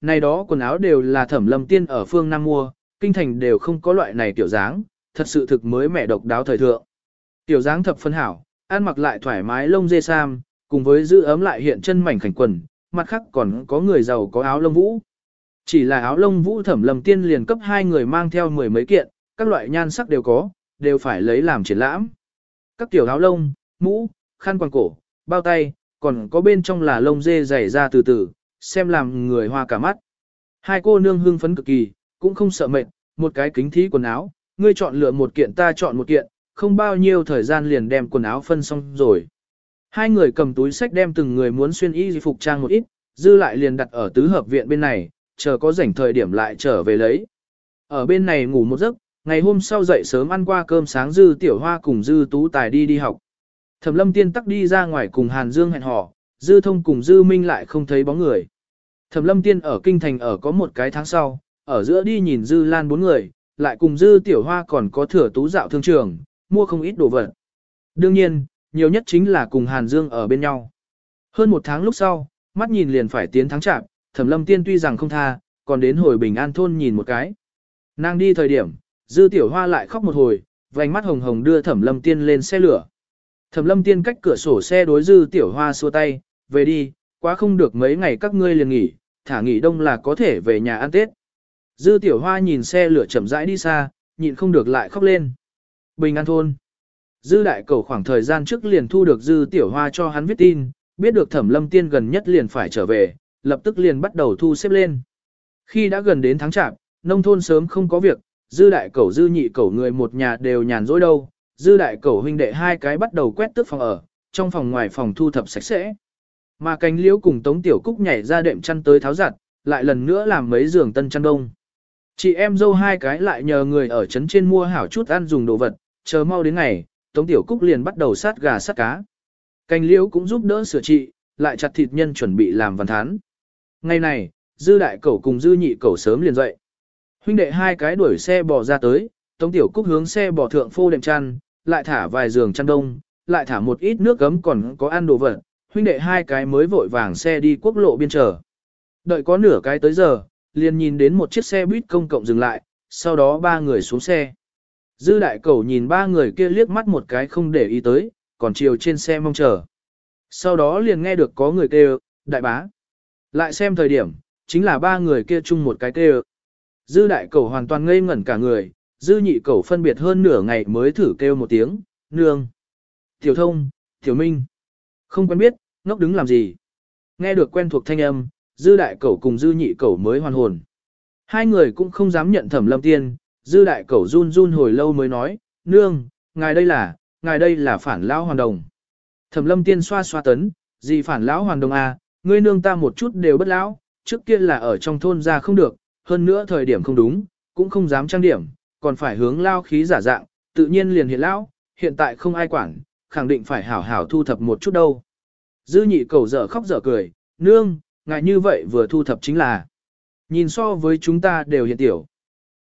này đó quần áo đều là thẩm lâm tiên ở phương Nam mua, kinh thành đều không có loại này tiểu dáng, thật sự thực mới mẻ độc đáo thời thượng. Tiểu dáng thập phân hảo, ăn mặc lại thoải mái lông dê sam, cùng với giữ ấm lại hiện chân mảnh khảnh quần, mặt khác còn có người giàu có áo lông vũ. Chỉ là áo lông vũ thẩm lầm tiên liền cấp hai người mang theo mười mấy kiện, các loại nhan sắc đều có, đều phải lấy làm triển lãm. Các tiểu áo lông, mũ, khăn quàng cổ, bao tay, còn có bên trong là lông dê dày ra từ từ, xem làm người hoa cả mắt. Hai cô nương hưng phấn cực kỳ, cũng không sợ mệt, một cái kính thí quần áo, ngươi chọn lựa một kiện ta chọn một kiện, không bao nhiêu thời gian liền đem quần áo phân xong rồi. Hai người cầm túi sách đem từng người muốn xuyên y phục trang một ít, dư lại liền đặt ở tứ hợp viện bên này, chờ có rảnh thời điểm lại trở về lấy. Ở bên này ngủ một giấc, ngày hôm sau dậy sớm ăn qua cơm sáng dư tiểu hoa cùng dư tú tài đi đi học. Thẩm lâm tiên tắc đi ra ngoài cùng Hàn Dương hẹn hò, dư thông cùng dư minh lại không thấy bóng người. Thẩm lâm tiên ở kinh thành ở có một cái tháng sau, ở giữa đi nhìn dư lan bốn người, lại cùng dư tiểu hoa còn có thừa tú dạo thương trường, mua không ít đồ vật. Đương nhiên, nhiều nhất chính là cùng Hàn Dương ở bên nhau. Hơn một tháng lúc sau, mắt nhìn liền phải tiến tháng chạp, thẩm lâm tiên tuy rằng không tha, còn đến hồi bình an thôn nhìn một cái. Nàng đi thời điểm, dư tiểu hoa lại khóc một hồi, vành mắt hồng hồng đưa thẩm lâm tiên lên xe lửa. Thẩm lâm tiên cách cửa sổ xe đối dư tiểu hoa xua tay, về đi, quá không được mấy ngày các ngươi liền nghỉ, thả nghỉ đông là có thể về nhà ăn Tết. Dư tiểu hoa nhìn xe lửa chậm rãi đi xa, nhịn không được lại khóc lên. Bình an thôn. Dư đại cầu khoảng thời gian trước liền thu được dư tiểu hoa cho hắn viết tin, biết được thẩm lâm tiên gần nhất liền phải trở về, lập tức liền bắt đầu thu xếp lên. Khi đã gần đến tháng chạp, nông thôn sớm không có việc, dư đại cầu dư nhị cầu người một nhà đều nhàn rỗi đâu, dư đại cầu huynh đệ hai cái bắt đầu quét tước phòng ở, trong phòng ngoài phòng thu thập sạch sẽ. Mà cánh liễu cùng tống tiểu cúc nhảy ra đệm chăn tới tháo giặt, lại lần nữa làm mấy giường tân chăn đông. Chị em dâu hai cái lại nhờ người ở trấn trên mua hảo chút ăn dùng đồ vật, chờ mau đến ngày, Tống Tiểu Cúc liền bắt đầu sát gà sát cá. cánh liễu cũng giúp đỡ sửa trị, lại chặt thịt nhân chuẩn bị làm văn thán. Ngày này, dư đại cẩu cùng dư nhị cẩu sớm liền dậy. Huynh đệ hai cái đuổi xe bò ra tới, Tống Tiểu Cúc hướng xe bò thượng phô đệm chăn, lại thả vài giường chăn đông, lại thả một ít nước gấm còn có ăn đồ vật. Huynh đệ hai cái mới vội vàng xe đi quốc lộ biên trở. Đợi có nửa cái tới giờ, liền nhìn đến một chiếc xe buýt công cộng dừng lại, sau đó ba người xuống xe. Dư đại cầu nhìn ba người kia liếc mắt một cái không để ý tới, còn chiều trên xe mong chờ. Sau đó liền nghe được có người kêu, đại bá. Lại xem thời điểm, chính là ba người kia chung một cái kêu. Dư đại cầu hoàn toàn ngây ngẩn cả người, dư nhị cầu phân biệt hơn nửa ngày mới thử kêu một tiếng, nương. Tiểu thông, tiểu minh. Không quen biết, ngốc đứng làm gì. Nghe được quen thuộc thanh âm, dư đại cẩu cùng dư nhị cẩu mới hoàn hồn. Hai người cũng không dám nhận thẩm lâm tiên, dư đại cẩu run run hồi lâu mới nói, nương, ngài đây là, ngài đây là phản lão hoàn đồng. Thẩm lâm tiên xoa xoa tấn, gì phản lão hoàn đồng à, ngươi nương ta một chút đều bất lão, trước kia là ở trong thôn ra không được, hơn nữa thời điểm không đúng, cũng không dám trang điểm, còn phải hướng lao khí giả dạng, tự nhiên liền hiện lão, hiện tại không ai quản, khẳng định phải hảo hảo thu thập một chút đâu. Dư nhị cầu dở khóc dở cười, nương, ngài như vậy vừa thu thập chính là, nhìn so với chúng ta đều hiện tiểu.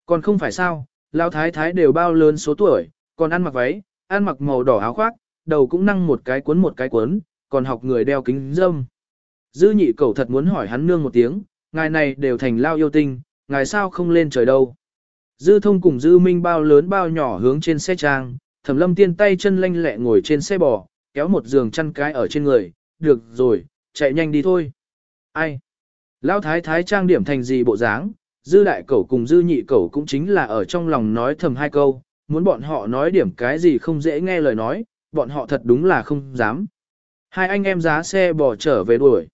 Còn không phải sao, lão thái thái đều bao lớn số tuổi, còn ăn mặc váy, ăn mặc màu đỏ áo khoác, đầu cũng năng một cái cuốn một cái cuốn, còn học người đeo kính dâm. Dư nhị cầu thật muốn hỏi hắn nương một tiếng, ngài này đều thành lao yêu tinh, ngài sao không lên trời đâu. Dư thông cùng dư minh bao lớn bao nhỏ hướng trên xe trang, thẩm lâm tiên tay chân lanh lẹ ngồi trên xe bò, kéo một giường chăn cái ở trên người, được rồi, chạy nhanh đi thôi. Ai? Lão thái thái trang điểm thành gì bộ dáng, dư đại cẩu cùng dư nhị cẩu cũng chính là ở trong lòng nói thầm hai câu, muốn bọn họ nói điểm cái gì không dễ nghe lời nói, bọn họ thật đúng là không dám. Hai anh em giá xe bỏ trở về đuổi.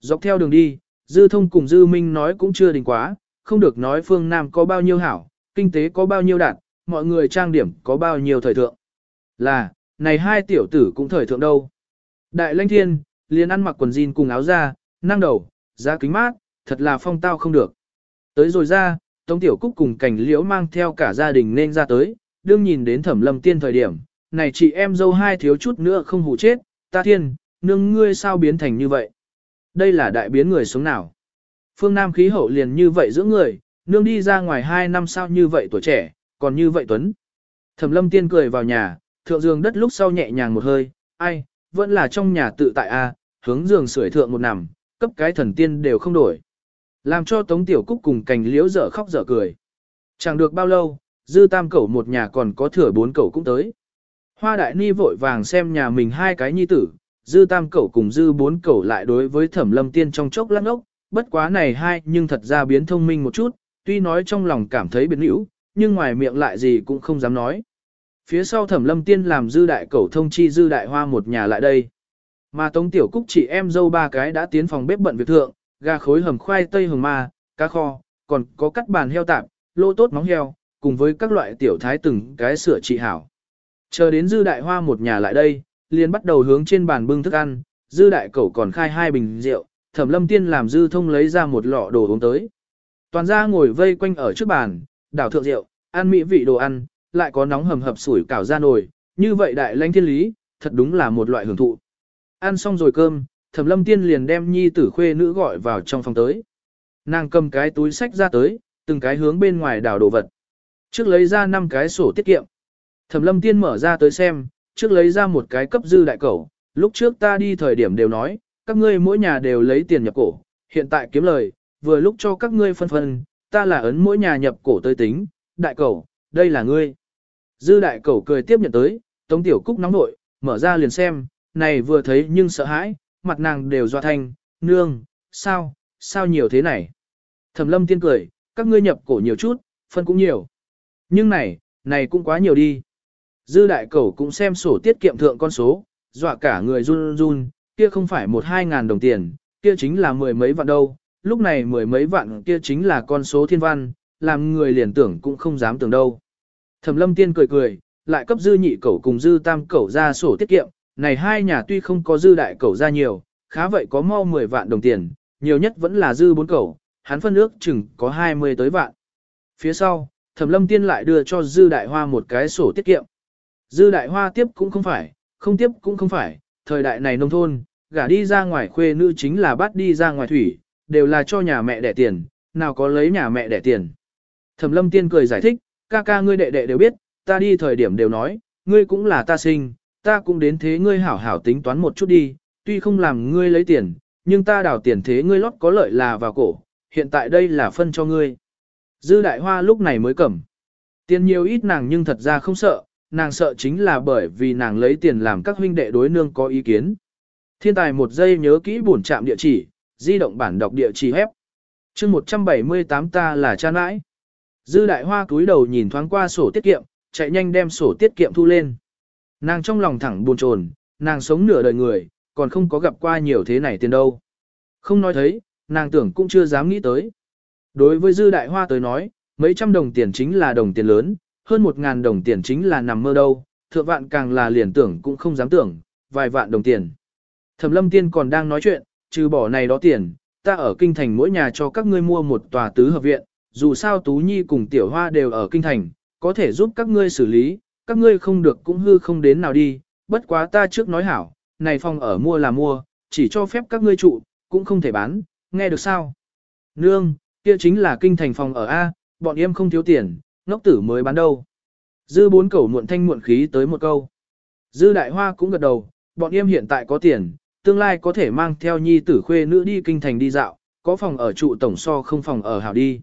Dọc theo đường đi, dư thông cùng dư minh nói cũng chưa đình quá, không được nói phương Nam có bao nhiêu hảo, kinh tế có bao nhiêu đạt, mọi người trang điểm có bao nhiêu thời thượng. Là, này hai tiểu tử cũng thời thượng đâu. Đại lãnh thiên, liền ăn mặc quần jean cùng áo da, năng đầu, da kính mát, thật là phong tao không được. Tới rồi ra, Tống Tiểu Cúc cùng cảnh liễu mang theo cả gia đình nên ra tới, đương nhìn đến thẩm lâm tiên thời điểm, này chị em dâu hai thiếu chút nữa không hù chết, ta thiên, nương ngươi sao biến thành như vậy? Đây là đại biến người sống nào? Phương Nam khí hậu liền như vậy giữa người, nương đi ra ngoài hai năm sao như vậy tuổi trẻ, còn như vậy Tuấn. Thẩm lâm tiên cười vào nhà, thượng giường đất lúc sau nhẹ nhàng một hơi, ai, vẫn là trong nhà tự tại a, hướng giường sưởi thượng một nằm, cấp cái thần tiên đều không đổi. Làm cho Tống Tiểu Cúc cùng cành liễu dở khóc dở cười. Chẳng được bao lâu, dư tam cẩu một nhà còn có thừa bốn cẩu cũng tới. Hoa đại ni vội vàng xem nhà mình hai cái nhi tử, dư tam cẩu cùng dư bốn cẩu lại đối với thẩm lâm tiên trong chốc lắc ốc, bất quá này hai nhưng thật ra biến thông minh một chút, tuy nói trong lòng cảm thấy biến hữu, nhưng ngoài miệng lại gì cũng không dám nói. Phía sau thẩm lâm tiên làm dư đại cẩu thông chi dư đại hoa một nhà lại đây. Mà tống tiểu cúc chị em dâu ba cái đã tiến phòng bếp bận việc thượng, gà khối hầm khoai tây hầm ma, cá kho, còn có cắt bàn heo tạp, lô tốt móng heo, cùng với các loại tiểu thái từng cái sửa trị hảo. Chờ đến dư đại hoa một nhà lại đây, liền bắt đầu hướng trên bàn bưng thức ăn, dư đại cẩu còn khai hai bình rượu, thẩm lâm tiên làm dư thông lấy ra một lọ đồ uống tới. Toàn gia ngồi vây quanh ở trước bàn, đảo thượng rượu, ăn mỹ vị đồ ăn, lại có nóng hầm hập sủi cảo ra nồi, như vậy đại lãnh thiên lý, thật đúng là một loại hưởng thụ. Ăn xong rồi cơm, thẩm lâm tiên liền đem nhi tử khuê nữ gọi vào trong phòng tới. Nàng cầm cái túi sách ra tới, từng cái hướng bên ngoài đảo đồ vật. Trước lấy ra 5 cái sổ tiết kiệm. Thẩm lâm tiên mở ra tới xem, trước lấy ra một cái cấp dư đại cẩu, lúc trước ta đi thời điểm đều nói, các ngươi mỗi nhà đều lấy tiền nhập cổ, hiện tại kiếm lời, vừa lúc cho các ngươi phân phân, ta là ấn mỗi nhà nhập cổ tới tính, đại cẩu, đây là ngươi. Dư đại cẩu cười tiếp nhận tới, tống tiểu cúc nóng nội, mở ra liền xem, này vừa thấy nhưng sợ hãi, mặt nàng đều doa thanh, nương, sao, sao nhiều thế này. Thẩm lâm tiên cười, các ngươi nhập cổ nhiều chút, phân cũng nhiều. Nhưng này, này cũng quá nhiều đi. Dư đại cẩu cũng xem sổ tiết kiệm thượng con số, dọa cả người run run, kia không phải một hai ngàn đồng tiền, kia chính là mười mấy vạn đâu, lúc này mười mấy vạn kia chính là con số thiên văn, làm người liền tưởng cũng không dám tưởng đâu. Thẩm lâm tiên cười cười, lại cấp dư nhị cẩu cùng dư tam cẩu ra sổ tiết kiệm, này hai nhà tuy không có dư đại cẩu ra nhiều, khá vậy có mau 10 vạn đồng tiền, nhiều nhất vẫn là dư bốn cẩu, hắn phân ước chừng có 20 tới vạn. Phía sau, Thẩm Lâm Tiên lại đưa cho Dư Đại Hoa một cái sổ tiết kiệm. Dư Đại Hoa tiếp cũng không phải, không tiếp cũng không phải, thời đại này nông thôn, gả đi ra ngoài khuê nữ chính là bắt đi ra ngoài thủy, đều là cho nhà mẹ đẻ tiền, nào có lấy nhà mẹ đẻ tiền. Thẩm Lâm Tiên cười giải thích, ca ca ngươi đệ đệ đều biết, ta đi thời điểm đều nói, ngươi cũng là ta sinh, ta cũng đến thế ngươi hảo hảo tính toán một chút đi, tuy không làm ngươi lấy tiền, nhưng ta đảo tiền thế ngươi lót có lợi là vào cổ, hiện tại đây là phân cho ngươi. Dư đại hoa lúc này mới cầm. Tiền nhiều ít nàng nhưng thật ra không sợ, nàng sợ chính là bởi vì nàng lấy tiền làm các huynh đệ đối nương có ý kiến. Thiên tài một giây nhớ kỹ bổn trạm địa chỉ, di động bản đọc địa chỉ hép. chương 178 ta là cha nãi. Dư đại hoa cúi đầu nhìn thoáng qua sổ tiết kiệm, chạy nhanh đem sổ tiết kiệm thu lên. Nàng trong lòng thẳng buồn chồn, nàng sống nửa đời người, còn không có gặp qua nhiều thế này tiền đâu. Không nói thấy, nàng tưởng cũng chưa dám nghĩ tới. Đối với dư đại hoa tới nói, mấy trăm đồng tiền chính là đồng tiền lớn, hơn một ngàn đồng tiền chính là nằm mơ đâu, thượng vạn càng là liền tưởng cũng không dám tưởng, vài vạn đồng tiền. Thẩm lâm tiên còn đang nói chuyện, trừ bỏ này đó tiền, ta ở kinh thành mỗi nhà cho các ngươi mua một tòa tứ hợp viện, dù sao Tú Nhi cùng Tiểu Hoa đều ở kinh thành, có thể giúp các ngươi xử lý, các ngươi không được cũng hư không đến nào đi, bất quá ta trước nói hảo, này phòng ở mua là mua, chỉ cho phép các ngươi trụ, cũng không thể bán, nghe được sao? Nương, kia chính là kinh thành phòng ở A, bọn em không thiếu tiền, ngốc tử mới bán đâu. Dư bốn cẩu muộn thanh muộn khí tới một câu. Dư đại hoa cũng gật đầu, bọn em hiện tại có tiền, tương lai có thể mang theo nhi tử khuê nữ đi kinh thành đi dạo, có phòng ở trụ tổng so không phòng ở hảo đi.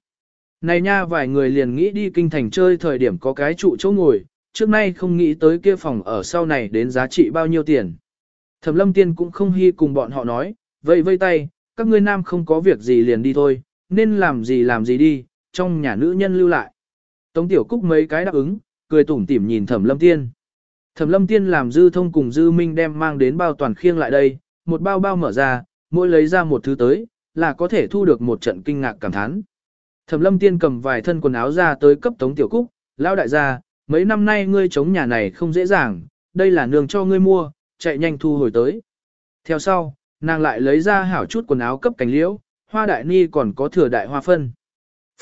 Này nha vài người liền nghĩ đi kinh thành chơi thời điểm có cái trụ chỗ ngồi, trước nay không nghĩ tới kia phòng ở sau này đến giá trị bao nhiêu tiền. Thẩm lâm tiên cũng không hy cùng bọn họ nói, vậy vây tay, các ngươi nam không có việc gì liền đi thôi, nên làm gì làm gì đi, trong nhà nữ nhân lưu lại. Tống tiểu cúc mấy cái đáp ứng, cười tủm tỉm nhìn thẩm lâm tiên. Thẩm lâm tiên làm dư thông cùng dư minh đem mang đến bao toàn khiêng lại đây, một bao bao mở ra, mỗi lấy ra một thứ tới, là có thể thu được một trận kinh ngạc cảm thán. Thẩm lâm tiên cầm vài thân quần áo ra tới cấp tống tiểu cúc, lão đại gia, mấy năm nay ngươi chống nhà này không dễ dàng, đây là nương cho ngươi mua, chạy nhanh thu hồi tới. Theo sau, nàng lại lấy ra hảo chút quần áo cấp Cành liễu, hoa đại ni còn có thừa đại hoa phân.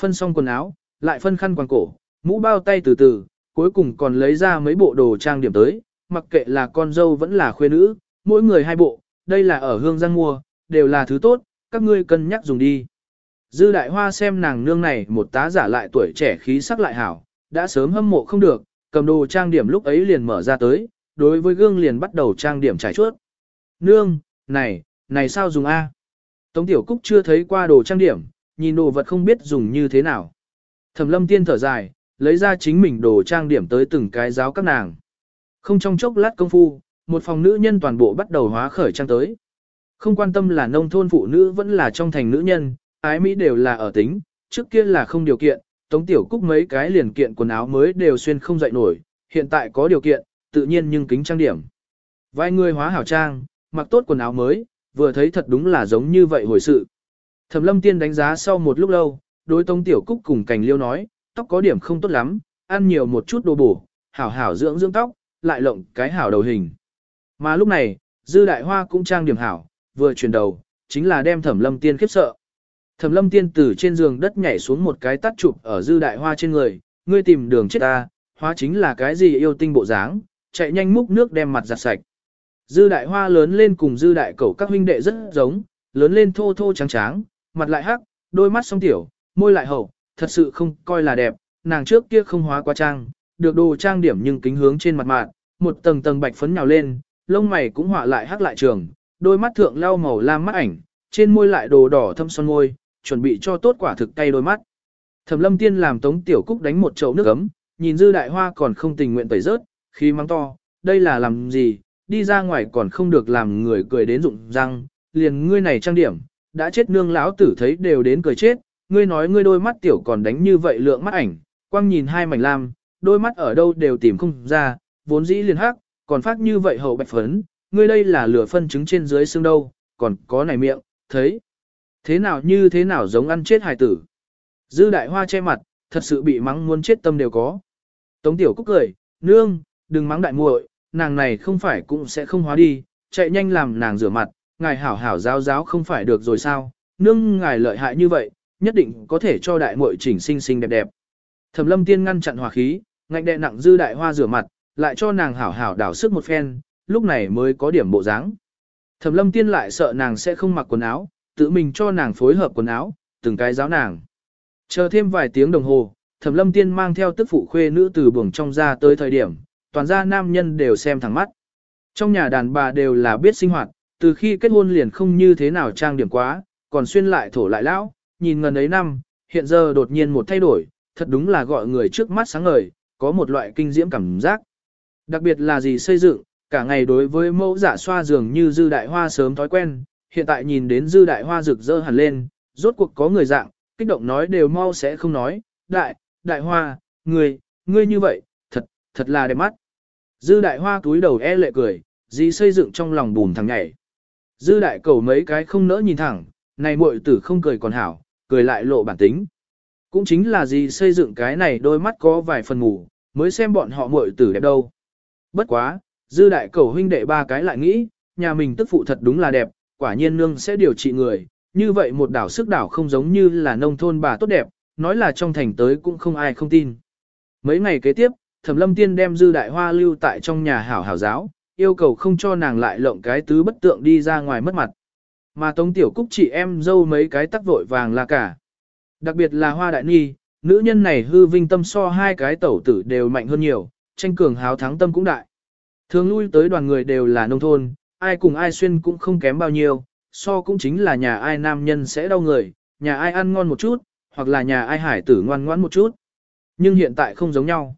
Phân xong quần áo, lại phân khăn quàng cổ, mũ bao tay từ từ, cuối cùng còn lấy ra mấy bộ đồ trang điểm tới, mặc kệ là con dâu vẫn là khuê nữ, mỗi người hai bộ, đây là ở hương giang mua, đều là thứ tốt, các ngươi cân nhắc dùng đi. Dư đại hoa xem nàng nương này một tá giả lại tuổi trẻ khí sắc lại hảo, đã sớm hâm mộ không được, cầm đồ trang điểm lúc ấy liền mở ra tới, đối với gương liền bắt đầu trang điểm trải chuốt. Nương, này, này sao dùng A? Tống Tiểu Cúc chưa thấy qua đồ trang điểm, nhìn đồ vật không biết dùng như thế nào. Thẩm lâm tiên thở dài, lấy ra chính mình đồ trang điểm tới từng cái giáo các nàng. Không trong chốc lát công phu, một phòng nữ nhân toàn bộ bắt đầu hóa khởi trang tới. Không quan tâm là nông thôn phụ nữ vẫn là trong thành nữ nhân, ái Mỹ đều là ở tính, trước kia là không điều kiện, tống tiểu cúc mấy cái liền kiện quần áo mới đều xuyên không dậy nổi, hiện tại có điều kiện, tự nhiên nhưng kính trang điểm. Vài người hóa hảo trang, mặc tốt quần áo mới, vừa thấy thật đúng là giống như vậy hồi sự. Thẩm lâm tiên đánh giá sau một lúc lâu, đối tống tiểu cúc cùng cành liêu nói, tóc có điểm không tốt lắm, ăn nhiều một chút đồ bổ, hảo hảo dưỡng dưỡng tóc, lại lộng cái hảo đầu hình. Mà lúc này, dư đại hoa cũng trang điểm hảo, vừa chuyển đầu, chính là đem thẩm lâm tiên khiếp sợ. Thẩm lâm tiên từ trên giường đất nhảy xuống một cái tắt chụp ở dư đại hoa trên người, ngươi tìm đường chết ta, hóa chính là cái gì yêu tinh bộ dáng, chạy nhanh múc nước đem mặt giặt sạch. Dư đại hoa lớn lên cùng dư đại cẩu các huynh đệ rất giống, lớn lên thô thô trắng trắng, mặt lại hắc, đôi mắt song tiểu, môi lại hậu, thật sự không coi là đẹp, nàng trước kia không hóa qua trang, được đồ trang điểm nhưng kính hướng trên mặt mạn, một tầng tầng bạch phấn nhào lên, lông mày cũng họa lại hắc lại trường, đôi mắt thượng lau màu lam mắt ảnh, trên môi lại đồ đỏ thâm son môi, chuẩn bị cho tốt quả thực cay đôi mắt. Thẩm Lâm Tiên làm Tống Tiểu Cúc đánh một chậu nước ấm, nhìn Dư Đại Hoa còn không tình nguyện tẩy rớt, khi mắng to, đây là làm gì, đi ra ngoài còn không được làm người cười đến rụng răng, liền ngươi này trang điểm, đã chết nương lão tử thấy đều đến cười chết, ngươi nói ngươi đôi mắt tiểu còn đánh như vậy lượng mắt ảnh, quang nhìn hai mảnh lam, đôi mắt ở đâu đều tìm không ra, vốn dĩ liền hắc, còn phát như vậy hậu bạch phấn, ngươi đây là lửa phân trứng trên dưới xương đâu, còn có này miệng, thấy. Thế nào như thế nào giống ăn chết hài tử. Dư đại hoa che mặt, thật sự bị mắng muốn chết tâm đều có. Tống tiểu cúc cười, nương, đừng mắng đại muội, nàng này không phải cũng sẽ không hóa đi, chạy nhanh làm nàng rửa mặt, ngài hảo hảo giáo giáo không phải được rồi sao, nương ngài lợi hại như vậy, nhất định có thể cho đại muội chỉnh xinh xinh đẹp đẹp. Thẩm lâm tiên ngăn chặn hòa khí, ngạnh đệ nặng dư đại hoa rửa mặt, lại cho nàng hảo hảo đảo sức một phen, lúc này mới có điểm bộ dáng. Thẩm lâm tiên lại sợ nàng sẽ không mặc quần áo, tự mình cho nàng phối hợp quần áo, từng cái giáo nàng. Chờ thêm vài tiếng đồng hồ, thẩm lâm tiên mang theo tức phụ khuê nữ từ buồng trong ra tới thời điểm, toàn gia nam nhân đều xem thẳng mắt. Trong nhà đàn bà đều là biết sinh hoạt, từ khi kết hôn liền không như thế nào trang điểm quá, còn xuyên lại thổ lại lão, nhìn ngần ấy năm, hiện giờ đột nhiên một thay đổi, thật đúng là gọi người trước mắt sáng ngời, có một loại kinh diễm cảm giác. Đặc biệt là gì xây dựng, cả ngày đối với mẫu giả xoa dường như dư đại hoa sớm thói quen, hiện tại nhìn đến dư đại hoa rực rỡ hẳn lên, rốt cuộc có người dạng, kích động nói đều mau sẽ không nói, đại, đại hoa, ngươi, ngươi như vậy, thật, thật là đẹp mắt. Dư đại hoa túi đầu e lệ cười, gì xây dựng trong lòng bùn thằng nhảy. Dư đại cầu mấy cái không nỡ nhìn thẳng, này muội tử không cười còn hảo, cười lại lộ bản tính. Cũng chính là gì xây dựng cái này đôi mắt có vài phần ngủ, mới xem bọn họ muội tử đẹp đâu. Bất quá, dư đại cầu huynh đệ ba cái lại nghĩ, nhà mình tức phụ thật đúng là đẹp, quả nhiên nương sẽ điều trị người, như vậy một đảo sức đảo không giống như là nông thôn bà tốt đẹp, nói là trong thành tới cũng không ai không tin. Mấy ngày kế tiếp, Thẩm Lâm Tiên đem dư đại hoa lưu tại trong nhà hảo hảo giáo, yêu cầu không cho nàng lại lộng cái tứ bất tượng đi ra ngoài mất mặt. Mà Tống Tiểu Cúc chị em dâu mấy cái tắc vội vàng là cả. Đặc biệt là Hoa Đại Ni, nữ nhân này hư vinh tâm so hai cái tẩu tử đều mạnh hơn nhiều, tranh cường háo thắng tâm cũng đại. Thường lui tới đoàn người đều là nông thôn, ai cùng ai xuyên cũng không kém bao nhiêu, so cũng chính là nhà ai nam nhân sẽ đau người, nhà ai ăn ngon một chút, hoặc là nhà ai hải tử ngoan ngoãn một chút. Nhưng hiện tại không giống nhau.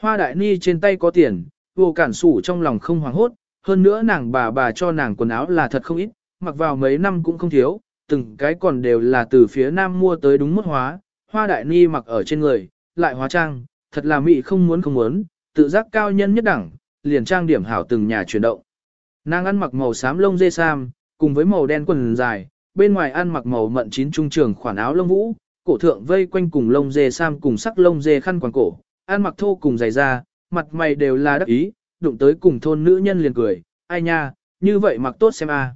Hoa Đại Ni trên tay có tiền, vô cản sủ trong lòng không hoảng hốt, hơn nữa nàng bà bà cho nàng quần áo là thật không ít, mặc vào mấy năm cũng không thiếu, từng cái còn đều là từ phía nam mua tới đúng mức hóa, hoa đại ni mặc ở trên người, lại hóa trang, thật là mị không muốn không muốn, tự giác cao nhân nhất đẳng, liền trang điểm hảo từng nhà chuyển động. Nàng ăn mặc màu xám lông dê sam, cùng với màu đen quần dài, bên ngoài ăn mặc màu mận chín trung trường khoản áo lông vũ, cổ thượng vây quanh cùng lông dê sam cùng sắc lông dê khăn quàng cổ, ăn mặc thô cùng dày da, mặt mày đều là đắc ý, đụng tới cùng thôn nữ nhân liền cười, ai nha, như vậy mặc tốt xem a.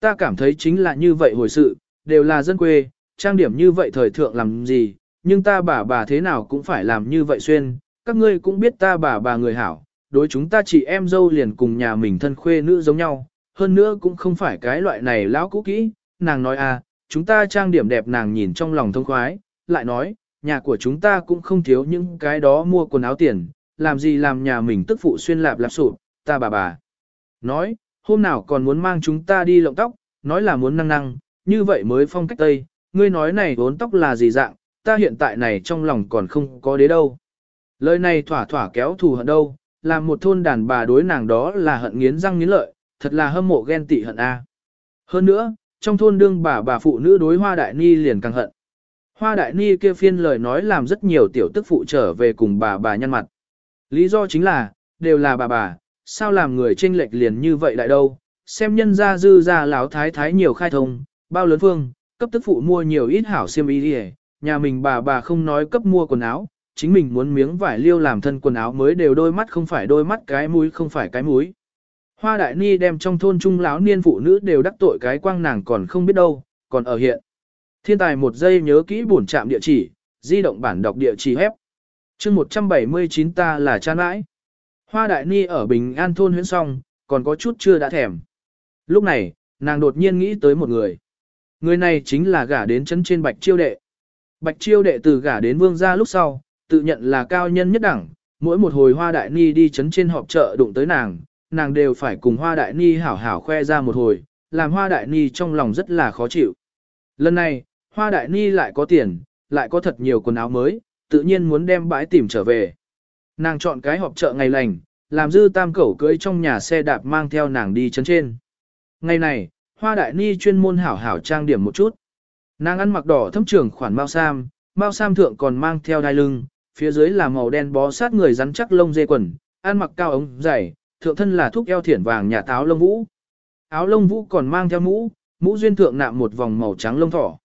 Ta cảm thấy chính là như vậy hồi sự, đều là dân quê, trang điểm như vậy thời thượng làm gì, nhưng ta bà bà thế nào cũng phải làm như vậy xuyên, các ngươi cũng biết ta bà bà người hảo, đối chúng ta chị em dâu liền cùng nhà mình thân khuê nữ giống nhau, hơn nữa cũng không phải cái loại này lão cũ kỹ, nàng nói à, chúng ta trang điểm đẹp nàng nhìn trong lòng thông khoái, lại nói, nhà của chúng ta cũng không thiếu những cái đó mua quần áo tiền, làm gì làm nhà mình tức phụ xuyên lạp lạp sụp, ta bà bà. Nói, hôm nào còn muốn mang chúng ta đi lộng tóc, nói là muốn năng năng, như vậy mới phong cách Tây, ngươi nói này vốn tóc là gì dạng, ta hiện tại này trong lòng còn không có đế đâu. Lời này thỏa thỏa kéo thù hận đâu, làm một thôn đàn bà đối nàng đó là hận nghiến răng nghiến lợi, thật là hâm mộ ghen tị hận a. Hơn nữa, trong thôn đương bà bà phụ nữ đối Hoa Đại Ni liền càng hận. Hoa Đại Ni kia phiên lời nói làm rất nhiều tiểu tức phụ trở về cùng bà bà nhăn mặt. Lý do chính là, đều là bà bà, sao làm người tranh lệch liền như vậy đại đâu, xem nhân gia dư ra láo thái thái nhiều khai thông, bao lớn phương, cấp tức phụ mua nhiều ít hảo xiêm y đi nhà mình bà bà không nói cấp mua quần áo, chính mình muốn miếng vải liêu làm thân quần áo mới đều đôi mắt không phải đôi mắt cái mũi không phải cái mũi. Hoa đại ni đem trong thôn trung lão niên phụ nữ đều đắc tội cái quang nàng còn không biết đâu, còn ở hiện. Thiên tài một giây nhớ kỹ bổn trạm địa chỉ, di động bản đọc địa chỉ hép. chương 179 ta là cha nãi. Hoa đại ni ở Bình An thôn huyễn song, còn có chút chưa đã thèm. Lúc này, nàng đột nhiên nghĩ tới một người. Người này chính là gả đến chân trên bạch chiêu đệ. Bạch chiêu đệ từ gả đến vương gia lúc sau, tự nhận là cao nhân nhất đẳng, mỗi một hồi hoa đại ni đi chấn trên họp chợ đụng tới nàng, nàng đều phải cùng hoa đại ni hảo hảo khoe ra một hồi, làm hoa đại ni trong lòng rất là khó chịu. Lần này, hoa đại ni lại có tiền, lại có thật nhiều quần áo mới, tự nhiên muốn đem bãi tìm trở về. Nàng chọn cái họp chợ ngày lành, làm dư tam cẩu cưới trong nhà xe đạp mang theo nàng đi chấn trên. Ngày này, hoa đại ni chuyên môn hảo hảo trang điểm một chút. Nàng ăn mặc đỏ thâm trưởng khoản mao sam, mao sam thượng còn mang theo đai lưng, phía dưới là màu đen bó sát người rắn chắc lông dê quần, ăn mặc cao ống dày, thượng thân là thúc eo thiển vàng nhà táo lông vũ. Áo lông vũ còn mang theo mũ, mũ duyên thượng nạm một vòng màu trắng lông thỏ.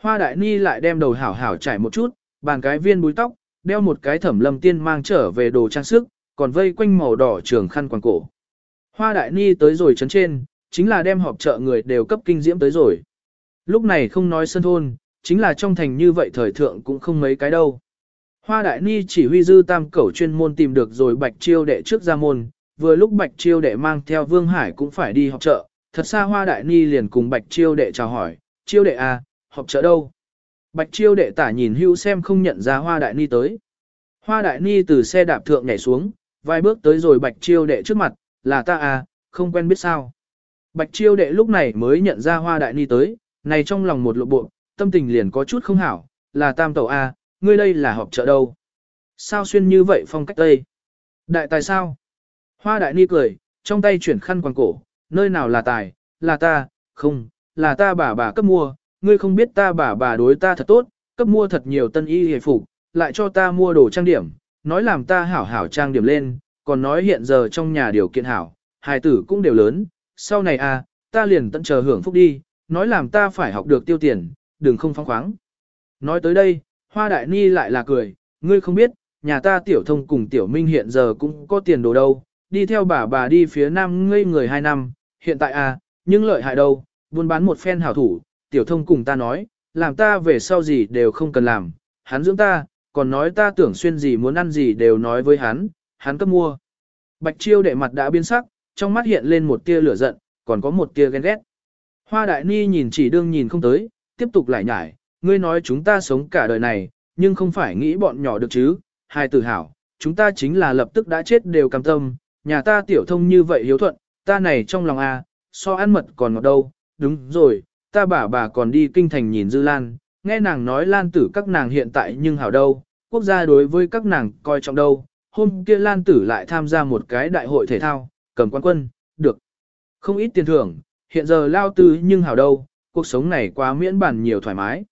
Hoa đại ni lại đem đầu hảo hảo trải một chút, bàn cái viên búi tóc, đeo một cái thẩm lâm tiên mang trở về đồ trang sức, còn vây quanh màu đỏ trường khăn quàng cổ. Hoa đại ni tới rồi chấn trên, chính là đem họp chợ người đều cấp kinh diễm tới rồi. Lúc này không nói sân thôn, chính là trong thành như vậy thời thượng cũng không mấy cái đâu. Hoa Đại Ni chỉ huy dư tam cẩu chuyên môn tìm được rồi Bạch Chiêu đệ trước ra môn, vừa lúc Bạch Chiêu đệ mang theo Vương Hải cũng phải đi họp chợ, thật xa Hoa Đại Ni liền cùng Bạch Chiêu đệ chào hỏi, Chiêu đệ à, họp chợ đâu? Bạch Chiêu đệ tả nhìn hưu xem không nhận ra Hoa Đại Ni tới. Hoa Đại Ni từ xe đạp thượng nhảy xuống, vài bước tới rồi Bạch Chiêu đệ trước mặt, là ta à, không quen biết sao. Bạch Chiêu đệ lúc này mới nhận ra Hoa Đại Ni tới, này trong lòng một lộ bộ, tâm tình liền có chút không hảo, là tam tẩu à ngươi đây là họp chợ đâu. Sao xuyên như vậy phong cách tây? Đại tài sao? Hoa đại ni cười, trong tay chuyển khăn quàng cổ, nơi nào là tài, là ta, không, là ta bà bà cấp mua, ngươi không biết ta bà bà đối ta thật tốt, cấp mua thật nhiều tân y hề phục, lại cho ta mua đồ trang điểm, nói làm ta hảo hảo trang điểm lên, còn nói hiện giờ trong nhà điều kiện hảo, hài tử cũng đều lớn, sau này à, ta liền tận chờ hưởng phúc đi, nói làm ta phải học được tiêu tiền, đừng không phóng khoáng. Nói tới đây, Hoa Đại Ni lại là cười, ngươi không biết, nhà ta tiểu thông cùng tiểu minh hiện giờ cũng có tiền đồ đâu, đi theo bà bà đi phía nam ngây người hai năm, hiện tại à, nhưng lợi hại đâu, buôn bán một phen hảo thủ, tiểu thông cùng ta nói, làm ta về sau gì đều không cần làm, hắn dưỡng ta, còn nói ta tưởng xuyên gì muốn ăn gì đều nói với hắn, hắn cấp mua. Bạch chiêu đệ mặt đã biến sắc, trong mắt hiện lên một tia lửa giận, còn có một tia ghen ghét. Hoa đại ni nhìn chỉ đương nhìn không tới, tiếp tục lại nhải, ngươi nói chúng ta sống cả đời này, nhưng không phải nghĩ bọn nhỏ được chứ, hai tử hảo, chúng ta chính là lập tức đã chết đều cam tâm, nhà ta tiểu thông như vậy hiếu thuận, ta này trong lòng a, so ăn mật còn ngọt đâu, đúng rồi, ta bà bà còn đi kinh thành nhìn Dư Lan, nghe nàng nói Lan tử các nàng hiện tại nhưng hảo đâu, quốc gia đối với các nàng coi trọng đâu, hôm kia Lan tử lại tham gia một cái đại hội thể thao, cầm quan quân, được, không ít tiền thưởng, hiện giờ lao tư nhưng hảo đâu, cuộc sống này quá miễn bản nhiều thoải mái.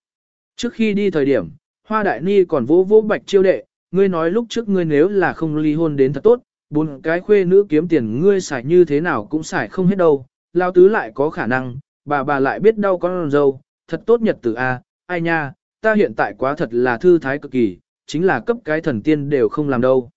Trước khi đi thời điểm, Hoa Đại Ni còn vỗ vỗ bạch chiêu đệ, ngươi nói lúc trước ngươi nếu là không ly hôn đến thật tốt, bốn cái khuê nữ kiếm tiền ngươi xài như thế nào cũng xài không hết đâu, lao tứ lại có khả năng, bà bà lại biết đau con dâu, thật tốt nhật Tử A, ai nha, ta hiện tại quá thật là thư thái cực kỳ, chính là cấp cái thần tiên đều không làm đâu.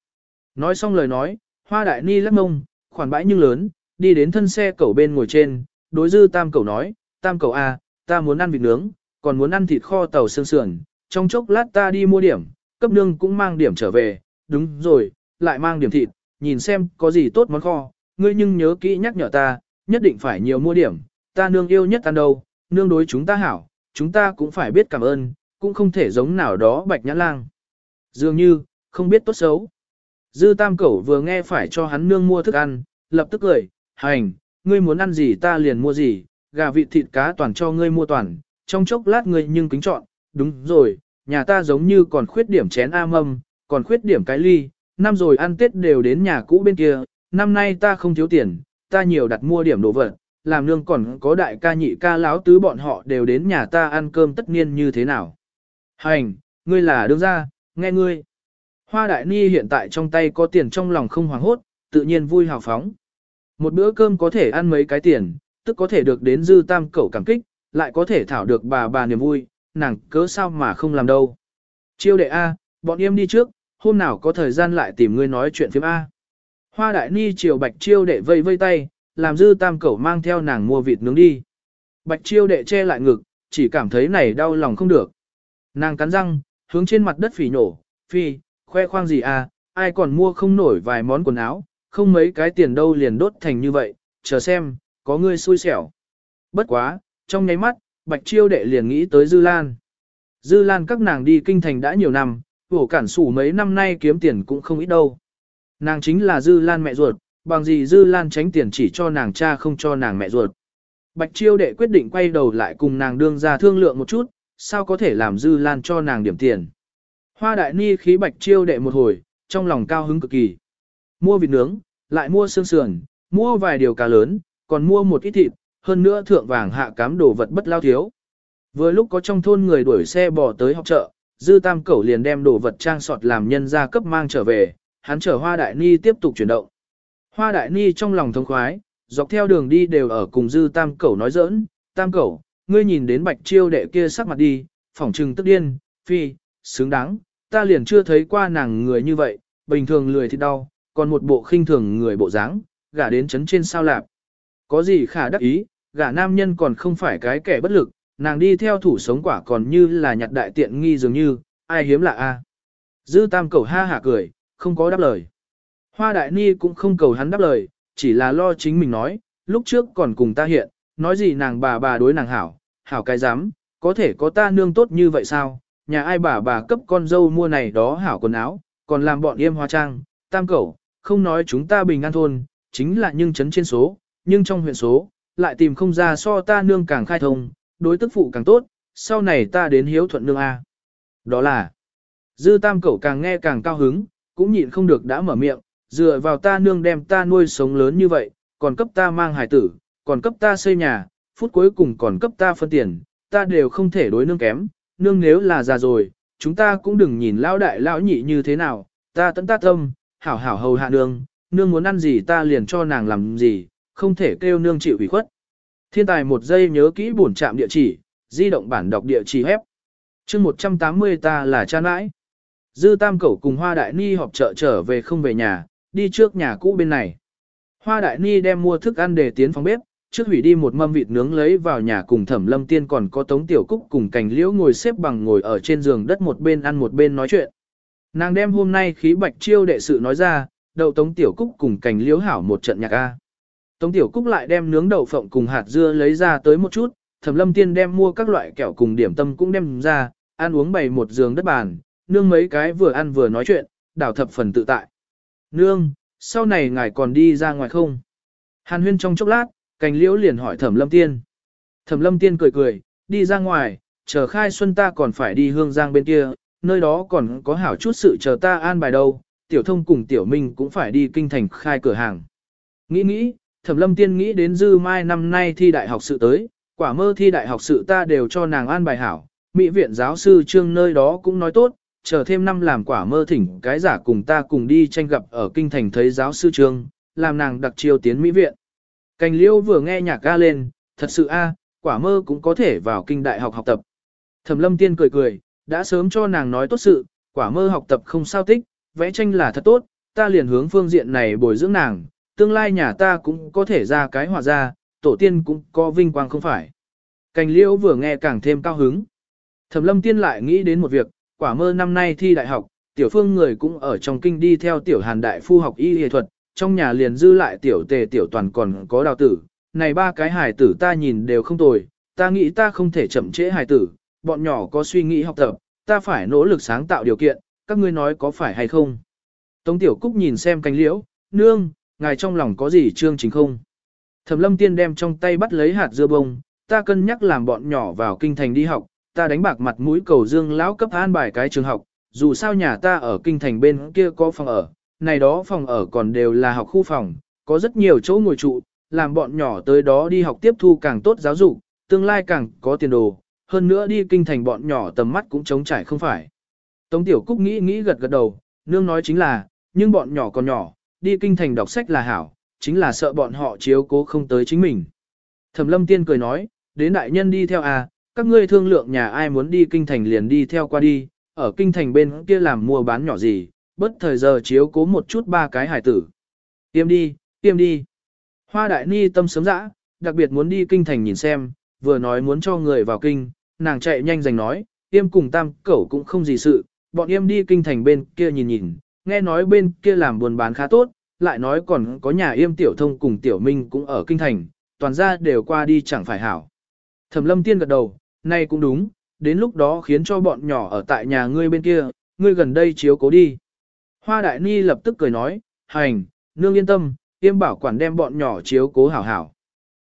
Nói xong lời nói, Hoa Đại Ni lắc mông, khoản bãi nhưng lớn, đi đến thân xe cẩu bên ngồi trên, đối dư tam cẩu nói, tam cẩu A, ta muốn ăn vịt nướng, còn muốn ăn thịt kho tàu xương sườn, trong chốc lát ta đi mua điểm, cấp nương cũng mang điểm trở về, đúng rồi, lại mang điểm thịt, nhìn xem có gì tốt món kho, ngươi nhưng nhớ kỹ nhắc nhở ta, nhất định phải nhiều mua điểm, ta nương yêu nhất ăn đâu, nương đối chúng ta hảo, chúng ta cũng phải biết cảm ơn, cũng không thể giống nào đó bạch nhã lang. Dường như, không biết tốt xấu. Dư tam cẩu vừa nghe phải cho hắn nương mua thức ăn, lập tức cười, hành, ngươi muốn ăn gì ta liền mua gì, gà vịt thịt cá toàn cho ngươi mua toàn, trong chốc lát ngươi nhưng kính chọn, đúng rồi, nhà ta giống như còn khuyết điểm chén a mâm, còn khuyết điểm cái ly, năm rồi ăn Tết đều đến nhà cũ bên kia, năm nay ta không thiếu tiền, ta nhiều đặt mua điểm đồ vật, làm nương còn có đại ca nhị ca láo tứ bọn họ đều đến nhà ta ăn cơm tất niên như thế nào. Hành, ngươi là đương gia, nghe ngươi. Hoa đại ni hiện tại trong tay có tiền trong lòng không hoảng hốt, tự nhiên vui hào phóng. Một bữa cơm có thể ăn mấy cái tiền, tức có thể được đến dư tam cẩu cảm kích, lại có thể thảo được bà bà niềm vui, nàng cớ sao mà không làm đâu. Chiêu đệ A, bọn em đi trước, hôm nào có thời gian lại tìm ngươi nói chuyện phim A. Hoa đại ni chiều bạch chiêu đệ vây vây tay, làm dư tam cẩu mang theo nàng mua vịt nướng đi. Bạch chiêu đệ che lại ngực, chỉ cảm thấy này đau lòng không được. Nàng cắn răng, hướng trên mặt đất phỉ nổ, phi, khoe khoang gì à, ai còn mua không nổi vài món quần áo, không mấy cái tiền đâu liền đốt thành như vậy, chờ xem, có ngươi xui xẻo. Bất quá, trong nháy mắt, bạch chiêu đệ liền nghĩ tới Dư Lan. Dư Lan các nàng đi kinh thành đã nhiều năm, vổ cản sủ mấy năm nay kiếm tiền cũng không ít đâu. Nàng chính là Dư Lan mẹ ruột, bằng gì Dư Lan tránh tiền chỉ cho nàng cha không cho nàng mẹ ruột. Bạch chiêu đệ quyết định quay đầu lại cùng nàng đương ra thương lượng một chút, sao có thể làm Dư Lan cho nàng điểm tiền. Hoa đại ni khí bạch chiêu đệ một hồi, trong lòng cao hứng cực kỳ. Mua vịt nướng, lại mua xương sườn, mua vài điều cá lớn, còn mua một ít thịt, hơn nữa thượng vàng hạ cám đồ vật bất lao thiếu. Vừa lúc có trong thôn người đuổi xe bò tới học chợ, dư tam cẩu liền đem đồ vật trang sọt làm nhân gia cấp mang trở về, hắn chở hoa đại ni tiếp tục chuyển động. Hoa đại ni trong lòng thông khoái, dọc theo đường đi đều ở cùng dư tam cẩu nói giỡn, tam cẩu, ngươi nhìn đến bạch chiêu đệ kia sắc mặt đi, phỏng trừng tức điên, phi, xứng đáng, ta liền chưa thấy qua nàng người như vậy, bình thường lười thì đau, còn một bộ khinh thường người bộ dáng, gả đến chấn trên sao lạp. Có gì khả đắc ý, gả nam nhân còn không phải cái kẻ bất lực, nàng đi theo thủ sống quả còn như là nhặt đại tiện nghi dường như, ai hiếm lạ a. Dư tam cầu ha hả cười, không có đáp lời. Hoa đại ni cũng không cầu hắn đáp lời, chỉ là lo chính mình nói, lúc trước còn cùng ta hiện, nói gì nàng bà bà đối nàng hảo, hảo cái dám, có thể có ta nương tốt như vậy sao, nhà ai bà bà cấp con dâu mua này đó hảo quần áo, còn làm bọn yêm hoa trang, tam cẩu, không nói chúng ta bình an thôn, chính là nhưng chấn trên số, nhưng trong huyện số, lại tìm không ra so ta nương càng khai thông, đối tức phụ càng tốt, sau này ta đến hiếu thuận nương A. Đó là, dư tam cẩu càng nghe càng cao hứng, cũng nhịn không được đã mở miệng, dựa vào ta nương đem ta nuôi sống lớn như vậy, còn cấp ta mang hài tử, còn cấp ta xây nhà, phút cuối cùng còn cấp ta phân tiền, ta đều không thể đối nương kém, nương nếu là già rồi, chúng ta cũng đừng nhìn lão đại lão nhị như thế nào, ta tận ta tâm, hảo hảo hầu hạ nương, nương muốn ăn gì ta liền cho nàng làm gì, không thể kêu nương chịu ủy khuất. Thiên tài một giây nhớ kỹ bổn trạm địa chỉ, di động bản đọc địa chỉ hép. chương 180 ta là cha nãi. Dư tam cẩu cùng hoa đại ni họp chợ trở về không về nhà, đi trước nhà cũ bên này. Hoa đại ni đem mua thức ăn để tiến phòng bếp, trước hủy đi một mâm vịt nướng lấy vào nhà cùng thẩm lâm tiên còn có tống tiểu cúc cùng cành liễu ngồi xếp bằng ngồi ở trên giường đất một bên ăn một bên nói chuyện. Nàng đem hôm nay khí bạch chiêu đệ sự nói ra, đậu tống tiểu cúc cùng cành liễu hảo một trận nhạc A. Tống tiểu cúc lại đem nướng đậu phộng cùng hạt dưa lấy ra tới một chút, thẩm lâm tiên đem mua các loại kẹo cùng điểm tâm cũng đem ra, ăn uống bày một giường đất bàn, nương mấy cái vừa ăn vừa nói chuyện, đảo thập phần tự tại. Nương, sau này ngài còn đi ra ngoài không? Hàn huyên trong chốc lát, cành liễu liền hỏi thẩm lâm tiên. Thẩm lâm tiên cười cười, đi ra ngoài, chờ khai xuân ta còn phải đi hương giang bên kia, nơi đó còn có hảo chút sự chờ ta an bài đâu, tiểu thông cùng tiểu minh cũng phải đi kinh thành khai cửa hàng. Nghĩ nghĩ, thẩm lâm tiên nghĩ đến dư mai năm nay thi đại học sự tới, quả mơ thi đại học sự ta đều cho nàng an bài hảo, mỹ viện giáo sư trương nơi đó cũng nói tốt, chờ thêm năm làm quả mơ thỉnh cái giả cùng ta cùng đi tranh gặp ở kinh thành thấy giáo sư trương, làm nàng đặc chiêu tiến mỹ viện. Cành liêu vừa nghe nhạc ca lên, thật sự a, quả mơ cũng có thể vào kinh đại học học tập. Thẩm lâm tiên cười cười, đã sớm cho nàng nói tốt sự, quả mơ học tập không sao tích, vẽ tranh là thật tốt, ta liền hướng phương diện này bồi dưỡng nàng, tương lai nhà ta cũng có thể ra cái hòa ra, tổ tiên cũng có vinh quang không phải. Cành liễu vừa nghe càng thêm cao hứng. Thẩm lâm tiên lại nghĩ đến một việc, quả mơ năm nay thi đại học, tiểu phương người cũng ở trong kinh đi theo tiểu hàn đại phu học y y thuật, trong nhà liền dư lại tiểu tề tiểu toàn còn có đào tử, này ba cái hài tử ta nhìn đều không tồi, ta nghĩ ta không thể chậm trễ hài tử, bọn nhỏ có suy nghĩ học tập, ta phải nỗ lực sáng tạo điều kiện, các ngươi nói có phải hay không. Tống tiểu cúc nhìn xem cành liễu, nương, ngài trong lòng có gì trương chính không. Thẩm lâm tiên đem trong tay bắt lấy hạt dưa bông, ta cân nhắc làm bọn nhỏ vào kinh thành đi học, ta đánh bạc mặt mũi cầu dương lão cấp an bài cái trường học, dù sao nhà ta ở kinh thành bên kia có phòng ở, này đó phòng ở còn đều là học khu phòng, có rất nhiều chỗ ngồi trụ, làm bọn nhỏ tới đó đi học tiếp thu càng tốt giáo dục, tương lai càng có tiền đồ, hơn nữa đi kinh thành bọn nhỏ tầm mắt cũng trống trải không phải. Tống Tiểu Cúc nghĩ nghĩ gật gật đầu, nương nói chính là, nhưng bọn nhỏ còn nhỏ, đi kinh thành đọc sách là hảo, chính là sợ bọn họ chiếu cố không tới chính mình. Thẩm lâm tiên cười nói, đến đại nhân đi theo à, các ngươi thương lượng nhà ai muốn đi kinh thành liền đi theo qua đi, ở kinh thành bên kia làm mua bán nhỏ gì, bất thời giờ chiếu cố một chút ba cái hải tử. Tiêm đi, tiêm đi. Hoa đại ni tâm sớm dã, đặc biệt muốn đi kinh thành nhìn xem, vừa nói muốn cho người vào kinh, nàng chạy nhanh giành nói, tiêm cùng tam cẩu cũng không gì sự, bọn em đi kinh thành bên kia nhìn nhìn, nghe nói bên kia làm buôn bán khá tốt, lại nói còn có nhà yêm tiểu thông cùng tiểu minh cũng ở kinh thành, toàn ra đều qua đi chẳng phải hảo. Thẩm lâm tiên gật đầu, nay cũng đúng, đến lúc đó khiến cho bọn nhỏ ở tại nhà ngươi bên kia, ngươi gần đây chiếu cố đi. Hoa đại ni lập tức cười nói, hành, nương yên tâm, yêm bảo quản đem bọn nhỏ chiếu cố hảo hảo.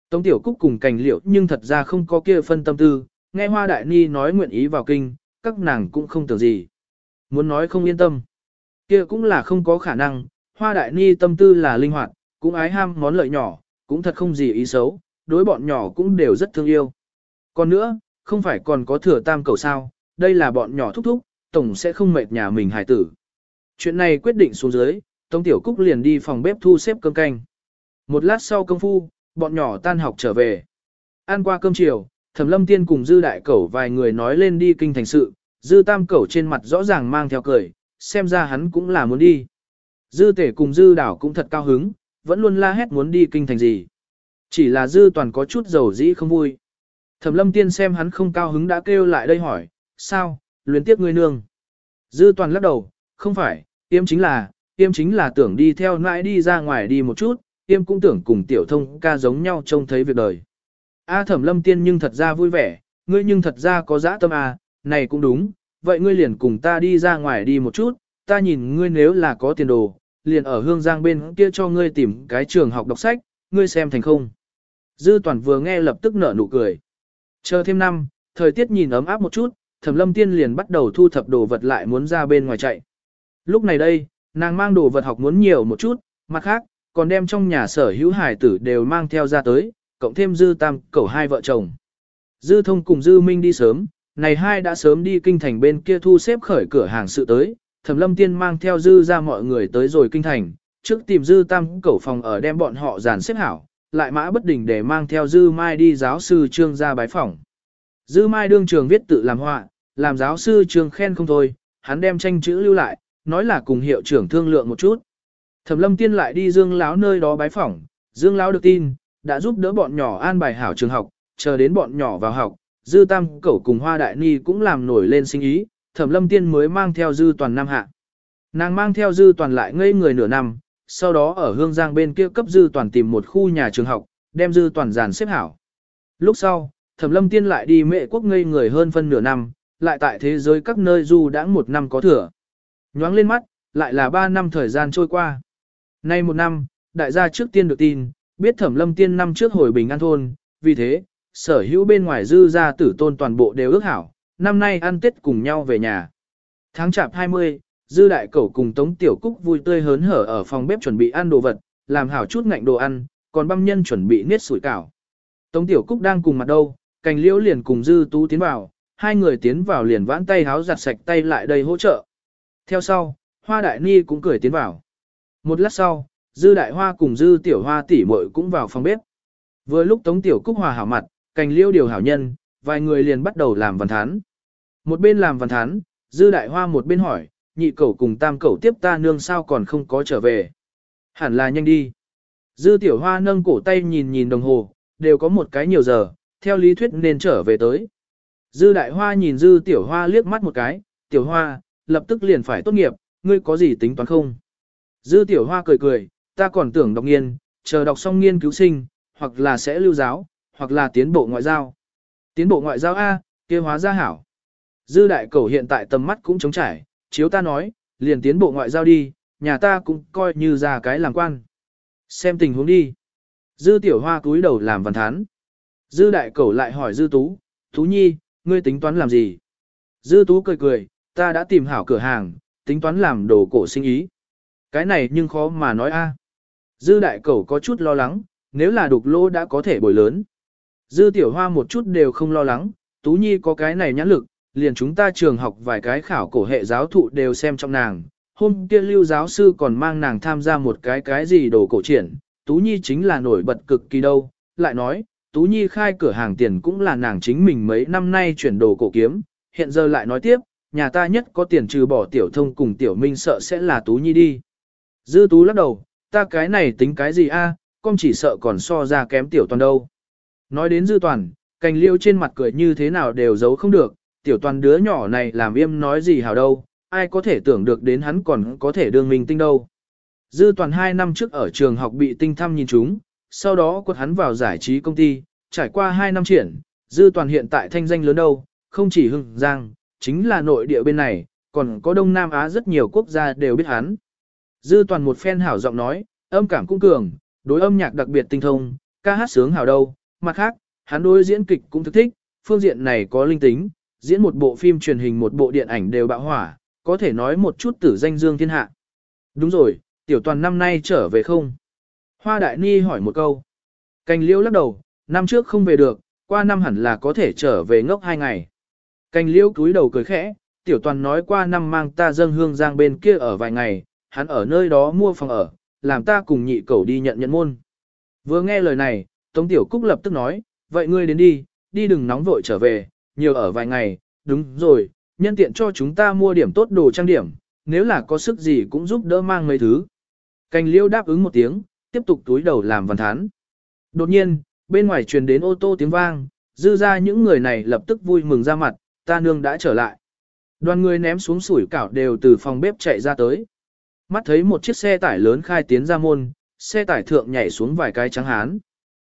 Tống tiểu cúc cùng cành liệu nhưng thật ra không có kia phân tâm tư, nghe hoa đại ni nói nguyện ý vào kinh, các nàng cũng không tưởng gì. Muốn nói không yên tâm, kia cũng là không có khả năng, hoa đại ni tâm tư là linh hoạt, cũng ái ham món lợi nhỏ, cũng thật không gì ý xấu, đối bọn nhỏ cũng đều rất thương yêu. Còn nữa, không phải còn có thừa tam cầu sao, đây là bọn nhỏ thúc thúc, tổng sẽ không mệt nhà mình hài tử. Chuyện này quyết định xuống dưới, Tống Tiểu Cúc liền đi phòng bếp thu xếp cơm canh. Một lát sau công phu, bọn nhỏ tan học trở về. Ăn qua cơm chiều, Thẩm Lâm Tiên cùng Dư Đại Cẩu vài người nói lên đi kinh thành sự, Dư Tam Cẩu trên mặt rõ ràng mang theo cười, xem ra hắn cũng là muốn đi. Dư Tể cùng Dư Đảo cũng thật cao hứng, vẫn luôn la hét muốn đi kinh thành gì. Chỉ là Dư Toàn có chút dầu dĩ không vui. Thẩm Lâm Tiên xem hắn không cao hứng đã kêu lại đây hỏi, sao, luyến tiếp ngươi nương. Dư Toàn lắc đầu, không phải, tiêm chính là, tiêm chính là tưởng đi theo nãi đi ra ngoài đi một chút, tiêm cũng tưởng cùng tiểu thông ca giống nhau trông thấy việc đời. A thẩm lâm tiên nhưng thật ra vui vẻ, ngươi nhưng thật ra có dã tâm à, này cũng đúng, vậy ngươi liền cùng ta đi ra ngoài đi một chút, ta nhìn ngươi nếu là có tiền đồ, liền ở hương giang bên kia cho ngươi tìm cái trường học đọc sách, ngươi xem thành không. Dư toàn vừa nghe lập tức nở nụ cười. Chờ thêm năm, thời tiết nhìn ấm áp một chút, thẩm lâm tiên liền bắt đầu thu thập đồ vật lại muốn ra bên ngoài chạy. Lúc này đây, nàng mang đồ vật học muốn nhiều một chút, mặt khác, còn đem trong nhà sở hữu hải tử đều mang theo ra tới, cộng thêm dư tam cẩu hai vợ chồng. Dư thông cùng dư minh đi sớm, này hai đã sớm đi kinh thành bên kia thu xếp khởi cửa hàng sự tới, thẩm lâm tiên mang theo dư ra mọi người tới rồi kinh thành, trước tìm dư tam cẩu phòng ở đem bọn họ dàn xếp hảo, lại mã bất đình để mang theo dư mai đi giáo sư trương ra bái phỏng. Dư mai đương trường viết tự làm họa, làm giáo sư trương khen không thôi, hắn đem tranh chữ lưu lại, nói là cùng hiệu trưởng thương lượng một chút. Thẩm lâm tiên lại đi dương lão nơi đó bái phỏng, dương lão được tin, đã giúp đỡ bọn nhỏ an bài hảo trường học, chờ đến bọn nhỏ vào học, dư tam cẩu cùng hoa đại ni cũng làm nổi lên sinh ý, thẩm lâm tiên mới mang theo dư toàn nam hạ. Nàng mang theo dư toàn lại ngây người nửa năm, sau đó ở hương giang bên kia cấp dư toàn tìm một khu nhà trường học, đem dư toàn giàn xếp hảo. Lúc sau, thẩm lâm tiên lại đi mệ quốc ngây người hơn phân nửa năm, lại tại thế giới các nơi du đã một năm có thừa. Nhoáng lên mắt, lại là ba năm thời gian trôi qua. Nay một năm, đại gia trước tiên được tin, biết thẩm lâm tiên năm trước hồi bình an thôn, vì thế, sở hữu bên ngoài dư gia tử tôn toàn bộ đều ước hảo, năm nay ăn tết cùng nhau về nhà. Tháng chạp 20, dư đại cẩu cùng tống tiểu cúc vui tươi hớn hở ở phòng bếp chuẩn bị ăn đồ vật, làm hảo chút ngạnh đồ ăn, còn băm nhân chuẩn bị niết sủi cảo. Tống tiểu cúc đang cùng mặt đâu, cành liễu liền cùng dư tú tiến vào, hai người tiến vào liền vãn tay háo giặt sạch tay lại đây hỗ trợ. Theo sau, hoa đại ni cũng cười tiến vào. Một lát sau, dư đại hoa cùng dư tiểu hoa tỷ muội cũng vào phòng bếp. Vừa lúc tống tiểu cúc hòa hảo mặt, cành liêu điều hảo nhân, vài người liền bắt đầu làm văn thán. Một bên làm văn thán, dư đại hoa một bên hỏi, nhị cẩu cùng tam cẩu tiếp ta nương sao còn không có trở về. Hẳn là nhanh đi. Dư tiểu hoa nâng cổ tay nhìn nhìn đồng hồ, đều có một cái nhiều giờ, theo lý thuyết nên trở về tới. Dư đại hoa nhìn dư tiểu hoa liếc mắt một cái, tiểu hoa, lập tức liền phải tốt nghiệp, ngươi có gì tính toán không? Dư tiểu hoa cười cười, ta còn tưởng đọc nghiên, chờ đọc xong nghiên cứu sinh, hoặc là sẽ lưu giáo, hoặc là tiến bộ ngoại giao. Tiến bộ ngoại giao A, kia hóa ra hảo. Dư đại cầu hiện tại tầm mắt cũng trống trải, chiếu ta nói, liền tiến bộ ngoại giao đi, nhà ta cũng coi như ra cái làm quan. Xem tình huống đi. Dư tiểu hoa cúi đầu làm văn thán. Dư đại cầu lại hỏi dư tú, tú nhi, ngươi tính toán làm gì? Dư tú cười cười, ta đã tìm hảo cửa hàng, tính toán làm đồ cổ sinh ý. Cái này nhưng khó mà nói a. Dư đại cầu có chút lo lắng, nếu là đục lỗ đã có thể bồi lớn. Dư tiểu hoa một chút đều không lo lắng, tú nhi có cái này nhãn lực, liền chúng ta trường học vài cái khảo cổ hệ giáo thụ đều xem trong nàng. Hôm kia lưu giáo sư còn mang nàng tham gia một cái cái gì đồ cổ triển, Tú Nhi chính là nổi bật cực kỳ đâu. Lại nói, Tú Nhi khai cửa hàng tiền cũng là nàng chính mình mấy năm nay chuyển đồ cổ kiếm, hiện giờ lại nói tiếp, nhà ta nhất có tiền trừ bỏ tiểu thông cùng tiểu minh sợ sẽ là Tú Nhi đi. Dư Tú lắc đầu, ta cái này tính cái gì a, con chỉ sợ còn so ra kém tiểu toàn đâu. Nói đến Dư Toàn, cành liêu trên mặt cười như thế nào đều giấu không được, tiểu toàn đứa nhỏ này làm im nói gì hảo đâu, ai có thể tưởng được đến hắn còn có thể đương mình tinh đâu. Dư Toàn hai năm trước ở trường học bị tinh thăm nhìn chúng, sau đó quật hắn vào giải trí công ty, trải qua hai năm triển, Dư Toàn hiện tại thanh danh lớn đâu, không chỉ hưng giang, chính là nội địa bên này, còn có Đông Nam Á rất nhiều quốc gia đều biết hắn. Dư Toàn một phen hảo giọng nói, âm cảm cũng cường, đối âm nhạc đặc biệt tinh thông, ca hát sướng hảo đâu, mặt khác, hắn đối diễn kịch cũng thực thích, phương diện này có linh tính, diễn một bộ phim truyền hình một bộ điện ảnh đều bạo hỏa, có thể nói một chút tử danh dương thiên hạ. Đúng rồi, tiểu toàn năm nay trở về không? Hoa Đại Ni hỏi một câu. Cành liêu lắc đầu, năm trước không về được, qua năm hẳn là có thể trở về ngốc hai ngày. Cành liêu cúi đầu cười khẽ, tiểu toàn nói qua năm mang ta dâng hương giang bên kia ở vài ngày, hắn ở nơi đó mua phòng ở, làm ta cùng nhị cầu đi nhận nhận môn. Vừa nghe lời này, Tống Tiểu Cúc lập tức nói, vậy ngươi đến đi, đi đừng nóng vội trở về, nhiều ở vài ngày, đúng rồi, nhân tiện cho chúng ta mua điểm tốt đồ trang điểm, nếu là có sức gì cũng giúp đỡ mang mấy thứ. Cành liêu đáp ứng một tiếng, tiếp tục túi đầu làm văn thán. Đột nhiên, bên ngoài truyền đến ô tô tiếng vang, dư ra những người này lập tức vui mừng ra mặt, ta nương đã trở lại. Đoàn người ném xuống sủi cảo đều từ phòng bếp chạy ra tới. Mắt thấy một chiếc xe tải lớn khai tiến ra môn, xe tải thượng nhảy xuống vài cái trắng hán.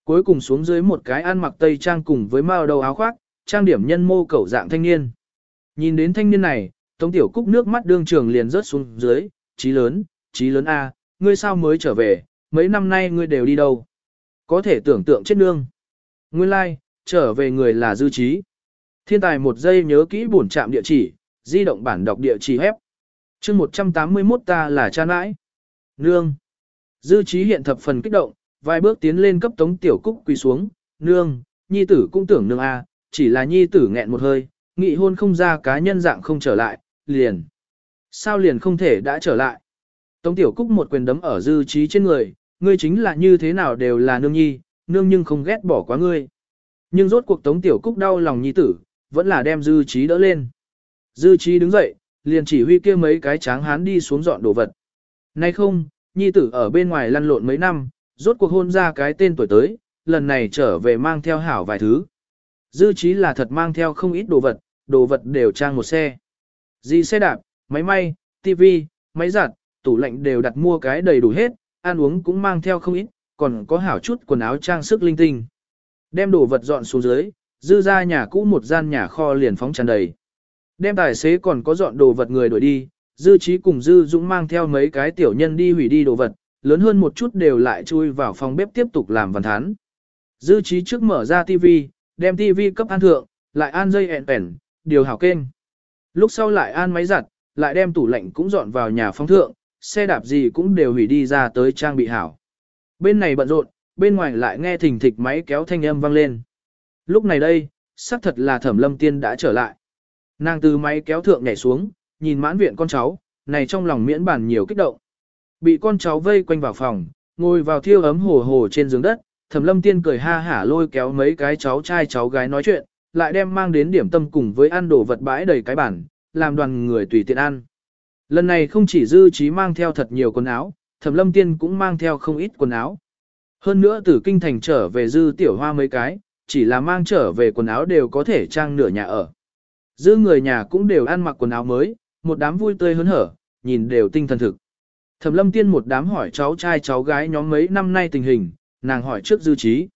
Cuối cùng xuống dưới một cái ăn mặc tây trang cùng với mao đầu áo khoác, trang điểm nhân mô cẩu dạng thanh niên. Nhìn đến thanh niên này, Tống Tiểu Cúc nước mắt đương trường liền rớt xuống dưới, trí lớn, trí lớn A, ngươi sao mới trở về, mấy năm nay ngươi đều đi đâu. Có thể tưởng tượng chết nương. Nguyên lai, like, trở về người là dư trí. Thiên tài một giây nhớ kỹ bổn trạm địa chỉ, di động bản đọc địa chỉ hép. chương 181 ta là cha nãi. Nương. Dư trí hiện thập phần kích động, vài bước tiến lên cấp tống tiểu cúc quỳ xuống. Nương, nhi tử cũng tưởng nương A, chỉ là nhi tử nghẹn một hơi, nghị hôn không ra cá nhân dạng không trở lại, liền. Sao liền không thể đã trở lại? Tống Tiểu Cúc một quyền đấm ở dư trí trên người, ngươi chính là như thế nào đều là nương nhi, nương nhưng không ghét bỏ quá ngươi. Nhưng rốt cuộc Tống Tiểu Cúc đau lòng nhi tử, vẫn là đem dư trí đỡ lên. Dư trí đứng dậy, liền chỉ huy kia mấy cái tráng hán đi xuống dọn đồ vật. Nay không, nhi tử ở bên ngoài lăn lộn mấy năm, rốt cuộc hôn ra cái tên tuổi tới, lần này trở về mang theo hảo vài thứ. Dư trí là thật mang theo không ít đồ vật, đồ vật đều trang một xe. Gì xe đạp, máy may, tivi, máy giặt, tủ lạnh đều đặt mua cái đầy đủ hết, ăn uống cũng mang theo không ít, còn có hảo chút quần áo trang sức linh tinh. Đem đồ vật dọn xuống dưới, dư ra nhà cũ một gian nhà kho liền phóng tràn đầy. Đem tài xế còn có dọn đồ vật người đuổi đi, dư trí cùng dư dũng mang theo mấy cái tiểu nhân đi hủy đi đồ vật, lớn hơn một chút đều lại chui vào phòng bếp tiếp tục làm văn thán. Dư trí trước mở ra TV đem TV cấp an thượng, lại an dây ẹn ẹn điều hảo kênh. Lúc sau lại an máy giặt, lại đem tủ lạnh cũng dọn vào nhà phong thượng, xe đạp gì cũng đều hủy đi ra tới trang bị hảo. Bên này bận rộn, bên ngoài lại nghe thình thịch máy kéo thanh âm vang lên. Lúc này đây, xác thật là thẩm lâm tiên đã trở lại. Nàng từ máy kéo thượng nhảy xuống, nhìn mãn viện con cháu, này trong lòng miễn bản nhiều kích động. Bị con cháu vây quanh vào phòng, ngồi vào thiêu ấm hồ hồ trên giường đất, thẩm lâm tiên cười ha hả lôi kéo mấy cái cháu trai cháu gái nói chuyện, lại đem mang đến điểm tâm cùng với ăn đồ vật bãi đầy cái bản, làm đoàn người tùy tiện ăn. Lần này không chỉ dư trí mang theo thật nhiều quần áo, thẩm lâm tiên cũng mang theo không ít quần áo. Hơn nữa từ kinh thành trở về dư tiểu hoa mấy cái, chỉ là mang trở về quần áo đều có thể trang nửa nhà ở. Dư người nhà cũng đều ăn mặc quần áo mới, một đám vui tươi hớn hở, nhìn đều tinh thần thực. Thẩm lâm tiên một đám hỏi cháu trai cháu gái nhóm mấy năm nay tình hình, nàng hỏi trước dư trí.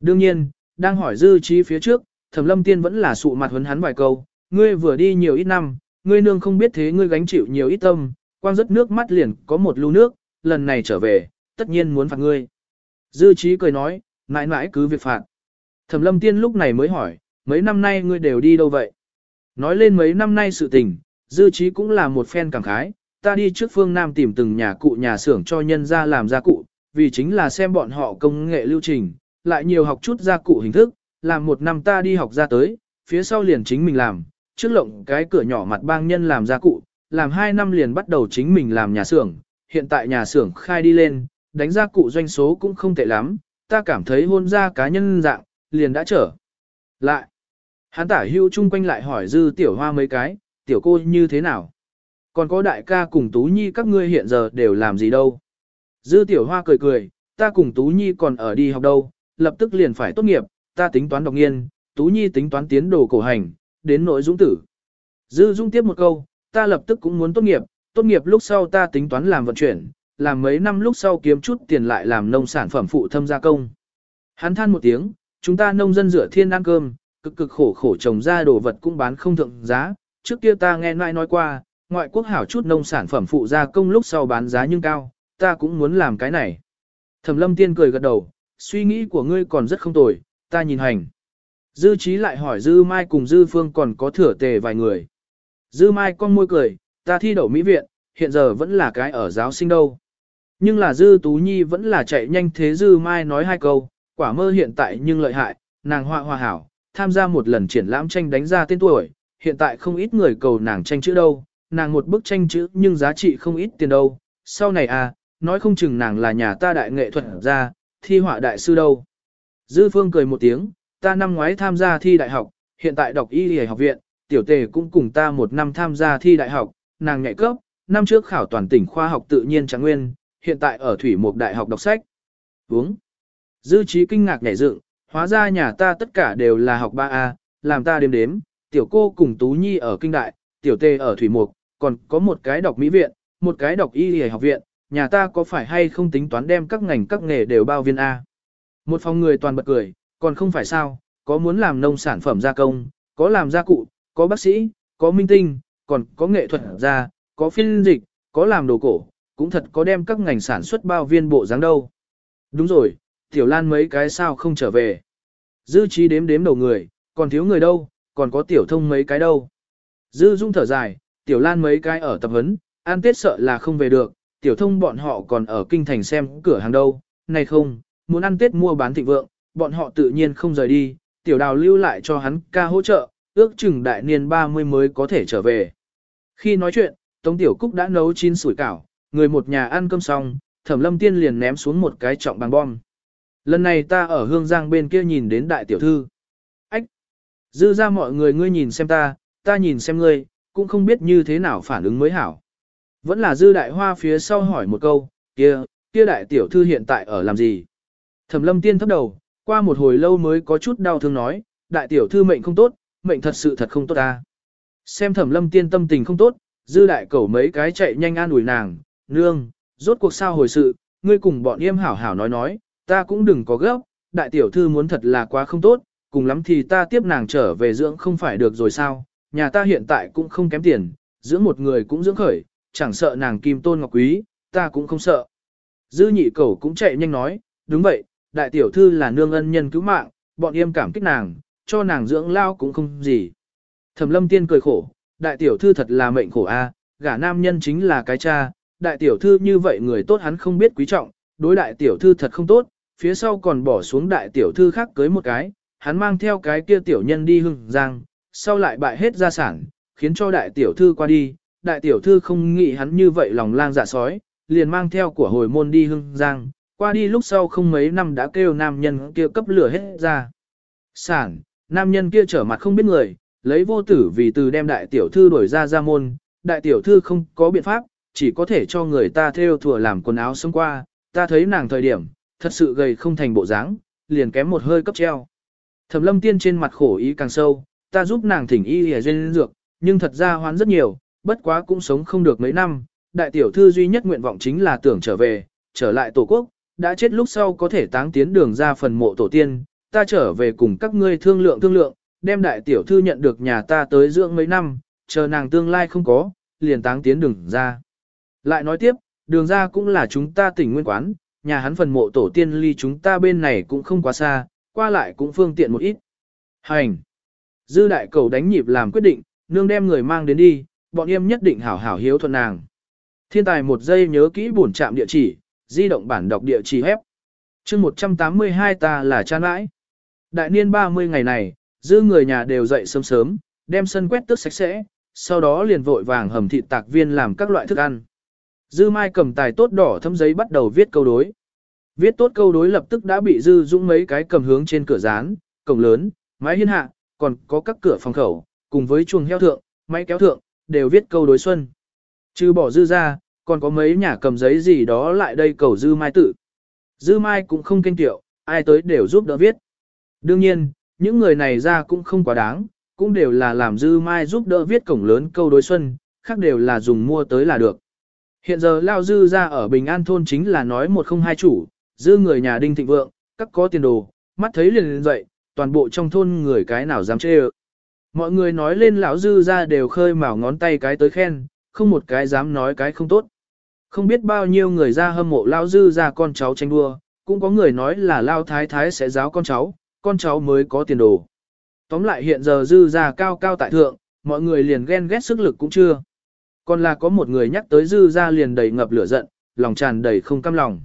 Đương nhiên, đang hỏi dư trí phía trước, thẩm lâm tiên vẫn là sụ mặt huấn hắn vài câu, ngươi vừa đi nhiều ít năm, ngươi nương không biết thế ngươi gánh chịu nhiều ít tâm, quang rất nước mắt liền có một lưu nước, lần này trở về, tất nhiên muốn phạt ngươi. Dư trí cười nói, mãi mãi cứ việc phạt. Thẩm lâm tiên lúc này mới hỏi, mấy năm nay ngươi đều đi đâu vậy? Nói lên mấy năm nay sự tình, dư trí cũng là một phen cảm khái, ta đi trước phương Nam tìm từng nhà cụ nhà xưởng cho nhân ra làm gia cụ, vì chính là xem bọn họ công nghệ lưu trình, lại nhiều học chút gia cụ hình thức, làm một năm ta đi học ra tới, phía sau liền chính mình làm, trước lộng cái cửa nhỏ mặt bang nhân làm gia cụ, làm hai năm liền bắt đầu chính mình làm nhà xưởng, hiện tại nhà xưởng khai đi lên, đánh gia cụ doanh số cũng không tệ lắm, ta cảm thấy hôn gia cá nhân dạng, liền đã trở lại. Hắn tả hưu chung quanh lại hỏi dư tiểu hoa mấy cái, tiểu cô như thế nào? Còn có đại ca cùng Tú Nhi các ngươi hiện giờ đều làm gì đâu? Dư tiểu hoa cười cười, ta cùng Tú Nhi còn ở đi học đâu, lập tức liền phải tốt nghiệp, ta tính toán đọc nghiên, Tú Nhi tính toán tiến đồ cổ hành, đến nội dũng tử. Dư Dung tiếp một câu, ta lập tức cũng muốn tốt nghiệp, tốt nghiệp lúc sau ta tính toán làm vận chuyển, làm mấy năm lúc sau kiếm chút tiền lại làm nông sản phẩm phụ thâm gia công. Hắn than một tiếng, chúng ta nông dân rửa thiên ăn cơm, cực cực khổ khổ trồng ra đồ vật cũng bán không thượng giá, trước kia ta nghe nãi nói qua, ngoại quốc hảo chút nông sản phẩm phụ gia công lúc sau bán giá nhưng cao, ta cũng muốn làm cái này. Thẩm lâm tiên cười gật đầu, suy nghĩ của ngươi còn rất không tồi, ta nhìn hành. Dư trí lại hỏi Dư Mai cùng Dư Phương còn có thửa tề vài người. Dư Mai con môi cười, ta thi đậu Mỹ viện, hiện giờ vẫn là cái ở giáo sinh đâu. Nhưng là Dư Tú Nhi vẫn là chạy nhanh thế Dư Mai nói hai câu, quả mơ hiện tại nhưng lợi hại, nàng họa hòa hảo, tham gia một lần triển lãm tranh đánh ra tên tuổi, hiện tại không ít người cầu nàng tranh chữ đâu, nàng một bức tranh chữ nhưng giá trị không ít tiền đâu. Sau này à, nói không chừng nàng là nhà ta đại nghệ thuật ra, thi họa đại sư đâu. Dư Phương cười một tiếng, ta năm ngoái tham gia thi đại học, hiện tại đọc y y học viện, tiểu tề cũng cùng ta một năm tham gia thi đại học, nàng nhạy cấp, năm trước khảo toàn tỉnh khoa học tự nhiên trạng nguyên, hiện tại ở Thủy một Đại học đọc sách. Uống. Dư trí kinh ngạc nhảy dựng, hóa ra nhà ta tất cả đều là học 3A, làm ta đếm đếm, tiểu cô cùng Tú Nhi ở kinh đại, tiểu tề ở Thủy Mục, còn có một cái đọc mỹ viện, một cái đọc y y học viện, nhà ta có phải hay không tính toán đem các ngành các nghề đều bao viên A. Một phòng người toàn bật cười, còn không phải sao, có muốn làm nông sản phẩm gia công, có làm gia cụ, có bác sĩ, có minh tinh, còn có nghệ thuật gia, có phiên dịch, có làm đồ cổ, cũng thật có đem các ngành sản xuất bao viên bộ dáng đâu. Đúng rồi, tiểu lan mấy cái sao không trở về. Dư trí đếm đếm đầu người, còn thiếu người đâu, còn có tiểu thông mấy cái đâu. Dư dung thở dài, tiểu lan mấy cái ở tập huấn, an tết sợ là không về được, tiểu thông bọn họ còn ở kinh thành xem cửa hàng đâu, này không, muốn ăn tết mua bán thịnh vượng, bọn họ tự nhiên không rời đi, tiểu đào lưu lại cho hắn ca hỗ trợ, ước chừng đại niên 30 mới có thể trở về. Khi nói chuyện, Tống Tiểu Cúc đã nấu chín sủi cảo, người một nhà ăn cơm xong, Thẩm Lâm Tiên liền ném xuống một cái trọng bằng bom. Lần này ta ở Hương Giang bên kia nhìn đến đại tiểu thư. Ách! Dư ra mọi người ngươi nhìn xem ta, ta nhìn xem ngươi, cũng không biết như thế nào phản ứng mới hảo. Vẫn là dư đại hoa phía sau hỏi một câu, kia, kia đại tiểu thư hiện tại ở làm gì? Thẩm lâm tiên thấp đầu, qua một hồi lâu mới có chút đau thương nói, đại tiểu thư mệnh không tốt, mệnh thật sự thật không tốt ta. Xem thẩm lâm tiên tâm tình không tốt, dư đại cẩu mấy cái chạy nhanh an ủi nàng, nương, rốt cuộc sao hồi sự, ngươi cùng bọn yêm hảo hảo nói nói, ta cũng đừng có gấp, đại tiểu thư muốn thật là quá không tốt, cùng lắm thì ta tiếp nàng trở về dưỡng không phải được rồi sao, nhà ta hiện tại cũng không kém tiền, dưỡng một người cũng dưỡng khởi, chẳng sợ nàng kim tôn ngọc quý, ta cũng không sợ. Dư nhị cẩu cũng chạy nhanh nói, đúng vậy, đại tiểu thư là nương ân nhân cứu mạng, bọn em cảm kích nàng, cho nàng dưỡng lao cũng không gì. Thẩm lâm tiên cười khổ, đại tiểu thư thật là mệnh khổ a, gả nam nhân chính là cái cha, đại tiểu thư như vậy người tốt hắn không biết quý trọng, đối đại tiểu thư thật không tốt, phía sau còn bỏ xuống đại tiểu thư khác cưới một cái, hắn mang theo cái kia tiểu nhân đi hưng giang, sau lại bại hết gia sản, khiến cho đại tiểu thư qua đi, đại tiểu thư không nghĩ hắn như vậy lòng lang dạ sói, liền mang theo của hồi môn đi hưng giang, qua đi lúc sau không mấy năm đã kêu nam nhân kia cấp lửa hết ra. Sản, nam nhân kia trở mặt không biết người, lấy vô tử vì từ đem đại tiểu thư đuổi ra ra môn, đại tiểu thư không có biện pháp, chỉ có thể cho người ta theo thừa làm quần áo sống qua, ta thấy nàng thời điểm, thật sự gầy không thành bộ dáng, liền kém một hơi cấp treo. Thẩm lâm tiên trên mặt khổ ý càng sâu, ta giúp nàng thỉnh y hề duyên dược, nhưng thật ra hoán rất nhiều, bất quá cũng sống không được mấy năm, đại tiểu thư duy nhất nguyện vọng chính là tưởng trở về, trở lại tổ quốc, đã chết lúc sau có thể táng tiến đường ra phần mộ tổ tiên, ta trở về cùng các ngươi thương lượng thương lượng, đem đại tiểu thư nhận được nhà ta tới dưỡng mấy năm, chờ nàng tương lai không có, liền táng tiến đường ra. Lại nói tiếp, đường ra cũng là chúng ta tỉnh nguyên quán, nhà hắn phần mộ tổ tiên ly chúng ta bên này cũng không quá xa, qua lại cũng phương tiện một ít. Hành! Dư đại cầu đánh nhịp làm quyết định, nương đem người mang đến đi, bọn em nhất định hảo hảo hiếu thuận nàng. Thiên tài một giây nhớ kỹ bổn trạm địa chỉ, di động bản đọc địa chỉ hép. chương 182 ta là cha nãi. Đại niên 30 ngày này, dư người nhà đều dậy sớm sớm, đem sân quét tước sạch sẽ, sau đó liền vội vàng hầm thịt tạc viên làm các loại thức ăn. Dư Mai cầm tài tốt đỏ thấm giấy bắt đầu viết câu đối. Viết tốt câu đối lập tức đã bị Dư Dũng mấy cái cầm hướng trên cửa rán, cổng lớn, mái hiên hạ, còn có các cửa phòng khẩu, cùng với chuồng heo thượng, máy kéo thượng, đều viết câu đối xuân. Trừ bỏ Dư ra, còn có mấy nhà cầm giấy gì đó lại đây cầu Dư Mai tự. Dư Mai cũng không kinh tiệu, ai tới đều giúp đỡ viết. Đương nhiên, những người này ra cũng không quá đáng, cũng đều là làm Dư Mai giúp đỡ viết cổng lớn câu đối xuân, khác đều là dùng mua tới là được. Hiện giờ Lao Dư ra ở Bình An thôn chính là nói một không hai chủ, Dư người nhà đinh thịnh vượng, các có tiền đồ, mắt thấy liền lên dậy, toàn bộ trong thôn người cái nào dám chê ợ, Mọi người nói lên lão Dư ra đều khơi mào ngón tay cái tới khen, không một cái dám nói cái không tốt. Không biết bao nhiêu người ra hâm mộ lão Dư ra con cháu tranh đua, cũng có người nói là Lao Thái Thái sẽ giáo con cháu, con cháu mới có tiền đồ. Tóm lại hiện giờ Dư ra cao cao tại thượng, mọi người liền ghen ghét sức lực cũng chưa. Còn là có một người nhắc tới dư ra liền đầy ngập lửa giận, lòng tràn đầy không cam lòng.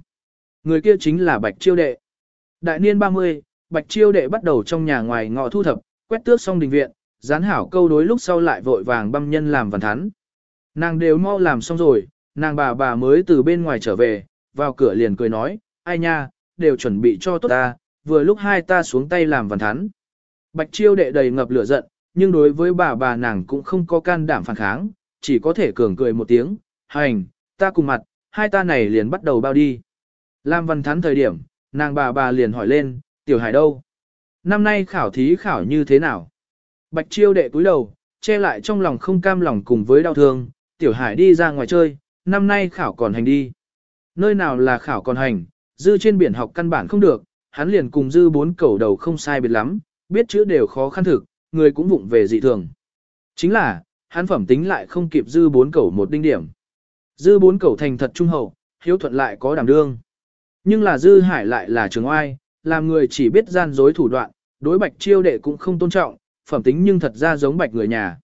Người kia chính là Bạch Chiêu Đệ. Đại niên 30, Bạch Chiêu Đệ bắt đầu trong nhà ngoài ngọ thu thập, quét tước xong đình viện, dán hảo câu đối lúc sau lại vội vàng băm nhân làm văn thắn. Nàng đều mau làm xong rồi, nàng bà bà mới từ bên ngoài trở về, vào cửa liền cười nói, ai nha, đều chuẩn bị cho tốt ta, vừa lúc hai ta xuống tay làm văn thắn. Bạch Chiêu Đệ đầy ngập lửa giận, nhưng đối với bà bà nàng cũng không có can đảm phản kháng, chỉ có thể cường cười một tiếng, hành, ta cùng mặt, hai ta này liền bắt đầu bao đi. Lam văn thắn thời điểm, nàng bà bà liền hỏi lên, tiểu hải đâu? Năm nay khảo thí khảo như thế nào? Bạch chiêu đệ cúi đầu, che lại trong lòng không cam lòng cùng với đau thương, tiểu hải đi ra ngoài chơi, năm nay khảo còn hành đi. Nơi nào là khảo còn hành, dư trên biển học căn bản không được, hắn liền cùng dư bốn cẩu đầu không sai biệt lắm, biết chữ đều khó khăn thực, người cũng vụng về dị thường. Chính là, hắn phẩm tính lại không kịp dư bốn cẩu một đinh điểm. Dư bốn cẩu thành thật trung hậu, hiếu thuận lại có đảm đương. Nhưng là dư hải lại là trường oai, làm người chỉ biết gian dối thủ đoạn, đối bạch chiêu đệ cũng không tôn trọng, phẩm tính nhưng thật ra giống bạch người nhà.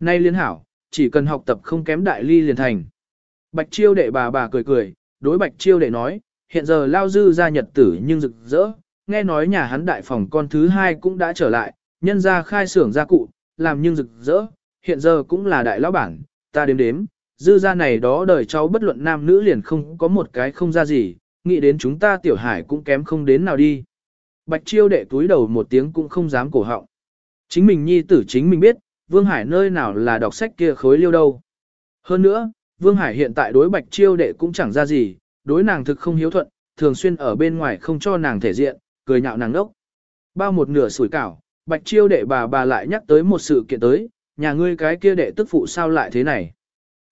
Nay liên hảo, chỉ cần học tập không kém đại ly liền thành. Bạch chiêu đệ bà bà cười cười, đối bạch chiêu đệ nói, hiện giờ lao dư ra nhật tử nhưng rực rỡ, nghe nói nhà hắn đại phòng con thứ hai cũng đã trở lại, nhân ra khai xưởng gia cụ, làm nhưng rực rỡ, hiện giờ cũng là đại lão bản, ta đếm đếm, dư ra này đó đời cháu bất luận nam nữ liền không có một cái không ra gì, nghĩ đến chúng ta tiểu hải cũng kém không đến nào đi. Bạch chiêu đệ túi đầu một tiếng cũng không dám cổ họng. Chính mình nhi tử chính mình biết, Vương Hải nơi nào là đọc sách kia khối liêu đâu. Hơn nữa, Vương Hải hiện tại đối bạch chiêu đệ cũng chẳng ra gì, đối nàng thực không hiếu thuận, thường xuyên ở bên ngoài không cho nàng thể diện, cười nhạo nàng đốc. Bao một nửa sủi cảo, bạch chiêu đệ bà bà lại nhắc tới một sự kiện tới, nhà ngươi cái kia đệ tức phụ sao lại thế này.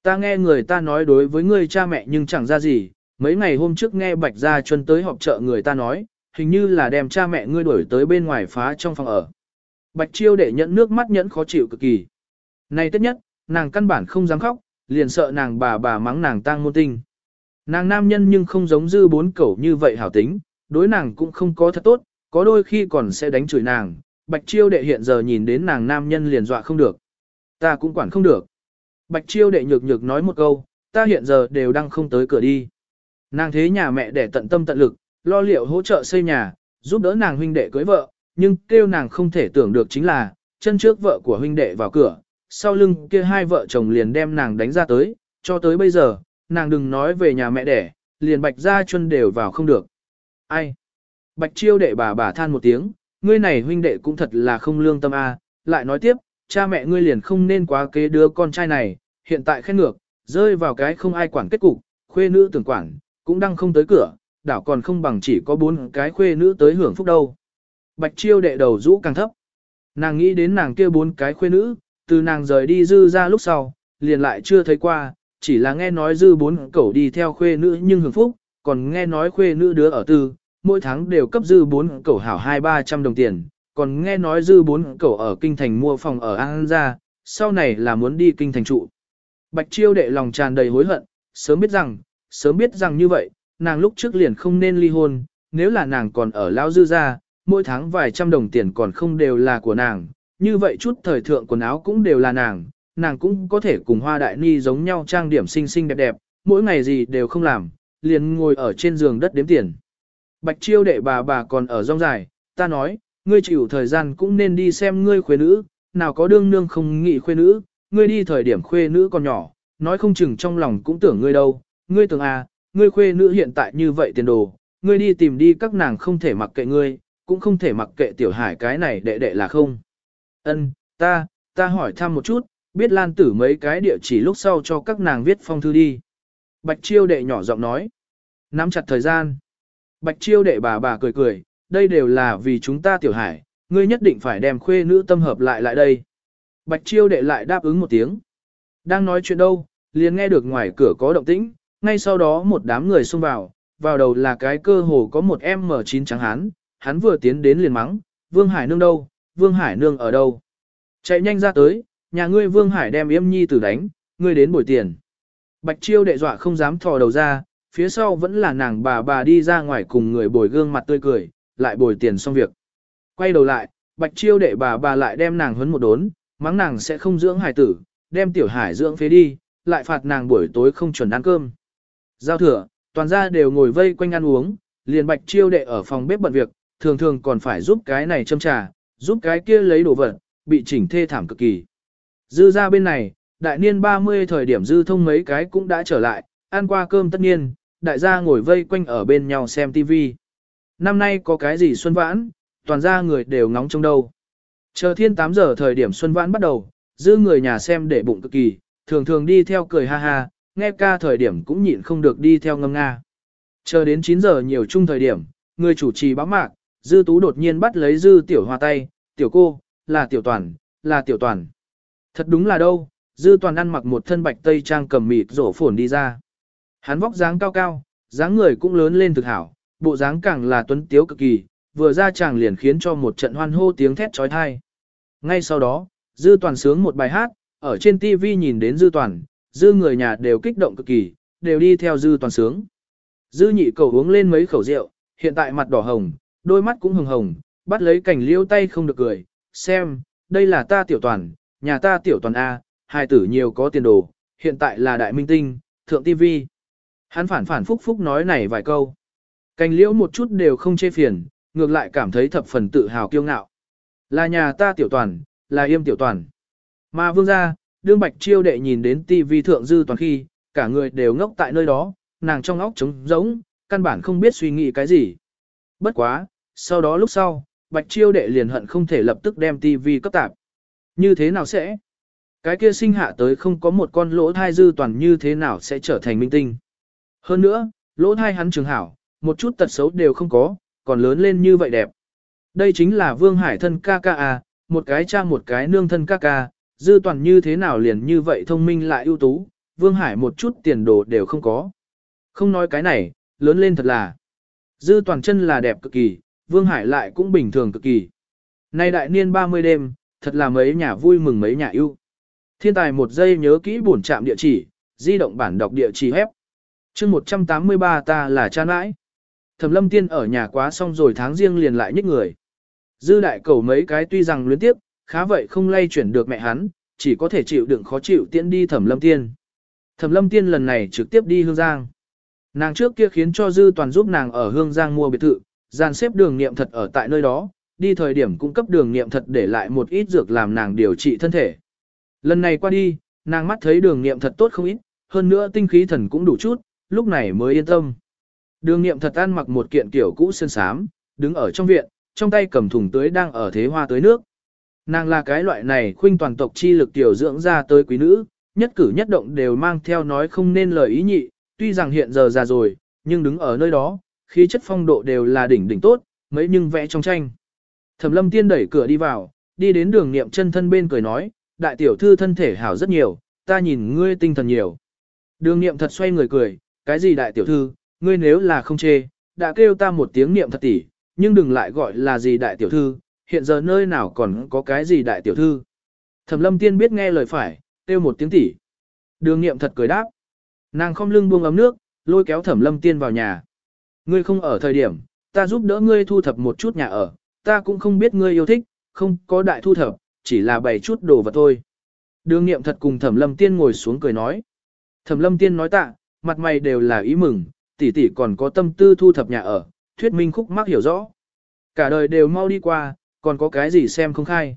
Ta nghe người ta nói đối với ngươi cha mẹ nhưng chẳng ra gì, mấy ngày hôm trước nghe Bạch Gia Chuân tới họp chợ người ta nói, hình như là đem cha mẹ ngươi đuổi tới bên ngoài phá trong phòng ở. Bạch Chiêu đệ nhẫn nước mắt nhẫn khó chịu cực kỳ. Này tất nhất, nàng căn bản không dám khóc, liền sợ nàng bà bà mắng nàng tang môn tinh. Nàng nam nhân nhưng không giống dư bốn cẩu như vậy hảo tính, đối nàng cũng không có thật tốt, có đôi khi còn sẽ đánh chửi nàng. Bạch Chiêu đệ hiện giờ nhìn đến nàng nam nhân liền dọa không được. Ta cũng quản không được. Bạch chiêu đệ nhược nhược nói một câu, ta hiện giờ đều đang không tới cửa đi. Nàng thế nhà mẹ để tận tâm tận lực, lo liệu hỗ trợ xây nhà, giúp đỡ nàng huynh đệ cưới vợ, nhưng kêu nàng không thể tưởng được chính là, chân trước vợ của huynh đệ vào cửa, sau lưng kia hai vợ chồng liền đem nàng đánh ra tới, cho tới bây giờ, nàng đừng nói về nhà mẹ đẻ, liền bạch ra chân đều vào không được. Ai? Bạch chiêu đệ bà bà than một tiếng, ngươi này huynh đệ cũng thật là không lương tâm a. lại nói tiếp, cha mẹ ngươi liền không nên quá kế đứa con trai này, hiện tại khen ngược, rơi vào cái không ai quản kết cục, khuê nữ tưởng quản, cũng đang không tới cửa, đảo còn không bằng chỉ có bốn cái khuê nữ tới hưởng phúc đâu. Bạch chiêu đệ đầu rũ càng thấp. Nàng nghĩ đến nàng kia bốn cái khuê nữ, từ nàng rời đi dư ra lúc sau, liền lại chưa thấy qua, chỉ là nghe nói dư bốn cẩu đi theo khuê nữ nhưng hưởng phúc, còn nghe nói khuê nữ đứa ở tư, mỗi tháng đều cấp dư bốn cẩu hảo hai ba trăm đồng tiền, còn nghe nói dư bốn cậu ở kinh thành mua phòng ở An gia, sau này là muốn đi kinh thành trụ. Bạch chiêu đệ lòng tràn đầy hối hận, sớm biết rằng, sớm biết rằng như vậy, nàng lúc trước liền không nên ly hôn, nếu là nàng còn ở lao dư gia, mỗi tháng vài trăm đồng tiền còn không đều là của nàng, như vậy chút thời thượng quần áo cũng đều là nàng, nàng cũng có thể cùng hoa đại ni giống nhau trang điểm xinh xinh đẹp đẹp, mỗi ngày gì đều không làm, liền ngồi ở trên giường đất đếm tiền. Bạch chiêu đệ bà bà còn ở rong dài, ta nói, ngươi chịu thời gian cũng nên đi xem ngươi khuê nữ, nào có đương nương không nghĩ khuê nữ, ngươi đi thời điểm khuê nữ còn nhỏ, nói không chừng trong lòng cũng tưởng ngươi đâu, ngươi tưởng à, ngươi khuê nữ hiện tại như vậy tiền đồ, ngươi đi tìm đi các nàng không thể mặc kệ ngươi, cũng không thể mặc kệ tiểu hải cái này đệ đệ là không. Ân, ta, ta hỏi thăm một chút, biết lan tử mấy cái địa chỉ lúc sau cho các nàng viết phong thư đi. Bạch chiêu đệ nhỏ giọng nói. Nắm chặt thời gian. Bạch chiêu đệ bà bà cười cười, đây đều là vì chúng ta tiểu hải, ngươi nhất định phải đem khuê nữ tâm hợp lại lại đây. Bạch chiêu đệ lại đáp ứng một tiếng. Đang nói chuyện đâu, liền nghe được ngoài cửa có động tĩnh, ngay sau đó một đám người xông vào, vào đầu là cái cơ hồ có một em M9 trắng hán, hắn vừa tiến đến liền mắng, Vương Hải Nương đâu, Vương Hải Nương ở đâu. Chạy nhanh ra tới, nhà ngươi Vương Hải đem yêm nhi tử đánh, ngươi đến bồi tiền. Bạch chiêu đệ dọa không dám thò đầu ra, phía sau vẫn là nàng bà bà đi ra ngoài cùng người bồi gương mặt tươi cười, lại bồi tiền xong việc. Quay đầu lại, bạch chiêu đệ bà bà lại đem nàng huấn một đốn, mắng nàng sẽ không dưỡng hải tử, đem tiểu hải dưỡng phế đi, lại phạt nàng buổi tối không chuẩn ăn cơm. Giao thừa, toàn gia đều ngồi vây quanh ăn uống, liền bạch chiêu đệ ở phòng bếp bận việc, thường thường còn phải giúp cái này châm trà, giúp cái kia lấy đồ vật, bị chỉnh thê thảm cực kỳ. Dư ra bên này, đại niên 30 thời điểm dư thông mấy cái cũng đã trở lại, ăn qua cơm tất nhiên, đại gia ngồi vây quanh ở bên nhau xem TV. Năm nay có cái gì xuân vãn, toàn gia người đều ngóng trong đâu. Chờ thiên 8 giờ thời điểm xuân vãn bắt đầu, dư người nhà xem để bụng cực kỳ, thường thường đi theo cười ha ha, nghe ca thời điểm cũng nhịn không được đi theo ngâm nga. Chờ đến 9 giờ nhiều chung thời điểm, người chủ trì báo mạc, dư tú đột nhiên bắt lấy dư tiểu hoa tay, tiểu cô, là tiểu toàn, là tiểu toàn. Thật đúng là đâu, dư toàn ăn mặc một thân bạch tây trang cầm mịt rổ phồn đi ra. Hắn vóc dáng cao cao, dáng người cũng lớn lên thực hảo, bộ dáng càng là tuấn tiếu cực kỳ, vừa ra chàng liền khiến cho một trận hoan hô tiếng thét trói thai. Ngay sau đó, dư toàn sướng một bài hát, ở trên TV nhìn đến dư toàn, dư người nhà đều kích động cực kỳ, đều đi theo dư toàn sướng. Dư nhị cầu uống lên mấy khẩu rượu, hiện tại mặt đỏ hồng, đôi mắt cũng hồng hồng, bắt lấy cảnh liêu tay không được cười, xem, đây là ta tiểu toàn, nhà ta tiểu toàn A, hai tử nhiều có tiền đồ, hiện tại là đại minh tinh, thượng TV. Hắn phản phản phúc phúc nói này vài câu. Cành liễu một chút đều không chê phiền, ngược lại cảm thấy thập phần tự hào kiêu ngạo. Là nhà ta tiểu toàn, là yêm tiểu toàn. Mà vương gia, đương bạch chiêu đệ nhìn đến TV thượng dư toàn khi, cả người đều ngốc tại nơi đó, nàng trong óc trống rỗng, căn bản không biết suy nghĩ cái gì. Bất quá, sau đó lúc sau, bạch chiêu đệ liền hận không thể lập tức đem TV cấp tạp. Như thế nào sẽ? Cái kia sinh hạ tới không có một con lỗ thai dư toàn như thế nào sẽ trở thành minh tinh. Hơn nữa, lỗ thai hắn trường hảo, một chút tật xấu đều không có, còn lớn lên như vậy đẹp. Đây chính là Vương Hải thân ca ca à, một cái cha một cái nương thân ca ca, dư toàn như thế nào liền như vậy thông minh lại ưu tú, Vương Hải một chút tiền đồ đều không có. Không nói cái này, lớn lên thật là. Dư toàn chân là đẹp cực kỳ, Vương Hải lại cũng bình thường cực kỳ. Nay đại niên 30 đêm, thật là mấy nhà vui mừng mấy nhà yêu. Thiên tài một giây nhớ kỹ bổn trạm địa chỉ, di động bản đọc địa chỉ hép. chương 183 ta là cha nãi. Thẩm lâm tiên ở nhà quá xong rồi tháng riêng liền lại nhích người. Dư đại cầu mấy cái tuy rằng luyến tiếp, khá vậy không lay chuyển được mẹ hắn, chỉ có thể chịu đựng khó chịu tiễn đi thẩm lâm tiên. Thẩm lâm tiên lần này trực tiếp đi Hương Giang. Nàng trước kia khiến cho Dư toàn giúp nàng ở Hương Giang mua biệt thự, dàn xếp đường nghiệm thật ở tại nơi đó, đi thời điểm cung cấp đường nghiệm thật để lại một ít dược làm nàng điều trị thân thể. Lần này qua đi, nàng mắt thấy đường nghiệm thật tốt không ít, hơn nữa tinh khí thần cũng đủ chút, lúc này mới yên tâm. Đường nghiệm thật ăn mặc một kiện kiểu cũ sơn sám, đứng ở trong viện, trong tay cầm thùng tưới đang ở thế hoa tưới nước. Nàng là cái loại này khuynh toàn tộc chi lực tiểu dưỡng ra tới quý nữ, nhất cử nhất động đều mang theo nói không nên lời ý nhị, tuy rằng hiện giờ già rồi, nhưng đứng ở nơi đó, khí chất phong độ đều là đỉnh đỉnh tốt, mấy nhưng vẽ trong tranh. Thẩm lâm tiên đẩy cửa đi vào, đi đến đường niệm chân thân bên cười nói, đại tiểu thư thân thể hảo rất nhiều, ta nhìn ngươi tinh thần nhiều. Đường niệm thật xoay người cười, cái gì đại tiểu thư, ngươi nếu là không chê, đã kêu ta một tiếng niệm thật tỉ, nhưng đừng lại gọi là gì đại tiểu thư, hiện giờ nơi nào còn có cái gì đại tiểu thư. Thẩm lâm tiên biết nghe lời phải, kêu một tiếng tỉ. Đường niệm thật cười đáp. Nàng không lưng buông ấm nước, lôi kéo thẩm lâm tiên vào nhà. Ngươi không ở thời điểm, ta giúp đỡ ngươi thu thập một chút nhà ở, ta cũng không biết ngươi yêu thích, không có đại thu thập, chỉ là bày chút đồ vật thôi. Đường nghiệm thật cùng thẩm lâm tiên ngồi xuống cười nói. Thẩm lâm tiên nói tạ, mặt mày đều là ý mừng, tỷ tỷ còn có tâm tư thu thập nhà ở, thuyết minh khúc mắc hiểu rõ. Cả đời đều mau đi qua, còn có cái gì xem không khai.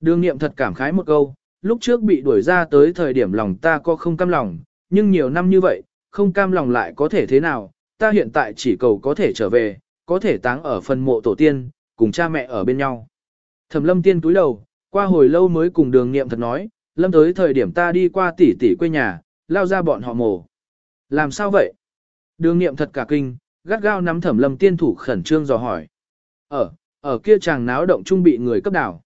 Đường nghiệm thật cảm khái một câu, lúc trước bị đuổi ra tới thời điểm lòng ta có không cam lòng, nhưng nhiều năm như vậy, không cam lòng lại có thể thế nào, ta hiện tại chỉ cầu có thể trở về, có thể táng ở phần mộ tổ tiên, cùng cha mẹ ở bên nhau. Thẩm lâm tiên túi đầu, qua hồi lâu mới cùng đường nghiệm thật nói, lâm tới thời điểm ta đi qua tỷ tỷ quê nhà, lao ra bọn họ mổ. Làm sao vậy? Đường nghiệm thật cả kinh, gắt gao nắm thẩm lâm tiên thủ khẩn trương dò hỏi. Ở, ở kia chàng náo động trung bị người cấp đảo.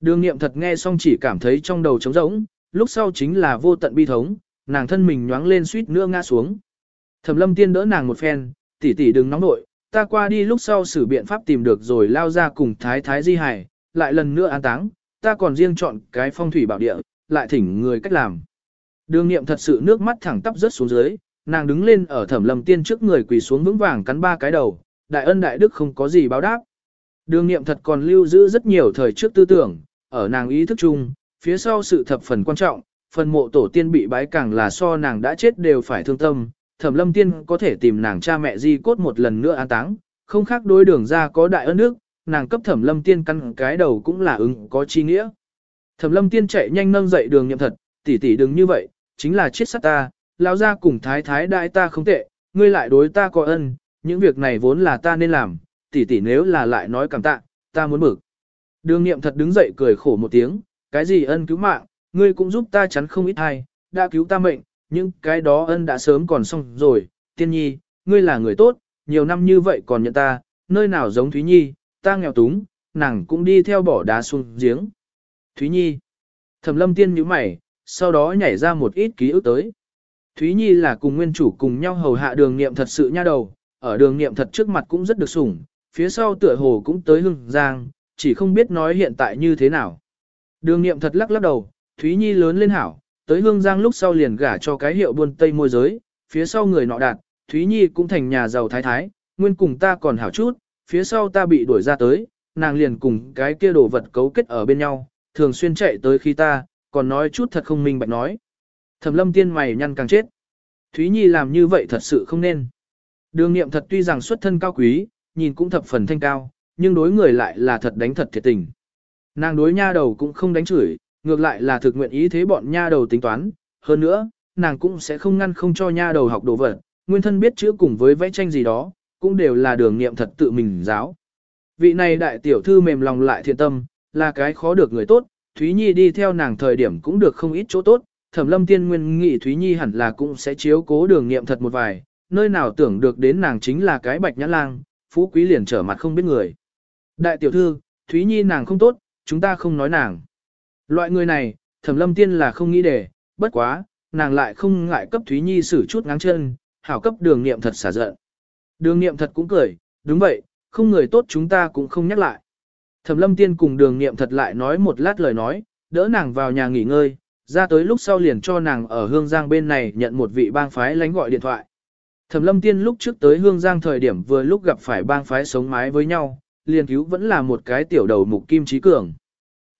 Đường nghiệm thật nghe xong chỉ cảm thấy trong đầu trống rỗng, lúc sau chính là vô tận bi thống, nàng thân mình nhoáng lên suýt nữa ngã xuống. Thẩm lâm tiên đỡ nàng một phen, tỷ tỷ đừng nóng nội, ta qua đi lúc sau xử biện pháp tìm được rồi lao ra cùng thái thái di hải, lại lần nữa an táng, ta còn riêng chọn cái phong thủy bảo địa, lại thỉnh người cách làm. Đường nghiệm thật sự nước mắt thẳng tắp rớt xuống dưới, nàng đứng lên ở thẩm lâm tiên trước người quỳ xuống vững vàng cắn ba cái đầu, đại ân đại đức không có gì báo đáp. Đường nghiệm thật còn lưu giữ rất nhiều thời trước tư tưởng, ở nàng ý thức chung, phía sau sự thập phần quan trọng, phần mộ tổ tiên bị bái càng là so nàng đã chết đều phải thương tâm, thẩm lâm tiên có thể tìm nàng cha mẹ di cốt một lần nữa an táng, không khác đối đường ra có đại ơn nước, nàng cấp thẩm lâm tiên căn cái đầu cũng là ứng có chi nghĩa. Thẩm lâm tiên chạy nhanh nâng dậy đường nhậm thật, tỷ tỷ đừng như vậy, chính là chết sát ta, lão ra cùng thái thái đại ta không tệ, ngươi lại đối ta có ân, những việc này vốn là ta nên làm, tỷ tỷ nếu là lại nói cảm tạ, ta muốn bực. Đường nghiệm thật đứng dậy cười khổ một tiếng, cái gì ân cứu mạng, ngươi cũng giúp ta chắn không ít hay, đã cứu ta mệnh, nhưng cái đó ân đã sớm còn xong rồi, tiên nhi, ngươi là người tốt, nhiều năm như vậy còn nhận ta, nơi nào giống Thúy Nhi, ta nghèo túng, nàng cũng đi theo bỏ đá xuống giếng. Thúy Nhi, thẩm lâm tiên nhíu mày, sau đó nhảy ra một ít ký ức tới. Thúy Nhi là cùng nguyên chủ cùng nhau hầu hạ đường nghiệm thật sự nha đầu, ở đường nghiệm thật trước mặt cũng rất được sủng, phía sau tựa hồ cũng tới hưng giang, chỉ không biết nói hiện tại như thế nào. Đường nghiệm thật lắc lắc đầu, Thúy Nhi lớn lên hảo, tới hương giang lúc sau liền gả cho cái hiệu buôn tây môi giới, phía sau người nọ đạt, Thúy Nhi cũng thành nhà giàu thái thái, nguyên cùng ta còn hảo chút, phía sau ta bị đuổi ra tới, nàng liền cùng cái kia đồ vật cấu kết ở bên nhau, thường xuyên chạy tới khi ta, còn nói chút thật không minh bạch nói. Thẩm lâm tiên mày nhăn càng chết. Thúy Nhi làm như vậy thật sự không nên. Đường nghiệm thật tuy rằng xuất thân cao quý, nhìn cũng thập phần thanh cao, nhưng đối người lại là thật đánh thật thiệt tình. Nàng đối nha đầu cũng không đánh chửi, ngược lại là thực nguyện ý thế bọn nha đầu tính toán, hơn nữa, nàng cũng sẽ không ngăn không cho nha đầu học đồ vật, nguyên thân biết chữ cùng với vẽ tranh gì đó, cũng đều là đường nghiệm thật tự mình giáo. Vị này đại tiểu thư mềm lòng lại thiện tâm, là cái khó được người tốt, Thúy Nhi đi theo nàng thời điểm cũng được không ít chỗ tốt, Thẩm Lâm Tiên Nguyên nghĩ Thúy Nhi hẳn là cũng sẽ chiếu cố đường nghiệm thật một vài, nơi nào tưởng được đến nàng chính là cái bạch nhã lang, phú quý liền trở mặt không biết người. Đại tiểu thư, Thúy Nhi nàng không tốt, chúng ta không nói nàng. Loại người này, Thẩm Lâm Tiên là không nghĩ để, bất quá, nàng lại không ngại cấp Thúy Nhi xử chút ngáng chân, hảo cấp đường nghiệm thật xả giận. Đường nghiệm thật cũng cười, đúng vậy, không người tốt chúng ta cũng không nhắc lại. Thẩm lâm tiên cùng đường nghiệm thật lại nói một lát lời nói, đỡ nàng vào nhà nghỉ ngơi, ra tới lúc sau liền cho nàng ở Hương Giang bên này nhận một vị bang phái lánh gọi điện thoại. Thẩm lâm tiên lúc trước tới Hương Giang thời điểm vừa lúc gặp phải bang phái sống mái với nhau, liền cứu vẫn là một cái tiểu đầu mục Kim Trí Cường.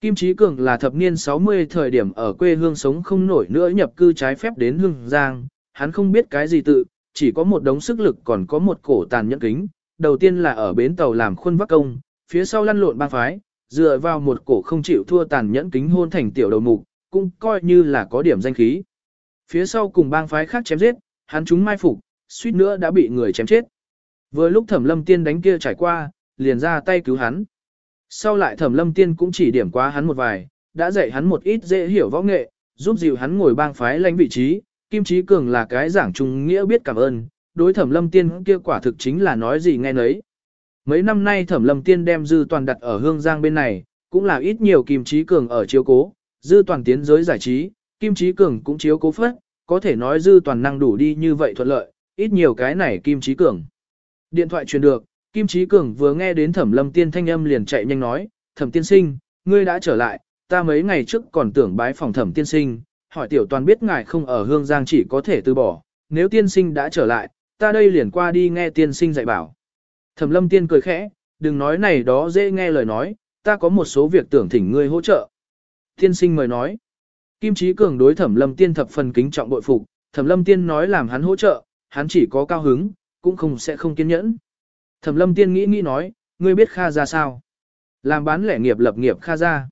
Kim Trí Cường là thập niên 60 thời điểm ở quê hương sống không nổi nữa nhập cư trái phép đến Hương Giang, hắn không biết cái gì tự, chỉ có một đống sức lực còn có một cổ tàn nhẫn kính. Đầu tiên là ở bến tàu làm khuôn vác công, phía sau lăn lộn bang phái, dựa vào một cổ không chịu thua tàn nhẫn kính hôn thành tiểu đầu mục, cũng coi như là có điểm danh khí. Phía sau cùng bang phái khác chém giết, hắn chúng mai phục, suýt nữa đã bị người chém chết. Vừa lúc thẩm lâm tiên đánh kia trải qua, liền ra tay cứu hắn. Sau lại thẩm lâm tiên cũng chỉ điểm quá hắn một vài, đã dạy hắn một ít dễ hiểu võ nghệ, giúp dịu hắn ngồi bang phái lãnh vị trí, Kim Trí Cường là cái giảng trung nghĩa biết cảm ơn, đối thẩm lâm tiên kia quả thực chính là nói gì nghe nấy. Mấy năm nay thẩm lâm tiên đem dư toàn đặt ở hương giang bên này, cũng là ít nhiều Kim Trí Cường ở chiếu cố, dư toàn tiến giới giải trí, Kim Trí Cường cũng chiếu cố phất, có thể nói dư toàn năng đủ đi như vậy thuận lợi, ít nhiều cái này Kim Trí Cường. Điện thoại truyền được, Kim Trí Cường vừa nghe đến thẩm lâm tiên thanh âm liền chạy nhanh nói, thẩm tiên sinh, ngươi đã trở lại, ta mấy ngày trước còn tưởng bái phòng thẩm tiên sinh, hỏi tiểu toàn biết ngài không ở hương giang chỉ có thể từ bỏ, nếu tiên sinh đã trở lại, ta đây liền qua đi nghe tiên sinh dạy bảo. Thẩm lâm tiên cười khẽ, đừng nói này đó dễ nghe lời nói, ta có một số việc tưởng thỉnh ngươi hỗ trợ. Tiên sinh mời nói. Kim Chí Cường đối Thẩm Lâm Tiên thập phần kính trọng bội phục, Thẩm Lâm Tiên nói làm hắn hỗ trợ, hắn chỉ có cao hứng, cũng không sẽ không kiên nhẫn. Thẩm Lâm Tiên nghĩ nghĩ nói, ngươi biết Kha ra sao? Làm bán lẻ nghiệp lập nghiệp Kha ra.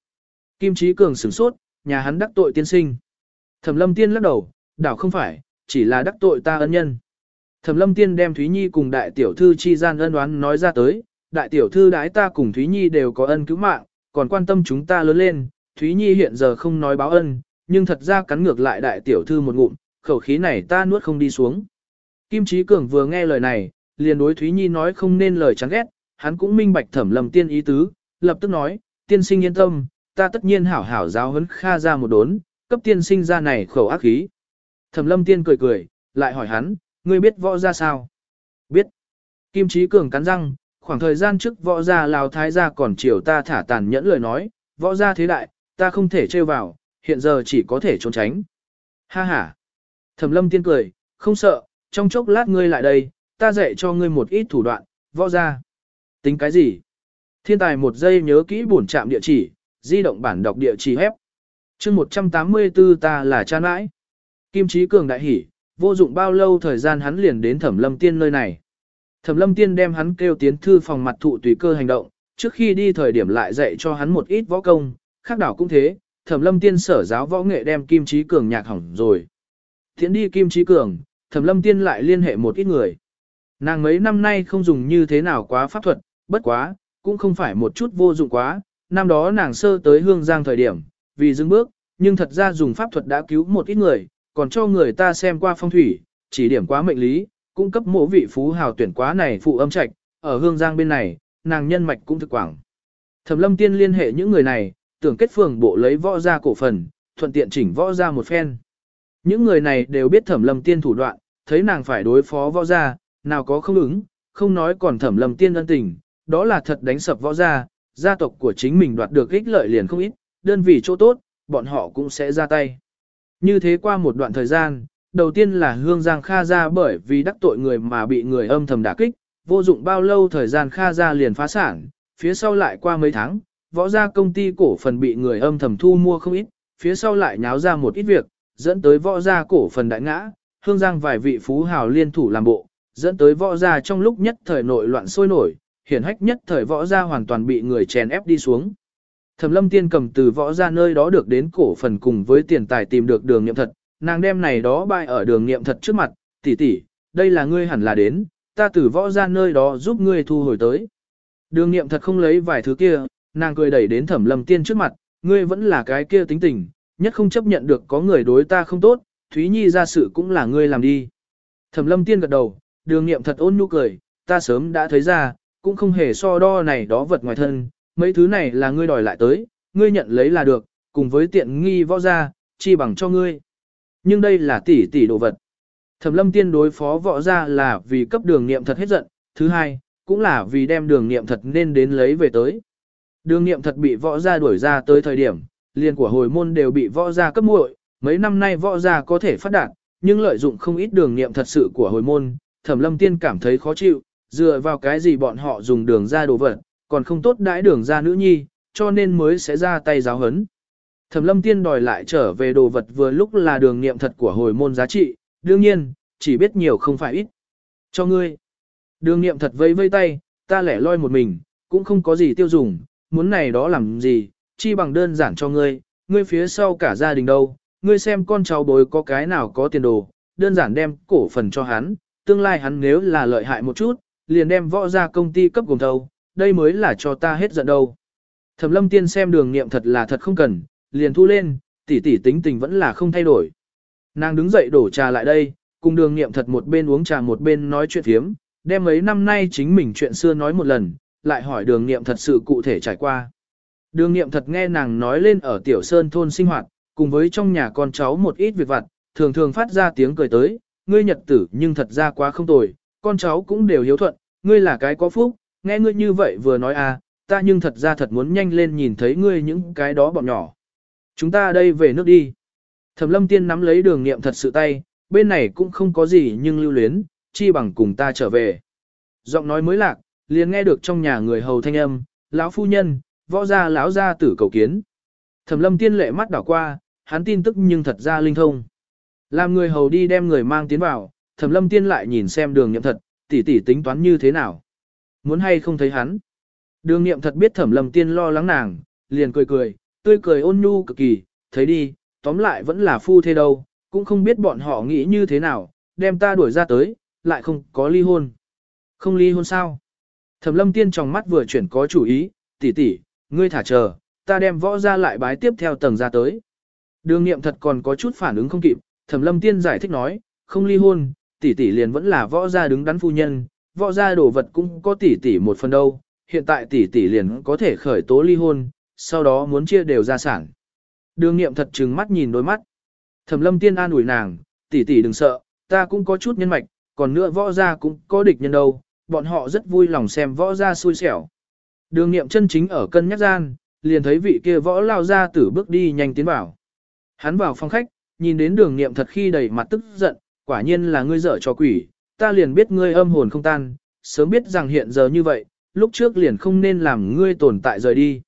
Kim trí Cường sửng sốt, nhà hắn đắc tội tiên sinh. Thẩm Lâm Tiên lắc đầu, đảo không phải, chỉ là đắc tội ta ân nhân. Thẩm Lâm Tiên đem Thúy Nhi cùng đại tiểu thư chi gian ân oán nói ra tới, đại tiểu thư đái ta cùng Thúy Nhi đều có ân cứu mạng, còn quan tâm chúng ta lớn lên, Thúy Nhi hiện giờ không nói báo ân, nhưng thật ra cắn ngược lại đại tiểu thư một ngụm, khẩu khí này ta nuốt không đi xuống. Kim Chí Cường vừa nghe lời này, liền đối Thúy Nhi nói không nên lời chán ghét, hắn cũng minh bạch thẩm lầm tiên ý tứ, lập tức nói, tiên sinh yên tâm, ta tất nhiên hảo hảo giáo huấn kha ra một đốn, cấp tiên sinh ra này khẩu ác khí. Thẩm lâm tiên cười cười, lại hỏi hắn, ngươi biết võ ra sao? Biết. Kim Chí Cường cắn răng, khoảng thời gian trước võ gia Lào Thái gia còn chiều ta thả tàn nhẫn lời nói, võ gia thế đại, ta không thể trêu vào, hiện giờ chỉ có thể trốn tránh. Ha ha. Thẩm lâm tiên cười, không sợ, trong chốc lát ngươi lại đây, ta dạy cho ngươi một ít thủ đoạn, võ gia. Tính cái gì? Thiên tài một giây nhớ kỹ bổn trạm địa chỉ, di động bản đọc địa chỉ hép. chương 184 ta là cha nãi. Kim trí Cường đại hỉ, vô dụng bao lâu thời gian hắn liền đến thẩm lâm tiên nơi này. Thẩm lâm tiên đem hắn kêu tiến thư phòng mặt thụ tùy cơ hành động, trước khi đi thời điểm lại dạy cho hắn một ít võ công, khác đảo cũng thế, thẩm lâm tiên sở giáo võ nghệ đem Kim trí Cường nhạc hỏng rồi. Thiện đi Kim trí Cường, thẩm lâm tiên lại liên hệ một ít người. Nàng mấy năm nay không dùng như thế nào quá pháp thuật, bất quá, cũng không phải một chút vô dụng quá, năm đó nàng sơ tới hương giang thời điểm, vì dừng bước, nhưng thật ra dùng pháp thuật đã cứu một ít người, còn cho người ta xem qua phong thủy, chỉ điểm quá mệnh lý, cung cấp mộ vị phú hào tuyển quá này phụ âm trạch, ở hương giang bên này, nàng nhân mạch cũng thực quảng. Thẩm lâm tiên liên hệ những người này, tưởng kết phường bộ lấy võ ra cổ phần, thuận tiện chỉnh võ ra một phen. Những người này đều biết thẩm lâm tiên thủ đoạn, thấy nàng phải đối phó võ gia nào có không ứng, không nói còn thẩm lầm tiên ân tình, đó là thật đánh sập võ gia gia tộc của chính mình đoạt được ích lợi liền không ít, đơn vị chỗ tốt, bọn họ cũng sẽ ra tay. Như thế qua một đoạn thời gian, đầu tiên là Hương Giang Kha gia bởi vì đắc tội người mà bị người âm thầm đả kích, vô dụng bao lâu thời gian Kha gia liền phá sản, phía sau lại qua mấy tháng, võ gia công ty cổ phần bị người âm thầm thu mua không ít, phía sau lại nháo ra một ít việc, dẫn tới võ gia cổ phần đại ngã, Hương Giang vài vị phú hào liên thủ làm bộ, dẫn tới võ gia trong lúc nhất thời nội loạn sôi nổi, hiển hách nhất thời võ gia hoàn toàn bị người chèn ép đi xuống. Thẩm lâm tiên cầm từ võ gia nơi đó được đến cổ phần cùng với tiền tài tìm được đường nghiệm thật, nàng đem này đó bại ở đường nghiệm thật trước mặt, tỷ tỷ, đây là ngươi hẳn là đến, ta từ võ gia nơi đó giúp ngươi thu hồi tới. Đường nghiệm thật không lấy vài thứ kia, nàng cười đẩy đến thẩm lâm tiên trước mặt, ngươi vẫn là cái kia tính tình, nhất không chấp nhận được có người đối ta không tốt, Thúy Nhi ra sự cũng là ngươi làm đi. Thẩm lâm tiên gật đầu, đường nghiệm thật ôn nhu cười, ta sớm đã thấy ra, cũng không hề so đo này đó vật ngoài thân, mấy thứ này là ngươi đòi lại tới, ngươi nhận lấy là được, cùng với tiện nghi võ gia, chi bằng cho ngươi. Nhưng đây là tỷ tỷ đồ vật. Thẩm lâm tiên đối phó võ gia là vì cấp đường nghiệm thật hết giận, thứ hai, cũng là vì đem đường nghiệm thật nên đến lấy về tới. Đường nghiệm thật bị võ gia đuổi ra tới thời điểm, liền của hồi môn đều bị võ gia cấp muội, mấy năm nay võ gia có thể phát đạt, nhưng lợi dụng không ít đường nghiệm thật sự của hồi môn, thẩm lâm tiên cảm thấy khó chịu, dựa vào cái gì bọn họ dùng đường ra đồ vật, còn không tốt đãi đường ra nữ nhi, cho nên mới sẽ ra tay giáo hấn. Thẩm lâm tiên đòi lại trở về đồ vật vừa lúc là đường nghiệm thật của hồi môn giá trị, đương nhiên, chỉ biết nhiều không phải ít. Cho ngươi. Đường nghiệm thật vây vây tay, ta lẻ loi một mình, cũng không có gì tiêu dùng, muốn này đó làm gì, chi bằng đơn giản cho ngươi, ngươi phía sau cả gia đình đâu, ngươi xem con cháu bối có cái nào có tiền đồ, đơn giản đem cổ phần cho hắn, tương lai hắn nếu là lợi hại một chút, liền đem võ ra công ty cấp gồm thầu, đây mới là cho ta hết giận đâu. Thẩm lâm tiên xem đường nghiệm thật là thật không cần, liền thu lên, tỷ tỷ tính tình vẫn là không thay đổi. Nàng đứng dậy đổ trà lại đây, cùng đường nghiệm thật một bên uống trà một bên nói chuyện thiếm, đem mấy năm nay chính mình chuyện xưa nói một lần, lại hỏi đường nghiệm thật sự cụ thể trải qua. Đường nghiệm thật nghe nàng nói lên ở tiểu sơn thôn sinh hoạt, cùng với trong nhà con cháu một ít việc vặt, thường thường phát ra tiếng cười tới, ngươi nhật tử nhưng thật ra quá không tồi, con cháu cũng đều hiếu thuận, ngươi là cái có phúc, nghe ngươi như vậy vừa nói à, ta nhưng thật ra thật muốn nhanh lên nhìn thấy ngươi những cái đó bọn nhỏ. Chúng ta đây về nước đi. Thẩm lâm tiên nắm lấy đường nghiệm thật sự tay, bên này cũng không có gì nhưng lưu luyến, chi bằng cùng ta trở về. Giọng nói mới lạc, liền nghe được trong nhà người hầu thanh âm, lão phu nhân, võ gia lão gia tử cầu kiến. Thẩm lâm tiên lệ mắt đảo qua, hắn tin tức nhưng thật ra linh thông. Làm người hầu đi đem người mang tiến vào, thẩm lâm tiên lại nhìn xem đường nghiệm thật, tỉ tỉ tính toán như thế nào. Muốn hay không thấy hắn. Đường nghiệm thật biết thẩm lâm tiên lo lắng nàng, liền cười cười, tươi cười ôn nhu cực kỳ, thấy đi, tóm lại vẫn là phu thế đâu, cũng không biết bọn họ nghĩ như thế nào, đem ta đuổi ra tới, lại không có ly hôn. Không ly hôn sao? Thẩm lâm tiên trong mắt vừa chuyển có chủ ý, tỷ tỷ, ngươi thả chờ, ta đem võ ra lại bái tiếp theo tầng ra tới. Đường nghiệm thật còn có chút phản ứng không kịp, thẩm lâm tiên giải thích nói, không ly hôn, tỷ tỷ liền vẫn là võ gia đứng đắn phu nhân, võ gia đồ vật cũng có tỷ tỷ một phần đâu, hiện tại tỷ tỷ liền có thể khởi tố ly hôn, sau đó muốn chia đều gia sản. Đường nghiệm thật trừng mắt nhìn đôi mắt. Thẩm lâm tiên an ủi nàng, tỷ tỷ đừng sợ, ta cũng có chút nhân mạch, còn nữa võ gia cũng có địch nhân đâu, bọn họ rất vui lòng xem võ gia xui xẻo. Đường nghiệm chân chính ở cân nhắc gian, liền thấy vị kia võ lao ra tử bước đi nhanh tiến vào. Hắn vào phòng khách, nhìn đến đường nghiệm thật khi đầy mặt tức giận, quả nhiên là ngươi dở cho quỷ, ta liền biết ngươi âm hồn không tan, sớm biết rằng hiện giờ như vậy, lúc trước liền không nên làm ngươi tồn tại rời đi.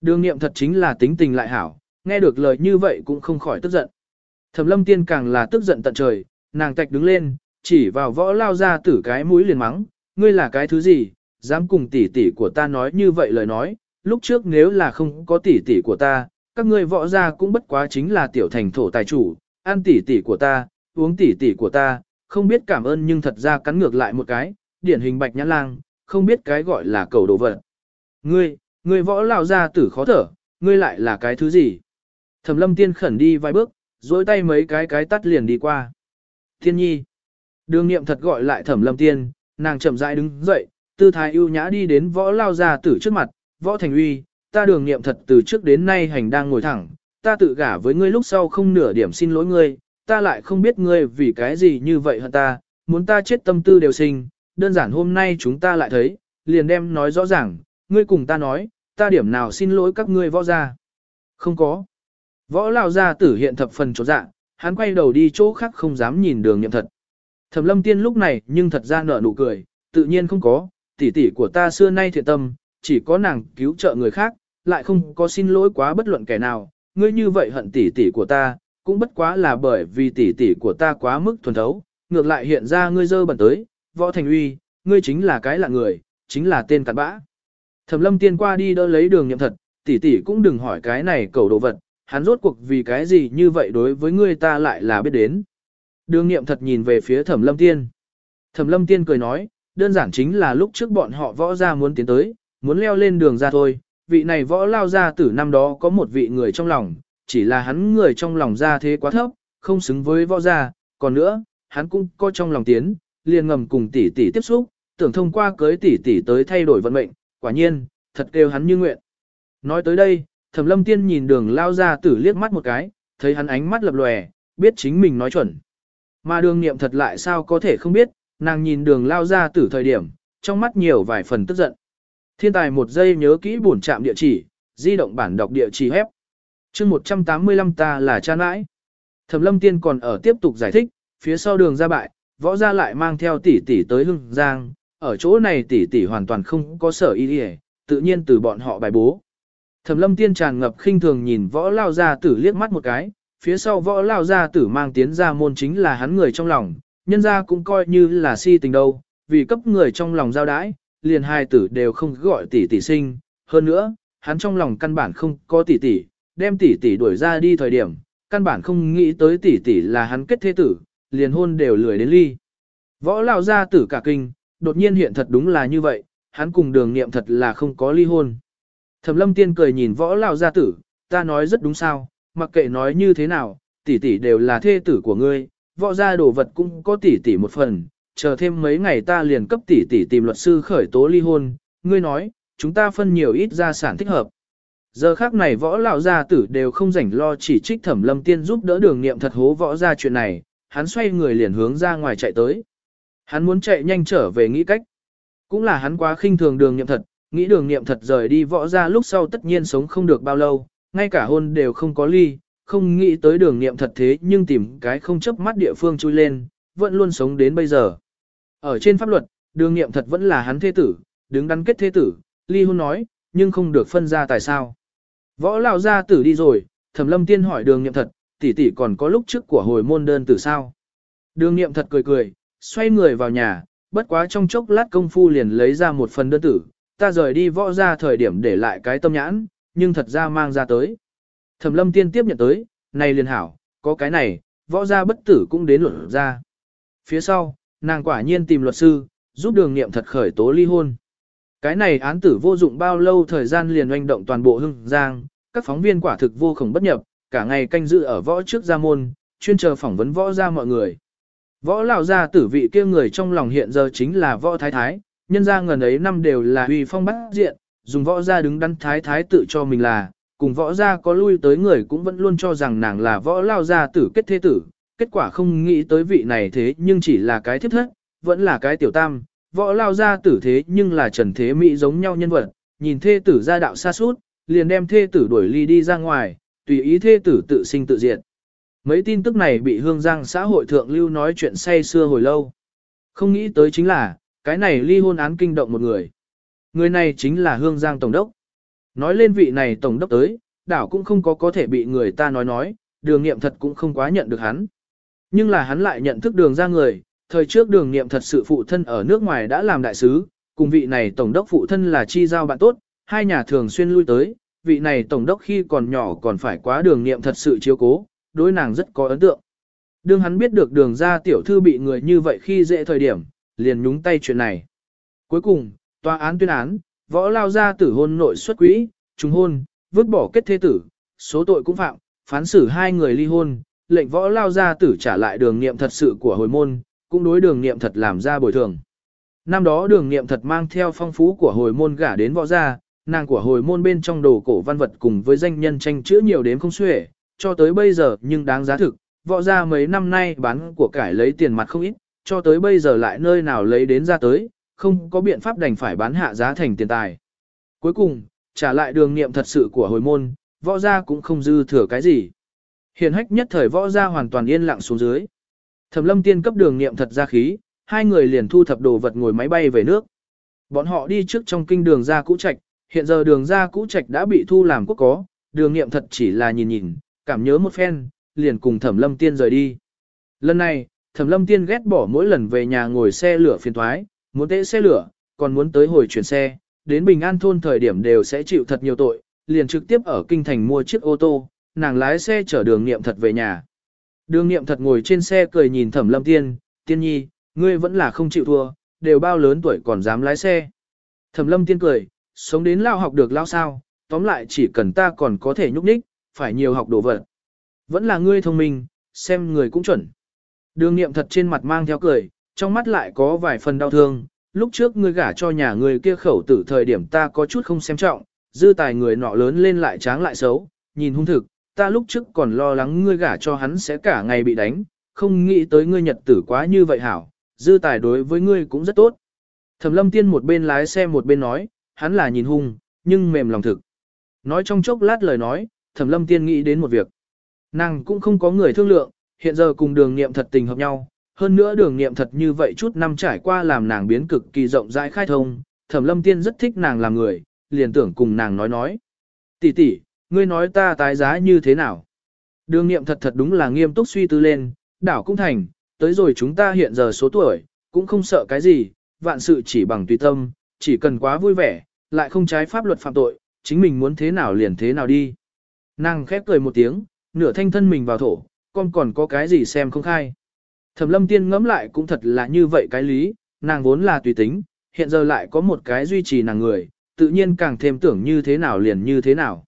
Đường nghiệm thật chính là tính tình lại hảo, nghe được lời như vậy cũng không khỏi tức giận. Thẩm lâm tiên càng là tức giận tận trời, nàng tạch đứng lên, chỉ vào võ lao ra tử cái mũi liền mắng, ngươi là cái thứ gì, dám cùng tỷ tỷ của ta nói như vậy lời nói, lúc trước nếu là không có tỷ tỷ của ta, các ngươi võ gia cũng bất quá chính là tiểu thành thổ tài chủ, ăn tỷ tỷ của ta, uống tỷ tỷ của ta, không biết cảm ơn nhưng thật ra cắn ngược lại một cái, điển hình bạch nhã lang, không biết cái gọi là cầu đồ vật. Ngươi, ngươi võ lao ra tử khó thở, ngươi lại là cái thứ gì? Thẩm lâm tiên khẩn đi vài bước, dối tay mấy cái cái tắt liền đi qua. Thiên nhi. Đường niệm thật gọi lại thẩm lâm tiên, nàng chậm rãi đứng dậy, tư thái ưu nhã đi đến võ lao ra tử trước mặt, võ thành uy, ta đường nghiệm thật từ trước đến nay hành đang ngồi thẳng, ta tự gả với ngươi lúc sau không nửa điểm xin lỗi ngươi, ta lại không biết ngươi vì cái gì như vậy hơn ta, muốn ta chết tâm tư đều sinh, đơn giản hôm nay chúng ta lại thấy, liền đem nói rõ ràng, ngươi cùng ta nói, ta điểm nào xin lỗi các ngươi võ gia. Không có. Võ lao gia tử hiện thập phần chỗ dạ, hắn quay đầu đi chỗ khác không dám nhìn đường nghiệm thật. Thẩm lâm tiên lúc này nhưng thật ra nở nụ cười, tự nhiên không có, tỷ tỷ của ta xưa nay thiện tâm, chỉ có nàng cứu trợ người khác, lại không có xin lỗi quá bất luận kẻ nào, ngươi như vậy hận tỷ tỷ của ta, cũng bất quá là bởi vì tỷ tỷ của ta quá mức thuần thấu, ngược lại hiện ra ngươi dơ bẩn tới, võ thành uy, ngươi chính là cái lạ người, chính là tên cặn bã. Thẩm lâm tiên qua đi đỡ lấy đường nhậm thật, tỷ tỷ cũng đừng hỏi cái này cầu đồ vật, hắn rốt cuộc vì cái gì như vậy đối với ngươi ta lại là biết đến. Đường nghiệm thật nhìn về phía thẩm lâm tiên. Thẩm lâm tiên cười nói, đơn giản chính là lúc trước bọn họ võ ra muốn tiến tới, muốn leo lên đường ra thôi, vị này võ lao ra từ năm đó có một vị người trong lòng, chỉ là hắn người trong lòng ra thế quá thấp, không xứng với võ gia, còn nữa, hắn cũng có trong lòng tiến, liền ngầm cùng tỷ tỷ tiếp xúc, tưởng thông qua cưới tỷ tỷ tới thay đổi vận mệnh, quả nhiên, thật kêu hắn như nguyện. Nói tới đây, Thẩm Lâm Tiên nhìn đường lao ra tử liếc mắt một cái, thấy hắn ánh mắt lập lòe, biết chính mình nói chuẩn. Mà đường niệm thật lại sao có thể không biết, nàng nhìn đường lao ra tử thời điểm, trong mắt nhiều vài phần tức giận. Thiên tài một giây nhớ kỹ bổn trạm địa chỉ, di động bản đọc địa chỉ hép. chương 185 ta là cha nãi. Thẩm lâm tiên còn ở tiếp tục giải thích, phía sau đường ra bại, võ ra lại mang theo tỷ tỷ tới hưng giang, ở chỗ này tỷ tỷ hoàn toàn không có sở y đi tự nhiên từ bọn họ bài bố. Thẩm lâm tiên tràn ngập khinh thường nhìn võ lao ra tử liếc mắt một cái, phía sau võ lao ra tử mang tiến ra môn chính là hắn người trong lòng, nhân ra cũng coi như là si tình đâu, vì cấp người trong lòng giao đãi, liền hai tử đều không gọi tỷ tỷ sinh, hơn nữa, hắn trong lòng căn bản không có tỷ tỷ, đem tỷ tỷ đuổi ra đi thời điểm, căn bản không nghĩ tới tỷ tỷ là hắn kết thế tử, liền hôn đều lười đến ly. Võ lão gia tử cả kinh, đột nhiên hiện thật đúng là như vậy, hắn cùng đường nghiệm thật là không có ly hôn. Thẩm lâm tiên cười nhìn võ lão gia tử, ta nói rất đúng sao, mặc kệ nói như thế nào, tỷ tỷ đều là thê tử của ngươi, võ gia đồ vật cũng có tỷ tỷ một phần, chờ thêm mấy ngày ta liền cấp tỷ tỷ tìm luật sư khởi tố ly hôn, ngươi nói, chúng ta phân nhiều ít gia sản thích hợp. Giờ khác này võ lão gia tử đều không rảnh lo chỉ trích thẩm lâm tiên giúp đỡ đường nghiệm thật hố võ ra chuyện này, hắn xoay người liền hướng ra ngoài chạy tới. Hắn muốn chạy nhanh trở về nghĩ cách. Cũng là hắn quá khinh thường đường nghiệm thật, nghĩ đường nghiệm thật rời đi võ ra lúc sau tất nhiên sống không được bao lâu, ngay cả hôn đều không có ly, không nghĩ tới đường nghiệm thật thế nhưng tìm cái không chấp mắt địa phương chui lên, vẫn luôn sống đến bây giờ. Ở trên pháp luật, đường nghiệm thật vẫn là hắn thế tử, đứng đắn kết thế tử, ly hôn nói, nhưng không được phân ra tại sao. Võ lão gia tử đi rồi, thẩm lâm tiên hỏi đường nghiệm thật, tỷ tỷ còn có lúc trước của hồi môn đơn tử sao. Đường nghiệm thật cười cười, xoay người vào nhà, bất quá trong chốc lát công phu liền lấy ra một phần đơn tử, ta rời đi võ ra thời điểm để lại cái tâm nhãn, nhưng thật ra mang ra tới. Thẩm lâm tiên tiếp nhận tới, này liền hảo, có cái này, võ gia bất tử cũng đến luận ra. Phía sau, nàng quả nhiên tìm luật sư, giúp đường nghiệm thật khởi tố ly hôn. Cái này án tử vô dụng bao lâu thời gian liền oanh động toàn bộ hưng giang, các phóng viên quả thực vô khổng bất nhập, cả ngày canh giữ ở võ trước gia môn, chuyên chờ phỏng vấn võ gia mọi người. Võ lão gia tử vị kia người trong lòng hiện giờ chính là võ thái thái, nhân ra ngần ấy năm đều là uy phong bát diện, dùng võ gia đứng đắn thái thái tự cho mình là, cùng võ gia có lui tới người cũng vẫn luôn cho rằng nàng là võ lao gia tử kết thế tử, kết quả không nghĩ tới vị này thế nhưng chỉ là cái thiếp thất, vẫn là cái tiểu tam, võ lao ra tử thế nhưng là trần thế mỹ giống nhau nhân vật, nhìn thê tử ra đạo xa suốt, liền đem thê tử đuổi ly đi ra ngoài, tùy ý thê tử tự sinh tự diệt. Mấy tin tức này bị hương giang xã hội thượng lưu nói chuyện say xưa hồi lâu. Không nghĩ tới chính là, cái này ly hôn án kinh động một người. Người này chính là hương giang tổng đốc. Nói lên vị này tổng đốc tới, đảo cũng không có có thể bị người ta nói nói, đường nghiệm thật cũng không quá nhận được hắn. Nhưng là hắn lại nhận thức đường ra người, thời trước đường nghiệm thật sự phụ thân ở nước ngoài đã làm đại sứ, cùng vị này tổng đốc phụ thân là chi giao bạn tốt, hai nhà thường xuyên lui tới, vị này tổng đốc khi còn nhỏ còn phải quá đường nghiệm thật sự chiếu cố, đối nàng rất có ấn tượng. Đương hắn biết được đường ra tiểu thư bị người như vậy khi dễ thời điểm, liền nhúng tay chuyện này. Cuối cùng, tòa án tuyên án, võ lao ra tử hôn nội xuất quỹ, trùng hôn, vứt bỏ kết thế tử, số tội cũng phạm, phán xử hai người ly hôn, lệnh võ lao ra tử trả lại đường nghiệm thật sự của hồi môn, cũng đối đường nghiệm thật làm ra bồi thường. Năm đó đường nghiệm thật mang theo phong phú của hồi môn gả đến võ gia, nàng của hồi môn bên trong đồ cổ văn vật cùng với danh nhân tranh chữa nhiều đến không xuể, cho tới bây giờ nhưng đáng giá thực, võ gia mấy năm nay bán của cải lấy tiền mặt không ít, cho tới bây giờ lại nơi nào lấy đến ra tới, không có biện pháp đành phải bán hạ giá thành tiền tài. Cuối cùng, trả lại đường nghiệm thật sự của hồi môn, võ gia cũng không dư thừa cái gì. Hiện hách nhất thời võ ra hoàn toàn yên lặng xuống dưới. Thẩm lâm tiên cấp đường nghiệm thật ra khí, hai người liền thu thập đồ vật ngồi máy bay về nước. Bọn họ đi trước trong kinh đường ra cũ trạch, hiện giờ đường ra cũ trạch đã bị thu làm quốc có, đường nghiệm thật chỉ là nhìn nhìn, cảm nhớ một phen, liền cùng thẩm lâm tiên rời đi. Lần này, thẩm lâm tiên ghét bỏ mỗi lần về nhà ngồi xe lửa phiền thoái, muốn tễ xe lửa, còn muốn tới hồi chuyển xe, đến Bình An thôn thời điểm đều sẽ chịu thật nhiều tội, liền trực tiếp ở kinh thành mua chiếc ô tô, nàng lái xe chở đường nghiệm thật về nhà. Đường nghiệm thật ngồi trên xe cười nhìn thẩm lâm tiên, tiên nhi, ngươi vẫn là không chịu thua, đều bao lớn tuổi còn dám lái xe. Thẩm lâm tiên cười, sống đến lao học được lao sao, tóm lại chỉ cần ta còn có thể nhúc nhích, phải nhiều học đồ vật. Vẫn là ngươi thông minh, xem người cũng chuẩn. Đường nghiệm thật trên mặt mang theo cười, trong mắt lại có vài phần đau thương. Lúc trước ngươi gả cho nhà người kia khẩu tử thời điểm ta có chút không xem trọng, dư tài người nọ lớn lên lại tráng lại xấu, nhìn hung thực, ta lúc trước còn lo lắng ngươi gả cho hắn sẽ cả ngày bị đánh, không nghĩ tới ngươi nhật tử quá như vậy hảo, dư tài đối với ngươi cũng rất tốt. Thẩm lâm tiên một bên lái xe một bên nói, hắn là nhìn hung, nhưng mềm lòng thực. Nói trong chốc lát lời nói, thẩm lâm tiên nghĩ đến một việc. Nàng cũng không có người thương lượng, hiện giờ cùng đường nghiệm thật tình hợp nhau, hơn nữa đường nghiệm thật như vậy chút năm trải qua làm nàng biến cực kỳ rộng rãi khai thông, thẩm lâm tiên rất thích nàng làm người, liền tưởng cùng nàng nói nói. tỷ tỷ, ngươi nói ta tái giá như thế nào? Đường nghiệm thật thật đúng là nghiêm túc suy tư lên, đảo cũng thành, tới rồi chúng ta hiện giờ số tuổi, cũng không sợ cái gì, vạn sự chỉ bằng tùy tâm, chỉ cần quá vui vẻ, lại không trái pháp luật phạm tội, chính mình muốn thế nào liền thế nào đi. Nàng khép cười một tiếng, nửa thanh thân mình vào thổ, con còn có cái gì xem không khai. Thẩm lâm tiên ngẫm lại cũng thật là như vậy cái lý, nàng vốn là tùy tính, hiện giờ lại có một cái duy trì nàng người, tự nhiên càng thêm tưởng như thế nào liền như thế nào.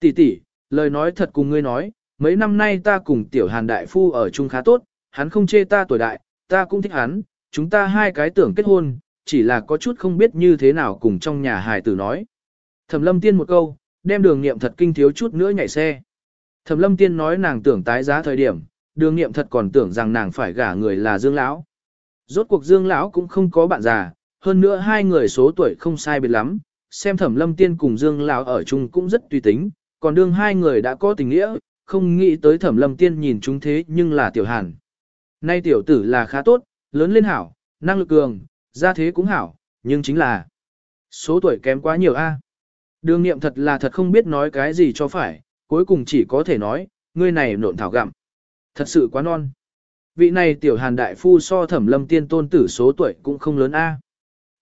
Tỷ tỷ, lời nói thật cùng ngươi nói, mấy năm nay ta cùng tiểu hàn đại phu ở chung khá tốt, hắn không chê ta tuổi đại, ta cũng thích hắn, chúng ta hai cái tưởng kết hôn, chỉ là có chút không biết như thế nào cùng trong nhà hài tử nói. Thẩm lâm tiên một câu, đem đường nghiệm thật kinh thiếu chút nữa nhảy xe. Thẩm lâm tiên nói nàng tưởng tái giá thời điểm, đường nghiệm thật còn tưởng rằng nàng phải gả người là Dương Lão. Rốt cuộc Dương Lão cũng không có bạn già, hơn nữa hai người số tuổi không sai biệt lắm, xem thẩm lâm tiên cùng Dương Lão ở chung cũng rất tùy tính, còn đương hai người đã có tình nghĩa, không nghĩ tới thẩm lâm tiên nhìn chúng thế nhưng là tiểu hàn. Nay tiểu tử là khá tốt, lớn lên hảo, năng lực cường, gia thế cũng hảo, nhưng chính là Số tuổi kém quá nhiều a. Đường niệm thật là thật không biết nói cái gì cho phải, cuối cùng chỉ có thể nói, ngươi này nộn thảo gặm. Thật sự quá non. Vị này tiểu hàn đại phu so thẩm lâm tiên tôn tử số tuổi cũng không lớn a.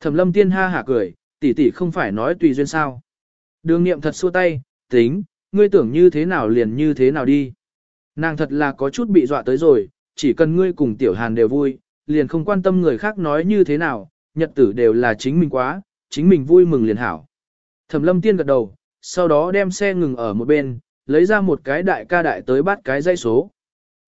Thẩm lâm tiên ha hả cười, tỷ tỷ không phải nói tùy duyên sao. Đường niệm thật xua tay, tính, ngươi tưởng như thế nào liền như thế nào đi. Nàng thật là có chút bị dọa tới rồi, chỉ cần ngươi cùng tiểu hàn đều vui, liền không quan tâm người khác nói như thế nào, nhật tử đều là chính mình quá, chính mình vui mừng liền hảo. Thẩm lâm tiên gật đầu, sau đó đem xe ngừng ở một bên, lấy ra một cái đại ca đại tới bắt cái dây số.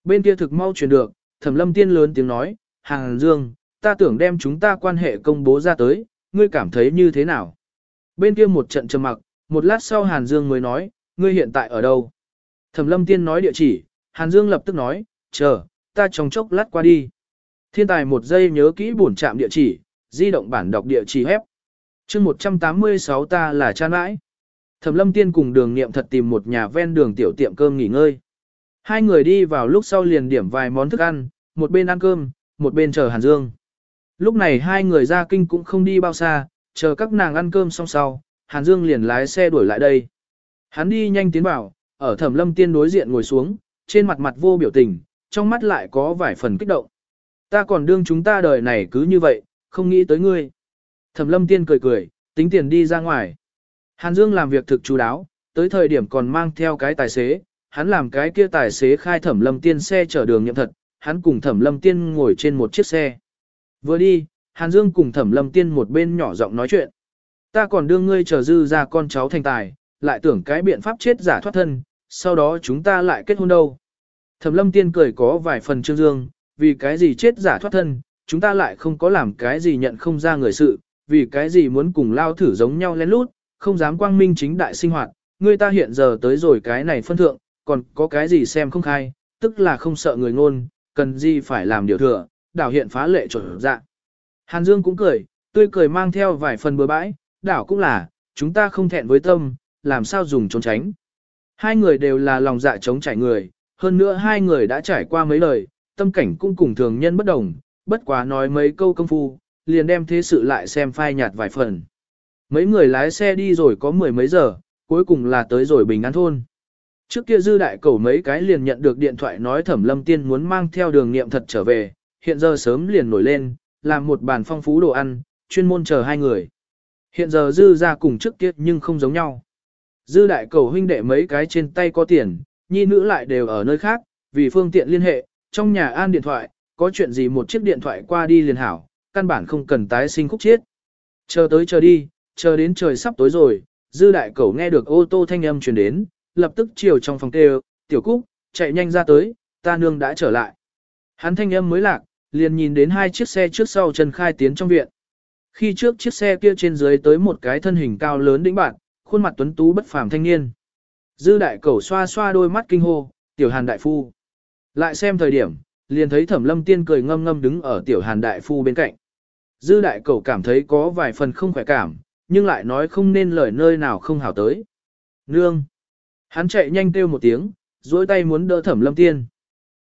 Bên kia thực mau truyền được, thẩm lâm tiên lớn tiếng nói, hàng dương, ta tưởng đem chúng ta quan hệ công bố ra tới, ngươi cảm thấy như thế nào? Bên kia một trận trầm mặc, một lát sau Hàn Dương mới nói, ngươi hiện tại ở đâu? Thẩm lâm tiên nói địa chỉ, Hàn Dương lập tức nói, chờ, ta trong chốc lát qua đi. Thiên tài một giây nhớ kỹ bổn trạm địa chỉ, di động bản đọc địa chỉ hép. chương 186 ta là cha nãi. Thẩm lâm tiên cùng đường Niệm thật tìm một nhà ven đường tiểu tiệm cơm nghỉ ngơi. Hai người đi vào lúc sau liền điểm vài món thức ăn, một bên ăn cơm, một bên chờ Hàn Dương. Lúc này hai người ra kinh cũng không đi bao xa, chờ các nàng ăn cơm xong sau, Hàn Dương liền lái xe đuổi lại đây. Hắn đi nhanh tiến vào, ở thẩm lâm tiên đối diện ngồi xuống, trên mặt mặt vô biểu tình, trong mắt lại có vài phần kích động. Ta còn đương chúng ta đời này cứ như vậy, không nghĩ tới ngươi. Thẩm lâm tiên cười cười, tính tiền đi ra ngoài. Hàn Dương làm việc thực chú đáo, tới thời điểm còn mang theo cái tài xế, hắn làm cái kia tài xế khai thẩm lâm tiên xe chở đường nhậm thật, hắn cùng thẩm lâm tiên ngồi trên một chiếc xe. Vừa đi, Hàn Dương cùng thẩm lâm tiên một bên nhỏ giọng nói chuyện. Ta còn đưa ngươi chờ dư ra con cháu thành tài, lại tưởng cái biện pháp chết giả thoát thân, sau đó chúng ta lại kết hôn đâu. Thẩm lâm tiên cười có vài phần trương dương, vì cái gì chết giả thoát thân, chúng ta lại không có làm cái gì nhận không ra người sự, vì cái gì muốn cùng lao thử giống nhau lén lút, không dám quang minh chính đại sinh hoạt, người ta hiện giờ tới rồi cái này phân thượng, còn có cái gì xem không khai, tức là không sợ người ngôn, cần gì phải làm điều thừa, đảo hiện phá lệ trở dạ. Hàn Dương cũng cười, tươi cười mang theo vài phần bừa bãi, đảo cũng là, chúng ta không thẹn với tâm, làm sao dùng trốn tránh. Hai người đều là lòng dạ chống trải người, hơn nữa hai người đã trải qua mấy lời, tâm cảnh cũng cùng thường nhân bất đồng, bất quá nói mấy câu công phu, liền đem thế sự lại xem phai nhạt vài phần. Mấy người lái xe đi rồi có mười mấy giờ, cuối cùng là tới rồi bình an thôn. Trước kia dư đại cầu mấy cái liền nhận được điện thoại nói thẩm lâm tiên muốn mang theo đường nghiệm thật trở về, hiện giờ sớm liền nổi lên, làm một bàn phong phú đồ ăn, chuyên môn chờ hai người. Hiện giờ dư ra cùng trước kia nhưng không giống nhau. Dư đại cầu huynh đệ mấy cái trên tay có tiền, nhi nữ lại đều ở nơi khác, vì phương tiện liên hệ, trong nhà an điện thoại, có chuyện gì một chiếc điện thoại qua đi liền hảo, căn bản không cần tái sinh khúc chiết. Chờ tới chờ đi, chờ đến trời sắp tối rồi, dư đại cầu nghe được ô tô thanh âm truyền đến, lập tức chiều trong phòng kêu, tiểu cúc, chạy nhanh ra tới, ta nương đã trở lại. Hắn thanh âm mới lạc, liền nhìn đến hai chiếc xe trước sau Trần Khai tiến trong viện. Khi trước chiếc xe kia trên dưới tới một cái thân hình cao lớn đĩnh bạn, khuôn mặt tuấn tú bất phàm thanh niên. Dư đại cẩu xoa xoa đôi mắt kinh hô, tiểu hàn đại phu. Lại xem thời điểm, liền thấy thẩm lâm tiên cười ngâm ngâm đứng ở tiểu hàn đại phu bên cạnh. Dư đại cẩu cảm thấy có vài phần không khỏe cảm, nhưng lại nói không nên lời nơi nào không hảo tới. Nương! Hắn chạy nhanh kêu một tiếng, duỗi tay muốn đỡ thẩm lâm tiên.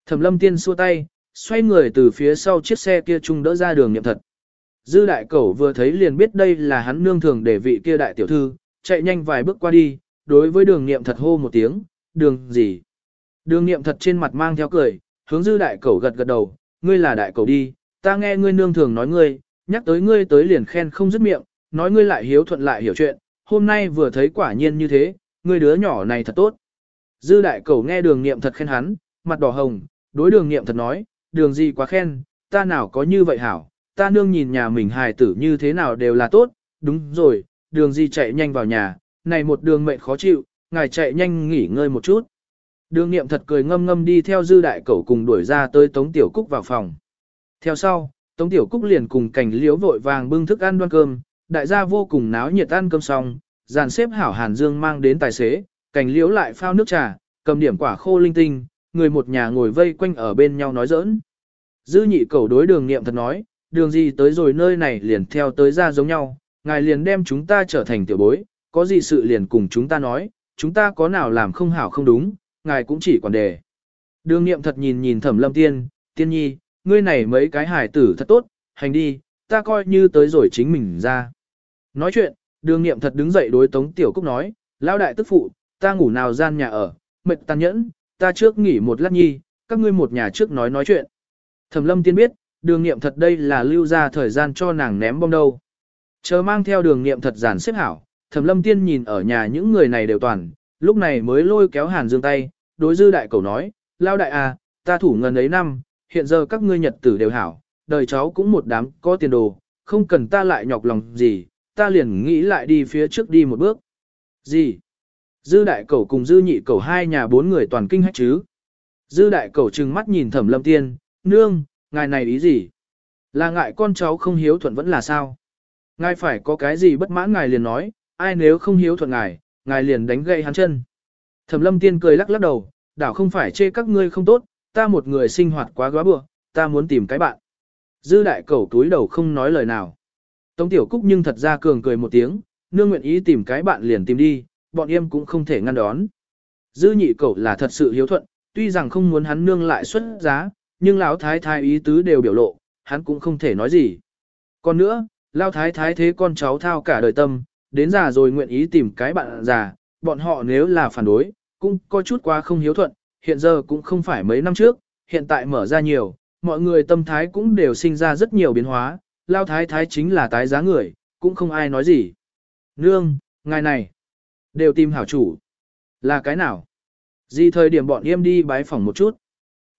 Thẩm lâm tiên xua tay, xoay người từ phía sau chiếc xe kia chung đỡ ra đường nhậm thật. Dư đại cẩu vừa thấy liền biết đây là hắn nương thường để vị kia đại tiểu thư, chạy nhanh vài bước qua đi, đối với đường niệm thật hô một tiếng, đường gì. Đường niệm thật trên mặt mang theo cười, hướng dư đại cẩu gật gật đầu, ngươi là đại cẩu đi, ta nghe ngươi nương thường nói ngươi, nhắc tới ngươi tới liền khen không dứt miệng, nói ngươi lại hiếu thuận lại hiểu chuyện, hôm nay vừa thấy quả nhiên như thế, ngươi đứa nhỏ này thật tốt. Dư đại cẩu nghe đường niệm thật khen hắn, mặt đỏ hồng, đối đường niệm thật nói, đường gì quá khen, ta nào có như vậy hảo, ta nương nhìn nhà mình hài tử như thế nào đều là tốt, đúng rồi, đường Di chạy nhanh vào nhà, này một đường mệnh khó chịu, ngài chạy nhanh nghỉ ngơi một chút. Đường nghiệm thật cười ngâm ngâm đi theo dư đại cẩu cùng đuổi ra tới Tống Tiểu Cúc vào phòng. Theo sau, Tống Tiểu Cúc liền cùng cảnh liếu vội vàng bưng thức ăn đoan cơm, đại gia vô cùng náo nhiệt ăn cơm xong, dàn xếp hảo Hàn Dương mang đến tài xế, cảnh liếu lại phao nước trà, cầm điểm quả khô linh tinh, người một nhà ngồi vây quanh ở bên nhau nói giỡn. Dư nhị cẩu đối đường nghiệm thật nói, đường gì tới rồi nơi này liền theo tới ra giống nhau, ngài liền đem chúng ta trở thành tiểu bối, có gì sự liền cùng chúng ta nói, chúng ta có nào làm không hảo không đúng, ngài cũng chỉ còn đề. Đường nghiệm thật nhìn nhìn thẩm lâm tiên, tiên nhi, ngươi này mấy cái hải tử thật tốt, hành đi, ta coi như tới rồi chính mình ra. Nói chuyện, đường nghiệm thật đứng dậy đối Tống Tiểu Cúc nói, lão đại tức phụ, ta ngủ nào gian nhà ở, mệt tàn nhẫn, ta trước nghỉ một lát nhi, các ngươi một nhà trước nói nói chuyện. Thẩm lâm tiên biết, đường nghiệm thật đây là lưu ra thời gian cho nàng ném bom đâu. Chờ mang theo đường nghiệm thật giản xếp hảo, thẩm lâm tiên nhìn ở nhà những người này đều toàn, lúc này mới lôi kéo hàn dương tay, đối dư đại cầu nói, lao đại à, ta thủ ngần ấy năm, hiện giờ các ngươi nhật tử đều hảo, đời cháu cũng một đám có tiền đồ, không cần ta lại nhọc lòng gì, ta liền nghĩ lại đi phía trước đi một bước. Gì? Dư đại cầu cùng dư nhị cầu hai nhà bốn người toàn kinh hách chứ. Dư đại cầu trừng mắt nhìn thẩm lâm tiên, nương, ngài này ý gì? Là ngại con cháu không hiếu thuận vẫn là sao? Ngài phải có cái gì bất mãn ngài liền nói, ai nếu không hiếu thuận ngài, ngài liền đánh gậy hắn chân. Thẩm lâm tiên cười lắc lắc đầu, đảo không phải chê các ngươi không tốt, ta một người sinh hoạt quá góa bừa, ta muốn tìm cái bạn. Dư đại Cẩu túi đầu không nói lời nào. Tống tiểu cúc nhưng thật ra cường cười một tiếng, nương nguyện ý tìm cái bạn liền tìm đi, bọn em cũng không thể ngăn đón. Dư nhị Cẩu là thật sự hiếu thuận, tuy rằng không muốn hắn nương lại xuất giá, nhưng lão thái thái ý tứ đều biểu lộ, hắn cũng không thể nói gì. Còn nữa, lão thái thái thế con cháu thao cả đời tâm, đến già rồi nguyện ý tìm cái bạn già, bọn họ nếu là phản đối, cũng có chút quá không hiếu thuận, hiện giờ cũng không phải mấy năm trước, hiện tại mở ra nhiều, mọi người tâm thái cũng đều sinh ra rất nhiều biến hóa, lao thái thái chính là tái giá người, cũng không ai nói gì. Nương, ngài này, đều tìm hảo chủ. Là cái nào? Gì thời điểm bọn em đi bái phòng một chút.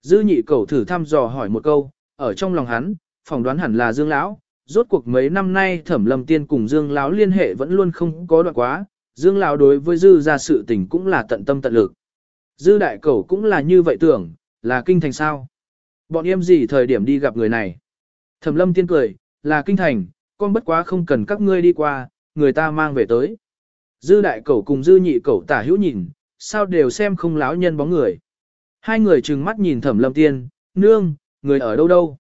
Dư nhị cầu thử thăm dò hỏi một câu, ở trong lòng hắn, phỏng đoán hẳn là Dương Lão. Rốt cuộc mấy năm nay thẩm lâm tiên cùng Dương Lão liên hệ vẫn luôn không có đoạn quá, Dương Lão đối với Dư ra sự tình cũng là tận tâm tận lực. Dư đại cầu cũng là như vậy tưởng, là kinh thành sao. Bọn em gì thời điểm đi gặp người này. Thẩm lâm tiên cười, là kinh thành, con bất quá không cần các ngươi đi qua, người ta mang về tới. Dư đại cầu cùng dư nhị cầu tả hữu nhìn, sao đều xem không láo nhân bóng người. Hai người trừng mắt nhìn thẩm lâm tiên, nương, người ở đâu đâu.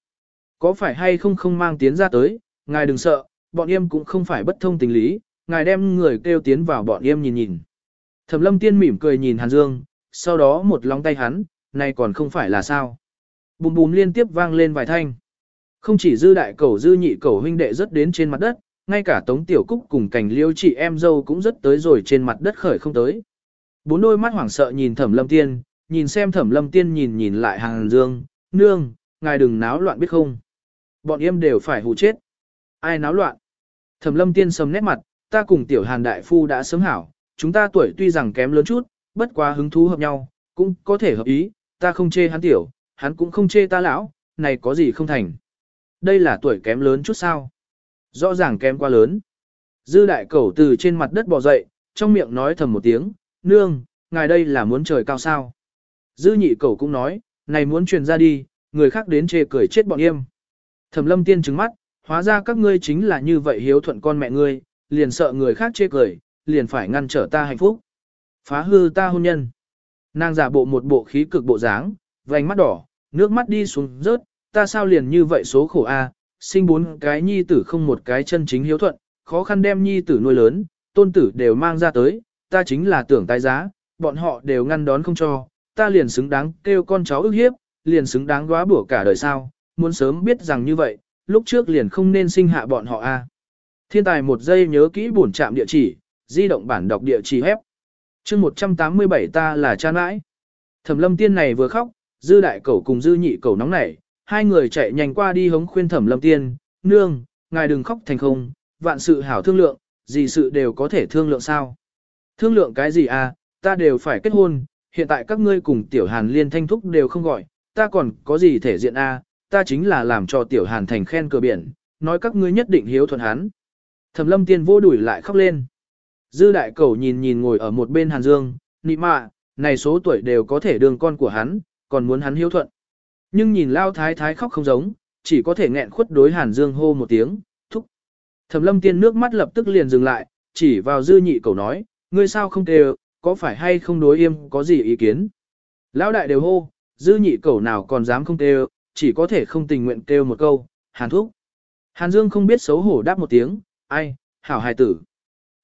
Có phải hay không không mang tiến ra tới, ngài đừng sợ, bọn em cũng không phải bất thông tình lý, ngài đem người kêu tiến vào bọn em nhìn nhìn. Thẩm lâm tiên mỉm cười nhìn Hàn Dương, sau đó một lòng tay hắn, này còn không phải là sao. Bùm bùm liên tiếp vang lên vài thanh. Không chỉ dư đại cầu dư nhị cầu huynh đệ rất đến trên mặt đất, ngay cả tống tiểu cúc cùng cảnh liêu chị em dâu cũng rất tới rồi trên mặt đất khởi không tới. Bốn đôi mắt hoảng sợ nhìn thẩm lâm tiên, nhìn xem thẩm lâm tiên nhìn nhìn lại hàng dương, nương, ngài đừng náo loạn biết không. Bọn em đều phải hù chết. Ai náo loạn? Thẩm lâm tiên sầm nét mặt, ta cùng tiểu hàn đại phu đã sớm hảo, chúng ta tuổi tuy rằng kém lớn chút, bất quá hứng thú hợp nhau, cũng có thể hợp ý, ta không chê hắn tiểu, hắn cũng không chê ta lão, này có gì không thành. Đây là tuổi kém lớn chút sao. Rõ ràng kém quá lớn. Dư đại cẩu từ trên mặt đất bò dậy, trong miệng nói thầm một tiếng, nương, ngài đây là muốn trời cao sao. Dư nhị cẩu cũng nói, này muốn truyền ra đi, người khác đến chê cười chết bọn em. Thẩm lâm tiên trừng mắt, hóa ra các ngươi chính là như vậy hiếu thuận con mẹ ngươi, liền sợ người khác chê cười, liền phải ngăn trở ta hạnh phúc. Phá hư ta hôn nhân. Nàng giả bộ một bộ khí cực bộ dáng, vành mắt đỏ, nước mắt đi xuống rớt, ta sao liền như vậy số khổ a, sinh bốn cái nhi tử không một cái chân chính hiếu thuận, khó khăn đem nhi tử nuôi lớn, tôn tử đều mang ra tới, ta chính là tưởng tái giá, bọn họ đều ngăn đón không cho, ta liền xứng đáng kêu con cháu ức hiếp, liền xứng đáng góa bủa cả đời sao, muốn sớm biết rằng như vậy, lúc trước liền không nên sinh hạ bọn họ a. Thiên tài một giây nhớ kỹ bổn trạm địa chỉ, di động bản đọc địa chỉ hép. chương 187 ta là cha nãi. Thẩm lâm tiên này vừa khóc, dư đại cẩu cùng dư nhị cẩu nóng nảy, hai người chạy nhanh qua đi hống khuyên thẩm lâm tiên, nương, ngài đừng khóc thành không, vạn sự hảo thương lượng, gì sự đều có thể thương lượng sao. Thương lượng cái gì à, ta đều phải kết hôn, hiện tại các ngươi cùng tiểu hàn liên thanh thúc đều không gọi, ta còn có gì thể diện a? À, ta chính là làm cho tiểu hàn thành khen cờ biển, nói các ngươi nhất định hiếu thuận hắn. Thẩm lâm tiên vô đuổi lại khóc lên. Dư đại cầu nhìn nhìn ngồi ở một bên hàn dương, nị mạ, này số tuổi đều có thể đường con của hắn, còn muốn hắn hiếu thuận. Nhưng nhìn lao thái thái khóc không giống, chỉ có thể nghẹn khuất đối hàn dương hô một tiếng, thúc. Thẩm lâm tiên nước mắt lập tức liền dừng lại, chỉ vào dư nhị cầu nói, ngươi sao không kêu, có phải hay không đối im có gì ý kiến. Lão đại đều hô, dư nhị cầu nào còn dám không kêu, chỉ có thể không tình nguyện kêu một câu, hàn thúc. Hàn dương không biết xấu hổ đáp một tiếng, ai, hảo hài tử.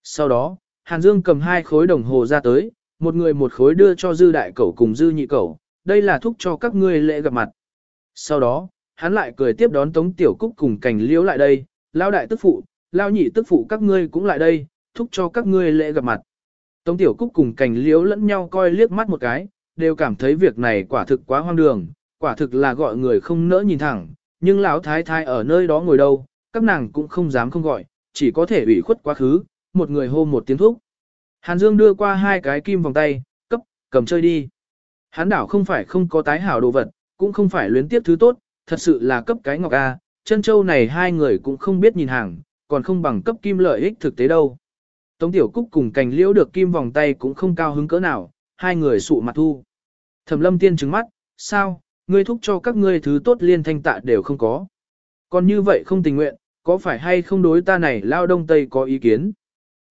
Sau đó, hàn dương cầm hai khối đồng hồ ra tới, một người một khối đưa cho dư đại Cẩu cùng dư nhị Cẩu, đây là thúc cho các ngươi lễ gặp mặt. Sau đó, hắn lại cười tiếp đón Tống Tiểu Cúc cùng cảnh liễu lại đây, lao đại tức phụ, lao nhị tức phụ các ngươi cũng lại đây, thúc cho các ngươi lễ gặp mặt. Tống Tiểu Cúc cùng cảnh liễu lẫn nhau coi liếc mắt một cái, đều cảm thấy việc này quả thực quá hoang đường, quả thực là gọi người không nỡ nhìn thẳng, nhưng lão thái thái ở nơi đó ngồi đâu, các nàng cũng không dám không gọi, chỉ có thể ủy khuất quá khứ, một người hô một tiếng thúc. Hàn Dương đưa qua hai cái kim vòng tay, cấp, cầm chơi đi. Hán đảo không phải không có tái hảo đồ vật, cũng không phải luyến tiếp thứ tốt, thật sự là cấp cái ngọc A, chân châu này hai người cũng không biết nhìn hàng, còn không bằng cấp kim lợi ích thực tế đâu. Tống Tiểu Cúc cùng cành liễu được kim vòng tay cũng không cao hứng cỡ nào, hai người sụ mặt thu. Thẩm lâm tiên trừng mắt, sao, ngươi thúc cho các ngươi thứ tốt liên thanh tạ đều không có. Còn như vậy không tình nguyện, có phải hay không đối ta này lao đông tây có ý kiến?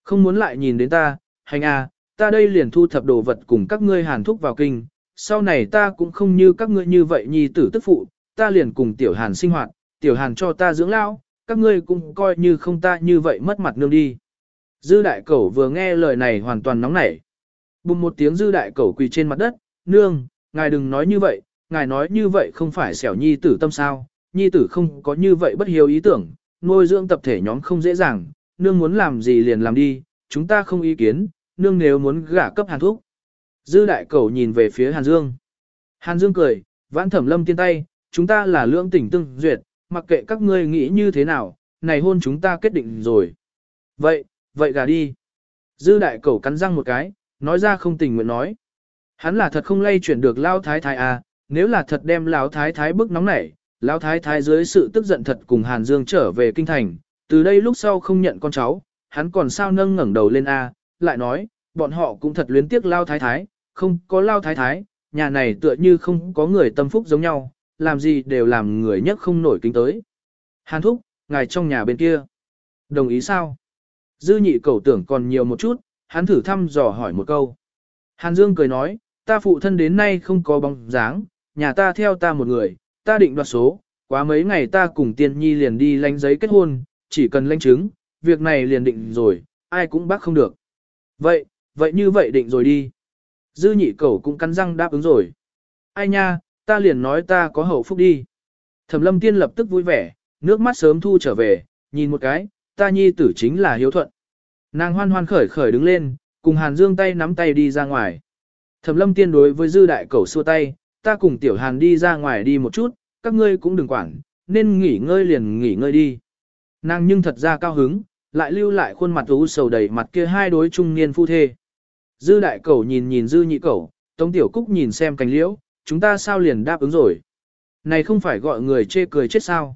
Không muốn lại nhìn đến ta, hành à, ta đây liền thu thập đồ vật cùng các ngươi hàn thúc vào kinh, sau này ta cũng không như các ngươi như vậy nhi tử tức phụ, ta liền cùng tiểu hàn sinh hoạt, tiểu hàn cho ta dưỡng lao, các ngươi cũng coi như không ta như vậy mất mặt nương đi. Dư đại cẩu vừa nghe lời này hoàn toàn nóng nảy. Bùng một tiếng dư đại cẩu quỳ trên mặt đất, nương, ngài đừng nói như vậy, ngài nói như vậy không phải xẻo nhi tử tâm sao, nhi tử không có như vậy bất hiếu ý tưởng, nuôi dưỡng tập thể nhóm không dễ dàng, nương muốn làm gì liền làm đi, chúng ta không ý kiến, nương nếu muốn gả cấp hàn thuốc. Dư đại cẩu nhìn về phía Hàn Dương. Hàn Dương cười, vãn thẩm lâm tiên tay, chúng ta là lưỡng tỉnh tương duyệt, mặc kệ các ngươi nghĩ như thế nào, này hôn chúng ta kết định rồi. Vậy, vậy gả đi. Dư đại cẩu cắn răng một cái, nói ra không tình nguyện nói. Hắn là thật không lay chuyển được lao thái thái à, nếu là thật đem lão thái thái bức nóng nảy, lão thái thái dưới sự tức giận thật cùng Hàn Dương trở về kinh thành, từ đây lúc sau không nhận con cháu, hắn còn sao nâng ngẩng đầu lên a, lại nói, bọn họ cũng thật luyến tiếc lao thái thái, không có lao thái thái, nhà này tựa như không có người tâm phúc giống nhau, làm gì đều làm người nhất không nổi kính tới. Hàn thúc, ngài trong nhà bên kia. Đồng ý sao? Dư nhị cầu tưởng còn nhiều một chút, hắn thử thăm dò hỏi một câu. Hàn Dương cười nói, ta phụ thân đến nay không có bóng dáng, nhà ta theo ta một người, ta định đoạt số, quá mấy ngày ta cùng tiên nhi liền đi lãnh giấy kết hôn, chỉ cần lãnh chứng, việc này liền định rồi, ai cũng bác không được. Vậy, vậy như vậy định rồi đi. Dư nhị cẩu cũng cắn răng đáp ứng rồi. Ai nha, ta liền nói ta có hậu phúc đi. Thẩm lâm tiên lập tức vui vẻ, nước mắt sớm thu trở về, nhìn một cái, ta nhi tử chính là hiếu thuận. Nàng hoan hoan khởi khởi đứng lên, cùng Hàn Dương tay nắm tay đi ra ngoài. Thẩm lâm tiên đối với dư đại cẩu xua tay, ta cùng tiểu Hàn đi ra ngoài đi một chút, các ngươi cũng đừng quản, nên nghỉ ngơi liền nghỉ ngơi đi. Nàng nhưng thật ra cao hứng, lại lưu lại khuôn mặt u sầu đầy mặt kia hai đối trung niên phu thê. Dư đại cẩu nhìn nhìn dư nhị cẩu, tống tiểu cúc nhìn xem cành liễu, chúng ta sao liền đáp ứng rồi. Này không phải gọi người chê cười chết sao.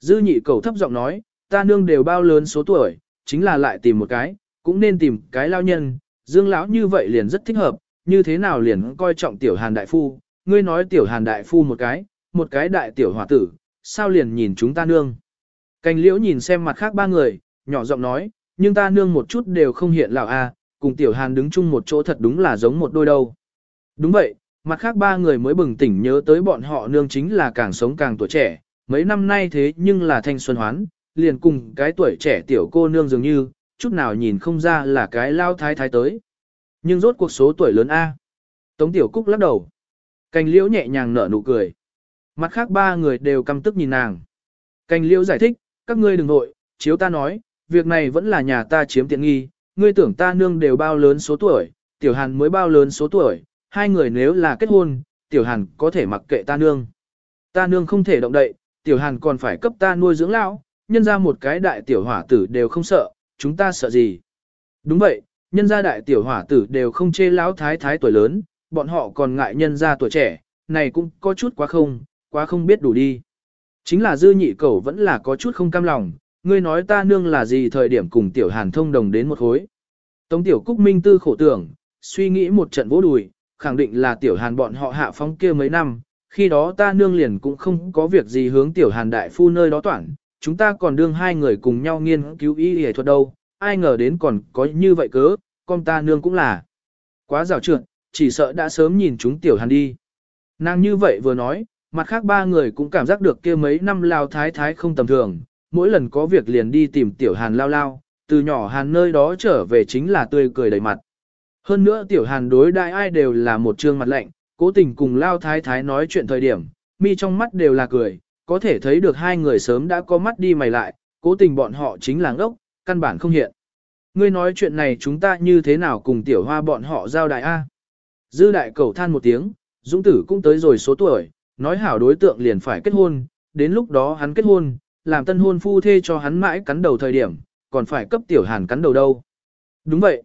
Dư nhị cẩu thấp giọng nói, ta nương đều bao lớn số tuổi, chính là lại tìm một cái, cũng nên tìm cái lao nhân, dương lão như vậy liền rất thích hợp, như thế nào liền coi trọng tiểu hàn đại phu, ngươi nói tiểu hàn đại phu một cái, một cái đại tiểu hòa tử, sao liền nhìn chúng ta nương. Cành liễu nhìn xem mặt khác ba người, nhỏ giọng nói, nhưng ta nương một chút đều không hiện lão a, cùng tiểu hàn đứng chung một chỗ thật đúng là giống một đôi đâu. Đúng vậy, mặt khác ba người mới bừng tỉnh nhớ tới bọn họ nương chính là càng sống càng tuổi trẻ, mấy năm nay thế nhưng là thanh xuân hoán, liền cùng cái tuổi trẻ tiểu cô nương dường như, chút nào nhìn không ra là cái lao thái thái tới. Nhưng rốt cuộc số tuổi lớn A. Tống tiểu cúc lắc đầu. Cành liễu nhẹ nhàng nở nụ cười. Mặt khác ba người đều căm tức nhìn nàng. Cành liễu giải thích, các ngươi đừng nội, chiếu ta nói, việc này vẫn là nhà ta chiếm tiện nghi, ngươi tưởng ta nương đều bao lớn số tuổi, tiểu hàn mới bao lớn số tuổi, hai người nếu là kết hôn, tiểu hàn có thể mặc kệ ta nương. Ta nương không thể động đậy, tiểu hàn còn phải cấp ta nuôi dưỡng lão, nhân ra một cái đại tiểu hỏa tử đều không sợ, chúng ta sợ gì. Đúng vậy, nhân gia đại tiểu hỏa tử đều không chê lão thái thái tuổi lớn, bọn họ còn ngại nhân gia tuổi trẻ, này cũng có chút quá không, quá không biết đủ đi. Chính là dư nhị cẩu vẫn là có chút không cam lòng, ngươi nói ta nương là gì thời điểm cùng tiểu hàn thông đồng đến một khối. Tống tiểu cúc minh tư khổ tưởng, suy nghĩ một trận vỗ đùi, khẳng định là tiểu hàn bọn họ hạ phóng kia mấy năm, khi đó ta nương liền cũng không có việc gì hướng tiểu hàn đại phu nơi đó toản, chúng ta còn đương hai người cùng nhau nghiên cứu y y thuật đâu, ai ngờ đến còn có như vậy cớ, con ta nương cũng là. Quá rào trượt, chỉ sợ đã sớm nhìn chúng tiểu hàn đi. Nàng như vậy vừa nói, mặt khác ba người cũng cảm giác được kia mấy năm lao thái thái không tầm thường, mỗi lần có việc liền đi tìm tiểu hàn lao lao, từ nhỏ hàn nơi đó trở về chính là tươi cười đầy mặt. Hơn nữa tiểu hàn đối đại ai đều là một trương mặt lạnh, cố tình cùng lao thái thái nói chuyện thời điểm, mi trong mắt đều là cười, có thể thấy được hai người sớm đã có mắt đi mày lại, cố tình bọn họ chính là ngốc, căn bản không hiện. Ngươi nói chuyện này chúng ta như thế nào cùng tiểu hoa bọn họ giao đại A. Dư đại cầu than một tiếng, Dũng tử cũng tới rồi số tuổi, nói hảo đối tượng liền phải kết hôn, đến lúc đó hắn kết hôn, làm tân hôn phu thê cho hắn mãi cắn đầu thời điểm, còn phải cấp tiểu hàn cắn đầu đâu. Đúng vậy.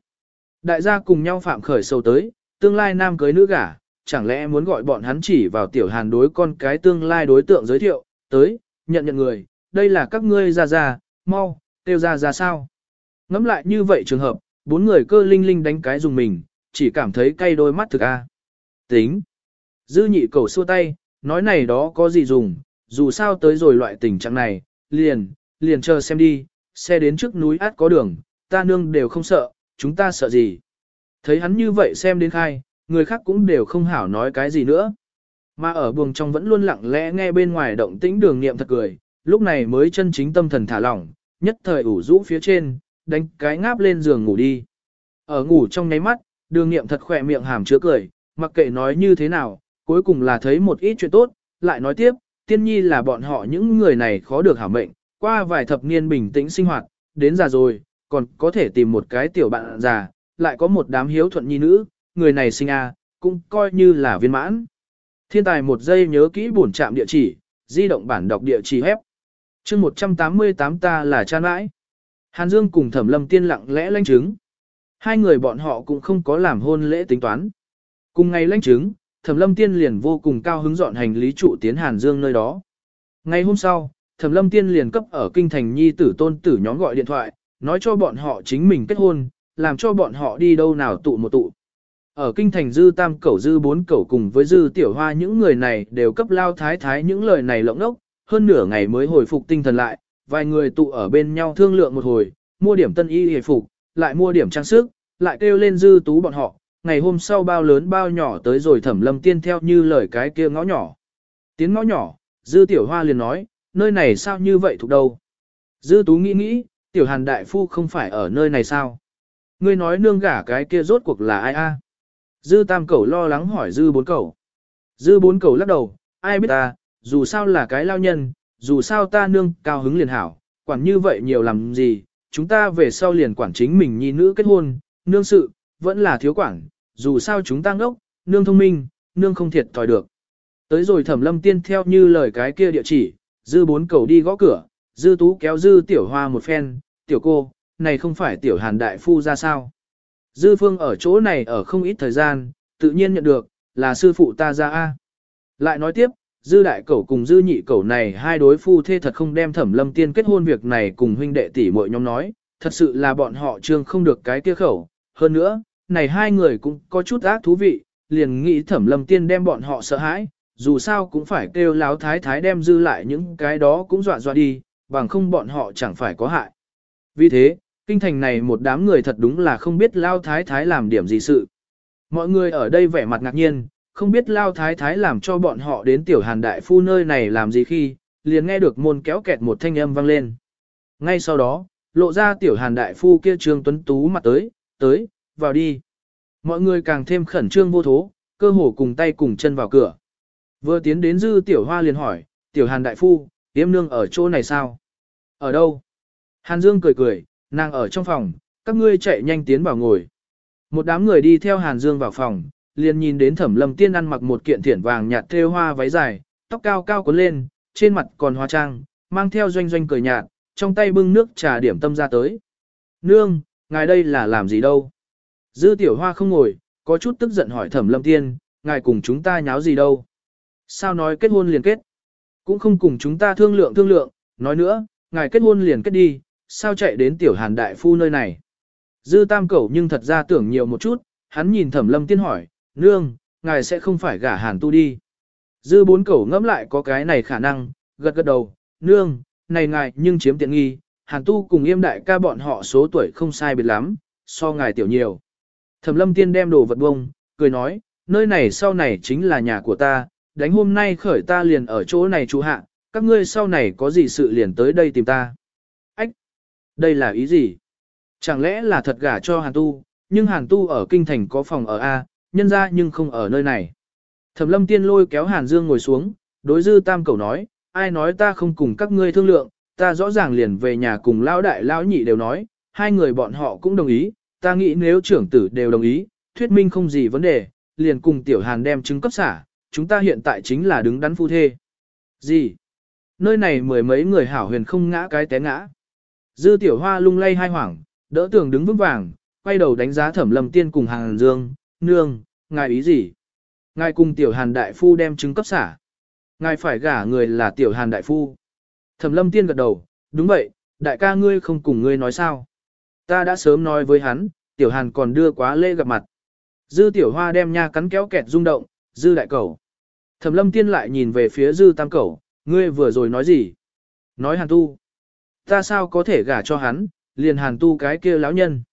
Đại gia cùng nhau phạm khởi sâu tới, tương lai nam cưới nữ gả, chẳng lẽ muốn gọi bọn hắn chỉ vào tiểu hàn đối con cái tương lai đối tượng giới thiệu, tới, nhận nhận người, đây là các ngươi ra ra, mau, tiêu ra ra sao. Ngắm lại như vậy trường hợp, bốn người cơ linh linh đánh cái dùng mình, chỉ cảm thấy cay đôi mắt thực a. Tính. Dư nhị cầu xua tay, nói này đó có gì dùng, dù sao tới rồi loại tình trạng này, liền, liền chờ xem đi, xe đến trước núi át có đường, ta nương đều không sợ, chúng ta sợ gì. Thấy hắn như vậy xem đến khai, người khác cũng đều không hảo nói cái gì nữa. Mà ở buồng trong vẫn luôn lặng lẽ nghe bên ngoài động tĩnh đường niệm thật cười, lúc này mới chân chính tâm thần thả lỏng, nhất thời ủ rũ phía trên, đánh cái ngáp lên giường ngủ đi. Ở ngủ trong nháy mắt, đường nghiệm thật khỏe miệng hàm chứa cười, mặc kệ nói như thế nào, cuối cùng là thấy một ít chuyện tốt, lại nói tiếp, tiên nhi là bọn họ những người này khó được hảo mệnh, qua vài thập niên bình tĩnh sinh hoạt, đến già rồi, còn có thể tìm một cái tiểu bạn già, lại có một đám hiếu thuận nhi nữ, người này sinh a, cũng coi như là viên mãn. Thiên tài một giây nhớ kỹ bổn trạm địa chỉ, di động bản đọc địa chỉ hép. chương 188 ta là cha nãi. Hàn Dương cùng Thẩm Lâm Tiên lặng lẽ lãnh chứng. Hai người bọn họ cũng không có làm hôn lễ tính toán. Cùng ngày lãnh chứng, Thẩm Lâm Tiên liền vô cùng cao hứng dọn hành lý trụ tiến Hàn Dương nơi đó. Ngày hôm sau, Thẩm Lâm Tiên liền cấp ở kinh thành nhi tử tôn tử nhóm gọi điện thoại, nói cho bọn họ chính mình kết hôn, làm cho bọn họ đi đâu nào tụ một tụ. Ở kinh thành dư tam cẩu dư bốn cẩu cùng với dư tiểu hoa những người này đều cấp lao thái thái những lời này lộng ốc, hơn nửa ngày mới hồi phục tinh thần lại, vài người tụ ở bên nhau thương lượng một hồi, mua điểm tân y hề phục, lại mua điểm trang sức, lại kêu lên dư tú bọn họ, ngày hôm sau bao lớn bao nhỏ tới rồi thẩm lâm tiên theo như lời cái kia ngõ nhỏ. tiến ngõ nhỏ, dư tiểu hoa liền nói, nơi này sao như vậy thuộc đâu. Dư tú nghĩ nghĩ, tiểu hàn đại phu không phải ở nơi này sao. Ngươi nói nương gả cái kia rốt cuộc là ai a? Dư tam cẩu lo lắng hỏi dư bốn cẩu. Dư bốn cẩu lắc đầu, ai biết ta, dù sao là cái lao nhân, dù sao ta nương cao hứng liền hảo, quản như vậy nhiều làm gì, chúng ta về sau liền quản chính mình nhi nữ kết hôn, nương sự, vẫn là thiếu quản, dù sao chúng ta ngốc, nương thông minh, nương không thiệt thòi được. Tới rồi thẩm lâm tiên theo như lời cái kia địa chỉ, dư bốn cầu đi gõ cửa, dư tú kéo dư tiểu hoa một phen, tiểu cô, này không phải tiểu hàn đại phu ra sao. Dư phương ở chỗ này ở không ít thời gian, tự nhiên nhận được, là sư phụ ta ra A. Lại nói tiếp, dư đại cẩu cùng dư nhị cẩu này hai đối phu thê thật không đem thẩm lâm tiên kết hôn việc này cùng huynh đệ tỷ muội nhóm nói, thật sự là bọn họ trương không được cái kia khẩu. Hơn nữa, này hai người cũng có chút ác thú vị, liền nghĩ thẩm lâm tiên đem bọn họ sợ hãi, dù sao cũng phải kêu láo thái thái đem dư lại những cái đó cũng dọa dọa đi, bằng không bọn họ chẳng phải có hại. Vì thế, kinh thành này một đám người thật đúng là không biết lao thái thái làm điểm gì sự. Mọi người ở đây vẻ mặt ngạc nhiên, không biết lao thái thái làm cho bọn họ đến tiểu hàn đại phu nơi này làm gì khi, liền nghe được môn kéo kẹt một thanh âm vang lên. Ngay sau đó, lộ ra tiểu hàn đại phu kia trương tuấn tú mặt tới, tới, vào đi. Mọi người càng thêm khẩn trương vô thố, cơ hồ cùng tay cùng chân vào cửa. Vừa tiến đến dư tiểu hoa liền hỏi, tiểu hàn đại phu, tiêm nương ở chỗ này sao? Ở đâu? Hàn Dương cười cười, nàng ở trong phòng, các ngươi chạy nhanh tiến vào ngồi. Một đám người đi theo Hàn Dương vào phòng, liền nhìn đến thẩm lâm tiên ăn mặc một kiện thiển vàng nhạt thêu hoa váy dài, tóc cao cao cuốn lên, trên mặt còn hoa trang, mang theo doanh doanh cười nhạt, trong tay bưng nước trà điểm tâm ra tới. Nương, ngài đây là làm gì đâu? Dư tiểu hoa không ngồi, có chút tức giận hỏi thẩm lâm tiên, ngài cùng chúng ta nháo gì đâu? Sao nói kết hôn liền kết? Cũng không cùng chúng ta thương lượng thương lượng, nói nữa, ngài kết hôn liền kết đi, sao chạy đến tiểu hàn đại phu nơi này? Dư tam cẩu nhưng thật ra tưởng nhiều một chút, hắn nhìn thẩm lâm tiên hỏi, nương, ngài sẽ không phải gả hàn tu đi. Dư bốn cẩu ngẫm lại có cái này khả năng, gật gật đầu, nương, này ngài nhưng chiếm tiện nghi, hàn tu cùng yêm đại ca bọn họ số tuổi không sai biệt lắm, so ngài tiểu nhiều. Thẩm lâm tiên đem đồ vật bông, cười nói, nơi này sau này chính là nhà của ta, đánh hôm nay khởi ta liền ở chỗ này chú hạ, các ngươi sau này có gì sự liền tới đây tìm ta. Ách! Đây là ý gì? Chẳng lẽ là thật gả cho hàn tu, nhưng hàn tu ở kinh thành có phòng ở A, nhân ra nhưng không ở nơi này. Thẩm lâm tiên lôi kéo hàn dương ngồi xuống, đối dư tam cầu nói, ai nói ta không cùng các ngươi thương lượng, ta rõ ràng liền về nhà cùng lão đại lão nhị đều nói, hai người bọn họ cũng đồng ý, ta nghĩ nếu trưởng tử đều đồng ý, thuyết minh không gì vấn đề, liền cùng tiểu hàn đem chứng cấp xả, chúng ta hiện tại chính là đứng đắn phu thê. Gì? Nơi này mười mấy người hảo huyền không ngã cái té ngã. Dư tiểu hoa lung lay hai hoảng, đỡ tường đứng vững vàng, quay đầu đánh giá thẩm lâm tiên cùng hàng dương, nương, ngài ý gì? Ngài cùng tiểu hàn đại phu đem chứng cấp xả. Ngài phải gả người là tiểu hàn đại phu. Thẩm lâm tiên gật đầu, đúng vậy, đại ca ngươi không cùng ngươi nói sao. Ta đã sớm nói với hắn, tiểu hàn còn đưa quá lễ gặp mặt. Dư tiểu hoa đem nha cắn kéo kẹt rung động, dư đại cầu. Thẩm lâm tiên lại nhìn về phía dư tam cầu, ngươi vừa rồi nói gì? Nói hàn tu. Ta sao có thể gả cho hắn, liền hàn tu cái kia lão nhân.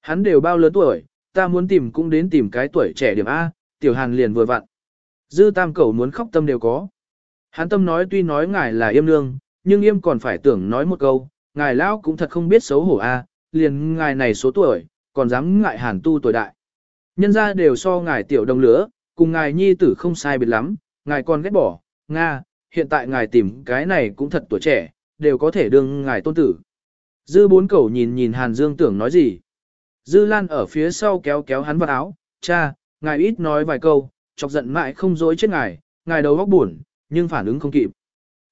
Hắn đều bao lớn tuổi, ta muốn tìm cũng đến tìm cái tuổi trẻ điểm A, tiểu hàn liền vừa vặn. Dư tam cầu muốn khóc tâm đều có. Hắn tâm nói tuy nói ngài là yêm nương, nhưng yêm còn phải tưởng nói một câu, ngài lão cũng thật không biết xấu hổ A, liền ngài này số tuổi, còn dám ngại hàn tu tuổi đại. Nhân ra đều so ngài tiểu đồng lứa, cùng ngài nhi tử không sai biệt lắm, ngài còn ghét bỏ, Nga, hiện tại ngài tìm cái này cũng thật tuổi trẻ, đều có thể đương ngài tôn tử. Dư bốn cẩu nhìn nhìn Hàn Dương tưởng nói gì. Dư Lan ở phía sau kéo kéo hắn vào áo, cha, ngài ít nói vài câu, chọc giận mãi không dối chết ngài, ngài đầu góc buồn, nhưng phản ứng không kịp.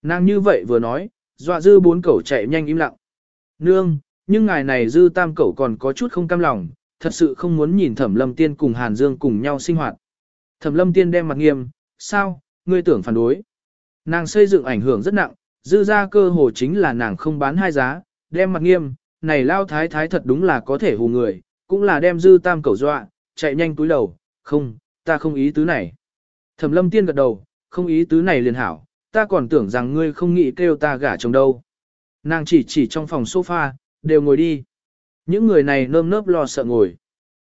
Nàng như vậy vừa nói, dọa dư bốn cẩu chạy nhanh im lặng. Nương, nhưng ngài này dư tam cẩu còn có chút không cam lòng, thật sự không muốn nhìn thẩm lâm tiên cùng Hàn Dương cùng nhau sinh hoạt. Thẩm lâm tiên đem mặt nghiêm, sao, ngươi tưởng phản đối. Nàng xây dựng ảnh hưởng rất nặng, dư ra cơ hồ chính là nàng không bán hai giá, đem mặt nghiêm, này lao thái thái thật đúng là có thể hù người, cũng là đem dư tam cẩu dọa, chạy nhanh túi đầu, không, ta không ý tứ này. Thẩm lâm tiên gật đầu, không ý tứ này liền hảo, ta còn tưởng rằng ngươi không nghĩ kêu ta gả chồng đâu. Nàng chỉ chỉ trong phòng sofa, đều ngồi đi. Những người này nơm nớp lo sợ ngồi.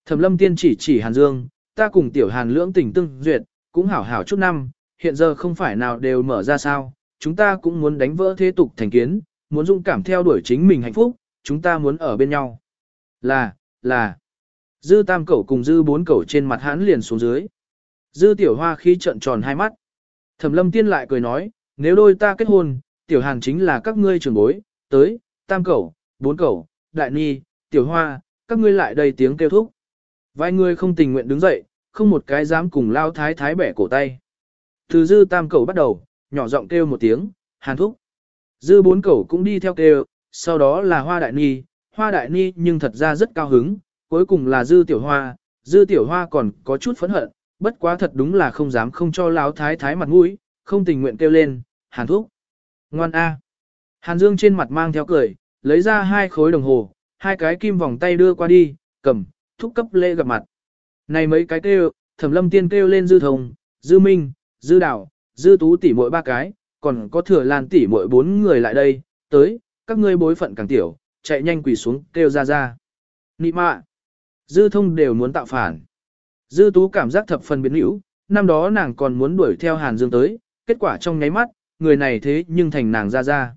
Thẩm lâm tiên chỉ chỉ Hàn Dương, ta cùng tiểu Hàn lưỡng tình tương duyệt, cũng hảo hảo chút năm, hiện giờ không phải nào đều mở ra sao, chúng ta cũng muốn đánh vỡ thế tục thành kiến, muốn dung cảm theo đuổi chính mình hạnh phúc, chúng ta muốn ở bên nhau. Là, là. Dư tam cẩu cùng dư bốn cẩu trên mặt hãn liền xuống dưới. Dư tiểu hoa khi trận tròn hai mắt. Thẩm lâm tiên lại cười nói, nếu đôi ta kết hôn, tiểu hàn chính là các ngươi trưởng bối, tới, tam cẩu, bốn cẩu, đại ni, tiểu hoa, các ngươi lại đây tiếng kêu thúc. Vài người không tình nguyện đứng dậy, không một cái dám cùng lao thái thái bẻ cổ tay. Từ dư tam cẩu bắt đầu, nhỏ giọng kêu một tiếng, hàn thúc. Dư bốn cẩu cũng đi theo kêu, sau đó là hoa đại ni, hoa đại ni nhưng thật ra rất cao hứng, cuối cùng là dư tiểu hoa, dư tiểu hoa còn có chút phẫn hận, bất quá thật đúng là không dám không cho lão thái thái mặt mũi, không tình nguyện kêu lên, hàn thúc. Ngoan A. Hàn Dương trên mặt mang theo cười, lấy ra hai khối đồng hồ, hai cái kim vòng tay đưa qua đi, cầm, thúc cấp lễ gặp mặt. Này mấy cái kêu, thẩm lâm tiên kêu lên dư thông, dư minh, dư đảo, dư tú tỷ mỗi ba cái, còn có thừa lan tỷ mỗi bốn người lại đây, tới, các ngươi bối phận càng tiểu, chạy nhanh quỳ xuống, kêu ra ra. Nị mạ, dư thông đều muốn tạo phản. Dư tú cảm giác thập phần biến hữu, năm đó nàng còn muốn đuổi theo Hàn Dương tới, kết quả trong nháy mắt, người này thế nhưng thành nàng ra ra.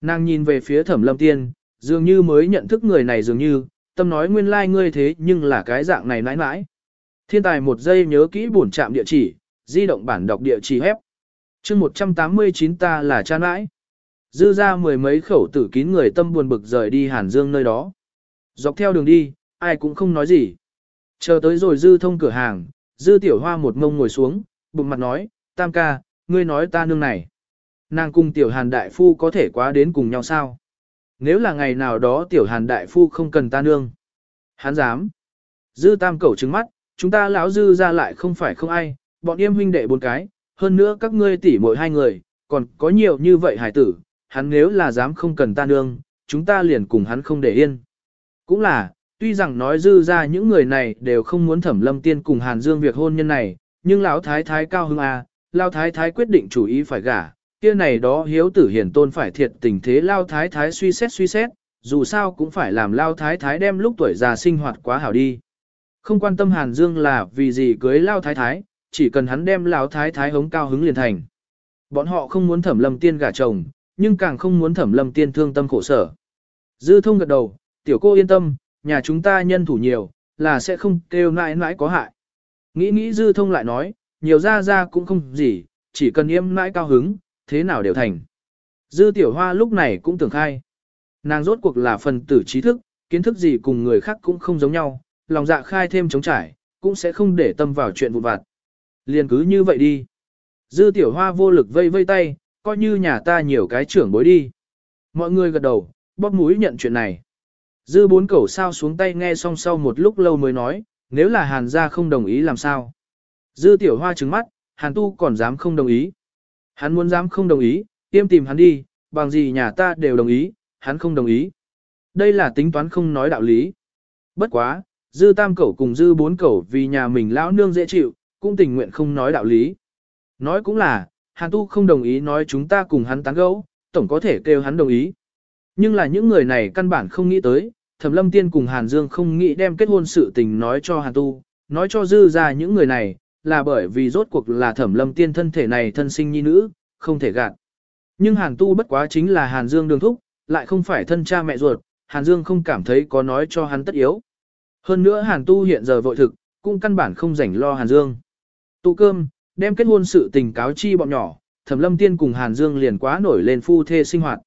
Nàng nhìn về phía thẩm lâm tiên, dường như mới nhận thức người này dường như, tâm nói nguyên lai like ngươi thế nhưng là cái dạng này mãi mãi. Thiên tài một giây nhớ kỹ bổn trạm địa chỉ, di động bản đọc địa chỉ hép. chương 189 ta là cha nãi. Dư ra mười mấy khẩu tử kín người tâm buồn bực rời đi Hàn Dương nơi đó. Dọc theo đường đi, ai cũng không nói gì. Chờ tới rồi Dư thông cửa hàng, Dư tiểu hoa một ngông ngồi xuống, bụng mặt nói, tam ca, ngươi nói ta nương này. Nàng cùng tiểu hàn đại phu có thể quá đến cùng nhau sao? Nếu là ngày nào đó tiểu hàn đại phu không cần ta nương. Hắn dám. Dư tam cẩu trứng mắt, chúng ta lão dư ra lại không phải không ai, bọn em huynh đệ bốn cái, hơn nữa các ngươi tỷ mỗi hai người, còn có nhiều như vậy hải tử, hắn nếu là dám không cần ta nương, chúng ta liền cùng hắn không để yên. Cũng là, tuy rằng nói dư ra những người này đều không muốn thẩm lâm tiên cùng Hàn Dương việc hôn nhân này, nhưng lão thái thái cao hưng a, à, lão thái thái quyết định chủ ý phải gả, kia này đó hiếu tử hiển tôn phải thiệt tình thế Lão thái thái suy xét suy xét, dù sao cũng phải làm Lão thái thái đem lúc tuổi già sinh hoạt quá hảo đi. Không quan tâm Hàn Dương là vì gì cưới Lão thái thái, chỉ cần hắn đem Lão thái thái hống cao hứng liền thành. Bọn họ không muốn thẩm lâm tiên gả chồng, nhưng càng không muốn thẩm lâm tiên thương tâm khổ sở. Dư thông gật đầu, tiểu cô yên tâm, nhà chúng ta nhân thủ nhiều, là sẽ không kêu nãi nãi có hại. Nghĩ nghĩ dư thông lại nói, nhiều ra ra cũng không gì, chỉ cần yêm nãi cao hứng, thế nào đều thành. Dư tiểu hoa lúc này cũng tưởng khai. Nàng rốt cuộc là phần tử trí thức, kiến thức gì cùng người khác cũng không giống nhau, lòng dạ khai thêm chống trải, cũng sẽ không để tâm vào chuyện vụn vặt. Liền cứ như vậy đi. Dư tiểu hoa vô lực vây vây tay, coi như nhà ta nhiều cái trưởng bối đi. Mọi người gật đầu, bóp mũi nhận chuyện này. Dư bốn cẩu sao xuống tay nghe xong sau một lúc lâu mới nói, nếu là hàn gia không đồng ý làm sao. Dư tiểu hoa trừng mắt, hàn tu còn dám không đồng ý. Hắn muốn dám không đồng ý, tiêm tìm hắn đi, bằng gì nhà ta đều đồng ý, hắn không đồng ý. Đây là tính toán không nói đạo lý. Bất quá, dư tam cẩu cùng dư bốn cẩu vì nhà mình lão nương dễ chịu, cũng tình nguyện không nói đạo lý. Nói cũng là, hàn tu không đồng ý nói chúng ta cùng hắn tán gẫu, tổng có thể kêu hắn đồng ý. Nhưng là những người này căn bản không nghĩ tới, Thẩm Lâm Tiên cùng Hàn Dương không nghĩ đem kết hôn sự tình nói cho Hàn Tu, nói cho dư ra những người này, là bởi vì rốt cuộc là Thẩm Lâm Tiên thân thể này thân sinh nhi nữ, không thể gạt. Nhưng Hàn Tu bất quá chính là Hàn Dương đường thúc, lại không phải thân cha mẹ ruột, Hàn Dương không cảm thấy có nói cho hắn tất yếu. Hơn nữa Hàn Tu hiện giờ vội thực, cũng căn bản không rảnh lo Hàn Dương. Tụ cơm, đem kết hôn sự tình cáo chi bọn nhỏ, Thẩm Lâm Tiên cùng Hàn Dương liền quá nổi lên phu thê sinh hoạt.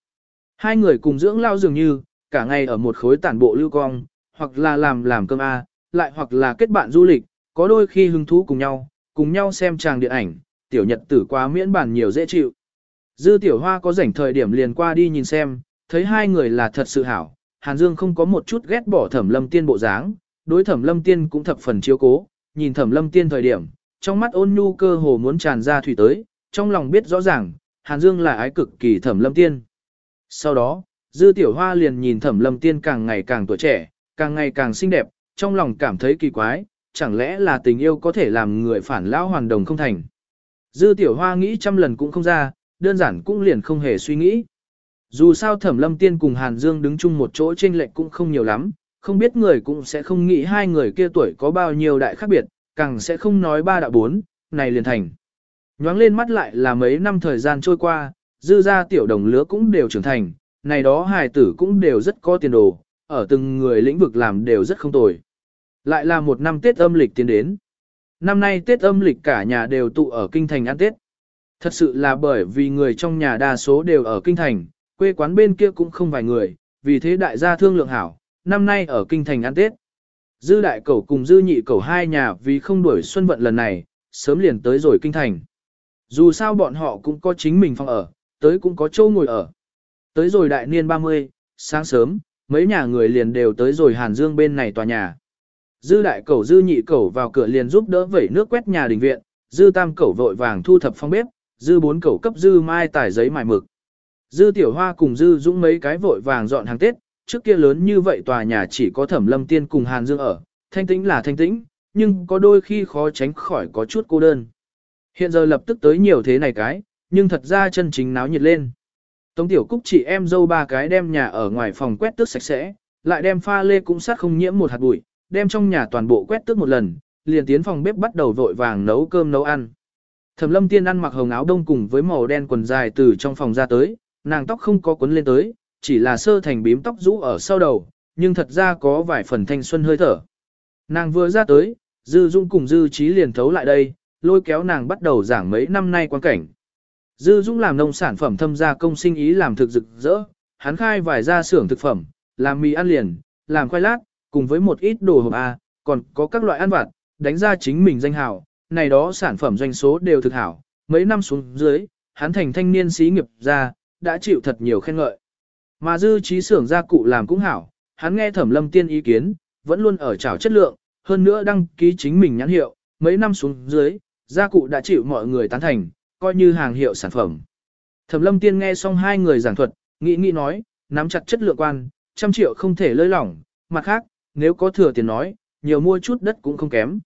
Hai người cùng dưỡng lao dường như, cả ngày ở một khối tản bộ lưu cong, hoặc là làm làm cơm A, lại hoặc là kết bạn du lịch, có đôi khi hứng thú cùng nhau, cùng nhau xem tràng điện ảnh, tiểu nhật tử quá miễn bản nhiều dễ chịu. Dư tiểu hoa có rảnh thời điểm liền qua đi nhìn xem, thấy hai người là thật sự hảo, Hàn Dương không có một chút ghét bỏ thẩm lâm tiên bộ dáng, đối thẩm lâm tiên cũng thập phần chiếu cố, nhìn thẩm lâm tiên thời điểm, trong mắt ôn nhu cơ hồ muốn tràn ra thủy tới, trong lòng biết rõ ràng, Hàn Dương là ái cực kỳ thẩm lâm tiên. Sau đó, Dư Tiểu Hoa liền nhìn Thẩm Lâm Tiên càng ngày càng tuổi trẻ, càng ngày càng xinh đẹp, trong lòng cảm thấy kỳ quái, chẳng lẽ là tình yêu có thể làm người phản lão hoàn đồng không thành. Dư Tiểu Hoa nghĩ trăm lần cũng không ra, đơn giản cũng liền không hề suy nghĩ. Dù sao Thẩm Lâm Tiên cùng Hàn Dương đứng chung một chỗ trên lệch cũng không nhiều lắm, không biết người cũng sẽ không nghĩ hai người kia tuổi có bao nhiêu đại khác biệt, càng sẽ không nói ba đạo bốn, này liền thành. Nhoáng lên mắt lại là mấy năm thời gian trôi qua, dư ra tiểu đồng lứa cũng đều trưởng thành, này đó hài tử cũng đều rất có tiền đồ, ở từng người lĩnh vực làm đều rất không tồi. Lại là một năm Tết âm lịch tiến đến. Năm nay Tết âm lịch cả nhà đều tụ ở kinh thành ăn Tết. Thật sự là bởi vì người trong nhà đa số đều ở kinh thành, quê quán bên kia cũng không vài người, vì thế đại gia thương lượng hảo, năm nay ở kinh thành ăn Tết. Dư đại cầu cùng dư nhị cầu hai nhà vì không đuổi xuân vận lần này, sớm liền tới rồi kinh thành. Dù sao bọn họ cũng có chính mình phòng ở, tới cũng có châu ngồi ở. Tới rồi đại niên 30, sáng sớm, mấy nhà người liền đều tới rồi Hàn Dương bên này tòa nhà. Dư đại cẩu dư nhị cẩu vào cửa liền giúp đỡ vẩy nước quét nhà đình viện, dư tam cẩu vội vàng thu thập phong bếp, dư bốn cẩu cấp dư mai tải giấy mài mực. Dư tiểu hoa cùng dư dũng mấy cái vội vàng dọn hàng Tết, trước kia lớn như vậy tòa nhà chỉ có thẩm lâm tiên cùng Hàn Dương ở, thanh tĩnh là thanh tĩnh, nhưng có đôi khi khó tránh khỏi có chút cô đơn. Hiện giờ lập tức tới nhiều thế này cái, nhưng thật ra chân chính náo nhiệt lên. Tống tiểu cúc chị em dâu ba cái đem nhà ở ngoài phòng quét tước sạch sẽ, lại đem pha lê cũng sát không nhiễm một hạt bụi, đem trong nhà toàn bộ quét tước một lần, liền tiến phòng bếp bắt đầu vội vàng nấu cơm nấu ăn. Thẩm lâm tiên ăn mặc hồng áo đông cùng với màu đen quần dài từ trong phòng ra tới, nàng tóc không có quấn lên tới, chỉ là sơ thành bím tóc rũ ở sau đầu, nhưng thật ra có vài phần thanh xuân hơi thở. Nàng vừa ra tới, Dư Dung cùng Dư Trí liền thấu lại đây, lôi kéo nàng bắt đầu giảng mấy năm nay quan cảnh. Dư dung làm nông sản phẩm thâm gia công sinh ý làm thực rực rỡ, hắn khai vài gia xưởng thực phẩm, làm mì ăn liền, làm khoai lát, cùng với một ít đồ hộp A, còn có các loại ăn vặt, đánh ra chính mình danh hào, này đó sản phẩm doanh số đều thực hảo, mấy năm xuống dưới, hắn thành thanh niên sĩ nghiệp ra, đã chịu thật nhiều khen ngợi. Mà dư trí xưởng gia cụ làm cũng hảo, hắn nghe thẩm lâm tiên ý kiến, vẫn luôn ở trào chất lượng, hơn nữa đăng ký chính mình nhãn hiệu, mấy năm xuống dưới, gia cụ đã chịu mọi người tán thành, coi như hàng hiệu sản phẩm. Thẩm lâm tiên nghe xong hai người giảng thuật, nghĩ nghĩ nói, nắm chặt chất lượng quan, trăm triệu không thể lơi lỏng, mặt khác, nếu có thừa tiền nói, nhiều mua chút đất cũng không kém.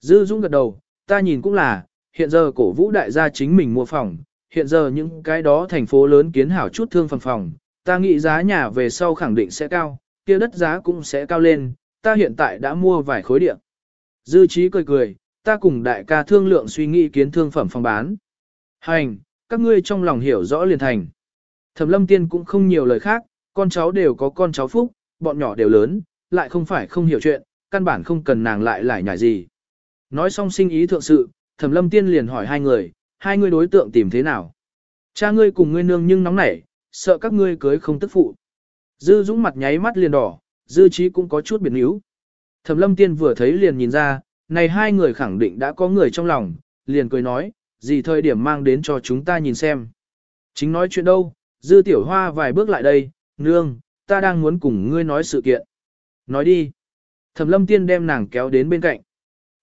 Dư Dũng gật đầu, ta nhìn cũng là, hiện giờ cổ vũ đại gia chính mình mua phòng, hiện giờ những cái đó thành phố lớn kiến hảo chút thương phần phòng, ta nghĩ giá nhà về sau khẳng định sẽ cao, kia đất giá cũng sẽ cao lên, ta hiện tại đã mua vài khối địa. Dư trí cười cười, ta cùng đại ca thương lượng suy nghĩ kiến thương phẩm phòng bán. Hành, các ngươi trong lòng hiểu rõ liền thành. Thẩm lâm tiên cũng không nhiều lời khác, con cháu đều có con cháu phúc, bọn nhỏ đều lớn, lại không phải không hiểu chuyện, căn bản không cần nàng lại lại nhảy gì. Nói xong sinh ý thượng sự, thẩm lâm tiên liền hỏi hai người, hai người đối tượng tìm thế nào. Cha ngươi cùng ngươi nương nhưng nóng nảy, sợ các ngươi cưới không tức phụ. Dư dũng mặt nháy mắt liền đỏ, dư trí cũng có chút biệt níu. Thẩm lâm tiên vừa thấy liền nhìn ra, này hai người khẳng định đã có người trong lòng, liền cười nói, gì thời điểm mang đến cho chúng ta nhìn xem. Chính nói chuyện đâu, dư tiểu hoa vài bước lại đây, nương, ta đang muốn cùng ngươi nói sự kiện. Nói đi. Thẩm lâm tiên đem nàng kéo đến bên cạnh.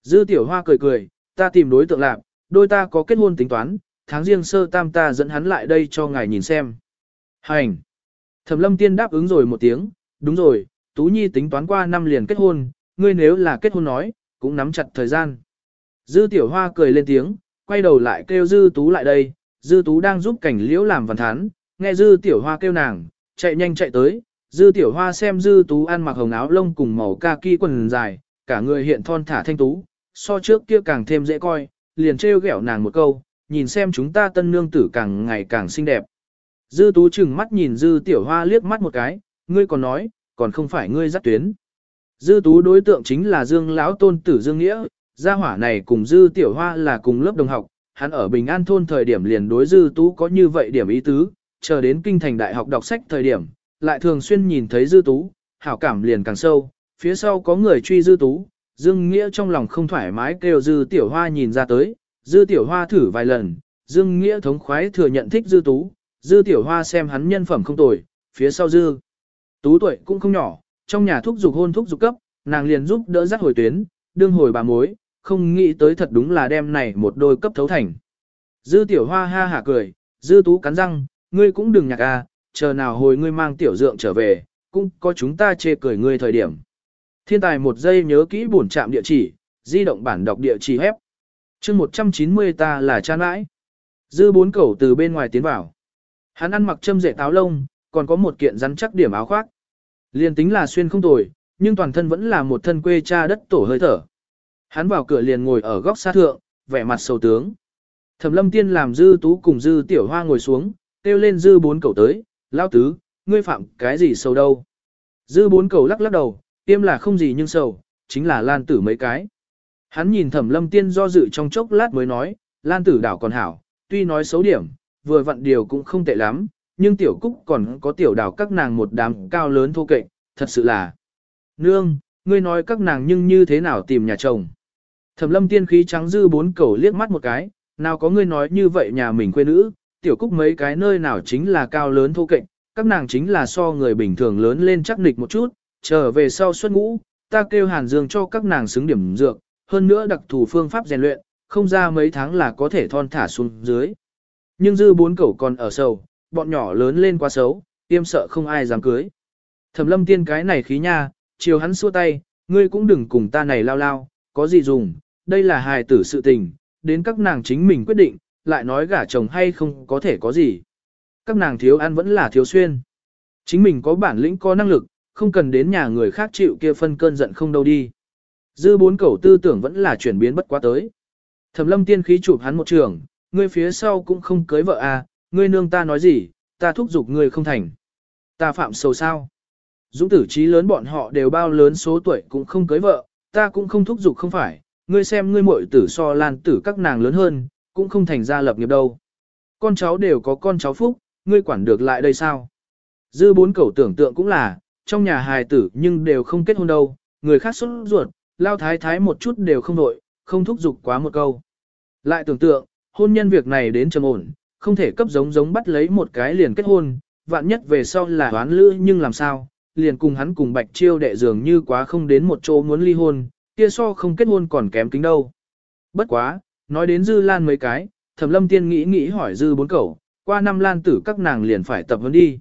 Dư tiểu hoa cười cười, ta tìm đối tượng lạc, đôi ta có kết hôn tính toán, tháng riêng sơ tam ta dẫn hắn lại đây cho ngài nhìn xem. Hành. Thẩm lâm tiên đáp ứng rồi một tiếng, đúng rồi, Tú Nhi tính toán qua năm liền kết hôn, ngươi nếu là kết hôn nói, cũng nắm chặt thời gian. Dư tiểu hoa cười lên tiếng, quay đầu lại kêu dư tú lại đây, dư tú đang giúp cảnh liễu làm văn thán, nghe dư tiểu hoa kêu nàng, chạy nhanh chạy tới, dư tiểu hoa xem dư tú ăn mặc hồng áo lông cùng màu kaki quần dài, cả người hiện thon thả thanh tú, so trước kia càng thêm dễ coi, liền trêu ghẹo nàng một câu, nhìn xem chúng ta tân nương tử càng ngày càng xinh đẹp. Dư tú chừng mắt nhìn dư tiểu hoa liếc mắt một cái, ngươi còn nói, còn không phải ngươi dắt tuyến. Dư tú đối tượng chính là dương lão tôn tử dương nghĩa, gia hỏa này cùng dư tiểu hoa là cùng lớp đồng học, hắn ở Bình An thôn thời điểm liền đối dư tú có như vậy điểm ý tứ, chờ đến kinh thành đại học đọc sách thời điểm, lại thường xuyên nhìn thấy dư tú, hảo cảm liền càng sâu, phía sau có người truy dư tú, dương nghĩa trong lòng không thoải mái kêu dư tiểu hoa nhìn ra tới, dư tiểu hoa thử vài lần, dương nghĩa thống khoái thừa nhận thích dư tú, dư tiểu hoa xem hắn nhân phẩm không tồi, phía sau dư. Tú tuổi cũng không nhỏ, trong nhà thúc dục hôn thúc dục cấp, nàng liền giúp đỡ dắt hồi tuyến, đương hồi bà mối, không nghĩ tới thật đúng là đem này một đôi cấp thấu thành. Dư tiểu hoa ha hả cười, dư tú cắn răng, ngươi cũng đừng nhạc à, chờ nào hồi ngươi mang tiểu dượng trở về, cũng có chúng ta chê cười ngươi thời điểm. Thiên tài một giây nhớ kỹ bổn trạm địa chỉ, di động bản đọc địa chỉ hép. chương 190 ta là cha nãi. Dư bốn cẩu từ bên ngoài tiến vào. Hắn ăn mặc châm rễ táo lông, còn có một kiện rắn chắc điểm áo khoác. Liên tính là xuyên không tồi, nhưng toàn thân vẫn là một thân quê cha đất tổ hơi thở. Hắn vào cửa liền ngồi ở góc xa thượng, vẻ mặt sầu tướng. Thẩm lâm tiên làm dư tú cùng dư tiểu hoa ngồi xuống, kêu lên dư bốn cậu tới, lao tứ, ngươi phạm cái gì sầu đâu. Dư bốn cậu lắc lắc đầu, tiêm là không gì nhưng sầu, chính là lan tử mấy cái. Hắn nhìn thẩm lâm tiên do dự trong chốc lát mới nói, lan tử đảo còn hảo, tuy nói xấu điểm, vừa vặn điều cũng không tệ lắm, nhưng tiểu cúc còn có tiểu đào các nàng một đám cao lớn thô kệch, thật sự là. Nương, ngươi nói các nàng nhưng như thế nào tìm nhà chồng. Thẩm lâm tiên khí trắng dư bốn cầu liếc mắt một cái, nào có ngươi nói như vậy nhà mình quê nữ, tiểu cúc mấy cái nơi nào chính là cao lớn thô kệch, các nàng chính là so người bình thường lớn lên chắc nịch một chút, trở về sau xuất ngũ, ta kêu Hàn Dương cho các nàng xứng điểm dược, hơn nữa đặc thù phương pháp rèn luyện, không ra mấy tháng là có thể thon thả xuống dưới. Nhưng dư bốn cẩu còn ở sầu, bọn nhỏ lớn lên quá xấu, tiêm sợ không ai dám cưới. Thẩm lâm tiên cái này khí nha, chiều hắn xua tay, ngươi cũng đừng cùng ta này lao lao, có gì dùng, đây là hài tử sự tình, đến các nàng chính mình quyết định, lại nói gả chồng hay không có thể có gì. Các nàng thiếu ăn vẫn là thiếu xuyên. Chính mình có bản lĩnh có năng lực, không cần đến nhà người khác chịu kia phân cơn giận không đâu đi. Dư bốn cẩu tư tưởng vẫn là chuyển biến bất quá tới. Thẩm lâm tiên khí chụp hắn một trường, ngươi phía sau cũng không cưới vợ à, ngươi nương ta nói gì, ta thúc giục ngươi không thành. Ta phạm sầu sao. Dũng tử trí lớn bọn họ đều bao lớn số tuổi cũng không cưới vợ, ta cũng không thúc giục không phải, ngươi xem ngươi muội tử so lan tử các nàng lớn hơn, cũng không thành ra lập nghiệp đâu. Con cháu đều có con cháu phúc, ngươi quản được lại đây sao? Dư bốn cẩu tưởng tượng cũng là, trong nhà hài tử nhưng đều không kết hôn đâu, người khác xuất ruột, lao thái thái một chút đều không nội, không thúc giục quá một câu. Lại tưởng tượng, hôn nhân việc này đến trầm ổn, không thể cấp giống giống bắt lấy một cái liền kết hôn, vạn nhất về sau là đoán lữ nhưng làm sao, liền cùng hắn cùng bạch chiêu đệ dường như quá không đến một chỗ muốn ly hôn, kia so không kết hôn còn kém kính đâu. Bất quá, nói đến dư lan mấy cái, thẩm lâm tiên nghĩ nghĩ hỏi dư bốn cẩu, qua năm lan tử các nàng liền phải tập huấn đi.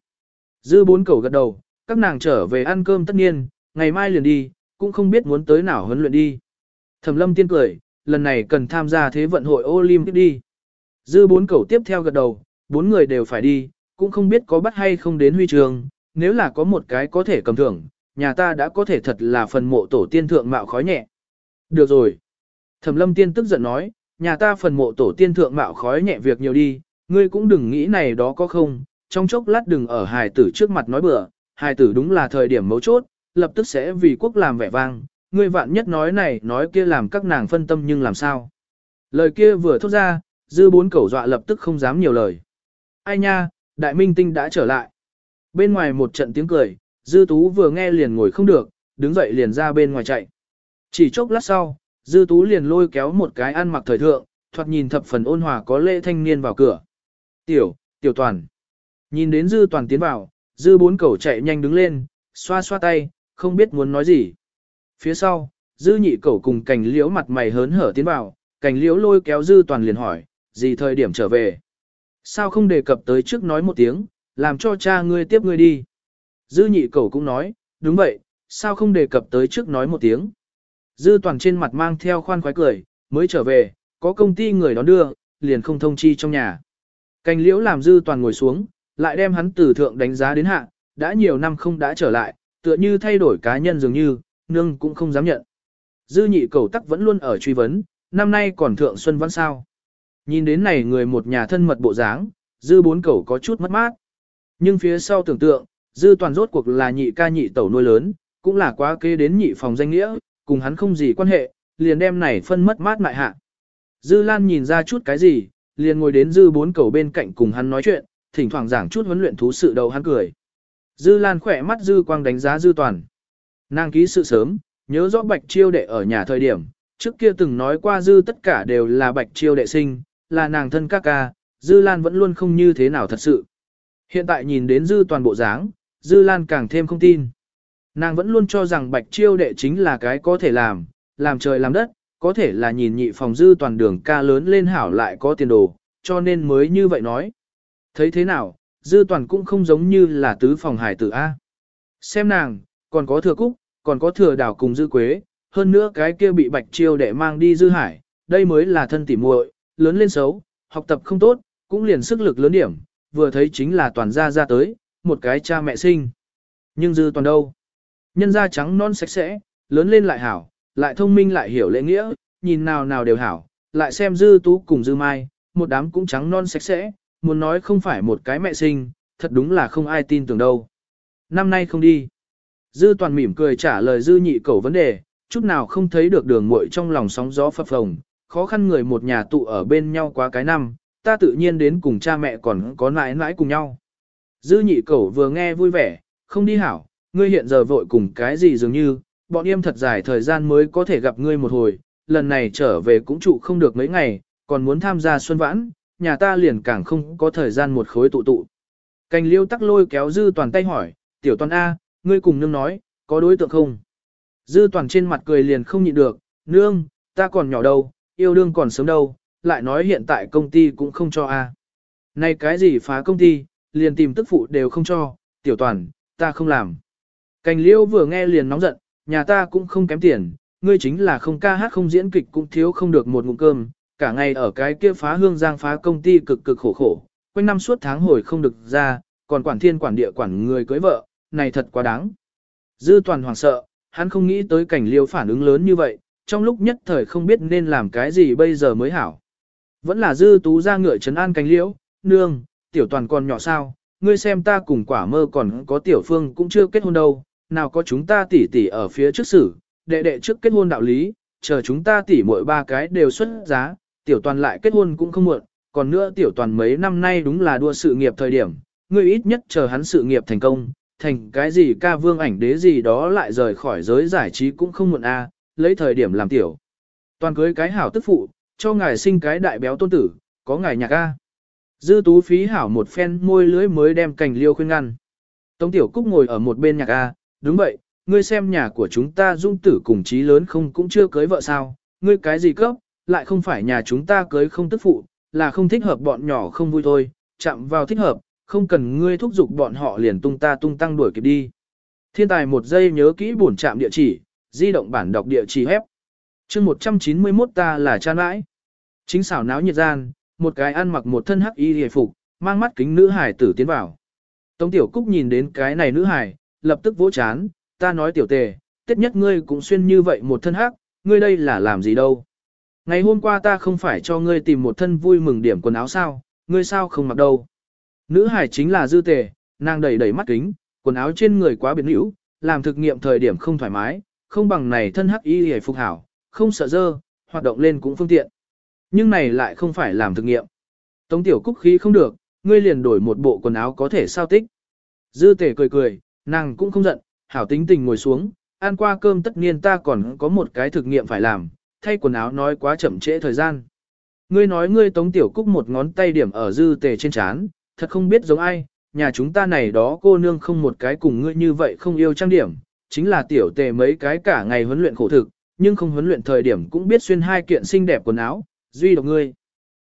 Dư bốn cẩu gật đầu, các nàng trở về ăn cơm tất nhiên, ngày mai liền đi, cũng không biết muốn tới nào huấn luyện đi. Thẩm lâm tiên cười, lần này cần tham gia thế vận hội Olympic đi. Dư bốn cầu tiếp theo gật đầu, bốn người đều phải đi, cũng không biết có bắt hay không đến huy trường, nếu là có một cái có thể cầm thưởng, nhà ta đã có thể thật là phần mộ tổ tiên thượng mạo khói nhẹ. Được rồi. Thẩm lâm tiên tức giận nói, nhà ta phần mộ tổ tiên thượng mạo khói nhẹ việc nhiều đi, ngươi cũng đừng nghĩ này đó có không, trong chốc lát đừng ở hài tử trước mặt nói bừa, hài tử đúng là thời điểm mấu chốt, lập tức sẽ vì quốc làm vẻ vang, ngươi vạn nhất nói này nói kia làm các nàng phân tâm nhưng làm sao. Lời kia vừa thốt ra, dư bốn cẩu dọa lập tức không dám nhiều lời. Ai nha, đại minh tinh đã trở lại. Bên ngoài một trận tiếng cười, Dư Tú vừa nghe liền ngồi không được, đứng dậy liền ra bên ngoài chạy. Chỉ chốc lát sau, Dư Tú liền lôi kéo một cái ăn mặc thời thượng, thoạt nhìn thập phần ôn hòa có lễ thanh niên vào cửa. Tiểu, tiểu toàn. Nhìn đến Dư toàn tiến vào, Dư bốn cẩu chạy nhanh đứng lên, xoa xoa tay, không biết muốn nói gì. Phía sau, Dư nhị cẩu cùng cành liễu mặt mày hớn hở tiến vào, cành liễu lôi kéo Dư toàn liền hỏi, gì thời điểm trở về. Sao không đề cập tới trước nói một tiếng, làm cho cha ngươi tiếp ngươi đi. Dư nhị cầu cũng nói, đúng vậy, sao không đề cập tới trước nói một tiếng. Dư toàn trên mặt mang theo khoan khoái cười, mới trở về, có công ty người đón đưa, liền không thông chi trong nhà. Cành liễu làm dư toàn ngồi xuống, lại đem hắn từ thượng đánh giá đến hạ, đã nhiều năm không đã trở lại, tựa như thay đổi cá nhân dường như, nương cũng không dám nhận. Dư nhị cầu tắc vẫn luôn ở truy vấn, năm nay còn thượng xuân vẫn sao. Nhìn đến này người một nhà thân mật bộ dáng, dư bốn cẩu có chút mất mát. Nhưng phía sau tưởng tượng, dư toàn rốt cuộc là nhị ca nhị tẩu nuôi lớn, cũng là quá kế đến nhị phòng danh nghĩa, cùng hắn không gì quan hệ, liền đem này phân mất mát mại hạ. Dư Lan nhìn ra chút cái gì, liền ngồi đến dư bốn cầu bên cạnh cùng hắn nói chuyện, thỉnh thoảng giảng chút huấn luyện thú sự đầu hắn cười. Dư Lan khỏe mắt dư quang đánh giá dư toàn. Nàng ký sự sớm, nhớ rõ bạch chiêu đệ ở nhà thời điểm, trước kia từng nói qua dư tất cả đều là bạch chiêu đệ sinh, là nàng thân các ca, dư Lan vẫn luôn không như thế nào thật sự. Hiện tại nhìn đến dư toàn bộ dáng, dư Lan càng thêm không tin. Nàng vẫn luôn cho rằng bạch chiêu đệ chính là cái có thể làm, làm trời làm đất, có thể là nhìn nhị phòng dư toàn đường ca lớn lên hảo lại có tiền đồ, cho nên mới như vậy nói. Thấy thế nào, dư toàn cũng không giống như là tứ phòng hải tử A. Xem nàng, còn có thừa cúc, còn có thừa đảo cùng dư quế, hơn nữa cái kia bị bạch chiêu đệ mang đi dư hải, đây mới là thân tỉ muội, lớn lên xấu, học tập không tốt, cũng liền sức lực lớn điểm, vừa thấy chính là toàn gia ra tới, một cái cha mẹ sinh. Nhưng dư toàn đâu? Nhân da trắng non sạch sẽ, lớn lên lại hảo, lại thông minh lại hiểu lễ nghĩa, nhìn nào nào đều hảo, lại xem dư tú cùng dư mai, một đám cũng trắng non sạch sẽ, muốn nói không phải một cái mẹ sinh, thật đúng là không ai tin tưởng đâu. Năm nay không đi. Dư toàn mỉm cười trả lời dư nhị cầu vấn đề, chút nào không thấy được đường muội trong lòng sóng gió phập phồng, khó khăn người một nhà tụ ở bên nhau quá cái năm, ta tự nhiên đến cùng cha mẹ còn có nãi nãi cùng nhau. Dư nhị cẩu vừa nghe vui vẻ, không đi hảo, ngươi hiện giờ vội cùng cái gì dường như, bọn em thật dài thời gian mới có thể gặp ngươi một hồi, lần này trở về cũng trụ không được mấy ngày, còn muốn tham gia xuân vãn, nhà ta liền càng không có thời gian một khối tụ tụ. Cành liêu tắc lôi kéo dư toàn tay hỏi, tiểu toàn A, ngươi cùng nương nói, có đối tượng không? Dư toàn trên mặt cười liền không nhịn được, nương, ta còn nhỏ đâu, yêu đương còn sớm đâu, lại nói hiện tại công ty cũng không cho A. Này cái gì phá công ty, liền tìm tức phụ đều không cho, tiểu toàn, ta không làm. Cành liêu vừa nghe liền nóng giận, nhà ta cũng không kém tiền, ngươi chính là không ca hát không diễn kịch cũng thiếu không được một ngụm cơm, cả ngày ở cái kia phá hương giang phá công ty cực cực khổ khổ, quanh năm suốt tháng hồi không được ra, còn quản thiên quản địa quản người cưới vợ, này thật quá đáng. Dư toàn hoảng sợ, hắn không nghĩ tới cảnh liêu phản ứng lớn như vậy, trong lúc nhất thời không biết nên làm cái gì bây giờ mới hảo. Vẫn là dư tú ra ngựa trấn an cánh liễu, nương, tiểu toàn còn nhỏ sao, ngươi xem ta cùng quả mơ còn có tiểu phương cũng chưa kết hôn đâu, nào có chúng ta tỉ tỉ ở phía trước xử, đệ đệ trước kết hôn đạo lý, chờ chúng ta tỉ mỗi ba cái đều xuất giá, tiểu toàn lại kết hôn cũng không muộn, còn nữa tiểu toàn mấy năm nay đúng là đua sự nghiệp thời điểm, ngươi ít nhất chờ hắn sự nghiệp thành công, thành cái gì ca vương ảnh đế gì đó lại rời khỏi giới giải trí cũng không muộn a, lấy thời điểm làm tiểu. Toàn cưới cái hảo tức phụ, cho ngài sinh cái đại béo tôn tử, có ngài nhạc a. Dư tú phí hảo một phen môi lưới mới đem cành liêu khuyên ngăn. Tống tiểu cúc ngồi ở một bên nhạc a, đúng vậy, ngươi xem nhà của chúng ta dung tử cùng trí lớn không cũng chưa cưới vợ sao, ngươi cái gì cấp, lại không phải nhà chúng ta cưới không tức phụ, là không thích hợp bọn nhỏ không vui thôi, chạm vào thích hợp, không cần ngươi thúc giục bọn họ liền tung ta tung tăng đuổi kịp đi. Thiên tài một giây nhớ kỹ bổn trạm địa chỉ, di động bản đọc địa chỉ hép. chương 191 ta là cha nãi. Chính xảo náo nhiệt gian, một cái ăn mặc một thân hắc y hề phục, mang mắt kính nữ hải tử tiến vào. Tống tiểu cúc nhìn đến cái này nữ hải, lập tức vỗ chán, ta nói tiểu tề, tết nhất ngươi cũng xuyên như vậy một thân hắc, ngươi đây là làm gì đâu. Ngày hôm qua ta không phải cho ngươi tìm một thân vui mừng điểm quần áo sao, ngươi sao không mặc đâu. Nữ hải chính là dư tề, nàng đẩy đẩy mắt kính, quần áo trên người quá biến hữu, làm thực nghiệm thời điểm không thoải mái, không bằng này thân hắc y hề phục hảo, không sợ dơ, hoạt động lên cũng phương tiện. Nhưng này lại không phải làm thực nghiệm. Tống tiểu cúc khí không được, ngươi liền đổi một bộ quần áo có thể sao tích. Dư tề cười cười, Nàng cũng không giận, hảo tính tình ngồi xuống, ăn qua cơm tất nhiên ta còn có một cái thực nghiệm phải làm, thay quần áo nói quá chậm trễ thời gian. Ngươi nói ngươi tống tiểu cúc một ngón tay điểm ở dư tề trên chán, thật không biết giống ai, nhà chúng ta này đó cô nương không một cái cùng ngươi như vậy không yêu trang điểm, chính là tiểu tề mấy cái cả ngày huấn luyện khổ thực, nhưng không huấn luyện thời điểm cũng biết xuyên hai kiện xinh đẹp quần áo, duy độc ngươi.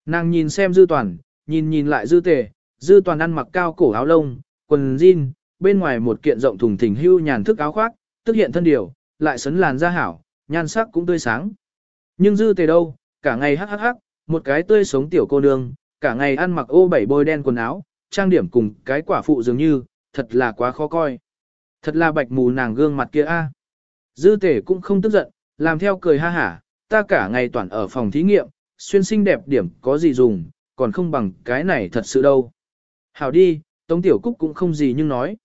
Nàng nhìn xem dư toàn, nhìn nhìn lại dư tề, dư toàn ăn mặc cao cổ áo lông, quần jean, bên ngoài một kiện rộng thùng thình hưu nhàn thức áo khoác, tức hiện thân điều, lại sấn làn da hảo, nhan sắc cũng tươi sáng. Nhưng dư tề đâu, cả ngày hắc hắc hắc, một cái tươi sống tiểu cô nương, cả ngày ăn mặc ô bảy bôi đen quần áo, trang điểm cùng cái quả phụ dường như, thật là quá khó coi. Thật là bạch mù nàng gương mặt kia a. À. Dư tể cũng không tức giận, làm theo cười ha hả, ta cả ngày toàn ở phòng thí nghiệm, xuyên sinh đẹp điểm có gì dùng, còn không bằng cái này thật sự đâu. Hảo đi, Tống Tiểu Cúc cũng không gì nhưng nói.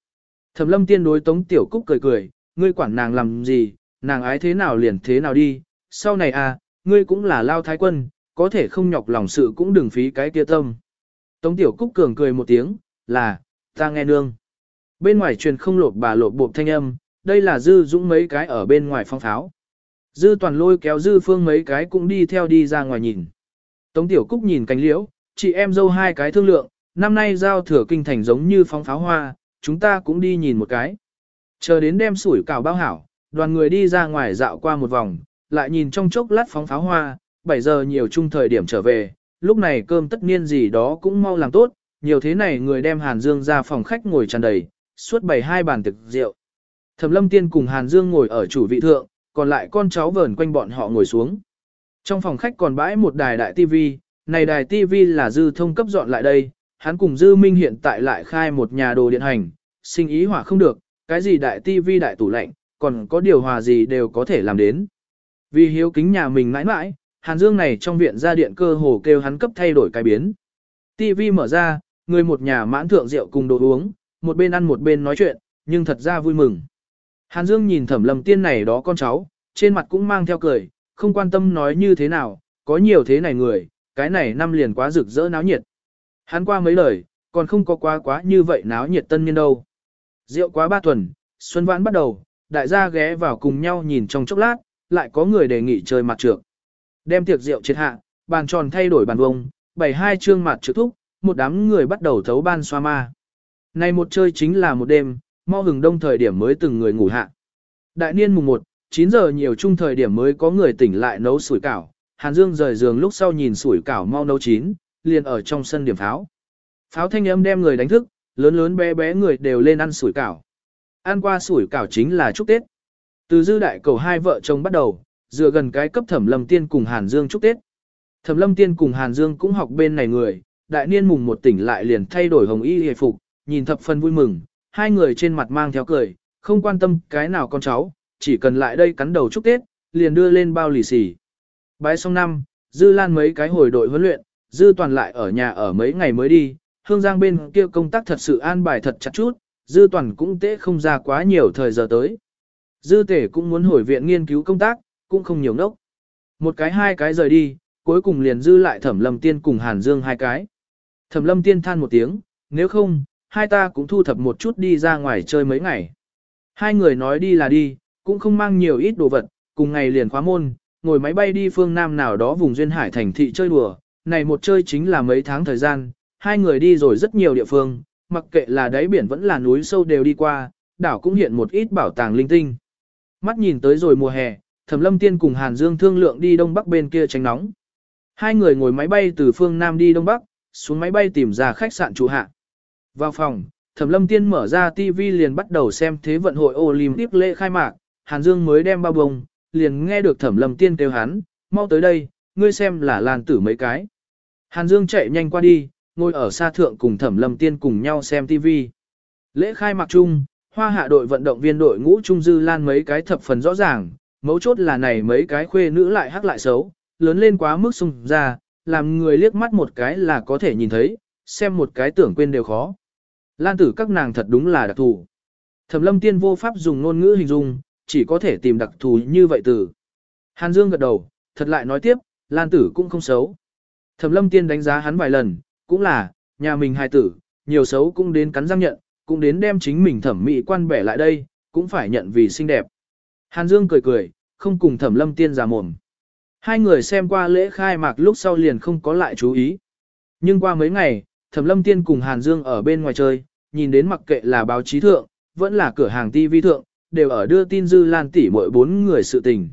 Thẩm lâm tiên đối Tống Tiểu Cúc cười cười, ngươi quản nàng làm gì, nàng ái thế nào liền thế nào đi, sau này à, ngươi cũng là lao thái quân, có thể không nhọc lòng sự cũng đừng phí cái kia tâm. Tống Tiểu Cúc cường cười một tiếng, là, ta nghe nương. Bên ngoài truyền không lột bà lột bộp thanh âm, đây là dư dũng mấy cái ở bên ngoài phong pháo. Dư toàn lôi kéo dư phương mấy cái cũng đi theo đi ra ngoài nhìn. Tống Tiểu Cúc nhìn cánh liễu, chị em dâu hai cái thương lượng, năm nay giao thừa kinh thành giống như phong pháo hoa, chúng ta cũng đi nhìn một cái. Chờ đến đêm sủi cảo bao hảo, đoàn người đi ra ngoài dạo qua một vòng, lại nhìn trong chốc lát phóng pháo hoa, 7 giờ nhiều chung thời điểm trở về, lúc này cơm tất niên gì đó cũng mau làm tốt, nhiều thế này người đem Hàn Dương ra phòng khách ngồi tràn đầy, suốt bày hai bàn thực rượu. Thẩm Lâm Tiên cùng Hàn Dương ngồi ở chủ vị thượng, còn lại con cháu vờn quanh bọn họ ngồi xuống. Trong phòng khách còn bãi một đài đại TV, này đài TV là Dư Thông cấp dọn lại đây, hắn cùng Dư Minh hiện tại lại khai một nhà đồ điện hành, sinh ý hỏa không được, cái gì đại TV đại tủ lạnh, còn có điều hòa gì đều có thể làm đến. Vì hiếu kính nhà mình mãi mãi, Hàn Dương này trong viện ra điện cơ hồ kêu hắn cấp thay đổi cái biến. TV mở ra, người một nhà mãn thượng rượu cùng đồ uống, một bên ăn một bên nói chuyện, nhưng thật ra vui mừng. Hàn Dương nhìn thẩm lầm tiên này đó con cháu, trên mặt cũng mang theo cười, không quan tâm nói như thế nào, có nhiều thế này người, cái này năm liền quá rực rỡ náo nhiệt. Hắn qua mấy lời, còn không có quá quá như vậy náo nhiệt tân niên đâu. Rượu quá ba tuần, xuân vãn bắt đầu, đại gia ghé vào cùng nhau nhìn trong chốc lát, lại có người đề nghị chơi mặt trược. Đem tiệc rượu triệt hạ, bàn tròn thay đổi bàn vông, bảy hai chương mặt trược thúc, một đám người bắt đầu thấu ban xoa ma. Này một chơi chính là một đêm, mau hừng đông thời điểm mới từng người ngủ hạ. Đại niên mùng 1, 9 giờ nhiều chung thời điểm mới có người tỉnh lại nấu sủi cảo. Hàn Dương rời giường lúc sau nhìn sủi cảo mau nấu chín, liền ở trong sân điểm pháo. Pháo thanh âm đem người đánh thức, lớn lớn bé bé người đều lên ăn sủi cảo. Ăn qua sủi cảo chính là chúc Tết. Từ dư đại cầu hai vợ chồng bắt đầu, dựa gần cái cấp thẩm lâm tiên cùng Hàn Dương chúc Tết. Thẩm lâm tiên cùng Hàn Dương cũng học bên này người, đại niên mùng một tỉnh lại liền thay đổi hồng y hề phục, nhìn thập phần vui mừng, hai người trên mặt mang theo cười, không quan tâm cái nào con cháu, chỉ cần lại đây cắn đầu chúc Tết, liền đưa lên bao lì xì. Bái xong năm, Dư Lan mấy cái hồi đội huấn luyện, Dư Toàn lại ở nhà ở mấy ngày mới đi, Hương Giang bên kia công tác thật sự an bài thật chặt chút, Dư Toàn cũng tế không ra quá nhiều thời giờ tới. Dư Tể cũng muốn hồi viện nghiên cứu công tác, cũng không nhiều nốc. Một cái hai cái rời đi, cuối cùng liền dư lại Thẩm Lâm Tiên cùng Hàn Dương hai cái. Thẩm Lâm Tiên than một tiếng, nếu không, hai ta cũng thu thập một chút đi ra ngoài chơi mấy ngày. Hai người nói đi là đi, cũng không mang nhiều ít đồ vật, cùng ngày liền khóa môn, ngồi máy bay đi phương Nam nào đó vùng duyên hải thành thị chơi đùa. Này một chơi chính là mấy tháng thời gian, hai người đi rồi rất nhiều địa phương, mặc kệ là đáy biển vẫn là núi sâu đều đi qua, đảo cũng hiện một ít bảo tàng linh tinh. Mắt nhìn tới rồi mùa hè, Thẩm Lâm Tiên cùng Hàn Dương thương lượng đi đông bắc bên kia tránh nóng. Hai người ngồi máy bay từ phương Nam đi đông bắc, xuống máy bay tìm ra khách sạn trụ hạ. Vào phòng, Thẩm Lâm Tiên mở ra TV liền bắt đầu xem thế vận hội Olympic lễ khai mạc, Hàn Dương mới đem bao bông, liền nghe được Thẩm Lâm Tiên kêu hắn, mau tới đây, ngươi xem là Lan Tử mấy cái. Hàn Dương chạy nhanh qua đi, ngồi ở xa thượng cùng Thẩm Lâm Tiên cùng nhau xem TV. Lễ khai mạc chung, hoa hạ đội vận động viên đội ngũ Trung Dư Lan mấy cái thập phần rõ ràng, mấu chốt là này mấy cái khuê nữ lại hắc lại xấu, lớn lên quá mức sung ra, làm người liếc mắt một cái là có thể nhìn thấy, xem một cái tưởng quên đều khó. Lan tử các nàng thật đúng là đặc thù. Thẩm lâm tiên vô pháp dùng ngôn ngữ hình dung, chỉ có thể tìm đặc thù như vậy từ. Hàn Dương gật đầu, thật lại nói tiếp, Lan tử cũng không xấu. Thẩm lâm tiên đánh giá hắn vài lần, cũng là, nhà mình hài tử, nhiều xấu cũng đến cắn răng nhận, cũng đến đem chính mình thẩm mỹ quan bẻ lại đây, cũng phải nhận vì xinh đẹp. Hàn Dương cười cười, không cùng thẩm lâm tiên giả mồm. Hai người xem qua lễ khai mạc lúc sau liền không có lại chú ý. Nhưng qua mấy ngày, thẩm lâm tiên cùng Hàn Dương ở bên ngoài chơi, nhìn đến mặc kệ là báo chí thượng, vẫn là cửa hàng TV thượng, đều ở đưa tin Dư Lan tỷ mỗi bốn người sự tình.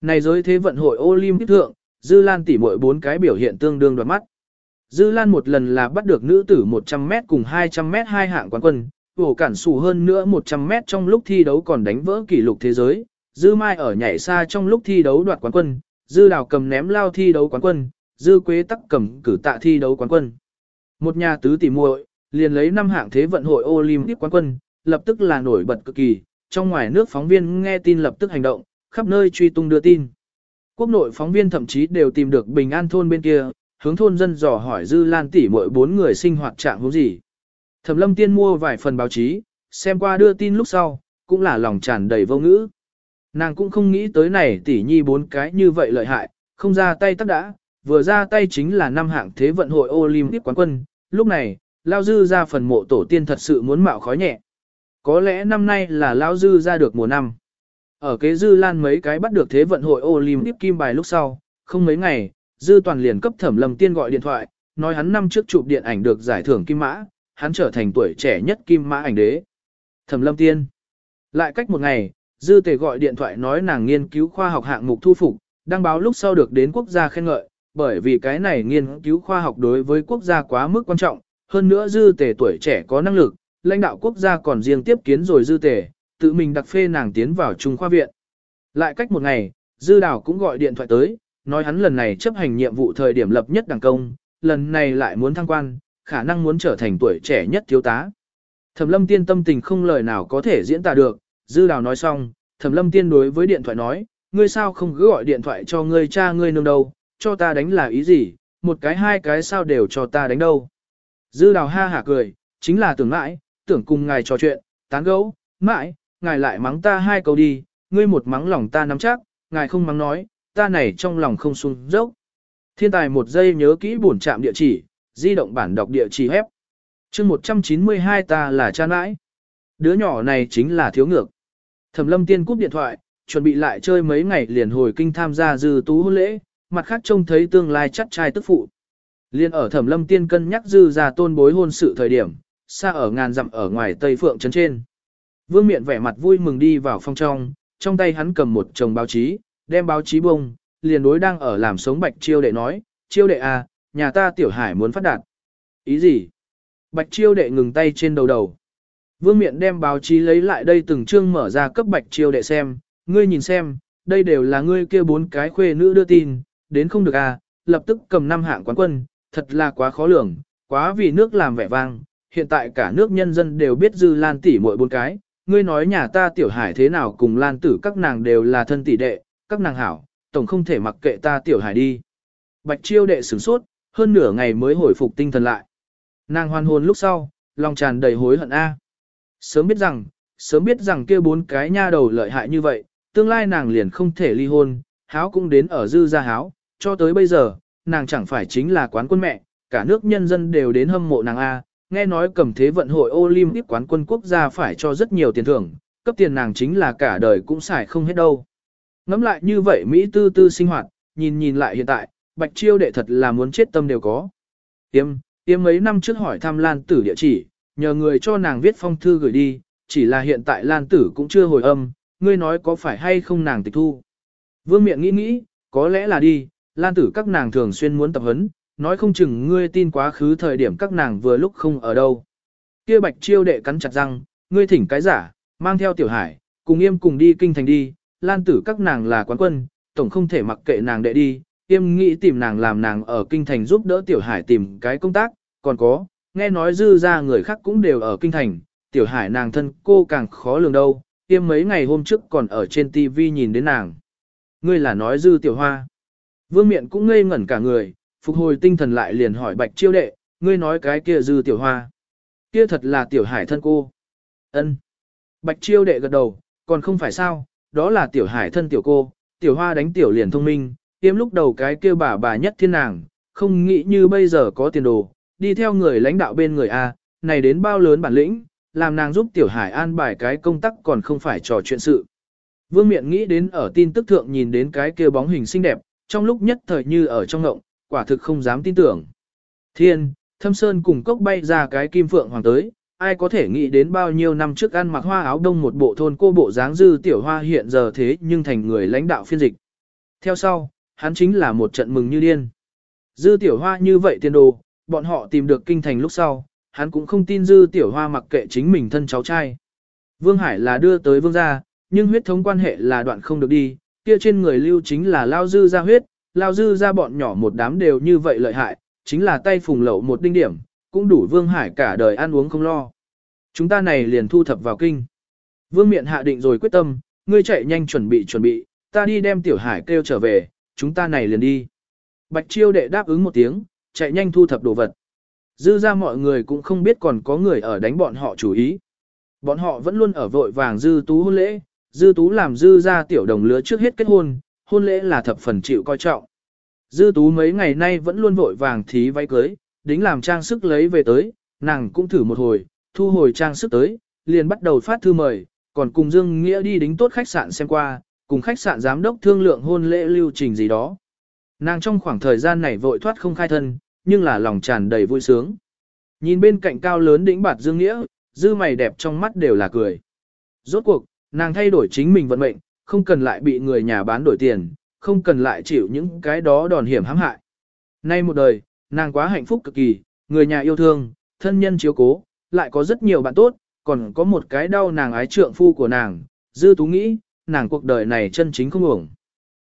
Này giới thế vận hội Olympic thượng, Dư Lan tỷ mỗi bốn cái biểu hiện tương đương đoạt mắt. Dư Lan một lần là bắt được nữ tử 100m cùng 200m hai hạng quán quân, vổ cản sủ hơn nữa 100m trong lúc thi đấu còn đánh vỡ kỷ lục thế giới. Dư Mai ở nhảy xa trong lúc thi đấu đoạt quán quân, Dư Đào cầm ném lao thi đấu quán quân, Dư Quế tắc cầm cử tạ thi đấu quán quân. Một nhà tứ tỷ muội liền lấy năm hạng thế vận hội Olympic quán quân, lập tức là nổi bật cực kỳ, trong ngoài nước phóng viên nghe tin lập tức hành động, khắp nơi truy tung đưa tin. Quốc nội phóng viên thậm chí đều tìm được Bình An thôn bên kia, hướng thôn dân dò hỏi Dư Lan tỷ mỗi bốn người sinh hoạt trạng huống gì. Thẩm Lâm Tiên mua vài phần báo chí, xem qua đưa tin lúc sau, cũng là lòng tràn đầy vô ngữ. Nàng cũng không nghĩ tới này tỷ nhi bốn cái như vậy lợi hại, không ra tay tắc đã, vừa ra tay chính là năm hạng thế vận hội Olympic quán quân, lúc này, Lao Dư ra phần mộ tổ tiên thật sự muốn mạo khói nhẹ. Có lẽ năm nay là Lao Dư ra được mùa năm. Ở kế Dư Lan mấy cái bắt được thế vận hội Olympic kim bài lúc sau, không mấy ngày, Dư Toàn liền cấp thẩm lầm tiên gọi điện thoại, nói hắn năm trước chụp điện ảnh được giải thưởng kim mã, hắn trở thành tuổi trẻ nhất kim mã ảnh đế. Thẩm lâm tiên. Lại cách một ngày, Dư Tề gọi điện thoại nói nàng nghiên cứu khoa học hạng mục thu phục, đăng báo lúc sau được đến quốc gia khen ngợi, bởi vì cái này nghiên cứu khoa học đối với quốc gia quá mức quan trọng, hơn nữa Dư Tề tuổi trẻ có năng lực, lãnh đạo quốc gia còn riêng tiếp kiến rồi Dư Tề, tự mình đặc phê nàng tiến vào Trung khoa viện. Lại cách một ngày, Dư đảo cũng gọi điện thoại tới, nói hắn lần này chấp hành nhiệm vụ thời điểm lập nhất đảng công, lần này lại muốn thăng quan, khả năng muốn trở thành tuổi trẻ nhất thiếu tá. Thẩm lâm tiên tâm tình không lời nào có thể diễn tả được, Dư Đào nói xong, Thẩm lâm tiên đối với điện thoại nói, ngươi sao không cứ gọi điện thoại cho ngươi cha ngươi nương đâu, cho ta đánh là ý gì, một cái hai cái sao đều cho ta đánh đâu. Dư Đào ha hả cười, chính là tưởng mãi, tưởng cùng ngài trò chuyện, tán gẫu, mãi, ngài lại mắng ta hai câu đi, ngươi một mắng lòng ta nắm chắc, ngài không mắng nói, ta này trong lòng không xuống dốc. Thiên tài một giây nhớ kỹ bổn trạm địa chỉ, di động bản đọc địa chỉ hép. chương 192 ta là cha nãi. Đứa nhỏ này chính là thiếu ngược. Thẩm lâm tiên cúp điện thoại, chuẩn bị lại chơi mấy ngày liền hồi kinh tham gia dư tú hôn lễ, mặt khác trông thấy tương lai chắc trai tức phụ. Liên ở thẩm lâm tiên cân nhắc dư ra tôn bối hôn sự thời điểm, xa ở ngàn dặm ở ngoài tây phượng trấn trên. Vương miện vẻ mặt vui mừng đi vào phòng trong, trong tay hắn cầm một chồng báo chí, đem báo chí bông, liền đối đang ở làm sống bạch chiêu đệ nói, chiêu đệ à, nhà ta tiểu hải muốn phát đạt. Ý gì? Bạch chiêu đệ ngừng tay trên đầu đầu. Vương miện đem báo chí lấy lại đây từng chương mở ra cấp bạch chiêu đệ xem, ngươi nhìn xem, đây đều là ngươi kia bốn cái khuê nữ đưa tin, đến không được à, lập tức cầm năm hạng quán quân, thật là quá khó lường, quá vì nước làm vẻ vang, hiện tại cả nước nhân dân đều biết dư lan tỷ mỗi bốn cái, ngươi nói nhà ta tiểu hải thế nào cùng lan tử các nàng đều là thân tỷ đệ, các nàng hảo, tổng không thể mặc kệ ta tiểu hải đi. Bạch chiêu đệ sửng sốt, hơn nửa ngày mới hồi phục tinh thần lại. Nàng hoàn hồn lúc sau, lòng tràn đầy hối hận a. Sớm biết rằng, sớm biết rằng kia bốn cái nha đầu lợi hại như vậy, tương lai nàng liền không thể ly hôn, háo cũng đến ở dư gia háo, cho tới bây giờ, nàng chẳng phải chính là quán quân mẹ, cả nước nhân dân đều đến hâm mộ nàng a. Nghe nói cầm thế vận hội Olympic quán quân quốc gia phải cho rất nhiều tiền thưởng, cấp tiền nàng chính là cả đời cũng xài không hết đâu. Ngắm lại như vậy Mỹ tư tư sinh hoạt, nhìn nhìn lại hiện tại, bạch chiêu đệ thật là muốn chết tâm đều có. Tiêm, tiêm mấy năm trước hỏi thăm Lan Tử địa chỉ, nhờ người cho nàng viết phong thư gửi đi, chỉ là hiện tại Lan Tử cũng chưa hồi âm, ngươi nói có phải hay không nàng tịch thu. Vương miệng nghĩ nghĩ, có lẽ là đi, Lan Tử các nàng thường xuyên muốn tập huấn, nói không chừng ngươi tin quá khứ thời điểm các nàng vừa lúc không ở đâu. Kia bạch chiêu đệ cắn chặt răng, ngươi thỉnh cái giả, mang theo tiểu hải, cùng yêm cùng đi kinh thành đi, lan tử các nàng là quán quân, tổng không thể mặc kệ nàng đệ đi, Im nghĩ tìm nàng làm nàng ở kinh thành giúp đỡ tiểu hải tìm cái công tác, còn có, nghe nói dư ra người khác cũng đều ở kinh thành, tiểu hải nàng thân cô càng khó lường đâu, Im mấy ngày hôm trước còn ở trên TV nhìn đến nàng. Ngươi là nói dư tiểu hoa. Vương miện cũng ngây ngẩn cả người, phục hồi tinh thần lại liền hỏi bạch chiêu đệ, ngươi nói cái kia dư tiểu hoa. Kia thật là tiểu hải thân cô. ân Bạch chiêu đệ gật đầu, còn không phải sao, đó là tiểu hải thân tiểu cô, tiểu hoa đánh tiểu liền thông minh, tiêm lúc đầu cái kia bà bà nhất thiên nàng, không nghĩ như bây giờ có tiền đồ, đi theo người lãnh đạo bên người A, này đến bao lớn bản lĩnh, làm nàng giúp tiểu hải an bài cái công tác còn không phải trò chuyện sự. Vương miện nghĩ đến ở tin tức thượng nhìn đến cái kia bóng hình xinh đẹp, trong lúc nhất thời như ở trong ngộng, quả thực không dám tin tưởng. Thiên, thâm sơn cùng cốc bay ra cái kim phượng hoàng tới, ai có thể nghĩ đến bao nhiêu năm trước ăn mặc hoa áo đông một bộ thôn cô bộ dáng dư tiểu hoa hiện giờ thế nhưng thành người lãnh đạo phiên dịch. Theo sau, hắn chính là một trận mừng như điên. Dư tiểu hoa như vậy tiền đồ, bọn họ tìm được kinh thành lúc sau, hắn cũng không tin dư tiểu hoa mặc kệ chính mình thân cháu trai. Vương Hải là đưa tới vương gia, nhưng huyết thống quan hệ là đoạn không được đi, kia trên người lưu chính là lao dư ra huyết, lao dư ra bọn nhỏ một đám đều như vậy lợi hại, chính là tay phùng lậu một đinh điểm, cũng đủ Vương Hải cả đời ăn uống không lo. Chúng ta này liền thu thập vào kinh. Vương miện hạ định rồi quyết tâm, ngươi chạy nhanh chuẩn bị chuẩn bị, ta đi đem tiểu hải kêu trở về, chúng ta này liền đi. Bạch chiêu đệ đáp ứng một tiếng, chạy nhanh thu thập đồ vật. Dư ra mọi người cũng không biết còn có người ở đánh bọn họ chủ ý. Bọn họ vẫn luôn ở vội vàng dư tú hôn lễ, dư tú làm dư ra tiểu đồng lứa trước hết kết hôn, hôn lễ là thập phần chịu coi trọng. Dư tú mấy ngày nay vẫn luôn vội vàng thí váy cưới, đính làm trang sức lấy về tới, nàng cũng thử một hồi, thu hồi trang sức tới, liền bắt đầu phát thư mời, còn cùng Dương Nghĩa đi đính tốt khách sạn xem qua, cùng khách sạn giám đốc thương lượng hôn lễ lưu trình gì đó. Nàng trong khoảng thời gian này vội thoát không khai thân, nhưng là lòng tràn đầy vui sướng. Nhìn bên cạnh cao lớn đỉnh bạt Dương Nghĩa, dư mày đẹp trong mắt đều là cười. Rốt cuộc, nàng thay đổi chính mình vận mệnh, không cần lại bị người nhà bán đổi tiền, không cần lại chịu những cái đó đòn hiểm hãm hại. Nay một đời, nàng quá hạnh phúc cực kỳ, người nhà yêu thương, thân nhân chiếu cố, lại có rất nhiều bạn tốt, còn có một cái đau nàng ái trượng phu của nàng, dư tú nghĩ, nàng cuộc đời này chân chính không ổng.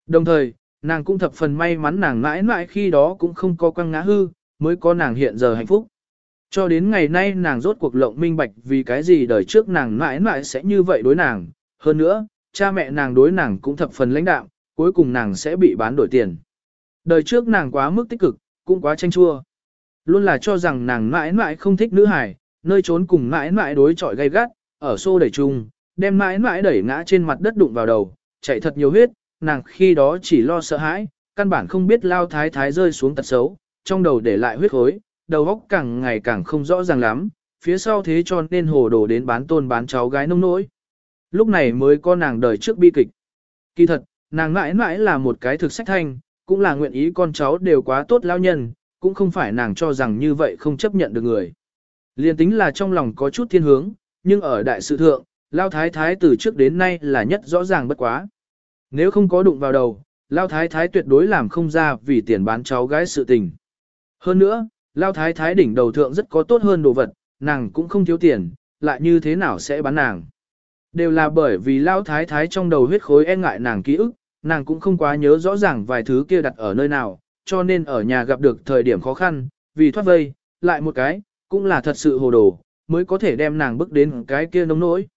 Đồng thời, nàng cũng thập phần may mắn nàng mãi mãi khi đó cũng không có quăng ngã hư, mới có nàng hiện giờ hạnh phúc. Cho đến ngày nay nàng rốt cuộc lộng minh bạch vì cái gì đời trước nàng mãi mãi sẽ như vậy đối nàng. Hơn nữa, cha mẹ nàng đối nàng cũng thập phần lãnh đạo, cuối cùng nàng sẽ bị bán đổi tiền. Đời trước nàng quá mức tích cực, cũng quá tranh chua. Luôn là cho rằng nàng mãi mãi không thích nữ hải, nơi trốn cùng mãi mãi đối chọi gay gắt, ở xô đẩy chung, đem mãi mãi đẩy ngã trên mặt đất đụng vào đầu, chạy thật nhiều huyết, nàng khi đó chỉ lo sợ hãi, căn bản không biết lao thái thái rơi xuống tật xấu, trong đầu để lại huyết khối, đầu óc càng ngày càng không rõ ràng lắm, phía sau thế cho nên hồ đồ đến bán tôn bán cháu gái nông nỗi. Lúc này mới có nàng đời trước bi kịch. Kỳ thật, nàng mãi mãi là một cái thực sách thanh, cũng là nguyện ý con cháu đều quá tốt lao nhân, cũng không phải nàng cho rằng như vậy không chấp nhận được người. Liên tính là trong lòng có chút thiên hướng, nhưng ở đại sự thượng, Lao Thái Thái từ trước đến nay là nhất rõ ràng bất quá. Nếu không có đụng vào đầu, Lao Thái Thái tuyệt đối làm không ra vì tiền bán cháu gái sự tình. Hơn nữa, Lao Thái Thái đỉnh đầu thượng rất có tốt hơn đồ vật, nàng cũng không thiếu tiền, lại như thế nào sẽ bán nàng. Đều là bởi vì Lao Thái Thái trong đầu huyết khối e ngại nàng ký ức, nàng cũng không quá nhớ rõ ràng vài thứ kia đặt ở nơi nào, cho nên ở nhà gặp được thời điểm khó khăn, vì thoát vây, lại một cái, cũng là thật sự hồ đồ, mới có thể đem nàng bước đến cái kia nông nỗi.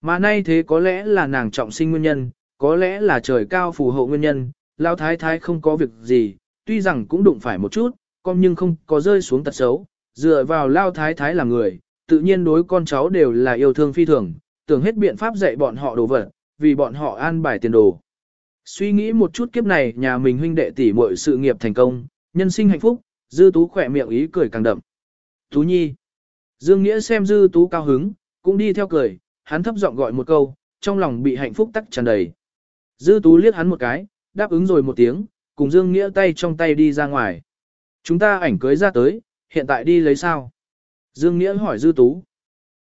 Mà nay thế có lẽ là nàng trọng sinh nguyên nhân, có lẽ là trời cao phù hộ nguyên nhân, lao thái thái không có việc gì, tuy rằng cũng đụng phải một chút, con nhưng không có rơi xuống tật xấu, dựa vào lao thái thái là người, tự nhiên đối con cháu đều là yêu thương phi thường, tưởng hết biện pháp dạy bọn họ đồ vật, vì bọn họ an bài tiền đồ. Suy nghĩ một chút kiếp này nhà mình huynh đệ tỷ muội sự nghiệp thành công, nhân sinh hạnh phúc, dư tú khỏe miệng ý cười càng đậm. Tú Nhi. Dương Nghĩa xem Dư Tú cao hứng, cũng đi theo cười, hắn thấp giọng gọi một câu, trong lòng bị hạnh phúc tắc tràn đầy. Dư Tú liếc hắn một cái, đáp ứng rồi một tiếng, cùng Dương Nghĩa tay trong tay đi ra ngoài. Chúng ta ảnh cưới ra tới, hiện tại đi lấy sao? Dương Nghĩa hỏi Dư Tú.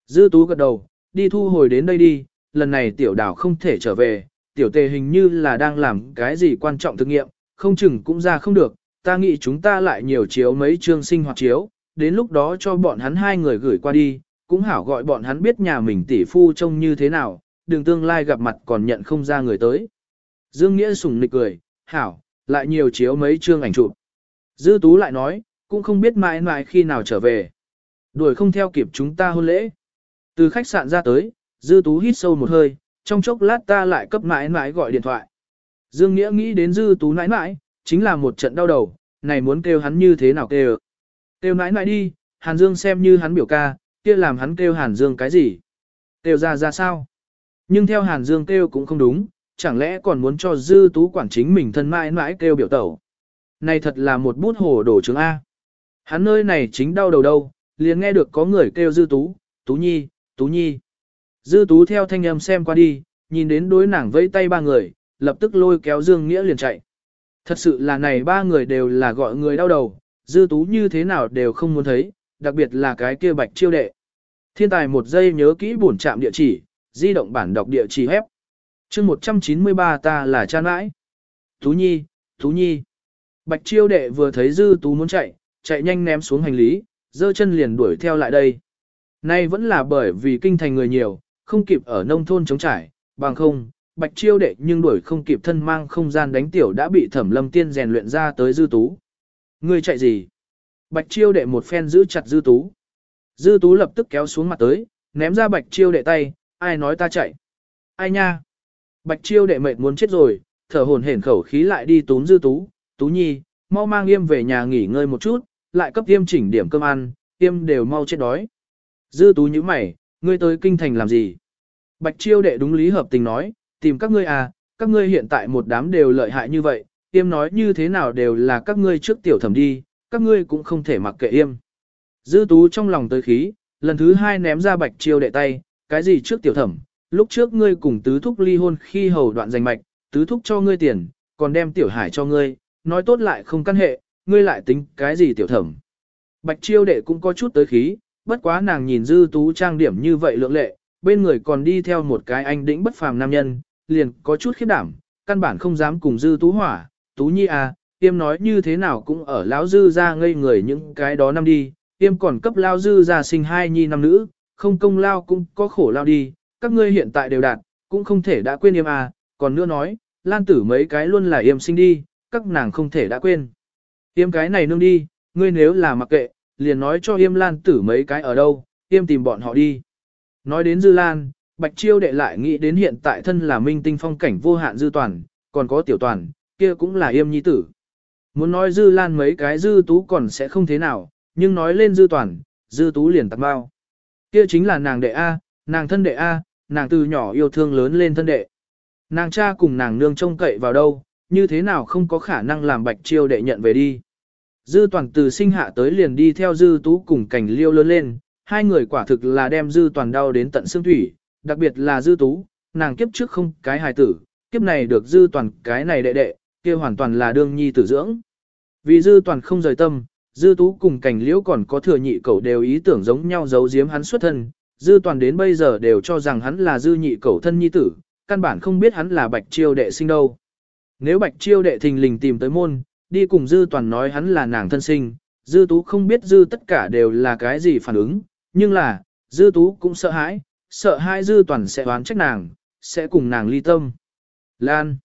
Dư Tú gật đầu, đi thu hồi đến đây đi, lần này tiểu đảo không thể trở về, tiểu tề hình như là đang làm cái gì quan trọng thực nghiệm, không chừng cũng ra không được, ta nghĩ chúng ta lại nhiều chiếu mấy chương sinh hoạt chiếu, đến lúc đó cho bọn hắn hai người gửi qua đi, cũng hảo gọi bọn hắn biết nhà mình tỷ phu trông như thế nào, đường tương lai gặp mặt còn nhận không ra người tới. Dương Nghĩa sùng nịch cười, hảo, lại nhiều chiếu mấy chương ảnh chụp. Dư Tú lại nói, cũng không biết mãi mãi khi nào trở về. Đuổi không theo kịp chúng ta hôn lễ. Từ khách sạn ra tới, Dư Tú hít sâu một hơi, trong chốc lát ta lại cấp mãi mãi gọi điện thoại. Dương Nghĩa nghĩ đến Dư Tú nãi nãi, chính là một trận đau đầu, này muốn kêu hắn như thế nào kêu. Kêu nãi nãi đi, Hàn Dương xem như hắn biểu ca, kia làm hắn kêu Hàn Dương cái gì? Kêu ra ra sao? Nhưng theo Hàn Dương kêu cũng không đúng, chẳng lẽ còn muốn cho dư tú quản chính mình thân mãi mãi kêu biểu tẩu. Này thật là một bút hồ đổ chứng A. Hắn nơi này chính đau đầu đâu, liền nghe được có người kêu dư tú, tú nhi, Tú Nhi. Dư Tú theo thanh âm xem qua đi, nhìn đến đối nàng vẫy tay ba người, lập tức lôi kéo Dương Nghĩa liền chạy. Thật sự là này ba người đều là gọi người đau đầu, Dư Tú như thế nào đều không muốn thấy, đặc biệt là cái kia bạch chiêu đệ. Thiên tài một giây nhớ kỹ bổn trạm địa chỉ, di động bản đọc địa chỉ hép. chương 193 ta là cha nãi. Tú Nhi, Tú Nhi. Bạch chiêu đệ vừa thấy Dư Tú muốn chạy, chạy nhanh ném xuống hành lý, dơ chân liền đuổi theo lại đây. Nay vẫn là bởi vì kinh thành người nhiều, không kịp ở nông thôn chống trải, bằng không, bạch chiêu đệ nhưng đuổi không kịp thân mang không gian đánh tiểu đã bị thẩm lâm tiên rèn luyện ra tới dư tú. Ngươi chạy gì? Bạch chiêu đệ một phen giữ chặt dư tú. Dư tú lập tức kéo xuống mặt tới, ném ra bạch chiêu đệ tay, ai nói ta chạy? Ai nha? Bạch chiêu đệ mệt muốn chết rồi, thở hồn hển khẩu khí lại đi túm dư tú, tú nhi, mau mang yêm về nhà nghỉ ngơi một chút, lại cấp yêm chỉnh điểm cơm ăn, yêm đều mau chết đói. Dư tú như mày, ngươi tới kinh thành làm gì? Bạch chiêu đệ đúng lý hợp tình nói, tìm các ngươi à, các ngươi hiện tại một đám đều lợi hại như vậy, yêm nói như thế nào đều là các ngươi trước tiểu thẩm đi, các ngươi cũng không thể mặc kệ yêm. Dư tú trong lòng tới khí, lần thứ hai ném ra bạch chiêu đệ tay, cái gì trước tiểu thẩm, lúc trước ngươi cùng tứ thúc ly hôn khi hầu đoạn giành mạch, tứ thúc cho ngươi tiền, còn đem tiểu hải cho ngươi, nói tốt lại không căn hệ, ngươi lại tính cái gì tiểu thẩm. Bạch chiêu đệ cũng có chút tới khí, bất quá nàng nhìn dư tú trang điểm như vậy lượng lệ, bên người còn đi theo một cái anh đĩnh bất phàm nam nhân, liền có chút khiếp đảm, căn bản không dám cùng dư tú hỏa, tú nhi à, tiêm nói như thế nào cũng ở lão dư ra ngây người những cái đó năm đi, tiêm còn cấp lao dư ra sinh hai nhi năm nữ, không công lao cũng có khổ lao đi, các ngươi hiện tại đều đạt, cũng không thể đã quên yêm à, còn nữa nói, lan tử mấy cái luôn là yêm sinh đi, các nàng không thể đã quên. Yêm cái này nương đi, ngươi nếu là mặc kệ, liền nói cho yêm lan tử mấy cái ở đâu, yêm tìm bọn họ đi. Nói đến dư lan, bạch chiêu đệ lại nghĩ đến hiện tại thân là minh tinh phong cảnh vô hạn dư toàn, còn có tiểu toàn, kia cũng là yêm nhi tử. Muốn nói dư lan mấy cái dư tú còn sẽ không thế nào, nhưng nói lên dư toàn, dư tú liền tặng bao. Kia chính là nàng đệ A, nàng thân đệ A, nàng từ nhỏ yêu thương lớn lên thân đệ. Nàng cha cùng nàng nương trông cậy vào đâu, như thế nào không có khả năng làm bạch chiêu đệ nhận về đi. Dư toàn từ sinh hạ tới liền đi theo dư tú cùng cảnh liêu lớn lên, hai người quả thực là đem dư toàn đau đến tận xương thủy, đặc biệt là dư tú, nàng kiếp trước không cái hài tử, kiếp này được dư toàn cái này đệ đệ, kia hoàn toàn là đương nhi tử dưỡng. Vì dư toàn không rời tâm, dư tú cùng cảnh liễu còn có thừa nhị cậu đều ý tưởng giống nhau giấu giếm hắn xuất thân, dư toàn đến bây giờ đều cho rằng hắn là dư nhị cậu thân nhi tử, căn bản không biết hắn là bạch chiêu đệ sinh đâu. Nếu bạch chiêu đệ thình lình tìm tới môn, đi cùng dư toàn nói hắn là nàng thân sinh, dư tú không biết dư tất cả đều là cái gì phản ứng, nhưng là, dư tú cũng sợ hãi, sợ hai dư toàn sẽ oán trách nàng, sẽ cùng nàng ly tâm. Lan.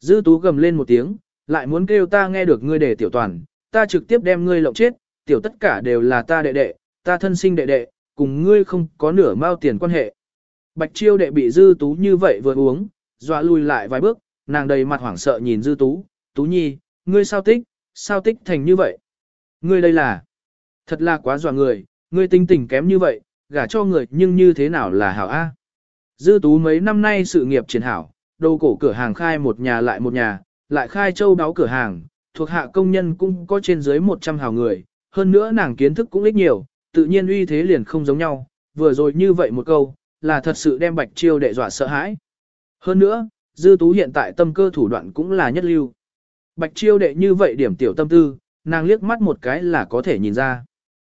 Dư tú gầm lên một tiếng, lại muốn kêu ta nghe được ngươi để tiểu toàn, ta trực tiếp đem ngươi lộng chết, tiểu tất cả đều là ta đệ đệ, ta thân sinh đệ đệ, cùng ngươi không có nửa mao tiền quan hệ. Bạch chiêu đệ bị dư tú như vậy vừa uống, dọa lùi lại vài bước, nàng đầy mặt hoảng sợ nhìn dư tú, tú nhi, ngươi sao tích, sao tích thành như vậy? Ngươi đây là, thật là quá dọa người, ngươi tinh tình kém như vậy, gả cho người nhưng như thế nào là hảo A. Dư tú mấy năm nay sự nghiệp triển hảo, đầu cổ cửa hàng khai một nhà lại một nhà, lại khai châu đáo cửa hàng, thuộc hạ công nhân cũng có trên dưới 100 hào người, hơn nữa nàng kiến thức cũng ít nhiều, tự nhiên uy thế liền không giống nhau, vừa rồi như vậy một câu, là thật sự đem bạch chiêu đệ dọa sợ hãi. Hơn nữa, dư tú hiện tại tâm cơ thủ đoạn cũng là nhất lưu. Bạch chiêu đệ như vậy điểm tiểu tâm tư, nàng liếc mắt một cái là có thể nhìn ra.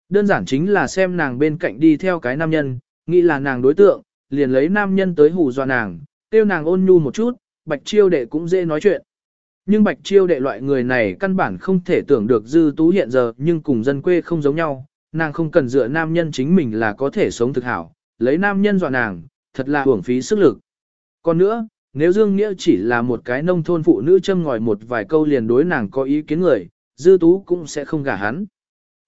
Đơn giản chính là xem nàng bên cạnh đi theo cái nam nhân, nghĩ là nàng đối tượng, liền lấy nam nhân tới hù dọa nàng, tiêu nàng ôn nhu một chút, bạch chiêu đệ cũng dễ nói chuyện. Nhưng bạch chiêu đệ loại người này căn bản không thể tưởng được dư tú hiện giờ nhưng cùng dân quê không giống nhau, nàng không cần dựa nam nhân chính mình là có thể sống thực hảo, lấy nam nhân dọa nàng, thật là hưởng phí sức lực. Còn nữa, nếu Dương Nghĩa chỉ là một cái nông thôn phụ nữ châm ngòi một vài câu liền đối nàng có ý kiến người, dư tú cũng sẽ không gả hắn.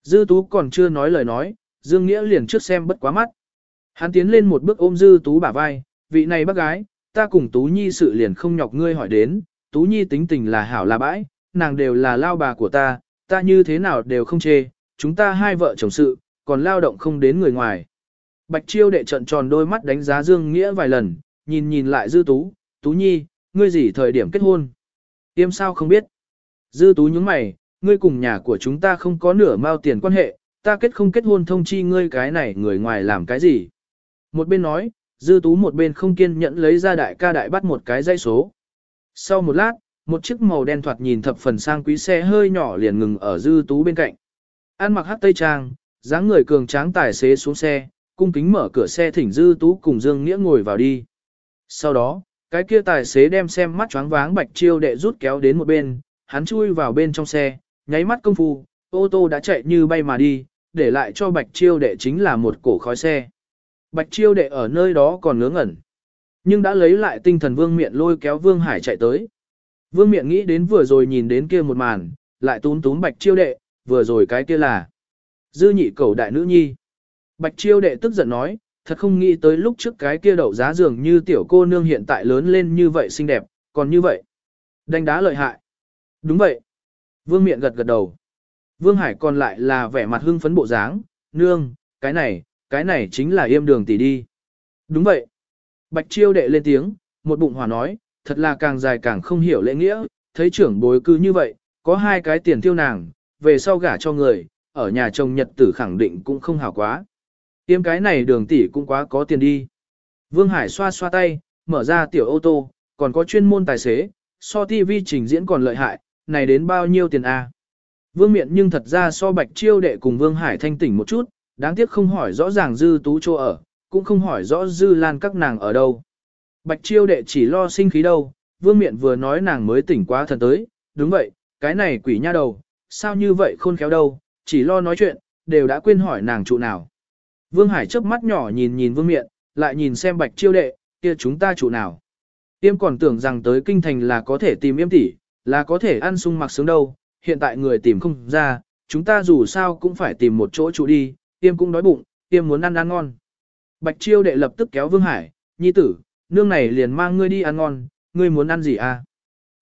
Dư tú còn chưa nói lời nói, Dương Nghĩa liền trước xem bất quá mắt. Hắn tiến lên một bước ôm dư tú bả vai, vị này bác gái, ta cùng tú nhi sự liền không nhọc ngươi hỏi đến, tú nhi tính tình là hảo là bãi, nàng đều là lao bà của ta, ta như thế nào đều không chê, chúng ta hai vợ chồng sự, còn lao động không đến người ngoài. Bạch chiêu đệ trận tròn đôi mắt đánh giá Dương Nghĩa vài lần, nhìn nhìn lại dư tú, tú nhi, ngươi gì thời điểm kết hôn? Tiêm sao không biết? Dư tú nhướng mày, ngươi cùng nhà của chúng ta không có nửa mao tiền quan hệ, ta kết không kết hôn thông chi ngươi cái này người ngoài làm cái gì. Một bên nói, dư tú một bên không kiên nhẫn lấy ra đại ca đại bắt một cái dây số. Sau một lát, một chiếc màu đen thoạt nhìn thập phần sang quý xe hơi nhỏ liền ngừng ở dư tú bên cạnh. An mặc hắc tây trang, dáng người cường tráng tài xế xuống xe, cung kính mở cửa xe thỉnh dư tú cùng Dương Nghĩa ngồi vào đi. Sau đó, cái kia tài xế đem xem mắt choáng váng bạch chiêu đệ rút kéo đến một bên, hắn chui vào bên trong xe, nháy mắt công phu, ô tô đã chạy như bay mà đi, để lại cho bạch chiêu đệ chính là một cổ khói xe. Bạch chiêu đệ ở nơi đó còn ngớ ngẩn. Nhưng đã lấy lại tinh thần vương miện lôi kéo vương hải chạy tới. Vương miện nghĩ đến vừa rồi nhìn đến kia một màn, lại túm túm bạch chiêu đệ, vừa rồi cái kia là dư nhị cầu đại nữ nhi. Bạch chiêu đệ tức giận nói, thật không nghĩ tới lúc trước cái kia đậu giá dường như tiểu cô nương hiện tại lớn lên như vậy xinh đẹp, còn như vậy. Đánh đá lợi hại. Đúng vậy. Vương miệng gật gật đầu. Vương Hải còn lại là vẻ mặt hưng phấn bộ dáng, nương, cái này, cái này chính là yêm đường tỷ đi. Đúng vậy. Bạch chiêu đệ lên tiếng, một bụng hòa nói, thật là càng dài càng không hiểu lễ nghĩa, thấy trưởng bối cư như vậy, có hai cái tiền tiêu nàng, về sau gả cho người, ở nhà chồng nhật tử khẳng định cũng không hảo quá. Tiêm cái này đường tỷ cũng quá có tiền đi. Vương Hải xoa xoa tay, mở ra tiểu ô tô, còn có chuyên môn tài xế, so TV trình diễn còn lợi hại, này đến bao nhiêu tiền a? Vương Miện nhưng thật ra so Bạch Chiêu đệ cùng Vương Hải thanh tỉnh một chút, đáng tiếc không hỏi rõ ràng Dư Tú chỗ ở, cũng không hỏi rõ Dư Lan các nàng ở đâu. Bạch Chiêu đệ chỉ lo sinh khí đâu, Vương Miện vừa nói nàng mới tỉnh quá thần tới, đúng vậy, cái này quỷ nha đầu, sao như vậy khôn khéo đâu, chỉ lo nói chuyện, đều đã quên hỏi nàng trụ nào. Vương Hải chớp mắt nhỏ nhìn nhìn Vương Miện, lại nhìn xem Bạch Chiêu đệ, kia chúng ta trụ nào. Tiêm còn tưởng rằng tới kinh thành là có thể tìm yêm tỷ, là có thể ăn sung mặc sướng đâu, hiện tại người tìm không ra, chúng ta dù sao cũng phải tìm một chỗ trụ đi, tiêm cũng đói bụng, tiêm muốn ăn ăn ngon. Bạch Chiêu đệ lập tức kéo Vương Hải, nhi tử, nương này liền mang ngươi đi ăn ngon, ngươi muốn ăn gì à?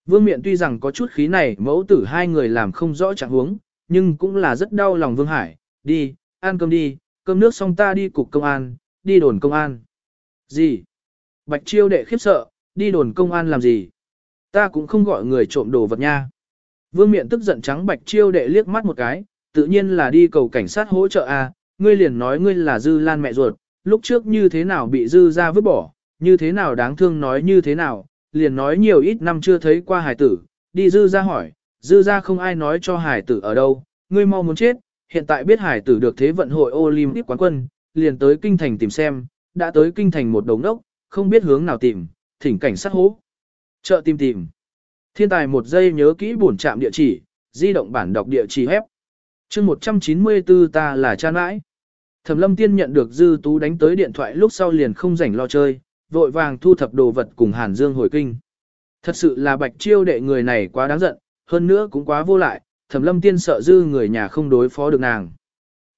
Vương Miện tuy rằng có chút khí này mẫu tử hai người làm không rõ trạng huống, nhưng cũng là rất đau lòng Vương Hải, đi, ăn cơm đi, cơm nước xong ta đi cục công an, đi đồn công an. Gì? Bạch Chiêu đệ khiếp sợ, đi đồn công an làm gì? Ta cũng không gọi người trộm đồ vật nha. Vương miện tức giận trắng bạch chiêu đệ liếc mắt một cái, tự nhiên là đi cầu cảnh sát hỗ trợ a. À, ngươi liền nói ngươi là dư lan mẹ ruột, lúc trước như thế nào bị dư ra vứt bỏ, như thế nào đáng thương nói như thế nào, liền nói nhiều ít năm chưa thấy qua hải tử, đi dư ra hỏi, dư ra không ai nói cho hải tử ở đâu, ngươi mau muốn chết, hiện tại biết hải tử được thế vận hội Olympic quán quân, liền tới kinh thành tìm xem, đã tới kinh thành một đống đốc, không biết hướng nào tìm, thỉnh cảnh sát hố. Chợ tìm tìm. Thiên tài một giây nhớ kỹ bổn trạm địa chỉ, di động bản đọc địa chỉ hép. chương 194 ta là cha nãi. Thẩm lâm tiên nhận được dư tú đánh tới điện thoại lúc sau liền không rảnh lo chơi, vội vàng thu thập đồ vật cùng Hàn Dương hồi kinh. Thật sự là bạch chiêu đệ người này quá đáng giận, hơn nữa cũng quá vô lại, thẩm lâm tiên sợ dư người nhà không đối phó được nàng.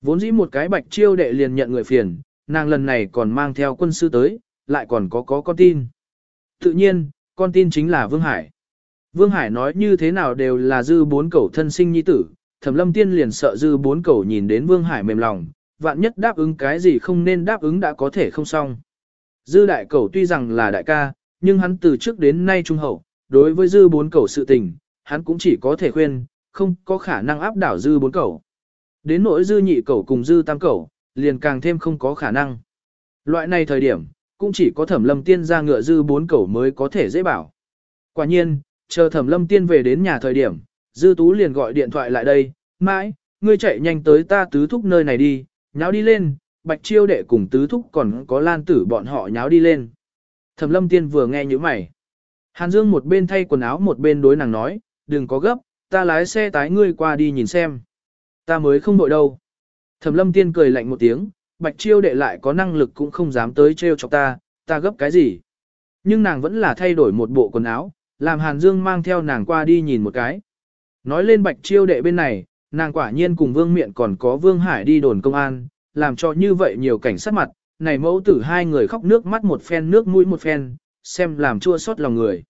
Vốn dĩ một cái bạch chiêu đệ liền nhận người phiền, nàng lần này còn mang theo quân sư tới, lại còn có có con tin. Tự nhiên, con tin chính là Vương Hải. Vương Hải nói như thế nào đều là dư bốn cẩu thân sinh nhi tử, thẩm lâm tiên liền sợ dư bốn cẩu nhìn đến Vương Hải mềm lòng, vạn nhất đáp ứng cái gì không nên đáp ứng đã có thể không xong. Dư đại cẩu tuy rằng là đại ca, nhưng hắn từ trước đến nay trung hậu, đối với dư bốn cẩu sự tình, hắn cũng chỉ có thể khuyên, không có khả năng áp đảo dư bốn cẩu. Đến nỗi dư nhị cẩu cùng dư tam cẩu, liền càng thêm không có khả năng. Loại này thời điểm, cũng chỉ có thẩm lâm tiên ra ngựa dư bốn cẩu mới có thể dễ bảo. Quả nhiên, chờ thẩm lâm tiên về đến nhà thời điểm, dư tú liền gọi điện thoại lại đây, mãi, ngươi chạy nhanh tới ta tứ thúc nơi này đi, nháo đi lên, bạch chiêu đệ cùng tứ thúc còn có lan tử bọn họ nháo đi lên. Thẩm lâm tiên vừa nghe như mày. Hàn Dương một bên thay quần áo một bên đối nàng nói, đừng có gấp, ta lái xe tái ngươi qua đi nhìn xem. Ta mới không bội đâu. Thẩm lâm tiên cười lạnh một tiếng, bạch chiêu đệ lại có năng lực cũng không dám tới trêu chọc ta, ta gấp cái gì. Nhưng nàng vẫn là thay đổi một bộ quần áo, làm Hàn Dương mang theo nàng qua đi nhìn một cái. Nói lên bạch chiêu đệ bên này, nàng quả nhiên cùng Vương Miện còn có Vương Hải đi đồn công an, làm cho như vậy nhiều cảnh sát mặt, này mẫu tử hai người khóc nước mắt một phen nước mũi một phen, xem làm chua xót lòng người.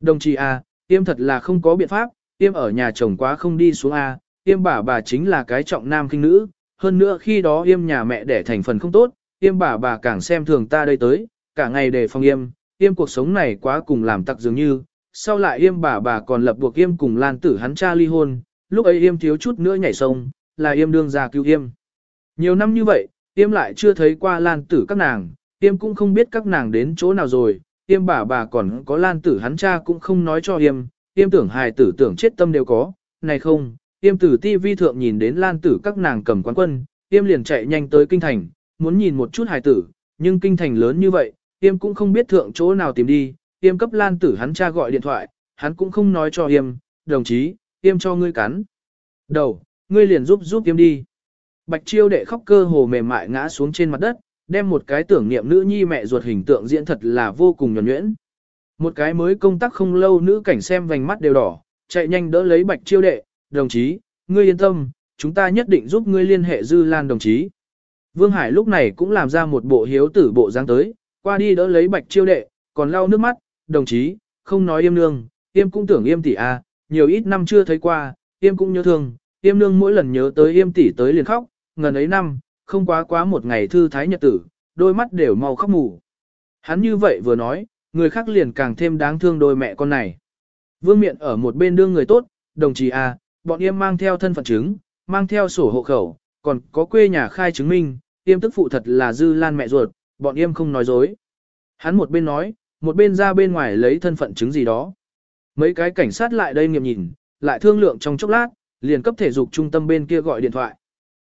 Đồng chí à, tiêm thật là không có biện pháp, tiêm ở nhà chồng quá không đi xuống A, tiêm bà bà chính là cái trọng nam kinh nữ, hơn nữa khi đó yêm nhà mẹ đẻ thành phần không tốt, yêm bà bà càng xem thường ta đây tới, cả ngày để phòng yêm, yêm cuộc sống này quá cùng làm tặc dường như, sau lại yêm bà bà còn lập buộc yêm cùng lan tử hắn cha ly hôn, lúc ấy yêm thiếu chút nữa nhảy sông, là yêm đương ra cứu yêm. Nhiều năm như vậy, yêm lại chưa thấy qua lan tử các nàng, Yêm cũng không biết các nàng đến chỗ nào rồi, Yêm bà bà còn có lan tử hắn cha cũng không nói cho Yêm, Tiêm tưởng hài tử tưởng chết tâm đều có, này không, Tiêm tử ti vi thượng nhìn đến lan tử các nàng cầm quán quân, Tiêm liền chạy nhanh tới kinh thành, muốn nhìn một chút hài tử, nhưng kinh thành lớn như vậy, Tiêm cũng không biết thượng chỗ nào tìm đi, Tiêm cấp lan tử hắn cha gọi điện thoại, hắn cũng không nói cho Tiêm. đồng chí, Tiêm cho ngươi cắn. Đầu, ngươi liền giúp giúp Tiêm đi. Bạch chiêu đệ khóc cơ hồ mềm mại ngã xuống trên mặt đất, đem một cái tưởng niệm nữ nhi mẹ ruột hình tượng diễn thật là vô cùng nhuẩn nhuyễn. Một cái mới công tác không lâu nữ cảnh xem vành mắt đều đỏ, chạy nhanh đỡ lấy bạch chiêu đệ, đồng chí, ngươi yên tâm, chúng ta nhất định giúp ngươi liên hệ dư lan đồng chí. Vương Hải lúc này cũng làm ra một bộ hiếu tử bộ dáng tới, qua đi đỡ lấy bạch chiêu đệ, còn lau nước mắt, đồng chí, không nói yêm nương, yêm cũng tưởng yêm tỷ a, à, nhiều ít năm chưa thấy qua, yêm cũng nhớ thương, yêm nương mỗi lần nhớ tới yêm tỷ tới liền khóc, ngần ấy năm, không quá quá một ngày thư thái nhật tử, đôi mắt đều mau khóc mù. Hắn như vậy vừa nói, người khác liền càng thêm đáng thương đôi mẹ con này. Vương miện ở một bên đương người tốt, đồng chí A, bọn em mang theo thân phận chứng, mang theo sổ hộ khẩu, còn có quê nhà khai chứng minh, tiêm tức phụ thật là dư lan mẹ ruột, bọn em không nói dối. Hắn một bên nói, một bên ra bên ngoài lấy thân phận chứng gì đó. Mấy cái cảnh sát lại đây nghiệm nhìn, lại thương lượng trong chốc lát, liền cấp thể dục trung tâm bên kia gọi điện thoại.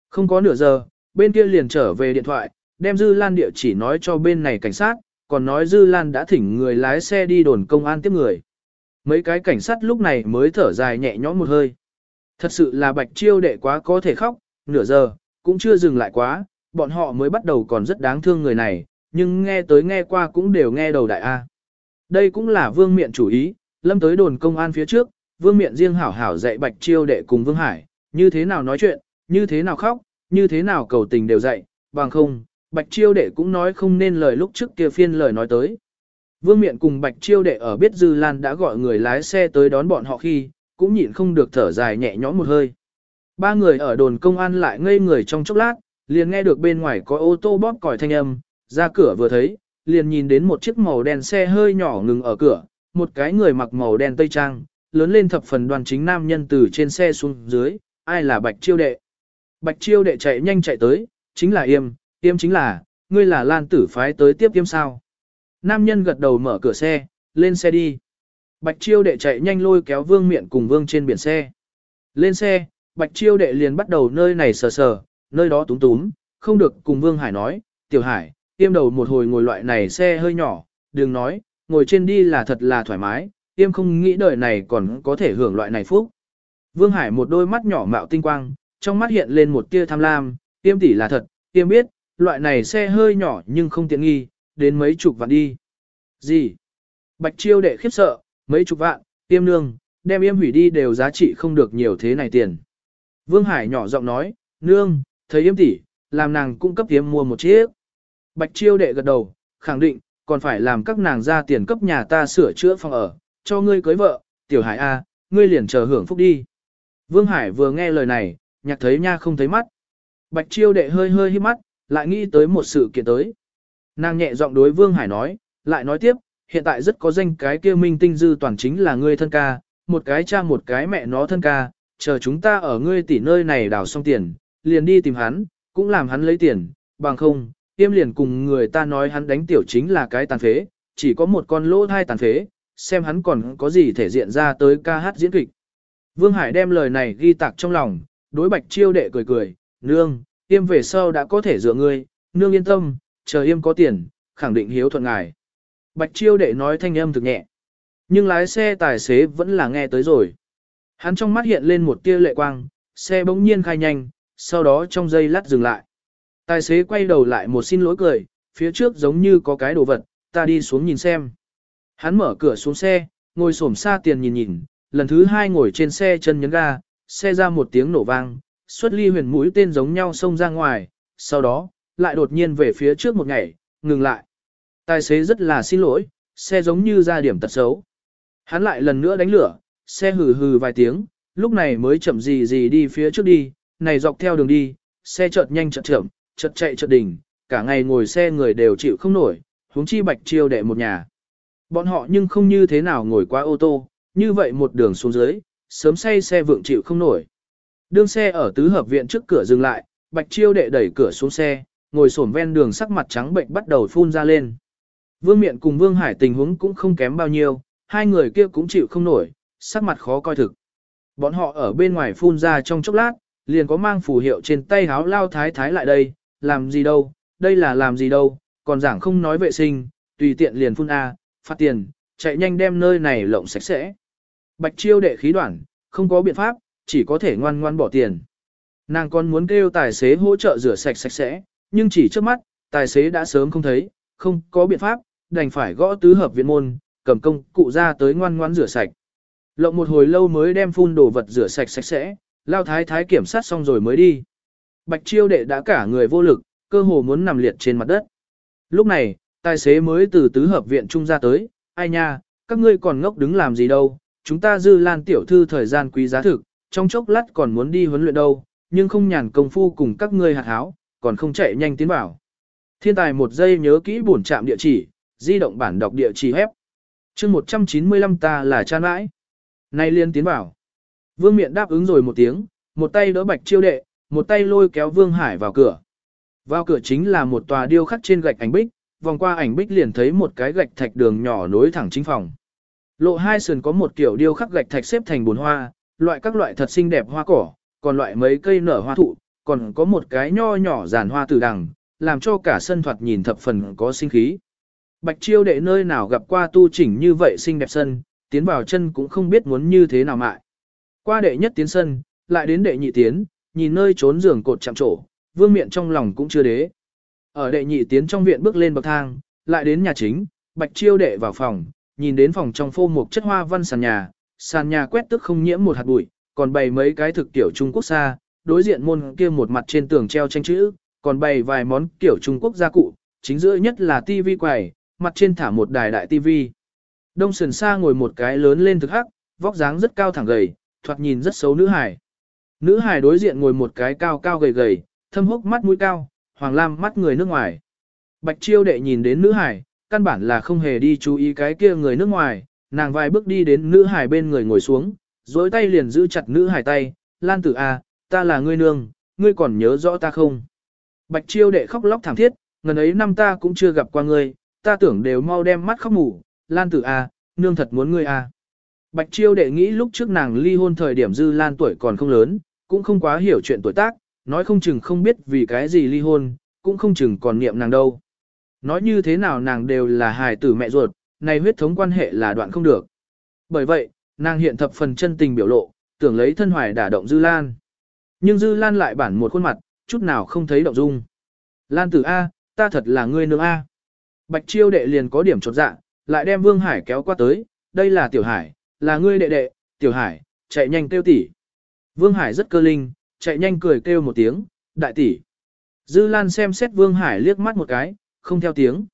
Không có nửa giờ, bên kia liền trở về điện thoại, đem Dư Lan địa chỉ nói cho bên này cảnh sát, còn nói Dư Lan đã thỉnh người lái xe đi đồn công an tiếp người. Mấy cái cảnh sát lúc này mới thở dài nhẹ nhõm một hơi. Thật sự là bạch chiêu đệ quá có thể khóc, nửa giờ, cũng chưa dừng lại quá, bọn họ mới bắt đầu còn rất đáng thương người này, nhưng nghe tới nghe qua cũng đều nghe đầu đại A. Đây cũng là vương miện chủ ý, lâm tới đồn công an phía trước, vương miện riêng hảo hảo dạy bạch chiêu đệ cùng vương hải, như thế nào nói chuyện, như thế nào khóc, như thế nào cầu tình đều dạy, bằng không, Bạch Chiêu Đệ cũng nói không nên lời lúc trước kia phiên lời nói tới. Vương Miện cùng Bạch Chiêu Đệ ở biết Dư Lan đã gọi người lái xe tới đón bọn họ khi, cũng nhịn không được thở dài nhẹ nhõm một hơi. Ba người ở đồn công an lại ngây người trong chốc lát, liền nghe được bên ngoài có ô tô bóp còi thanh âm, ra cửa vừa thấy, liền nhìn đến một chiếc màu đen xe hơi nhỏ ngừng ở cửa, một cái người mặc màu đen tây trang, lớn lên thập phần đoàn chính nam nhân từ trên xe xuống dưới, ai là Bạch Chiêu Đệ. Bạch chiêu đệ chạy nhanh chạy tới, chính là yêm, Tiêm chính là, ngươi là lan tử phái tới tiếp Tiêm sao. Nam nhân gật đầu mở cửa xe, lên xe đi. Bạch chiêu đệ chạy nhanh lôi kéo vương miện cùng vương trên biển xe. Lên xe, bạch chiêu đệ liền bắt đầu nơi này sờ sờ, nơi đó túm túm, không được cùng vương hải nói, tiểu hải, Tiêm đầu một hồi ngồi loại này xe hơi nhỏ, đừng nói, ngồi trên đi là thật là thoải mái, Tiêm không nghĩ đời này còn có thể hưởng loại này phúc. Vương Hải một đôi mắt nhỏ mạo tinh quang, trong mắt hiện lên một tia tham lam, tiêm tỷ là thật, tiêm biết, loại này xe hơi nhỏ nhưng không tiện nghi, đến mấy chục vạn đi. Gì? Bạch chiêu đệ khiếp sợ, mấy chục vạn, tiêm nương, đem yêm hủy đi đều giá trị không được nhiều thế này tiền. Vương Hải nhỏ giọng nói, nương, thấy yêm tỷ, làm nàng cung cấp tiêm mua một chiếc. Bạch chiêu đệ gật đầu, khẳng định, còn phải làm các nàng ra tiền cấp nhà ta sửa chữa phòng ở, cho ngươi cưới vợ, tiểu hải A, ngươi liền chờ hưởng phúc đi. Vương Hải vừa nghe lời này, nhạc thấy nha không thấy mắt. Bạch chiêu đệ hơi hơi hít mắt, lại nghĩ tới một sự kiện tới. Nàng nhẹ giọng đối Vương Hải nói, lại nói tiếp, hiện tại rất có danh cái kia minh tinh dư toàn chính là ngươi thân ca, một cái cha một cái mẹ nó thân ca, chờ chúng ta ở ngươi tỷ nơi này đào xong tiền, liền đi tìm hắn, cũng làm hắn lấy tiền, bằng không, tiêm liền cùng người ta nói hắn đánh tiểu chính là cái tàn phế, chỉ có một con lỗ thai tàn phế, xem hắn còn có gì thể diện ra tới ca hát diễn kịch. Vương Hải đem lời này ghi tạc trong lòng, đối bạch chiêu đệ cười cười, nương, yêm về sau đã có thể dựa ngươi, nương yên tâm, chờ yêm có tiền, khẳng định hiếu thuận ngài. Bạch chiêu đệ nói thanh âm thực nhẹ, nhưng lái xe tài xế vẫn là nghe tới rồi. Hắn trong mắt hiện lên một tia lệ quang, xe bỗng nhiên khai nhanh, sau đó trong giây lát dừng lại. Tài xế quay đầu lại một xin lỗi cười, phía trước giống như có cái đồ vật, ta đi xuống nhìn xem. Hắn mở cửa xuống xe, ngồi xổm xa tiền nhìn nhìn, lần thứ hai ngồi trên xe chân nhấn ga, xe ra một tiếng nổ vang, xuất ly huyền mũi tên giống nhau xông ra ngoài, sau đó, lại đột nhiên về phía trước một ngày, ngừng lại. Tài xế rất là xin lỗi, xe giống như ra điểm tật xấu. Hắn lại lần nữa đánh lửa, xe hừ hừ vài tiếng, lúc này mới chậm gì gì đi phía trước đi, này dọc theo đường đi, xe chợt nhanh chợt chậm, chợt chạy chợt đỉnh, cả ngày ngồi xe người đều chịu không nổi, huống chi bạch chiêu đệ một nhà. Bọn họ nhưng không như thế nào ngồi qua ô tô, như vậy một đường xuống dưới, sớm say xe vượng chịu không nổi. Đương xe ở tứ hợp viện trước cửa dừng lại, Bạch Chiêu đệ đẩy cửa xuống xe, ngồi xổm ven đường sắc mặt trắng bệnh bắt đầu phun ra lên. Vương Miện cùng Vương Hải tình huống cũng không kém bao nhiêu, hai người kia cũng chịu không nổi, sắc mặt khó coi thực. Bọn họ ở bên ngoài phun ra trong chốc lát, liền có mang phù hiệu trên tay háo lao thái thái lại đây, làm gì đâu, đây là làm gì đâu, còn giảng không nói vệ sinh, tùy tiện liền phun A, phát tiền, chạy nhanh đem nơi này lộng sạch sẽ. Bạch chiêu đệ khí đoạn, không có biện pháp, chỉ có thể ngoan ngoan bỏ tiền. Nàng còn muốn kêu tài xế hỗ trợ rửa sạch sạch sẽ, nhưng chỉ trước mắt, tài xế đã sớm không thấy, không có biện pháp, đành phải gõ tứ hợp viện môn, cầm công cụ ra tới ngoan ngoan rửa sạch. Lộng một hồi lâu mới đem phun đồ vật rửa sạch sạch sẽ, lao thái thái kiểm sát xong rồi mới đi. Bạch chiêu đệ đã cả người vô lực, cơ hồ muốn nằm liệt trên mặt đất. Lúc này, tài xế mới từ tứ hợp viện trung ra tới, ai nha, các ngươi còn ngốc đứng làm gì đâu, chúng ta dư lan tiểu thư thời gian quý giá thực, trong chốc lát còn muốn đi huấn luyện đâu, nhưng không nhàn công phu cùng các ngươi hạt háo, còn không chạy nhanh tiến vào. Thiên tài một giây nhớ kỹ bổn trạm địa chỉ, di động bản đọc địa chỉ hép. chương 195 ta là cha nãi. Nay liên tiến vào. Vương miện đáp ứng rồi một tiếng, một tay đỡ bạch chiêu đệ, một tay lôi kéo Vương Hải vào cửa. Vào cửa chính là một tòa điêu khắc trên gạch ảnh bích, vòng qua ảnh bích liền thấy một cái gạch thạch đường nhỏ nối thẳng chính phòng. Lộ hai sườn có một kiểu điêu khắc gạch thạch xếp thành bốn hoa, loại các loại thật xinh đẹp hoa cỏ, còn loại mấy cây nở hoa thụ, còn có một cái nho nhỏ giàn hoa từ đằng, làm cho cả sân thoạt nhìn thập phần có sinh khí. Bạch chiêu đệ nơi nào gặp qua tu chỉnh như vậy xinh đẹp sân, tiến vào chân cũng không biết muốn như thế nào mại. Qua đệ nhất tiến sân, lại đến đệ nhị tiến, nhìn nơi trốn giường cột chạm trổ, vương miện trong lòng cũng chưa đế. Ở đệ nhị tiến trong viện bước lên bậc thang, lại đến nhà chính, bạch chiêu đệ vào phòng, nhìn đến phòng trong phô một chất hoa văn sàn nhà, sàn nhà quét tức không nhiễm một hạt bụi, còn bày mấy cái thực tiểu Trung Quốc xa, đối diện môn kia một mặt trên tường treo tranh chữ, còn bày vài món kiểu Trung Quốc gia cụ, chính giữa nhất là tivi quầy, mặt trên thả một đài đại tivi. Đông sườn xa ngồi một cái lớn lên thực hắc, vóc dáng rất cao thẳng gầy, thoạt nhìn rất xấu nữ hài. Nữ hài đối diện ngồi một cái cao cao gầy gầy, thâm hốc mắt mũi cao, hoàng lam mắt người nước ngoài. Bạch chiêu đệ nhìn đến nữ hải, căn bản là không hề đi chú ý cái kia người nước ngoài, nàng vài bước đi đến nữ hải bên người ngồi xuống, dối tay liền giữ chặt nữ hải tay, Lan tử A, à, ta là ngươi nương, ngươi còn nhớ rõ ta không? Bạch chiêu đệ khóc lóc thảm thiết, ngần ấy năm ta cũng chưa gặp qua ngươi, ta tưởng đều mau đem mắt khóc mù, Lan tử A, à, nương thật muốn ngươi A. À. Bạch chiêu đệ nghĩ lúc trước nàng ly hôn thời điểm dư Lan tuổi còn không lớn, cũng không quá hiểu chuyện tuổi tác, nói không chừng không biết vì cái gì ly hôn, cũng không chừng còn niệm nàng đâu. Nói như thế nào nàng đều là hài tử mẹ ruột, này huyết thống quan hệ là đoạn không được. Bởi vậy, nàng hiện thập phần chân tình biểu lộ, tưởng lấy thân hoài đả động Dư Lan. Nhưng Dư Lan lại bản một khuôn mặt, chút nào không thấy động dung. Lan tử A, ta thật là ngươi nương A. Bạch chiêu đệ liền có điểm chột dạ, lại đem Vương Hải kéo qua tới, đây là Tiểu Hải, là ngươi đệ đệ, Tiểu Hải, chạy nhanh kêu tỷ. Vương Hải rất cơ linh, chạy nhanh cười kêu một tiếng, đại tỷ. Dư Lan xem xét Vương Hải liếc mắt một cái, không theo tiếng.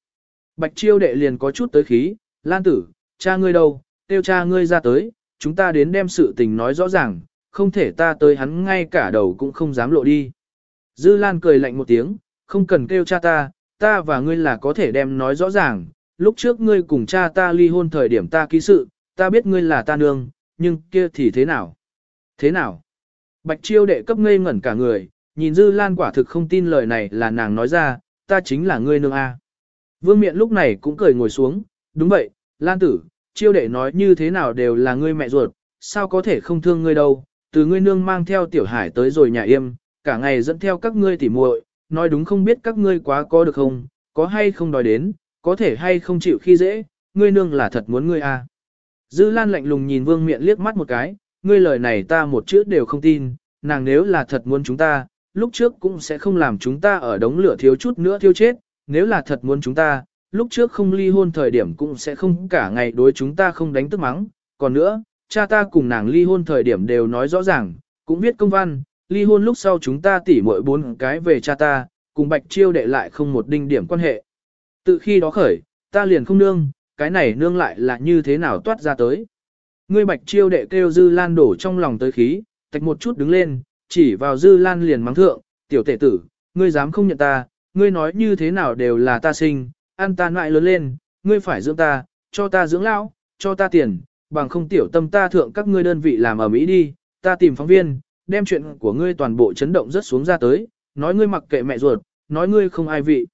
Bạch chiêu đệ liền có chút tới khí, Lan tử, cha ngươi đâu, tiêu cha ngươi ra tới, chúng ta đến đem sự tình nói rõ ràng, không thể ta tới hắn ngay cả đầu cũng không dám lộ đi. Dư Lan cười lạnh một tiếng, không cần kêu cha ta, ta và ngươi là có thể đem nói rõ ràng, lúc trước ngươi cùng cha ta ly hôn thời điểm ta ký sự, ta biết ngươi là ta nương, nhưng kia thì thế nào? Thế nào? Bạch chiêu đệ cấp ngây ngẩn cả người, nhìn Dư Lan quả thực không tin lời này là nàng nói ra, ta chính là ngươi nương A. Vương miện lúc này cũng cười ngồi xuống, đúng vậy, Lan tử, chiêu đệ nói như thế nào đều là ngươi mẹ ruột, sao có thể không thương ngươi đâu, từ ngươi nương mang theo tiểu hải tới rồi nhà yêm, cả ngày dẫn theo các ngươi tỉ muội, nói đúng không biết các ngươi quá có được không, có hay không đòi đến, có thể hay không chịu khi dễ, ngươi nương là thật muốn ngươi à? Dư Lan lạnh lùng nhìn Vương Miện liếc mắt một cái, ngươi lời này ta một chữ đều không tin, nàng nếu là thật muốn chúng ta, lúc trước cũng sẽ không làm chúng ta ở đống lửa thiếu chút nữa thiêu chết, nếu là thật muốn chúng ta, lúc trước không ly hôn thời điểm cũng sẽ không cả ngày đối chúng ta không đánh tức mắng. Còn nữa, cha ta cùng nàng ly hôn thời điểm đều nói rõ ràng, cũng viết công văn, ly hôn lúc sau chúng ta tỉ mỗi bốn cái về cha ta, cùng bạch chiêu đệ lại không một đinh điểm quan hệ. Từ khi đó khởi, ta liền không nương, cái này nương lại là như thế nào toát ra tới. Ngươi bạch chiêu đệ kêu dư lan đổ trong lòng tới khí, tạch một chút đứng lên, chỉ vào dư lan liền mắng thượng, tiểu tể tử, ngươi dám không nhận ta, ngươi nói như thế nào đều là ta sinh, ăn ta nại lớn lên, ngươi phải dưỡng ta, cho ta dưỡng lão, cho ta tiền, bằng không tiểu tâm ta thượng các ngươi đơn vị làm ở Mỹ đi, ta tìm phóng viên, đem chuyện của ngươi toàn bộ chấn động rất xuống ra tới, nói ngươi mặc kệ mẹ ruột, nói ngươi không ai vị.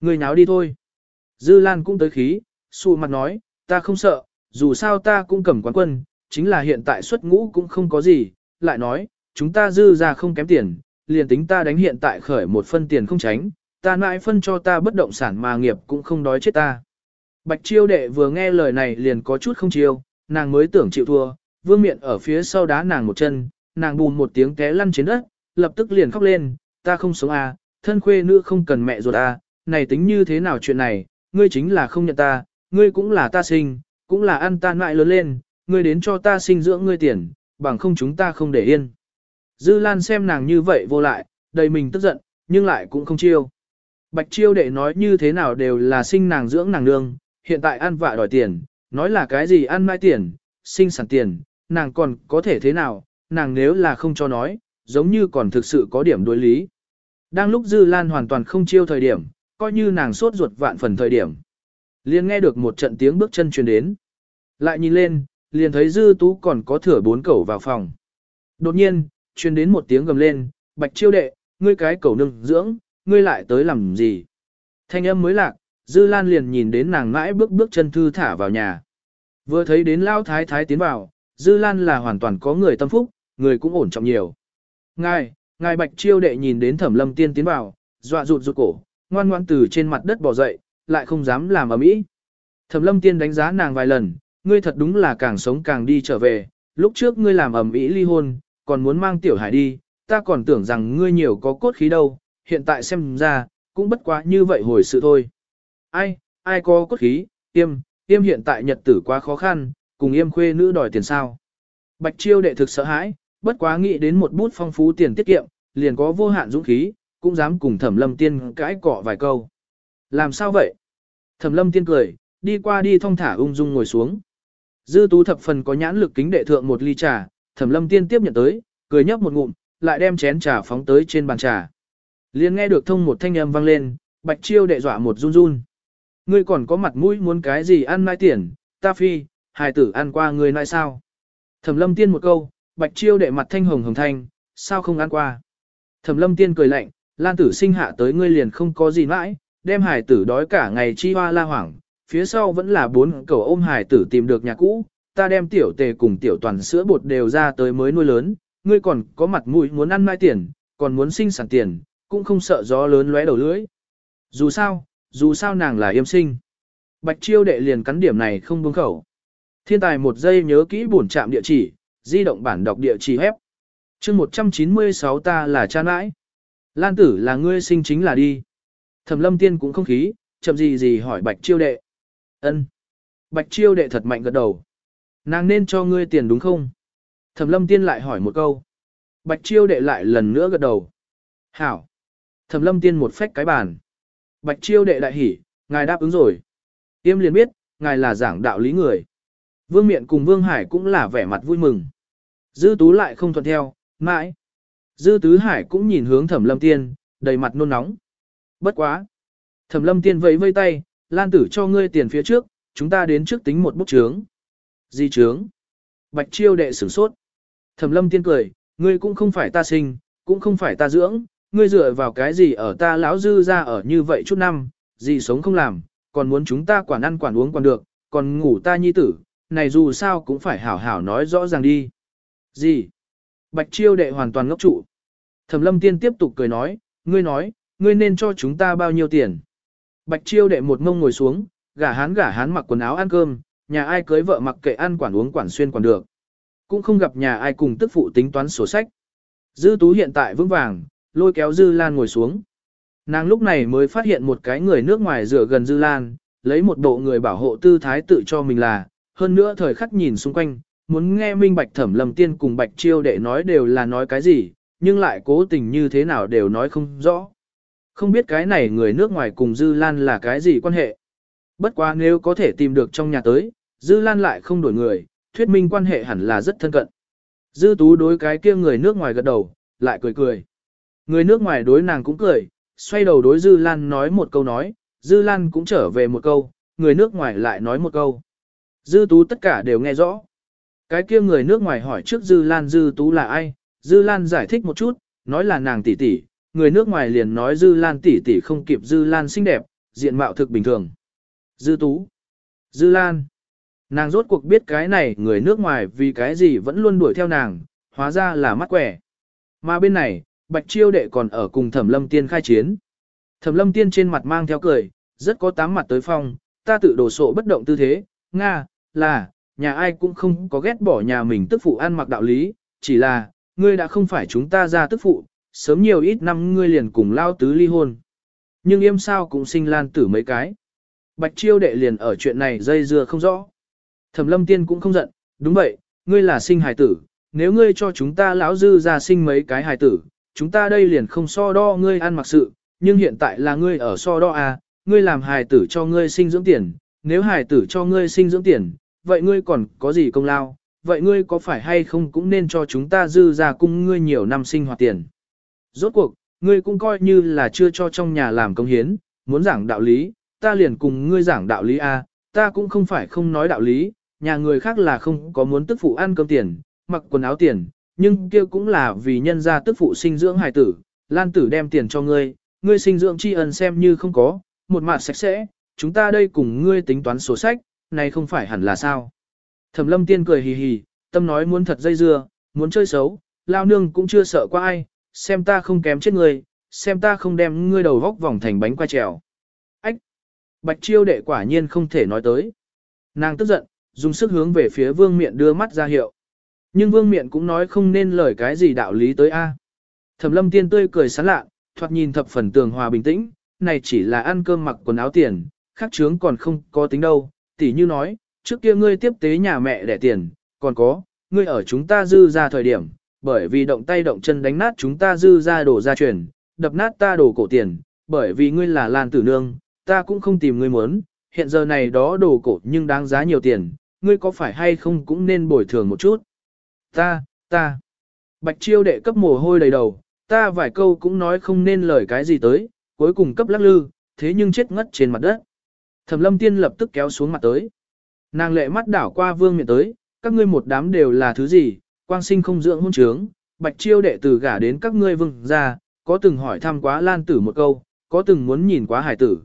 Ngươi nháo đi thôi. Dư Lan cũng tới khí, xù mặt nói, ta không sợ, dù sao ta cũng cầm quán quân, chính là hiện tại xuất ngũ cũng không có gì, lại nói, chúng ta dư ra không kém tiền, liền tính ta đánh hiện tại khởi một phân tiền không tránh, ta nãi phân cho ta bất động sản mà nghiệp cũng không đói chết ta. Bạch chiêu đệ vừa nghe lời này liền có chút không chiêu, nàng mới tưởng chịu thua, vương miện ở phía sau đá nàng một chân, nàng bùn một tiếng té lăn trên đất, lập tức liền khóc lên, ta không sống à, thân khuê nữ không cần mẹ ruột à, này tính như thế nào chuyện này, ngươi chính là không nhận ta, ngươi cũng là ta sinh, cũng là ăn ta mại lớn lên, ngươi đến cho ta sinh dưỡng ngươi tiền, bằng không chúng ta không để yên. Dư Lan xem nàng như vậy vô lại, đầy mình tức giận, nhưng lại cũng không chiêu. Bạch chiêu đệ nói như thế nào đều là sinh nàng dưỡng nàng nương, hiện tại ăn vạ đòi tiền, nói là cái gì ăn mãi tiền, sinh sản tiền, nàng còn có thể thế nào, nàng nếu là không cho nói, giống như còn thực sự có điểm đối lý. Đang lúc Dư Lan hoàn toàn không chiêu thời điểm, coi như nàng sốt ruột vạn phần thời điểm. Liền nghe được một trận tiếng bước chân truyền đến. Lại nhìn lên, liền thấy Dư Tú còn có thửa bốn cẩu vào phòng. Đột nhiên, truyền đến một tiếng gầm lên, bạch chiêu đệ, ngươi cái cẩu nương dưỡng, ngươi lại tới làm gì? Thanh âm mới lạc, Dư Lan liền nhìn đến nàng mãi bước bước chân thư thả vào nhà. Vừa thấy đến Lao Thái Thái tiến vào, Dư Lan là hoàn toàn có người tâm phúc, người cũng ổn trọng nhiều. Ngài, ngài bạch chiêu đệ nhìn đến thẩm lâm tiên tiến vào, dọa rụt rụt cổ, ngoan ngoan từ trên mặt đất bò dậy, lại không dám làm ầm mỹ. Thẩm lâm tiên đánh giá nàng vài lần, ngươi thật đúng là càng sống càng đi trở về, lúc trước ngươi làm ẩm ĩ ly hôn, còn muốn mang tiểu hải đi, ta còn tưởng rằng ngươi nhiều có cốt khí đâu, hiện tại xem ra, cũng bất quá như vậy hồi sự thôi. Ai, ai có cốt khí, tiêm, tiêm hiện tại nhật tử quá khó khăn, cùng yêm khuê nữ đòi tiền sao. Bạch chiêu đệ thực sợ hãi, bất quá nghĩ đến một bút phong phú tiền tiết kiệm, liền có vô hạn dũng khí, cũng dám cùng thẩm lâm tiên cãi cọ vài câu. Làm sao vậy? Thẩm lâm tiên cười, đi qua đi thong thả ung dung ngồi xuống. Dư tú thập phần có nhãn lực kính đệ thượng một ly trà, thẩm lâm tiên tiếp nhận tới, cười nhấp một ngụm, lại đem chén trà phóng tới trên bàn trà liền nghe được thông một thanh âm vang lên, bạch chiêu đệ dọa một run run. Ngươi còn có mặt mũi muốn cái gì ăn mai tiền, ta phi, hài tử ăn qua ngươi nói sao? Thẩm lâm tiên một câu, bạch chiêu đệ mặt thanh hồng hồng thanh, sao không ăn qua? Thẩm lâm tiên cười lạnh, lan tử sinh hạ tới ngươi liền không có gì mãi, đem hài tử đói cả ngày chi hoa la hoảng, phía sau vẫn là bốn cầu ôm hài tử tìm được nhà cũ, ta đem tiểu tề cùng tiểu toàn sữa bột đều ra tới mới nuôi lớn, ngươi còn có mặt mũi muốn ăn mai tiền, còn muốn sinh sản tiền, cũng không sợ gió lớn lóe đầu lưỡi. Dù sao, dù sao nàng là yêm sinh. Bạch chiêu đệ liền cắn điểm này không buông khẩu. Thiên tài một giây nhớ kỹ bổn trạm địa chỉ, di động bản đọc địa chỉ hép. chương 196 ta là cha nãi. Lan tử là ngươi sinh chính là đi. Thẩm lâm tiên cũng không khí, chậm gì gì hỏi bạch chiêu đệ. ân Bạch chiêu đệ thật mạnh gật đầu. Nàng nên cho ngươi tiền đúng không? Thẩm lâm tiên lại hỏi một câu. Bạch chiêu đệ lại lần nữa gật đầu. Hảo. Thẩm lâm tiên một phách cái bàn. Bạch chiêu đệ đại hỉ, ngài đáp ứng rồi. Tiêm liền biết, ngài là giảng đạo lý người. Vương Miện cùng Vương Hải cũng là vẻ mặt vui mừng. Dư Tú lại không thuận theo, mãi. Dư Tứ Hải cũng nhìn hướng Thẩm Lâm Tiên, đầy mặt nôn nóng. Bất quá. Thẩm Lâm Tiên vẫy vây tay, Lan Tử cho ngươi tiền phía trước, chúng ta đến trước tính một bút trướng. Di trướng. Bạch Chiêu đệ sửng sốt. Thẩm Lâm Tiên cười, ngươi cũng không phải ta sinh, cũng không phải ta dưỡng, ngươi dựa vào cái gì ở ta lão dư ra ở như vậy chút năm, gì sống không làm, còn muốn chúng ta quản ăn quản uống còn được, còn ngủ ta nhi tử, này dù sao cũng phải hảo hảo nói rõ ràng đi. Gì? Bạch chiêu đệ hoàn toàn ngốc trụ. Thẩm lâm tiên tiếp tục cười nói, ngươi nói, ngươi nên cho chúng ta bao nhiêu tiền. Bạch chiêu đệ một mông ngồi xuống, gả hán gả hán mặc quần áo ăn cơm, nhà ai cưới vợ mặc kệ ăn quản uống quản xuyên quản được. Cũng không gặp nhà ai cùng tức phụ tính toán sổ sách. Dư tú hiện tại vững vàng, lôi kéo Dư Lan ngồi xuống. Nàng lúc này mới phát hiện một cái người nước ngoài rửa gần Dư Lan, lấy một bộ người bảo hộ tư thái tự cho mình là, hơn nữa thời khắc nhìn xung quanh, muốn nghe minh bạch thẩm lầm tiên cùng bạch chiêu đệ nói đều là nói cái gì, nhưng lại cố tình như thế nào đều nói không rõ. Không biết cái này người nước ngoài cùng Dư Lan là cái gì quan hệ. Bất quá nếu có thể tìm được trong nhà tới, Dư Lan lại không đổi người, thuyết minh quan hệ hẳn là rất thân cận. Dư tú đối cái kia người nước ngoài gật đầu, lại cười cười. Người nước ngoài đối nàng cũng cười, xoay đầu đối Dư Lan nói một câu nói, Dư Lan cũng trở về một câu, người nước ngoài lại nói một câu. Dư Tú tất cả đều nghe rõ. Cái kia người nước ngoài hỏi trước Dư Lan Dư Tú là ai, Dư Lan giải thích một chút, nói là nàng tỷ tỷ, người nước ngoài liền nói Dư Lan tỷ tỷ không kịp Dư Lan xinh đẹp, diện mạo thực bình thường. Dư Tú. Dư Lan. Nàng rốt cuộc biết cái này người nước ngoài vì cái gì vẫn luôn đuổi theo nàng, hóa ra là mắt quẻ. Mà bên này, Bạch Chiêu đệ còn ở cùng Thẩm Lâm Tiên khai chiến. Thẩm Lâm Tiên trên mặt mang theo cười, rất có tám mặt tới phong, ta tự đổ sộ bất động tư thế, Nga, là, nhà ai cũng không có ghét bỏ nhà mình tức phụ ăn mặc đạo lý, chỉ là, ngươi đã không phải chúng ta ra tức phụ, sớm nhiều ít năm ngươi liền cùng lao tứ ly hôn. Nhưng im sao cũng sinh lan tử mấy cái. Bạch chiêu đệ liền ở chuyện này dây dưa không rõ. Thẩm lâm tiên cũng không giận, đúng vậy, ngươi là sinh hài tử, nếu ngươi cho chúng ta lão dư ra sinh mấy cái hài tử, chúng ta đây liền không so đo ngươi ăn mặc sự, nhưng hiện tại là ngươi ở so đo à, ngươi làm hài tử cho ngươi sinh dưỡng tiền, nếu hài tử cho ngươi sinh dưỡng tiền, vậy ngươi còn có gì công lao, vậy ngươi có phải hay không cũng nên cho chúng ta dư ra cung ngươi nhiều năm sinh hoạt tiền. Rốt cuộc, ngươi cũng coi như là chưa cho trong nhà làm công hiến, muốn giảng đạo lý, ta liền cùng ngươi giảng đạo lý à, ta cũng không phải không nói đạo lý, nhà người khác là không có muốn tức phụ ăn cơm tiền, mặc quần áo tiền, nhưng kia cũng là vì nhân gia tức phụ sinh dưỡng hài tử, lan tử đem tiền cho ngươi, ngươi sinh dưỡng tri ân xem như không có, một mặt sạch sẽ, chúng ta đây cùng ngươi tính toán sổ sách, này không phải hẳn là sao. Thẩm lâm tiên cười hì hì, tâm nói muốn thật dây dưa, muốn chơi xấu, lao nương cũng chưa sợ qua ai, xem ta không kém chết ngươi, xem ta không đem ngươi đầu vóc vòng thành bánh qua trèo. Ách! Bạch chiêu đệ quả nhiên không thể nói tới. Nàng tức giận, dùng sức hướng về phía vương miện đưa mắt ra hiệu. Nhưng vương miện cũng nói không nên lời cái gì đạo lý tới a. Thẩm lâm tiên tươi cười sán lạ, thoạt nhìn thập phần tường hòa bình tĩnh, này chỉ là ăn cơm mặc quần áo tiền, khác chướng còn không có tính đâu, tỉ như nói, trước kia ngươi tiếp tế nhà mẹ đẻ tiền, còn có, ngươi ở chúng ta dư ra thời điểm, bởi vì động tay động chân đánh nát chúng ta dư ra đổ ra truyền, đập nát ta đổ cổ tiền, bởi vì ngươi là Lan Tử Nương, ta cũng không tìm ngươi muốn, hiện giờ này đó đổ cổ nhưng đáng giá nhiều tiền, ngươi có phải hay không cũng nên bồi thường một chút. Ta, ta, bạch chiêu đệ cấp mồ hôi đầy đầu, ta vài câu cũng nói không nên lời cái gì tới, cuối cùng cấp lắc lư, thế nhưng chết ngất trên mặt đất. Thẩm lâm tiên lập tức kéo xuống mặt tới. Nàng lệ mắt đảo qua vương miện tới, các ngươi một đám đều là thứ gì, quang sinh không dưỡng hôn trướng, bạch chiêu đệ từ gả đến các ngươi vương ra, có từng hỏi thăm quá lan tử một câu, có từng muốn nhìn quá Hải tử.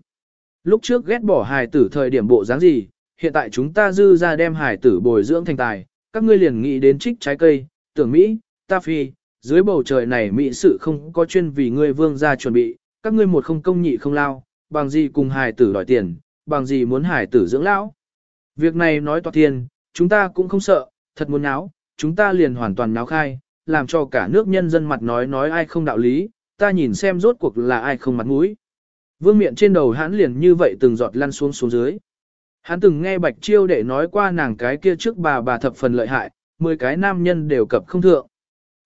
Lúc trước ghét bỏ Hải tử thời điểm bộ dáng gì, hiện tại chúng ta dư ra đem Hải tử bồi dưỡng thành tài, các ngươi liền nghĩ đến trích trái cây, tưởng Mỹ, ta phi, dưới bầu trời này Mỹ sự không có chuyên vì ngươi vương gia chuẩn bị, các ngươi một không công nhị không lao, bằng gì cùng hài tử đòi tiền, bằng gì muốn hài tử dưỡng lão. Việc này nói toạc thiên, chúng ta cũng không sợ, thật muốn náo, chúng ta liền hoàn toàn náo khai, làm cho cả nước nhân dân mặt nói nói ai không đạo lý, ta nhìn xem rốt cuộc là ai không mặt mũi. Vương miện trên đầu hắn liền như vậy từng giọt lăn xuống xuống dưới. Hắn từng nghe Bạch Chiêu đệ nói qua nàng cái kia trước bà bà thập phần lợi hại, 10 cái nam nhân đều cập không thượng.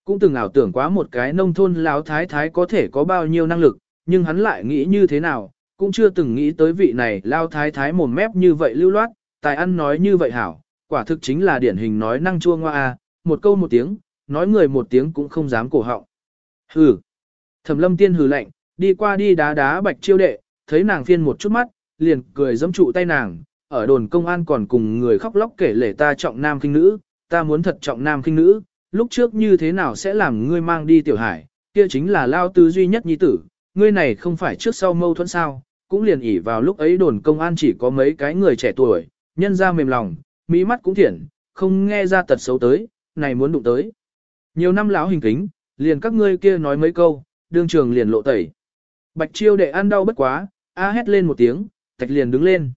Cũng từng ảo tưởng quá một cái nông thôn láo thái thái có thể có bao nhiêu năng lực, nhưng hắn lại nghĩ như thế nào, cũng chưa từng nghĩ tới vị này lao thái thái mồm mép như vậy lưu loát, tài ăn nói như vậy hảo, quả thực chính là điển hình nói năng chua ngoa a, một câu một tiếng, nói người một tiếng cũng không dám cổ họng. Hừ. Thẩm lâm tiên hừ lạnh, đi qua đi đá đá bạch chiêu đệ, thấy nàng phiên một chút mắt, liền cười giấm trụ tay nàng, ở đồn công an còn cùng người khóc lóc kể lể ta trọng nam kinh nữ, ta muốn thật trọng nam kinh nữ, lúc trước như thế nào sẽ làm ngươi mang đi tiểu hải, kia chính là lao tư duy nhất nhi tử, ngươi này không phải trước sau mâu thuẫn sao, cũng liền ỉ vào lúc ấy đồn công an chỉ có mấy cái người trẻ tuổi, nhân ra mềm lòng, mỹ mắt cũng thiện, không nghe ra tật xấu tới, này muốn đụng tới. Nhiều năm lão hình kính, liền các ngươi kia nói mấy câu, đương trường liền lộ tẩy. Bạch chiêu đệ ăn đau bất quá, a hét lên một tiếng, thạch liền đứng lên.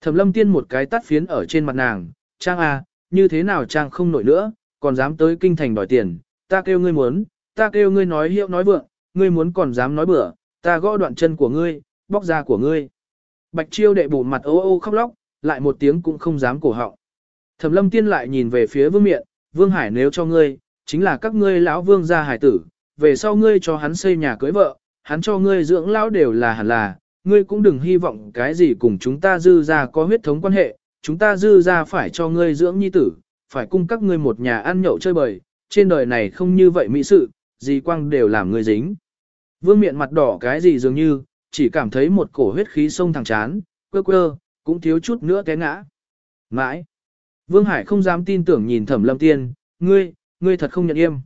Thẩm lâm tiên một cái tắt phiến ở trên mặt nàng, trang a, như thế nào trang không nổi nữa, còn dám tới kinh thành đòi tiền, ta kêu ngươi muốn, ta kêu ngươi nói hiệu nói vượng, ngươi muốn còn dám nói bừa, ta gõ đoạn chân của ngươi, bóc da của ngươi. Bạch chiêu đệ bù mặt ô ô khóc lóc, lại một tiếng cũng không dám cổ họng. Thẩm lâm tiên lại nhìn về phía vương miện, vương hải nếu cho ngươi, chính là các ngươi lão vương gia hải tử, về sau ngươi cho hắn xây nhà cưới vợ, hắn cho ngươi dưỡng lão đều là hẳn là, ngươi cũng đừng hy vọng cái gì cùng chúng ta dư ra có huyết thống quan hệ, chúng ta dư ra phải cho ngươi dưỡng nhi tử, phải cung các ngươi một nhà ăn nhậu chơi bời, trên đời này không như vậy mỹ sự, gì quang đều làm ngươi dính. Vương miện mặt đỏ cái gì dường như, chỉ cảm thấy một cổ huyết khí sông thẳng chán, quơ quơ, cũng thiếu chút nữa té ngã. Mãi. Vương Hải không dám tin tưởng nhìn Thẩm Lâm Tiên, ngươi, ngươi thật không nhận im.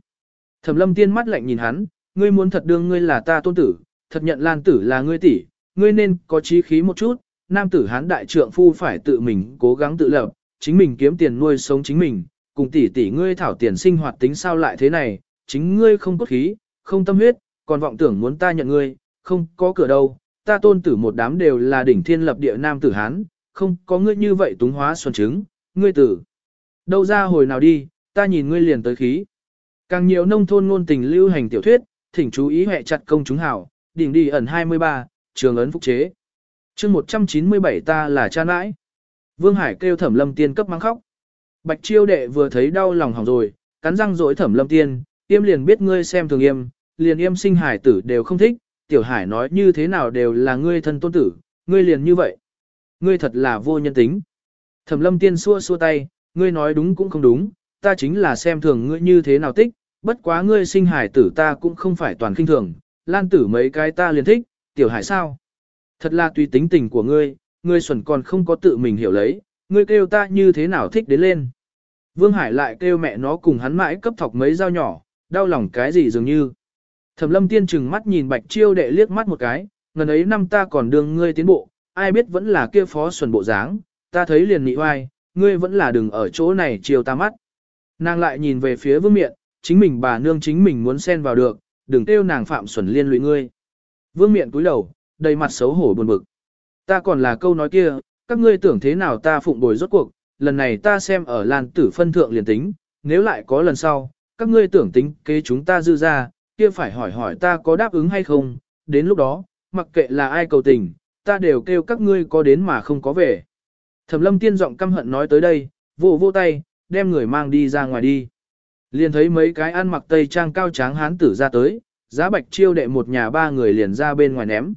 Thẩm Lâm Tiên mắt lạnh nhìn hắn, ngươi muốn thật đương ngươi là ta tôn tử, thật nhận Lan tử là ngươi tỷ, ngươi nên có chí khí một chút, nam tử hán đại trượng phu phải tự mình cố gắng tự lập, chính mình kiếm tiền nuôi sống chính mình, cùng tỷ tỷ ngươi thảo tiền sinh hoạt tính sao lại thế này, chính ngươi không cốt khí, không tâm huyết, còn vọng tưởng muốn ta nhận ngươi, không có cửa đâu, ta tôn tử một đám đều là đỉnh thiên lập địa nam tử hán, không có ngươi như vậy túng hóa xuân chứng, ngươi tử. Đâu ra hồi nào đi, ta nhìn ngươi liền tới khí. Càng nhiều nông thôn ngôn tình lưu hành tiểu thuyết, thỉnh chú ý hệ chặt công chúng hảo, đỉnh đi ẩn 23, trường ấn phúc chế. chương 197 ta là cha nãi. Vương Hải kêu thẩm lâm tiên cấp mang khóc. Bạch chiêu đệ vừa thấy đau lòng hỏng rồi, cắn răng dỗi thẩm lâm tiên, yêm liền biết ngươi xem thường yêm, liền yêm sinh hải tử đều không thích, tiểu hải nói như thế nào đều là ngươi thân tôn tử, ngươi liền như vậy. Ngươi thật là vô nhân tính. Thẩm lâm tiên xua xua tay, ngươi nói đúng cũng không đúng, ta chính là xem thường ngươi như thế nào thích, bất quá ngươi sinh hải tử ta cũng không phải toàn kinh thường, lan tử mấy cái ta liền thích, tiểu hải sao? Thật là tùy tính tình của ngươi, ngươi xuẩn còn không có tự mình hiểu lấy, ngươi kêu ta như thế nào thích đến lên. Vương Hải lại kêu mẹ nó cùng hắn mãi cấp thọc mấy dao nhỏ, đau lòng cái gì dường như. Thẩm lâm tiên chừng mắt nhìn bạch chiêu đệ liếc mắt một cái, ngần ấy năm ta còn đường ngươi tiến bộ, ai biết vẫn là kia phó xuẩn bộ dáng, ta thấy liền nị oai, ngươi vẫn là đừng ở chỗ này chiều ta mắt. Nàng lại nhìn về phía vương miện, chính mình bà nương chính mình muốn xen vào được, đừng kêu nàng phạm xuẩn liên lụy ngươi. Vương miện cúi đầu, đầy mặt xấu hổ buồn bực. Ta còn là câu nói kia, các ngươi tưởng thế nào ta phụng bồi rốt cuộc, lần này ta xem ở lan tử phân thượng liền tính, nếu lại có lần sau, các ngươi tưởng tính kế chúng ta dư ra, kia phải hỏi hỏi ta có đáp ứng hay không, đến lúc đó, mặc kệ là ai cầu tình, ta đều kêu các ngươi có đến mà không có về. Thẩm lâm tiên giọng căm hận nói tới đây, vô vô tay, đem người mang đi ra ngoài đi. Liền thấy mấy cái ăn mặc tây trang cao tráng hán tử ra tới, giá bạch chiêu đệ một nhà ba người liền ra bên ngoài ném.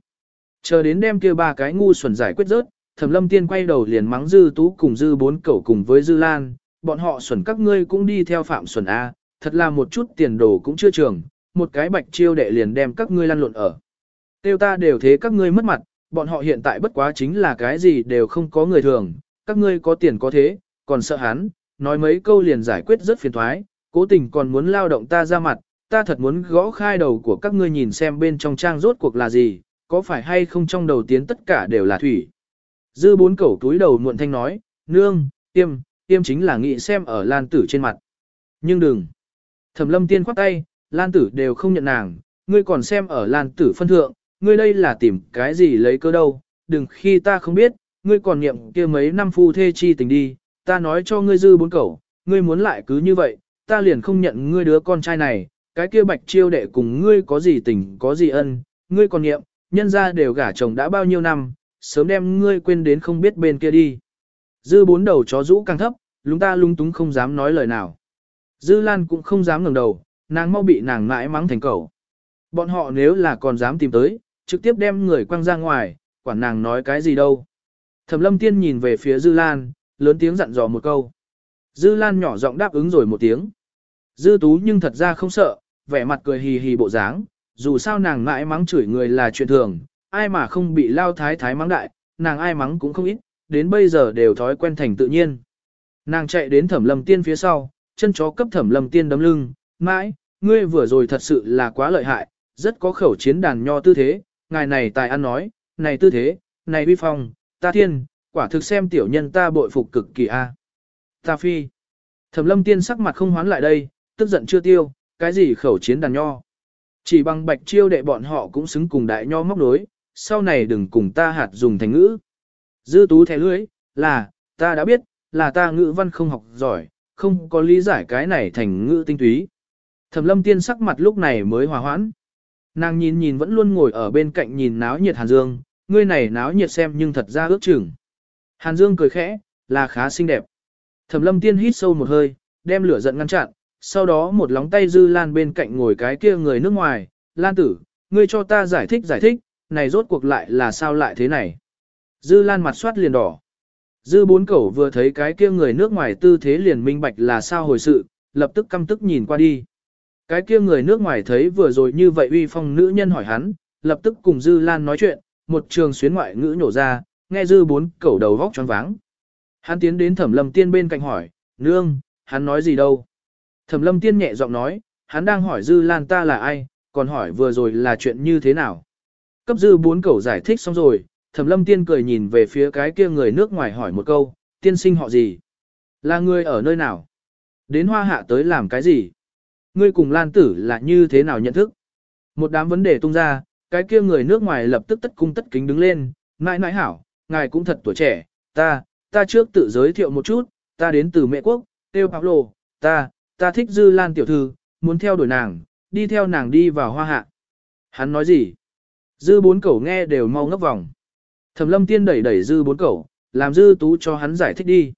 Chờ đến đem kia ba cái ngu xuẩn giải quyết rớt, thẩm lâm tiên quay đầu liền mắng dư tú cùng dư bốn cẩu cùng với dư lan, bọn họ xuẩn các ngươi cũng đi theo phạm xuẩn A, thật là một chút tiền đồ cũng chưa trường, một cái bạch chiêu đệ liền đem các ngươi lăn lộn ở. Tiêu ta đều thế các ngươi mất mặt, bọn họ hiện tại bất quá chính là cái gì đều không có người thường, các ngươi có tiền có thế, còn sợ hắn, nói mấy câu liền giải quyết rất phiền thoái, cố tình còn muốn lao động ta ra mặt, ta thật muốn gõ khai đầu của các ngươi nhìn xem bên trong trang rốt cuộc là gì, có phải hay không trong đầu tiến tất cả đều là thủy. Dư bốn cẩu túi đầu muộn thanh nói, nương, tiêm, tiêm chính là nghĩ xem ở lan tử trên mặt. Nhưng đừng. Thẩm lâm tiên khoát tay, lan tử đều không nhận nàng, ngươi còn xem ở lan tử phân thượng, ngươi đây là tìm cái gì lấy cơ đâu, đừng khi ta không biết, ngươi còn niệm kia mấy năm phu thê chi tình đi, ta nói cho ngươi dư bốn cẩu, ngươi muốn lại cứ như vậy, ta liền không nhận ngươi đứa con trai này, cái kia bạch chiêu đệ cùng ngươi có gì tình có gì ân, ngươi còn niệm, nhân ra đều gả chồng đã bao nhiêu năm, sớm đem ngươi quên đến không biết bên kia đi. Dư bốn đầu chó rũ càng thấp, lúng ta lung túng không dám nói lời nào. Dư Lan cũng không dám ngẩng đầu, nàng mau bị nàng mãi mắng thành cầu. Bọn họ nếu là còn dám tìm tới, trực tiếp đem người quăng ra ngoài, quản nàng nói cái gì đâu. Thẩm lâm tiên nhìn về phía Dư Lan, lớn tiếng dặn dò một câu. Dư Lan nhỏ giọng đáp ứng rồi một tiếng. Dư Tú nhưng thật ra không sợ, vẻ mặt cười hì hì bộ dáng, dù sao nàng mãi mắng chửi người là chuyện thường, ai mà không bị lao thái thái mắng đại, nàng ai mắng cũng không ít, đến bây giờ đều thói quen thành tự nhiên. Nàng chạy đến thẩm lâm tiên phía sau, chân chó cấp thẩm lâm tiên đấm lưng, mãi, ngươi vừa rồi thật sự là quá lợi hại, rất có khẩu chiến đàn nho tư thế, ngài này tài ăn nói, này tư thế, này vi phong, ta thiên, quả thực xem tiểu nhân ta bội phục cực kỳ a. Ta phi. Thẩm lâm tiên sắc mặt không hoán lại đây, tức giận chưa tiêu, cái gì khẩu chiến đàn nho. Chỉ bằng bạch chiêu đệ bọn họ cũng xứng cùng đại nho móc đối, sau này đừng cùng ta hạt dùng thành ngữ. Dư tú thẻ lưới, là, ta đã biết, là ta ngữ văn không học giỏi, không có lý giải cái này thành ngữ tinh túy. Thẩm lâm tiên sắc mặt lúc này mới hòa hoãn. Nàng nhìn nhìn vẫn luôn ngồi ở bên cạnh nhìn náo nhiệt Hàn Dương, ngươi này náo nhiệt xem nhưng thật ra ước chừng. Hàn Dương cười khẽ, là khá xinh đẹp. Thẩm lâm tiên hít sâu một hơi, đem lửa giận ngăn chặn, sau đó một lóng tay dư lan bên cạnh ngồi cái kia người nước ngoài, lan tử, ngươi cho ta giải thích giải thích, này rốt cuộc lại là sao lại thế này. Dư lan mặt soát liền đỏ. Dư bốn cẩu vừa thấy cái kia người nước ngoài tư thế liền minh bạch là sao hồi sự, lập tức căm tức nhìn qua đi. Cái kia người nước ngoài thấy vừa rồi như vậy uy phong nữ nhân hỏi hắn, lập tức cùng Dư Lan nói chuyện, một trường xuyến ngoại ngữ nhổ ra, nghe Dư bốn cẩu đầu vóc choáng váng. Hắn tiến đến thẩm lâm tiên bên cạnh hỏi, nương, hắn nói gì đâu. Thẩm lâm tiên nhẹ giọng nói, hắn đang hỏi Dư Lan ta là ai, còn hỏi vừa rồi là chuyện như thế nào. Cấp dư bốn cẩu giải thích xong rồi, thẩm lâm tiên cười nhìn về phía cái kia người nước ngoài hỏi một câu, tiên sinh họ gì? Là người ở nơi nào? Đến hoa hạ tới làm cái gì? Ngươi cùng Lan Tử là như thế nào nhận thức? Một đám vấn đề tung ra, cái kia người nước ngoài lập tức tất cung tất kính đứng lên, nãi nãi hảo, ngài cũng thật tuổi trẻ, ta, ta trước tự giới thiệu một chút, ta đến từ mẹ quốc, tiêu Pablo, ta, ta thích dư lan tiểu thư, muốn theo đuổi nàng, đi theo nàng đi vào hoa hạ. Hắn nói gì? Dư bốn cẩu nghe đều mau ngấp vòng. Thẩm lâm tiên đẩy đẩy dư bốn cẩu, làm dư tú cho hắn giải thích đi.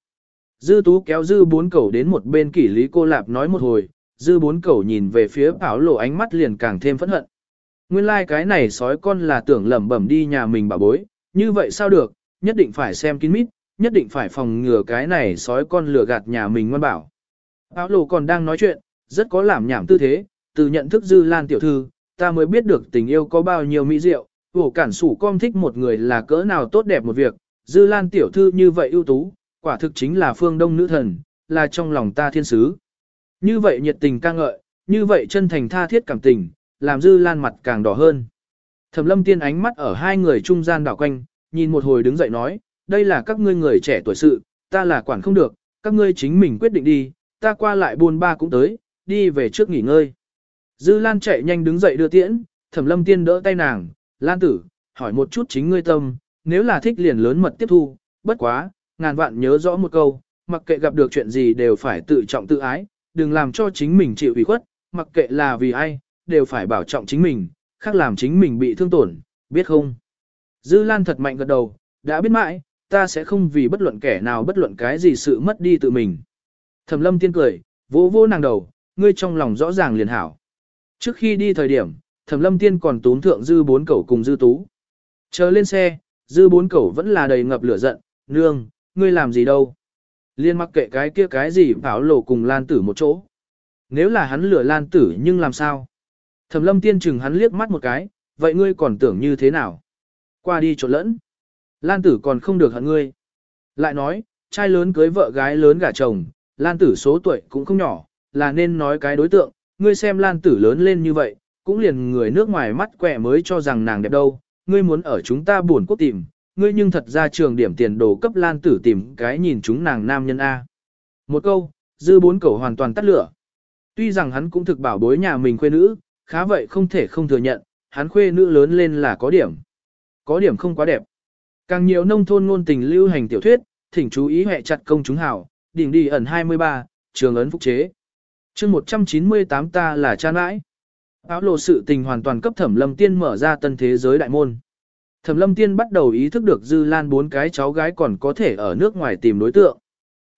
Dư tú kéo dư bốn cẩu đến một bên kỷ lý cô lạp nói một hồi, dư bốn cẩu nhìn về phía bảo lộ ánh mắt liền càng thêm phẫn hận. Nguyên lai like cái này sói con là tưởng lẩm bẩm đi nhà mình bà bối, như vậy sao được, nhất định phải xem kín mít, nhất định phải phòng ngừa cái này sói con lừa gạt nhà mình ngoan bảo. Áo lộ còn đang nói chuyện, rất có làm nhảm tư thế, từ nhận thức dư lan tiểu thư, ta mới biết được tình yêu có bao nhiêu mỹ diệu, vổ cản sủ con thích một người là cỡ nào tốt đẹp một việc, dư lan tiểu thư như vậy ưu tú, quả thực chính là phương đông nữ thần, là trong lòng ta thiên sứ. Như vậy nhiệt tình ca ngợi, như vậy chân thành tha thiết cảm tình, làm dư lan mặt càng đỏ hơn. Thẩm lâm tiên ánh mắt ở hai người trung gian đảo quanh, nhìn một hồi đứng dậy nói, đây là các ngươi người trẻ tuổi sự, ta là quản không được, các ngươi chính mình quyết định đi, ta qua lại buôn ba cũng tới, đi về trước nghỉ ngơi. Dư Lan chạy nhanh đứng dậy đưa tiễn, Thẩm Lâm Tiên đỡ tay nàng, Lan tử, hỏi một chút chính ngươi tâm, nếu là thích liền lớn mật tiếp thu, bất quá, ngàn vạn nhớ rõ một câu, mặc kệ gặp được chuyện gì đều phải tự trọng tự ái, đừng làm cho chính mình chịu ủy khuất, mặc kệ là vì ai, đều phải bảo trọng chính mình, khác làm chính mình bị thương tổn, biết không? Dư Lan thật mạnh gật đầu, đã biết mãi, ta sẽ không vì bất luận kẻ nào bất luận cái gì sự mất đi tự mình. Thẩm lâm tiên cười, vỗ vỗ nàng đầu, ngươi trong lòng rõ ràng liền hảo. Trước khi đi thời điểm, thẩm lâm tiên còn tún thượng dư bốn cẩu cùng dư tú. Chờ lên xe, dư bốn cẩu vẫn là đầy ngập lửa giận, nương, ngươi làm gì đâu. Liên mặc kệ cái kia cái gì bảo lộ cùng lan tử một chỗ. Nếu là hắn lửa lan tử nhưng làm sao? Thẩm lâm tiên chừng hắn liếc mắt một cái, vậy ngươi còn tưởng như thế nào? Qua đi trộn lẫn. Lan tử còn không được hận ngươi. Lại nói, trai lớn cưới vợ gái lớn gả chồng, Lan tử số tuổi cũng không nhỏ, là nên nói cái đối tượng, ngươi xem Lan tử lớn lên như vậy, cũng liền người nước ngoài mắt quẹ mới cho rằng nàng đẹp đâu, ngươi muốn ở chúng ta buồn quốc tìm, ngươi nhưng thật ra trường điểm tiền đồ cấp Lan tử tìm cái nhìn chúng nàng nam nhân A. Một câu, dư bốn cầu hoàn toàn tắt lửa. Tuy rằng hắn cũng thực bảo bối nhà mình khuê nữ, khá vậy không thể không thừa nhận, hắn khuê nữ lớn lên là có điểm. Có điểm không quá đẹp. Càng nhiều nông thôn ngôn tình lưu hành tiểu thuyết, thỉnh chú ý hệ chặt công chúng hảo, đỉnh đi ẩn 23, trường ấn phục chế. chương 198 ta là cha nãi. Áo lộ sự tình hoàn toàn cấp thẩm lâm tiên mở ra tân thế giới đại môn. Thẩm lâm tiên bắt đầu ý thức được Dư Lan bốn cái cháu gái còn có thể ở nước ngoài tìm đối tượng.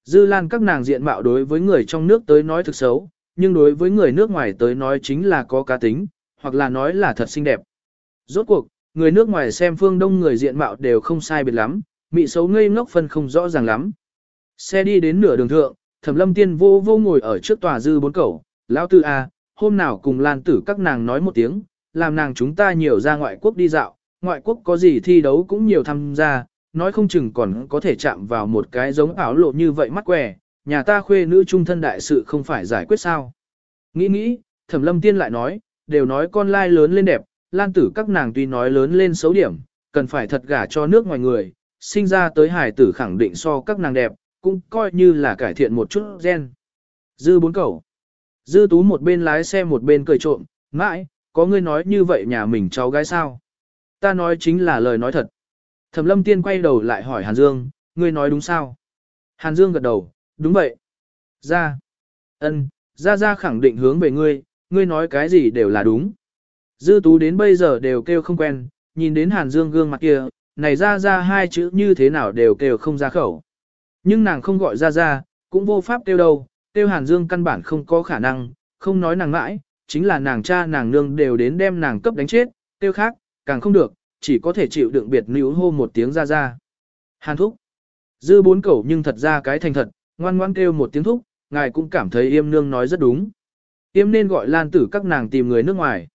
Dư Lan các nàng diện mạo đối với người trong nước tới nói thực xấu, nhưng đối với người nước ngoài tới nói chính là có cá tính, hoặc là nói là thật xinh đẹp. Rốt cuộc, người nước ngoài xem phương đông người diện mạo đều không sai biệt lắm, mị xấu ngây ngốc phân không rõ ràng lắm. Xe đi đến nửa đường thượng, Thẩm Lâm Tiên vô vô ngồi ở trước tòa dư bốn cẩu, lão tư a, hôm nào cùng Lan Tử các nàng nói một tiếng, làm nàng chúng ta nhiều ra ngoại quốc đi dạo, ngoại quốc có gì thi đấu cũng nhiều tham gia, nói không chừng còn có thể chạm vào một cái giống áo lộ như vậy mắt quẻ, nhà ta khuê nữ trung thân đại sự không phải giải quyết sao. Nghĩ nghĩ, Thẩm Lâm Tiên lại nói, đều nói con lai lớn lên đẹp, Lan Tử các nàng tuy nói lớn lên xấu điểm, cần phải thật gả cho nước ngoài người, sinh ra tới hải tử khẳng định so các nàng đẹp, cũng coi như là cải thiện một chút gen. Dư bốn cầu. Dư tú một bên lái xe một bên cười trộm, mãi, có ngươi nói như vậy nhà mình cháu gái sao? Ta nói chính là lời nói thật. Thẩm lâm tiên quay đầu lại hỏi Hàn Dương, ngươi nói đúng sao? Hàn Dương gật đầu, đúng vậy. Ra. ân, ra ra khẳng định hướng về ngươi, ngươi nói cái gì đều là đúng. Dư tú đến bây giờ đều kêu không quen, nhìn đến Hàn Dương gương mặt kia, này ra ra hai chữ như thế nào đều kêu không ra khẩu. Nhưng nàng không gọi ra ra, cũng vô pháp tiêu đâu, tiêu Hàn Dương căn bản không có khả năng, không nói nàng mãi, chính là nàng cha nàng nương đều đến đem nàng cấp đánh chết, tiêu khác, càng không được, chỉ có thể chịu đựng biệt níu hô một tiếng ra ra. Hàn thúc. Dư bốn cẩu nhưng thật ra cái thành thật, ngoan ngoan kêu một tiếng thúc, ngài cũng cảm thấy yêm nương nói rất đúng. Yêm nên gọi lan tử các nàng tìm người nước ngoài.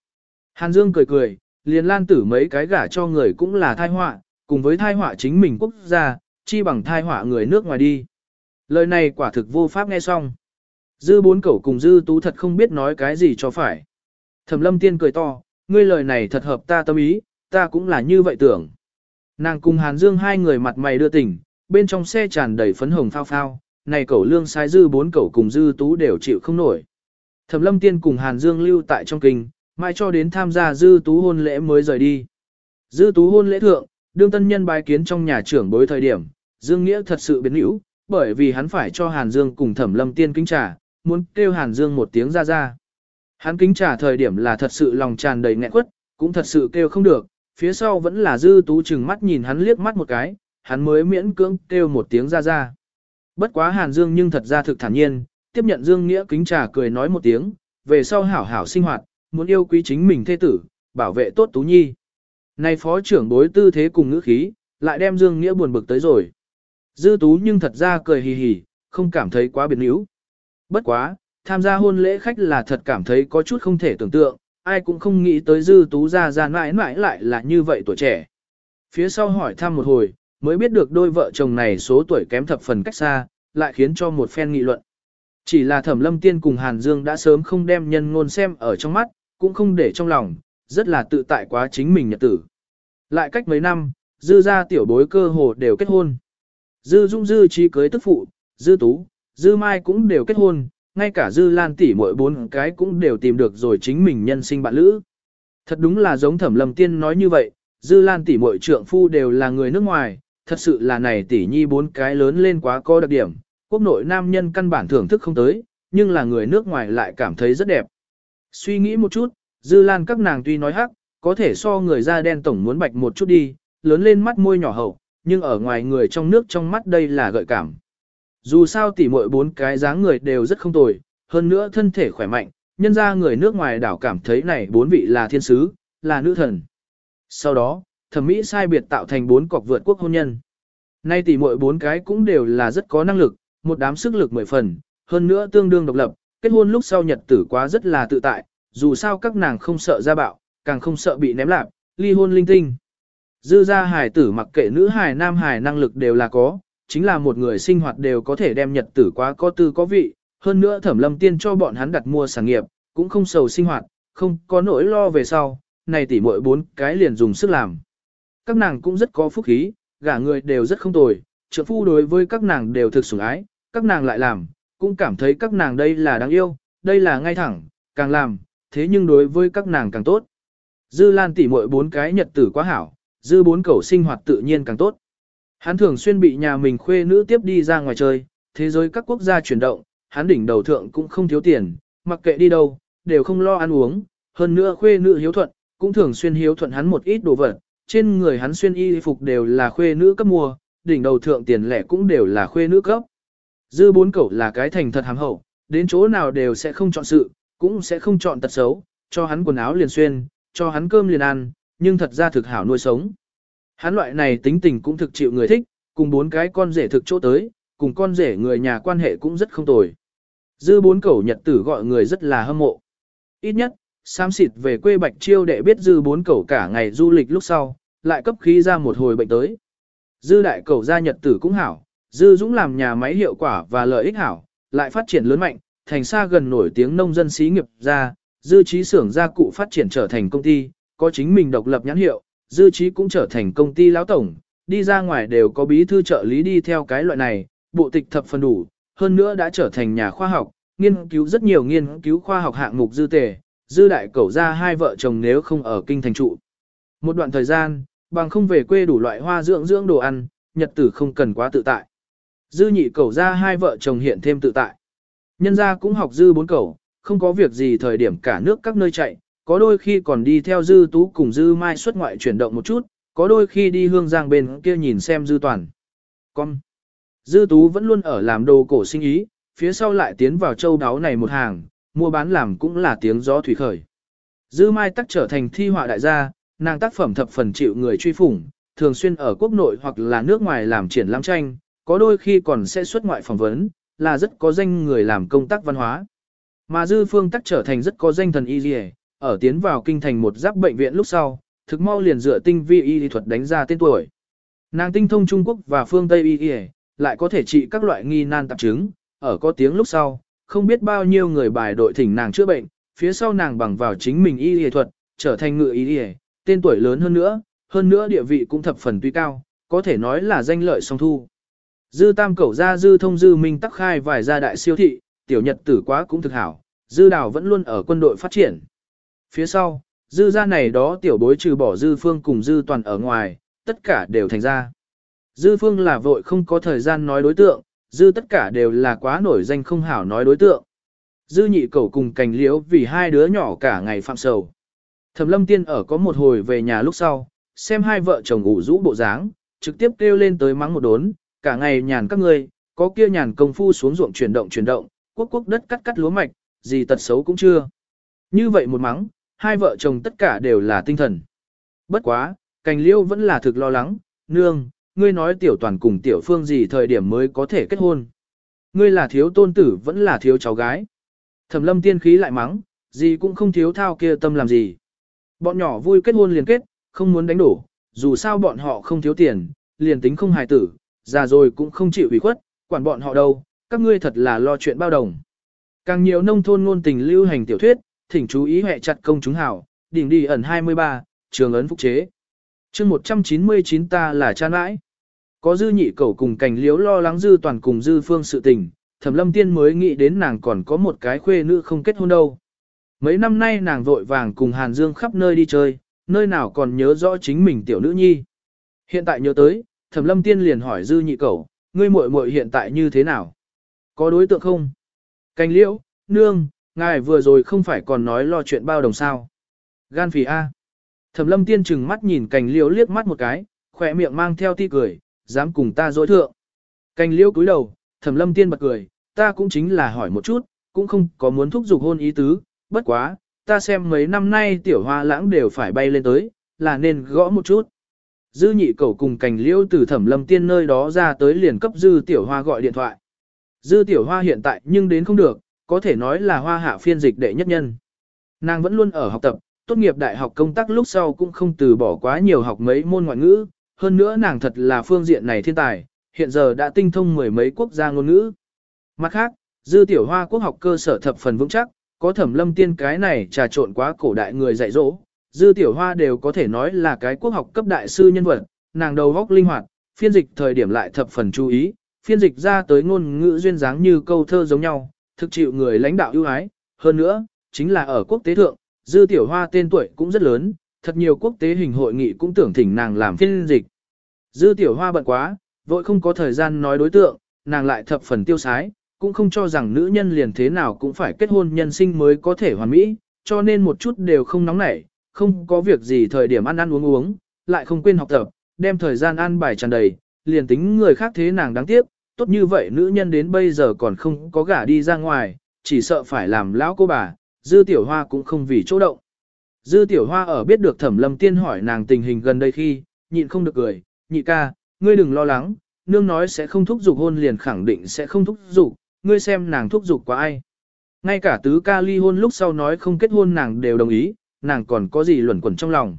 Hàn Dương cười cười, liền lan tử mấy cái gả cho người cũng là thai họa, cùng với thai họa chính mình quốc gia, chi bằng thai họa người nước ngoài đi. Lời này quả thực vô pháp nghe xong. Dư bốn cẩu cùng dư tú thật không biết nói cái gì cho phải. Thẩm lâm tiên cười to, ngươi lời này thật hợp ta tâm ý, ta cũng là như vậy tưởng. Nàng cùng Hàn Dương hai người mặt mày đưa tỉnh, bên trong xe tràn đầy phấn hồng phao phao, này cẩu lương sai dư bốn cẩu cùng dư tú đều chịu không nổi. Thẩm lâm tiên cùng Hàn Dương lưu tại trong kinh, mai cho đến tham gia dư tú hôn lễ mới rời đi. Dư tú hôn lễ thượng, đương tân nhân bái kiến trong nhà trưởng bối thời điểm, Dương Nghĩa thật sự biến hữu, bởi vì hắn phải cho Hàn Dương cùng Thẩm Lâm Tiên kính trà, muốn kêu Hàn Dương một tiếng ra ra. Hắn kính trà thời điểm là thật sự lòng tràn đầy nghẹn quất, cũng thật sự kêu không được, phía sau vẫn là dư tú chừng mắt nhìn hắn liếc mắt một cái, hắn mới miễn cưỡng kêu một tiếng ra ra. Bất quá Hàn Dương nhưng thật ra thực thản nhiên, tiếp nhận Dương Nghĩa kính trà cười nói một tiếng, về sau hảo hảo sinh hoạt, muốn yêu quý chính mình thê tử, bảo vệ tốt Tú Nhi. Này phó trưởng bối tư thế cùng ngữ khí, lại đem Dương Nghĩa buồn bực tới rồi. Dư Tú nhưng thật ra cười hì hì, không cảm thấy quá biến yếu. Bất quá, tham gia hôn lễ khách là thật cảm thấy có chút không thể tưởng tượng, ai cũng không nghĩ tới Dư Tú ra ra mãi mãi lại là như vậy tuổi trẻ. Phía sau hỏi thăm một hồi, mới biết được đôi vợ chồng này số tuổi kém thập phần cách xa, lại khiến cho một phen nghị luận. Chỉ là Thẩm Lâm Tiên cùng Hàn Dương đã sớm không đem nhân ngôn xem ở trong mắt, cũng không để trong lòng, rất là tự tại quá chính mình nhật tử. Lại cách mấy năm, dư ra tiểu bối cơ hồ đều kết hôn. Dư Dung Dư trí cưới tức phụ, Dư Tú, Dư Mai cũng đều kết hôn, ngay cả Dư Lan tỷ mỗi bốn cái cũng đều tìm được rồi chính mình nhân sinh bạn lữ. Thật đúng là giống Thẩm Lâm Tiên nói như vậy, Dư Lan tỷ mỗi trượng phu đều là người nước ngoài, thật sự là này tỷ nhi bốn cái lớn lên quá có đặc điểm, quốc nội nam nhân căn bản thưởng thức không tới, nhưng là người nước ngoài lại cảm thấy rất đẹp. Suy nghĩ một chút, Dư Lan các nàng tuy nói hắc, có thể so người da đen tổng muốn bạch một chút đi, lớn lên mắt môi nhỏ hậu, nhưng ở ngoài người trong nước trong mắt đây là gợi cảm. Dù sao tỉ muội bốn cái dáng người đều rất không tồi, hơn nữa thân thể khỏe mạnh, nhân ra người nước ngoài đảo cảm thấy này bốn vị là thiên sứ, là nữ thần. Sau đó, thẩm mỹ sai biệt tạo thành bốn cọc vượt quốc hôn nhân. Nay tỉ muội bốn cái cũng đều là rất có năng lực, một đám sức lực mười phần, hơn nữa tương đương độc lập, kết hôn lúc sau nhật tử quá rất là tự tại, dù sao các nàng không sợ ra bạo, càng không sợ bị ném lạc, ly hôn linh tinh. Dư gia hài tử mặc kệ nữ hài nam hài năng lực đều là có, chính là một người sinh hoạt đều có thể đem nhật tử quá có tư có vị, hơn nữa thẩm lâm tiên cho bọn hắn đặt mua sản nghiệp, cũng không sầu sinh hoạt, không có nỗi lo về sau, này tỷ muội bốn cái liền dùng sức làm. Các nàng cũng rất có phúc khí, gả người đều rất không tồi, trợ phu đối với các nàng đều thực sủng ái, các nàng lại làm, cũng cảm thấy các nàng đây là đáng yêu, đây là ngay thẳng, càng làm, thế nhưng đối với các nàng càng tốt. Dư Lan tỷ muội bốn cái nhật tử quá hảo, dư bốn cẩu sinh hoạt tự nhiên càng tốt. Hắn thường xuyên bị nhà mình khuê nữ tiếp đi ra ngoài chơi, thế giới các quốc gia chuyển động, hắn đỉnh đầu thượng cũng không thiếu tiền, mặc kệ đi đâu, đều không lo ăn uống, hơn nữa khuê nữ hiếu thuận, cũng thường xuyên hiếu thuận hắn một ít đồ vật, trên người hắn xuyên y phục đều là khuê nữ cấp mua, đỉnh đầu thượng tiền lẻ cũng đều là khuê nữ cấp. Dư bốn cẩu là cái thành thật hàm hậu, đến chỗ nào đều sẽ không chọn sự, cũng sẽ không chọn tật xấu, cho hắn quần áo liền xuyên, cho hắn cơm liền ăn, nhưng thật ra thực hảo nuôi sống. Hắn loại này tính tình cũng thực chịu người thích, cùng bốn cái con rể thực chỗ tới, cùng con rể người nhà quan hệ cũng rất không tồi. Dư bốn cẩu nhật tử gọi người rất là hâm mộ. Ít nhất, xám xịt về quê Bạch Chiêu để biết dư bốn cẩu cả ngày du lịch lúc sau, lại cấp khí ra một hồi bệnh tới. Dư đại cẩu ra nhật tử cũng hảo, dư dũng làm nhà máy hiệu quả và lợi ích hảo, lại phát triển lớn mạnh, thành xa gần nổi tiếng nông dân xí nghiệp ra, dư trí xưởng gia cụ phát triển trở thành công ty, có chính mình độc lập nhãn hiệu, dư trí cũng trở thành công ty lão tổng, đi ra ngoài đều có bí thư trợ lý đi theo cái loại này, bộ tịch thập phần đủ, hơn nữa đã trở thành nhà khoa học, nghiên cứu rất nhiều nghiên cứu khoa học hạng mục dư tề, dư đại cẩu ra hai vợ chồng nếu không ở kinh thành trụ. Một đoạn thời gian, bằng không về quê đủ loại hoa dưỡng dưỡng đồ ăn, nhật tử không cần quá tự tại. Dư nhị cẩu ra hai vợ chồng hiện thêm tự tại. Nhân gia cũng học dư bốn cẩu, không có việc gì thời điểm cả nước các nơi chạy, có đôi khi còn đi theo dư tú cùng dư mai xuất ngoại chuyển động một chút, có đôi khi đi hương giang bên kia nhìn xem dư toàn. Con. Dư tú vẫn luôn ở làm đồ cổ sinh ý, phía sau lại tiến vào châu đáo này một hàng, mua bán làm cũng là tiếng gió thủy khởi. Dư mai tắc trở thành thi họa đại gia, nàng tác phẩm thập phần chịu người truy phủng, thường xuyên ở quốc nội hoặc là nước ngoài làm triển lãm tranh, có đôi khi còn sẽ xuất ngoại phỏng vấn, là rất có danh người làm công tác văn hóa. Mà dư phương tắc trở thành rất có danh thần y dì ở tiến vào kinh thành một giáp bệnh viện lúc sau, thực mau liền dựa tinh vi y thuật đánh ra tên tuổi. Nàng tinh thông Trung Quốc và phương Tây y y, lại có thể trị các loại nghi nan tạp chứng, ở có tiếng lúc sau, không biết bao nhiêu người bài đội thỉnh nàng chữa bệnh, phía sau nàng bằng vào chính mình y y thuật, trở thành ngự y y, tên tuổi lớn hơn nữa, hơn nữa địa vị cũng thập phần tuy cao, có thể nói là danh lợi song thu. Dư tam cẩu ra dư thông dư minh tắc khai vài gia đại siêu thị, tiểu nhật tử quá cũng thực hảo, dư đào vẫn luôn ở quân đội phát triển. Phía sau, dư gia này đó tiểu bối trừ bỏ dư phương cùng dư toàn ở ngoài, tất cả đều thành ra. Dư phương là vội không có thời gian nói đối tượng, dư tất cả đều là quá nổi danh không hảo nói đối tượng. Dư nhị cầu cùng cành liễu vì hai đứa nhỏ cả ngày phạm sầu. Thẩm lâm tiên ở có một hồi về nhà lúc sau, xem hai vợ chồng ngủ rũ bộ dáng, trực tiếp kêu lên tới mắng một đốn, cả ngày nhàn các ngươi, có kia nhàn công phu xuống ruộng chuyển động chuyển động, quốc quốc đất cắt cắt lúa mạch, gì tật xấu cũng chưa. Như vậy một mắng, hai vợ chồng tất cả đều là tinh thần. Bất quá, cành liêu vẫn là thực lo lắng, nương, ngươi nói tiểu toàn cùng tiểu phương gì thời điểm mới có thể kết hôn. Ngươi là thiếu tôn tử vẫn là thiếu cháu gái. Thẩm lâm tiên khí lại mắng, gì cũng không thiếu thao kia tâm làm gì. Bọn nhỏ vui kết hôn liền kết, không muốn đánh đổ, dù sao bọn họ không thiếu tiền, liền tính không hài tử, già rồi cũng không chịu ủy khuất, quản bọn họ đâu, các ngươi thật là lo chuyện bao đồng. Càng nhiều nông thôn ngôn tình lưu hành tiểu thuyết, thỉnh chú ý hệ chặt công chúng hảo, đỉnh đi ẩn 23, trường ấn phúc chế. chương 199 ta là cha nãi. Có dư nhị cầu cùng cảnh liếu lo lắng dư toàn cùng dư phương sự tình, thẩm lâm tiên mới nghĩ đến nàng còn có một cái khuê nữ không kết hôn đâu. Mấy năm nay nàng vội vàng cùng Hàn Dương khắp nơi đi chơi, nơi nào còn nhớ rõ chính mình tiểu nữ nhi. Hiện tại nhớ tới, thẩm lâm tiên liền hỏi dư nhị cầu, ngươi muội muội hiện tại như thế nào? Có đối tượng không? Cảnh liễu, nương, ngài vừa rồi không phải còn nói lo chuyện bao đồng sao? Gan phì A. Thẩm lâm tiên chừng mắt nhìn cành liễu liếc mắt một cái, khỏe miệng mang theo ti cười, dám cùng ta dối thượng. Cành liễu cúi đầu, thẩm lâm tiên bật cười, ta cũng chính là hỏi một chút, cũng không có muốn thúc giục hôn ý tứ, bất quá, ta xem mấy năm nay tiểu hoa lãng đều phải bay lên tới, là nên gõ một chút. Dư nhị cầu cùng cành liễu từ thẩm lâm tiên nơi đó ra tới liền cấp dư tiểu hoa gọi điện thoại. Dư tiểu hoa hiện tại nhưng đến không được, có thể nói là hoa hạ phiên dịch đệ nhất nhân. Nàng vẫn luôn ở học tập, tốt nghiệp đại học công tác lúc sau cũng không từ bỏ quá nhiều học mấy môn ngoại ngữ, hơn nữa nàng thật là phương diện này thiên tài, hiện giờ đã tinh thông mười mấy quốc gia ngôn ngữ. Mặt khác, dư tiểu hoa quốc học cơ sở thập phần vững chắc, có thẩm lâm tiên cái này trà trộn quá cổ đại người dạy dỗ, dư tiểu hoa đều có thể nói là cái quốc học cấp đại sư nhân vật, nàng đầu góc linh hoạt, phiên dịch thời điểm lại thập phần chú ý, phiên dịch ra tới ngôn ngữ duyên dáng như câu thơ giống nhau, thực chịu người lãnh đạo ưu ái, hơn nữa, chính là ở quốc tế thượng, dư tiểu hoa tên tuổi cũng rất lớn, thật nhiều quốc tế hình hội nghị cũng tưởng thỉnh nàng làm phiên dịch. Dư tiểu hoa bận quá, vội không có thời gian nói đối tượng, nàng lại thập phần tiêu sái, cũng không cho rằng nữ nhân liền thế nào cũng phải kết hôn nhân sinh mới có thể hoàn mỹ, cho nên một chút đều không nóng nảy, không có việc gì thời điểm ăn ăn uống uống, lại không quên học tập, đem thời gian ăn bài tràn đầy, liền tính người khác thế nàng đáng tiếc, tốt như vậy nữ nhân đến bây giờ còn không có gả đi ra ngoài, chỉ sợ phải làm lão cô bà, dư tiểu hoa cũng không vì chỗ động. Dư tiểu hoa ở biết được thẩm lâm tiên hỏi nàng tình hình gần đây khi, nhịn không được cười, nhị ca, ngươi đừng lo lắng, nương nói sẽ không thúc giục hôn liền khẳng định sẽ không thúc giục, ngươi xem nàng thúc giục quá ai. Ngay cả tứ ca ly hôn lúc sau nói không kết hôn nàng đều đồng ý, nàng còn có gì luẩn quẩn trong lòng.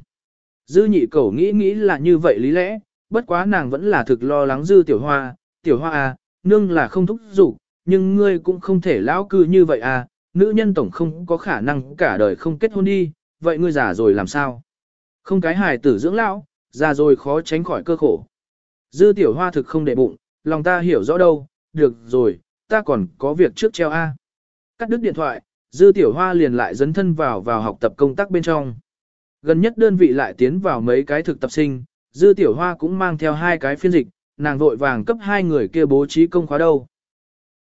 Dư nhị cầu nghĩ nghĩ là như vậy lý lẽ, bất quá nàng vẫn là thực lo lắng dư tiểu hoa, tiểu hoa à, nương là không thúc giục, nhưng ngươi cũng không thể lão cư như vậy à, nữ nhân tổng không có khả năng cả đời không kết hôn đi, vậy ngươi già rồi làm sao? Không cái hài tử dưỡng lão, già rồi khó tránh khỏi cơ khổ. Dư tiểu hoa thực không để bụng, lòng ta hiểu rõ đâu, được rồi, ta còn có việc trước treo A. Cắt đứt điện thoại, dư tiểu hoa liền lại dấn thân vào vào học tập công tác bên trong. Gần nhất đơn vị lại tiến vào mấy cái thực tập sinh, dư tiểu hoa cũng mang theo hai cái phiên dịch, nàng vội vàng cấp hai người kia bố trí công khóa đâu.